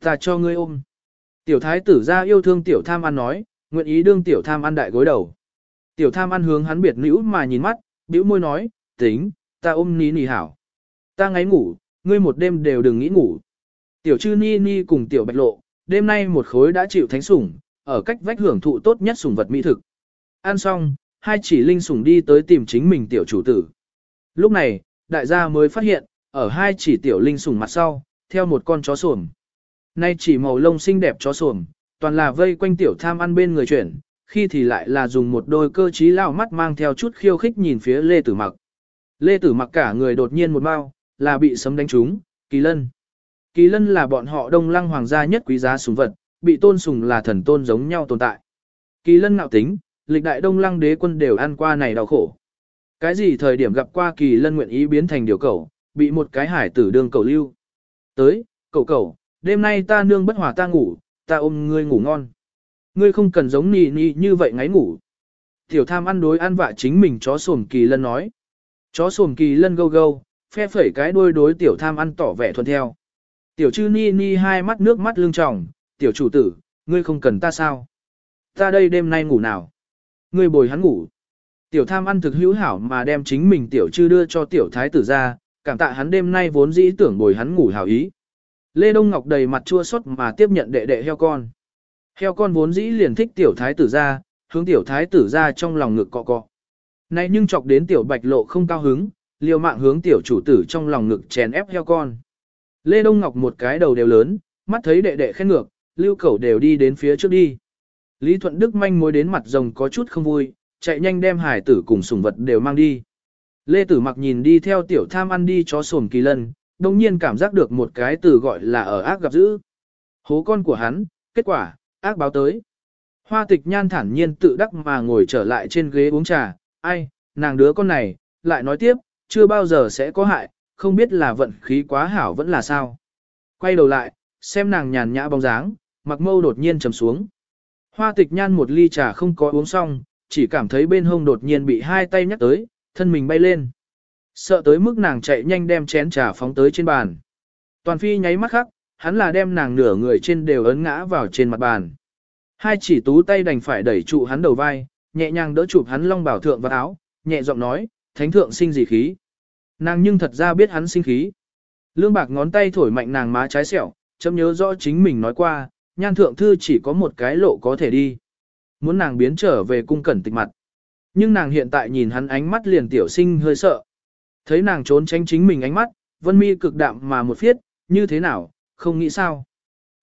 Ta cho ngươi ôm. Tiểu thái tử ra yêu thương tiểu tham ăn nói, nguyện ý đương tiểu tham ăn đại gối đầu. Tiểu tham ăn hướng hắn biệt nữ mà nhìn mắt, bĩu môi nói, tính, ta ôm ní nì hảo. Ta ngáy ngủ, ngươi một đêm đều đừng nghĩ ngủ. Tiểu chư ni ni cùng tiểu bạch lộ, đêm nay một khối đã chịu thánh sủng, ở cách vách hưởng thụ tốt nhất sủng vật mỹ thực. Ăn xong, hai chỉ linh sủng đi tới tìm chính mình tiểu chủ tử. Lúc này, đại gia mới phát hiện, ở hai chỉ tiểu linh sủng mặt sau, theo một con chó sồm. Nay chỉ màu lông xinh đẹp chó sồm, toàn là vây quanh tiểu tham ăn bên người chuyển, khi thì lại là dùng một đôi cơ trí lao mắt mang theo chút khiêu khích nhìn phía Lê Tử Mặc. Lê Tử Mặc cả người đột nhiên một bao, là bị sấm đánh trúng, kỳ lân. Kỳ lân là bọn họ đông lăng hoàng gia nhất quý giá sùng vật, bị tôn sùng là thần tôn giống nhau tồn tại. Kỳ lân nạo tính, lịch đại đông lăng đế quân đều ăn qua này đau khổ. Cái gì thời điểm gặp qua kỳ lân nguyện ý biến thành điều cầu, bị một cái hải tử đương cầu lưu. Tới, cầu cầu, đêm nay ta nương bất hòa ta ngủ, ta ôm ngươi ngủ ngon. Ngươi không cần giống nì nì như vậy ngáy ngủ. Tiểu tham ăn đối ăn vạ chính mình chó sồm kỳ lân nói. Chó sồm kỳ lân gâu gâu, phe phẩy cái đuôi đối tiểu tham ăn tỏ vẻ thuận theo. Tiểu chư ni ni hai mắt nước mắt lưng tròng, tiểu chủ tử, ngươi không cần ta sao? Ta đây đêm nay ngủ nào? Ngươi bồi hắn ngủ. Tiểu tham ăn thực hữu hảo mà đem chính mình tiểu chư đưa cho tiểu thái tử ra, cảm tạ hắn đêm nay vốn dĩ tưởng bồi hắn ngủ hảo ý. Lê Đông Ngọc đầy mặt chua xót mà tiếp nhận đệ đệ heo con. Heo con vốn dĩ liền thích tiểu thái tử ra, hướng tiểu thái tử ra trong lòng ngực cọ cọ. Này nhưng chọc đến tiểu bạch lộ không cao hứng, liều mạng hướng tiểu chủ tử trong lòng ngực chèn ép heo con. Lê Đông Ngọc một cái đầu đều lớn, mắt thấy đệ đệ khen ngược, lưu cẩu đều đi đến phía trước đi. Lý Thuận Đức manh mối đến mặt rồng có chút không vui, chạy nhanh đem hải tử cùng sùng vật đều mang đi. Lê Tử Mặc nhìn đi theo tiểu tham ăn đi chó sồm kỳ lân, đồng nhiên cảm giác được một cái từ gọi là ở ác gặp dữ. Hố con của hắn, kết quả, ác báo tới. Hoa tịch nhan thản nhiên tự đắc mà ngồi trở lại trên ghế uống trà, ai, nàng đứa con này, lại nói tiếp, chưa bao giờ sẽ có hại, không biết là vận khí quá hảo vẫn là sao. Quay đầu lại, xem nàng nhàn nhã bóng dáng, mặc mâu đột nhiên trầm xuống. Hoa tịch nhan một ly trà không có uống xong, chỉ cảm thấy bên hông đột nhiên bị hai tay nhắc tới, thân mình bay lên. Sợ tới mức nàng chạy nhanh đem chén trà phóng tới trên bàn. Toàn phi nháy mắt khắc, hắn là đem nàng nửa người trên đều ấn ngã vào trên mặt bàn. Hai chỉ tú tay đành phải đẩy trụ hắn đầu vai, nhẹ nhàng đỡ chụp hắn long bảo thượng vào áo, nhẹ giọng nói, thánh thượng sinh gì khí. Nàng nhưng thật ra biết hắn sinh khí. Lương bạc ngón tay thổi mạnh nàng má trái sẹo, chấm nhớ rõ chính mình nói qua, nhan thượng thư chỉ có một cái lộ có thể đi. Muốn nàng biến trở về cung cẩn tịch mặt. Nhưng nàng hiện tại nhìn hắn ánh mắt liền tiểu sinh hơi sợ. Thấy nàng trốn tránh chính mình ánh mắt, vân mi cực đạm mà một phiết, như thế nào, không nghĩ sao.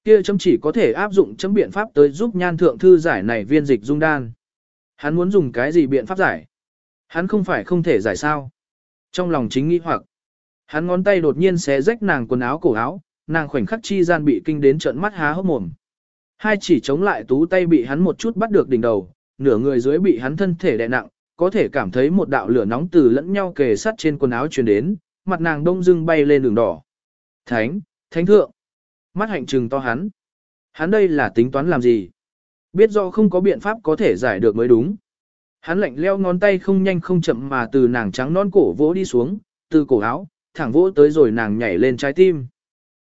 Kia chấm chỉ có thể áp dụng chấm biện pháp tới giúp nhan thượng thư giải này viên dịch dung đan. Hắn muốn dùng cái gì biện pháp giải? Hắn không phải không thể giải sao. Trong lòng chính nghĩ hoặc, hắn ngón tay đột nhiên xé rách nàng quần áo cổ áo, nàng khoảnh khắc chi gian bị kinh đến trợn mắt há hốc mồm. Hai chỉ chống lại tú tay bị hắn một chút bắt được đỉnh đầu, nửa người dưới bị hắn thân thể đè nặng, có thể cảm thấy một đạo lửa nóng từ lẫn nhau kề sát trên quần áo truyền đến, mặt nàng đông dưng bay lên đường đỏ. Thánh, thánh thượng. Mắt hạnh trừng to hắn. Hắn đây là tính toán làm gì? Biết rõ không có biện pháp có thể giải được mới đúng. Hắn lạnh leo ngón tay không nhanh không chậm mà từ nàng trắng non cổ vỗ đi xuống, từ cổ áo, thẳng vỗ tới rồi nàng nhảy lên trái tim.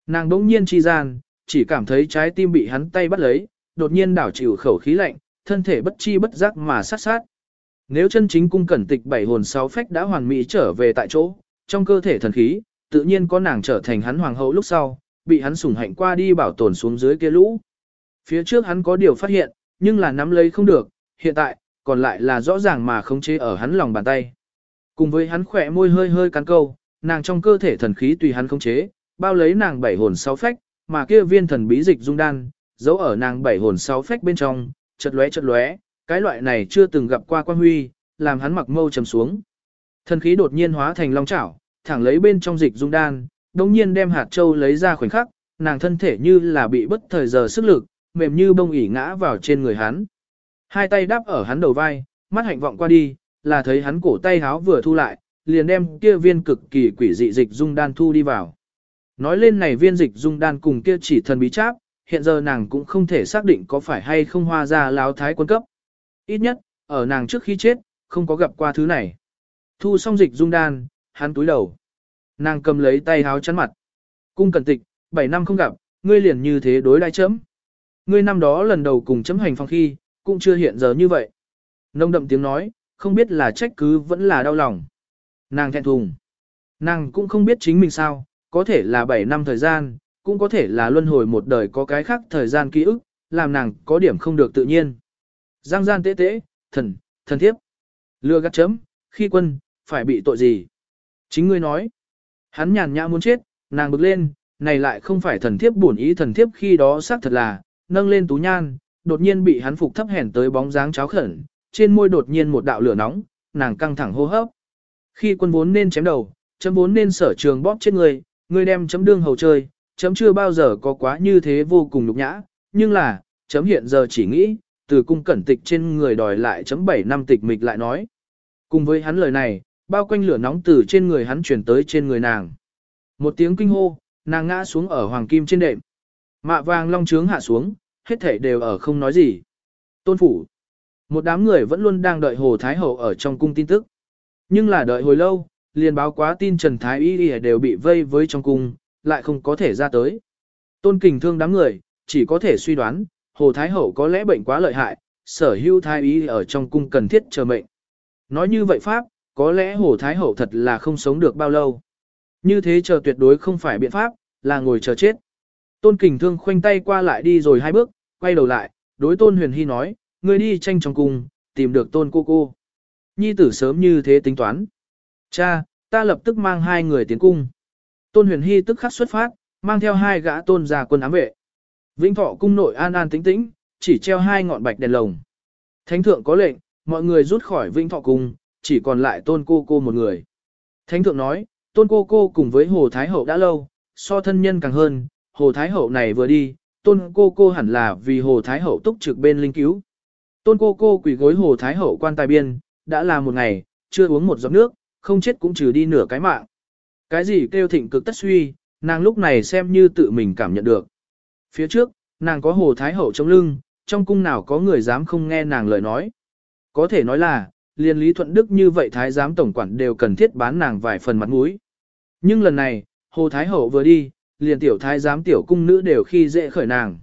Nàng đỗng nhiên chi gian, chỉ cảm thấy trái tim bị hắn tay bắt lấy, đột nhiên đảo chịu khẩu khí lạnh, thân thể bất chi bất giác mà sát sát. Nếu chân chính cung cẩn tịch bảy hồn sáu phách đã hoàn mỹ trở về tại chỗ, trong cơ thể thần khí, tự nhiên có nàng trở thành hắn hoàng hậu lúc sau, bị hắn sủng hạnh qua đi bảo tồn xuống dưới kia lũ. Phía trước hắn có điều phát hiện, nhưng là nắm lấy không được, hiện tại, còn lại là rõ ràng mà không chế ở hắn lòng bàn tay. Cùng với hắn khỏe môi hơi hơi cắn câu, nàng trong cơ thể thần khí tùy hắn không chế, bao lấy nàng bảy hồn sáu phách, mà kia viên thần bí dịch dung đan, giấu ở nàng bảy hồn sáu phách bên trong, chật lóe chật lóe, cái loại này chưa từng gặp qua quan huy, làm hắn mặc mâu trầm xuống. Thần khí đột nhiên hóa thành long chảo, thẳng lấy bên trong dịch dung đan, đồng nhiên đem hạt châu lấy ra khoảnh khắc, nàng thân thể như là bị bất thời giờ sức lực, mềm như bông ỉ ngã vào trên người hắn. Hai tay đáp ở hắn đầu vai, mắt hạnh vọng qua đi, là thấy hắn cổ tay háo vừa thu lại, liền đem kia viên cực kỳ quỷ dị dịch dung đan thu đi vào. Nói lên này viên dịch dung đan cùng kia chỉ thần bí cháp, hiện giờ nàng cũng không thể xác định có phải hay không hoa ra láo thái quân cấp. Ít nhất, ở nàng trước khi chết, không có gặp qua thứ này. Thu xong dịch dung đan, hắn túi đầu. Nàng cầm lấy tay háo chắn mặt. Cung cẩn tịch, 7 năm không gặp, ngươi liền như thế đối đai chấm. Ngươi năm đó lần đầu cùng chấm hành phong khi, cũng chưa hiện giờ như vậy. Nông đậm tiếng nói, không biết là trách cứ vẫn là đau lòng. Nàng thẹn thùng. Nàng cũng không biết chính mình sao, có thể là 7 năm thời gian, cũng có thể là luân hồi một đời có cái khác thời gian ký ức, làm nàng có điểm không được tự nhiên. Giang gian tế tế, thần, thần thiếp. Lừa gắt chấm, khi quân, phải bị tội gì? Chính ngươi nói. Hắn nhàn nhã muốn chết, nàng bực lên, này lại không phải thần thiếp bổn ý thần thiếp khi đó xác thật là, nâng lên tú nhan, đột nhiên bị hắn phục thấp hèn tới bóng dáng cháo khẩn, trên môi đột nhiên một đạo lửa nóng, nàng căng thẳng hô hấp. Khi quân vốn nên chém đầu, chấm vốn nên sở trường bóp chết người, người đem chấm đương hầu chơi, chấm chưa bao giờ có quá như thế vô cùng nhục nhã, nhưng là, chấm hiện giờ chỉ nghĩ, từ cung cẩn tịch trên người đòi lại chấm 7 năm tịch mịch lại nói. Cùng với hắn lời này, bao quanh lửa nóng từ trên người hắn chuyển tới trên người nàng. Một tiếng kinh hô, nàng ngã xuống ở hoàng kim trên đệm. Mạ vàng long trướng hạ xuống, hết thể đều ở không nói gì. Tôn phủ. Một đám người vẫn luôn đang đợi Hồ Thái Hậu ở trong cung tin tức. Nhưng là đợi hồi lâu, liền báo quá tin Trần Thái Y đều bị vây với trong cung, lại không có thể ra tới. Tôn kình thương đám người, chỉ có thể suy đoán, Hồ Thái Hậu có lẽ bệnh quá lợi hại, sở hữu Thái Y ở trong cung cần thiết chờ mệnh. Nói như vậy Pháp, có lẽ Hồ Thái Hậu thật là không sống được bao lâu. Như thế chờ tuyệt đối không phải biện pháp, là ngồi chờ chết. Tôn kình thương khoanh tay qua lại đi rồi hai bước, quay đầu lại, đối tôn huyền hy nói, ngươi đi tranh trong cung, tìm được tôn cô cô. Nhi tử sớm như thế tính toán. Cha, ta lập tức mang hai người tiến cung. Tôn huyền hy tức khắc xuất phát, mang theo hai gã tôn già quân ám vệ. Vĩnh thọ cung nội an an tĩnh tĩnh, chỉ treo hai ngọn bạch đèn lồng. Thánh thượng có lệnh, mọi người rút khỏi vĩnh thọ cung, chỉ còn lại tôn cô cô một người. Thánh thượng nói, tôn cô cô cùng với Hồ Thái Hậu đã lâu, so thân nhân càng hơn, Hồ Thái Hậu này vừa đi, tôn cô cô hẳn là vì Hồ Thái Hậu túc trực bên linh cứu. Tôn cô cô quỳ gối Hồ Thái Hậu quan tài biên, đã là một ngày, chưa uống một giọt nước, không chết cũng trừ đi nửa cái mạng. Cái gì kêu thịnh cực tất suy, nàng lúc này xem như tự mình cảm nhận được. Phía trước, nàng có Hồ Thái Hậu chống lưng, trong cung nào có người dám không nghe nàng lời nói. Có thể nói là, liền Lý Thuận Đức như vậy Thái giám tổng quản đều cần thiết bán nàng vài phần mặt mũi. Nhưng lần này, Hồ Thái Hậu vừa đi, liền tiểu thái giám tiểu cung nữ đều khi dễ khởi nàng.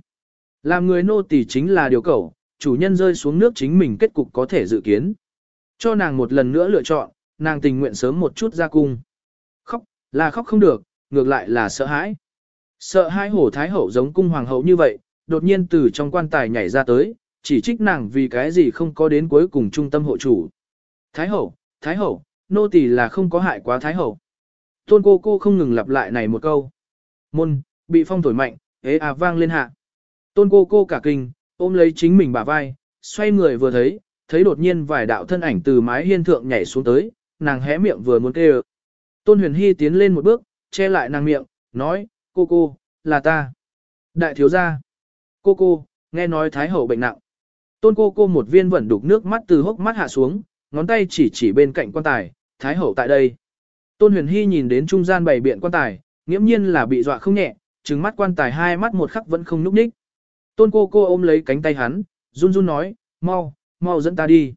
Làm người nô tỳ chính là điều cầu, chủ nhân rơi xuống nước chính mình kết cục có thể dự kiến. Cho nàng một lần nữa lựa chọn, nàng tình nguyện sớm một chút ra cung. Khóc, là khóc không được, ngược lại là sợ hãi. Sợ hãi hổ thái hậu giống cung hoàng hậu như vậy, đột nhiên từ trong quan tài nhảy ra tới, chỉ trích nàng vì cái gì không có đến cuối cùng trung tâm hộ chủ. Thái hậu, thái hậu, nô tỳ là không có hại quá thái hậu. Tôn cô cô không ngừng lặp lại này một câu. Môn, bị phong thổi mạnh, ế à vang lên hạ. Tôn cô cô cả kinh, ôm lấy chính mình bả vai, xoay người vừa thấy, thấy đột nhiên vài đạo thân ảnh từ mái hiên thượng nhảy xuống tới, nàng hé miệng vừa muốn kêu. Tôn huyền hy tiến lên một bước, che lại nàng miệng, nói, cô cô, là ta. Đại thiếu gia. Cô cô, nghe nói thái hậu bệnh nặng. Tôn cô cô một viên vẫn đục nước mắt từ hốc mắt hạ xuống, ngón tay chỉ chỉ bên cạnh quan tài, thái hậu tại đây. Tôn huyền hy nhìn đến trung gian bày biện quan tài, nghiễm nhiên là bị dọa không nhẹ, trừng mắt quan tài hai mắt một khắc vẫn không núp ních. Tôn cô cô ôm lấy cánh tay hắn, run run nói, mau, mau dẫn ta đi.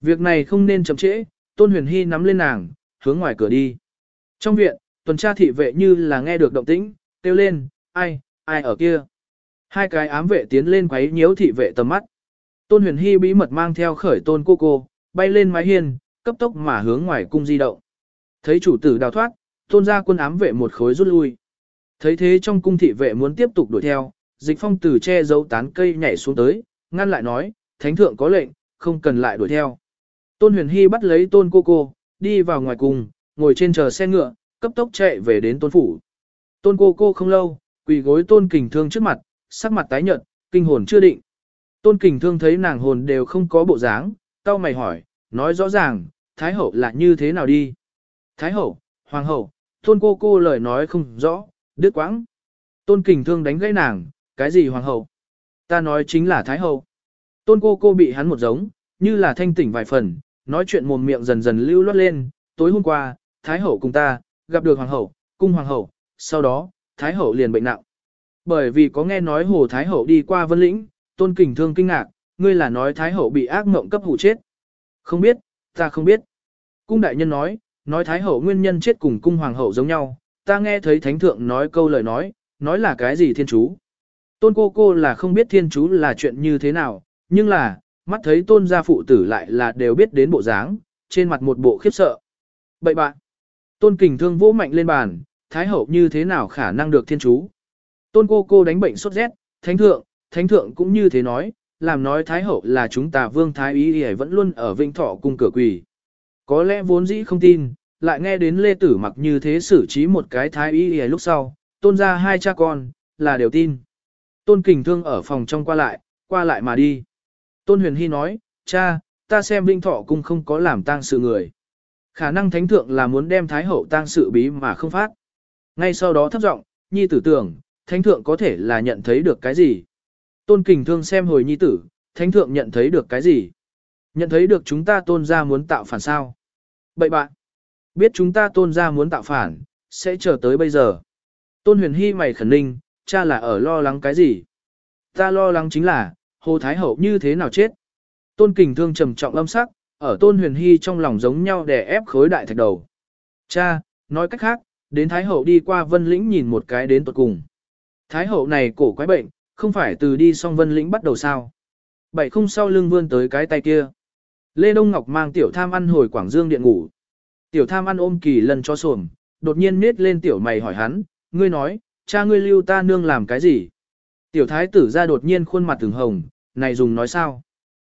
Việc này không nên chậm trễ, Tôn Huyền Hy nắm lên nàng, hướng ngoài cửa đi. Trong viện, tuần tra thị vệ như là nghe được động tĩnh, kêu lên, ai, ai ở kia. Hai cái ám vệ tiến lên quấy nhiễu thị vệ tầm mắt. Tôn Huyền Hy bí mật mang theo khởi tôn cô cô, bay lên mái hiên, cấp tốc mà hướng ngoài cung di động. Thấy chủ tử đào thoát, tôn gia quân ám vệ một khối rút lui. Thấy thế trong cung thị vệ muốn tiếp tục đuổi theo, dịch phong từ che giấu tán cây nhảy xuống tới, ngăn lại nói, thánh thượng có lệnh, không cần lại đuổi theo. Tôn huyền hy bắt lấy tôn cô cô, đi vào ngoài cung, ngồi trên chờ xe ngựa, cấp tốc chạy về đến tôn phủ. Tôn cô cô không lâu, quỳ gối tôn kình thương trước mặt, sắc mặt tái nhợt, kinh hồn chưa định. Tôn kình thương thấy nàng hồn đều không có bộ dáng, tao mày hỏi, nói rõ ràng, Thái hậu là như thế nào đi. Thái hậu, hoàng hậu, tôn cô cô lời nói không rõ, đứt quãng. Tôn kình thương đánh gãy nàng, cái gì hoàng hậu? Ta nói chính là thái hậu. Tôn cô cô bị hắn một giống, như là thanh tỉnh vài phần, nói chuyện mồm miệng dần dần lưu loát lên, tối hôm qua, thái hậu cùng ta, gặp được hoàng hậu, cung hoàng hậu, sau đó, thái hậu liền bệnh nặng. Bởi vì có nghe nói hồ thái hậu đi qua vân lĩnh, tôn kình thương kinh ngạc, ngươi là nói thái hậu bị ác mộng cấp hủ chết. Không biết, ta không biết. Cung đại nhân nói, nói thái hậu nguyên nhân chết cùng cung hoàng hậu giống nhau, ta nghe thấy thánh thượng nói câu lời nói, nói là cái gì thiên chú. Tôn cô cô là không biết thiên chú là chuyện như thế nào, nhưng là, mắt thấy tôn gia phụ tử lại là đều biết đến bộ dáng, trên mặt một bộ khiếp sợ. Bậy bạn, tôn kình thương vỗ mạnh lên bàn, thái hậu như thế nào khả năng được thiên chú. Tôn cô cô đánh bệnh sốt rét, thánh thượng, thánh thượng cũng như thế nói, làm nói thái hậu là chúng ta vương thái ý y vẫn luôn ở vinh thọ cung cửa quỳ. Có lẽ vốn dĩ không tin, lại nghe đến Lê Tử mặc như thế xử trí một cái thái Ý y lúc sau, tôn ra hai cha con, là đều tin. Tôn kình thương ở phòng trong qua lại, qua lại mà đi. Tôn huyền hy nói, cha, ta xem Vinh Thọ cung không có làm tang sự người. Khả năng thánh thượng là muốn đem thái hậu tang sự bí mà không phát. Ngay sau đó thấp giọng, nhi tử tưởng, thánh thượng có thể là nhận thấy được cái gì. Tôn kình thương xem hồi nhi tử, thánh thượng nhận thấy được cái gì. Nhận thấy được chúng ta tôn ra muốn tạo phản sao. Bậy bạn, biết chúng ta tôn ra muốn tạo phản, sẽ chờ tới bây giờ. Tôn huyền hy mày khẩn ninh, cha là ở lo lắng cái gì? Ta lo lắng chính là, Hồ Thái Hậu như thế nào chết? Tôn kình thương trầm trọng âm sắc, ở tôn huyền hy trong lòng giống nhau để ép khối đại thạch đầu. Cha, nói cách khác, đến Thái Hậu đi qua vân lĩnh nhìn một cái đến tuột cùng. Thái Hậu này cổ quái bệnh, không phải từ đi Song vân lĩnh bắt đầu sao? Bảy không sau lưng vươn tới cái tay kia. Lê Đông Ngọc mang tiểu tham ăn hồi Quảng Dương điện ngủ. Tiểu tham ăn ôm kỳ lần cho sồm, đột nhiên nết lên tiểu mày hỏi hắn, ngươi nói, cha ngươi lưu ta nương làm cái gì? Tiểu thái tử ra đột nhiên khuôn mặt từng hồng, này dùng nói sao?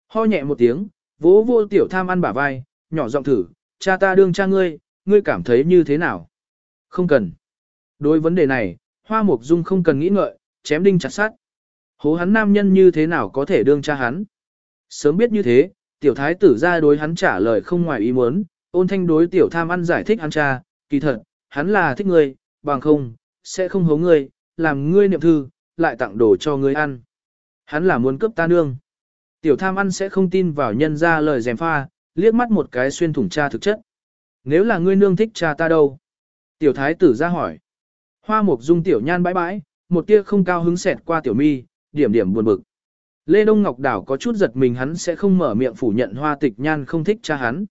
Ho nhẹ một tiếng, vỗ vô tiểu tham ăn bả vai, nhỏ giọng thử, cha ta đương cha ngươi, ngươi cảm thấy như thế nào? Không cần. Đối vấn đề này, hoa mục dung không cần nghĩ ngợi, chém đinh chặt sát. Hố hắn nam nhân như thế nào có thể đương cha hắn? Sớm biết như thế, tiểu thái tử ra đối hắn trả lời không ngoài ý muốn, Ôn thanh đối tiểu tham ăn giải thích ăn cha, kỳ thật, hắn là thích ngươi, bằng không, sẽ không hố ngươi, làm ngươi niệm thư, lại tặng đồ cho ngươi ăn. Hắn là muốn cướp ta nương. Tiểu tham ăn sẽ không tin vào nhân ra lời dèm pha, liếc mắt một cái xuyên thủng cha thực chất. Nếu là ngươi nương thích cha ta đâu? Tiểu thái tử ra hỏi. Hoa mục dung tiểu nhan bãi bãi, một tia không cao hứng xẹt qua tiểu mi, điểm điểm buồn bực. Lê Đông Ngọc Đảo có chút giật mình hắn sẽ không mở miệng phủ nhận hoa tịch nhan không thích cha hắn.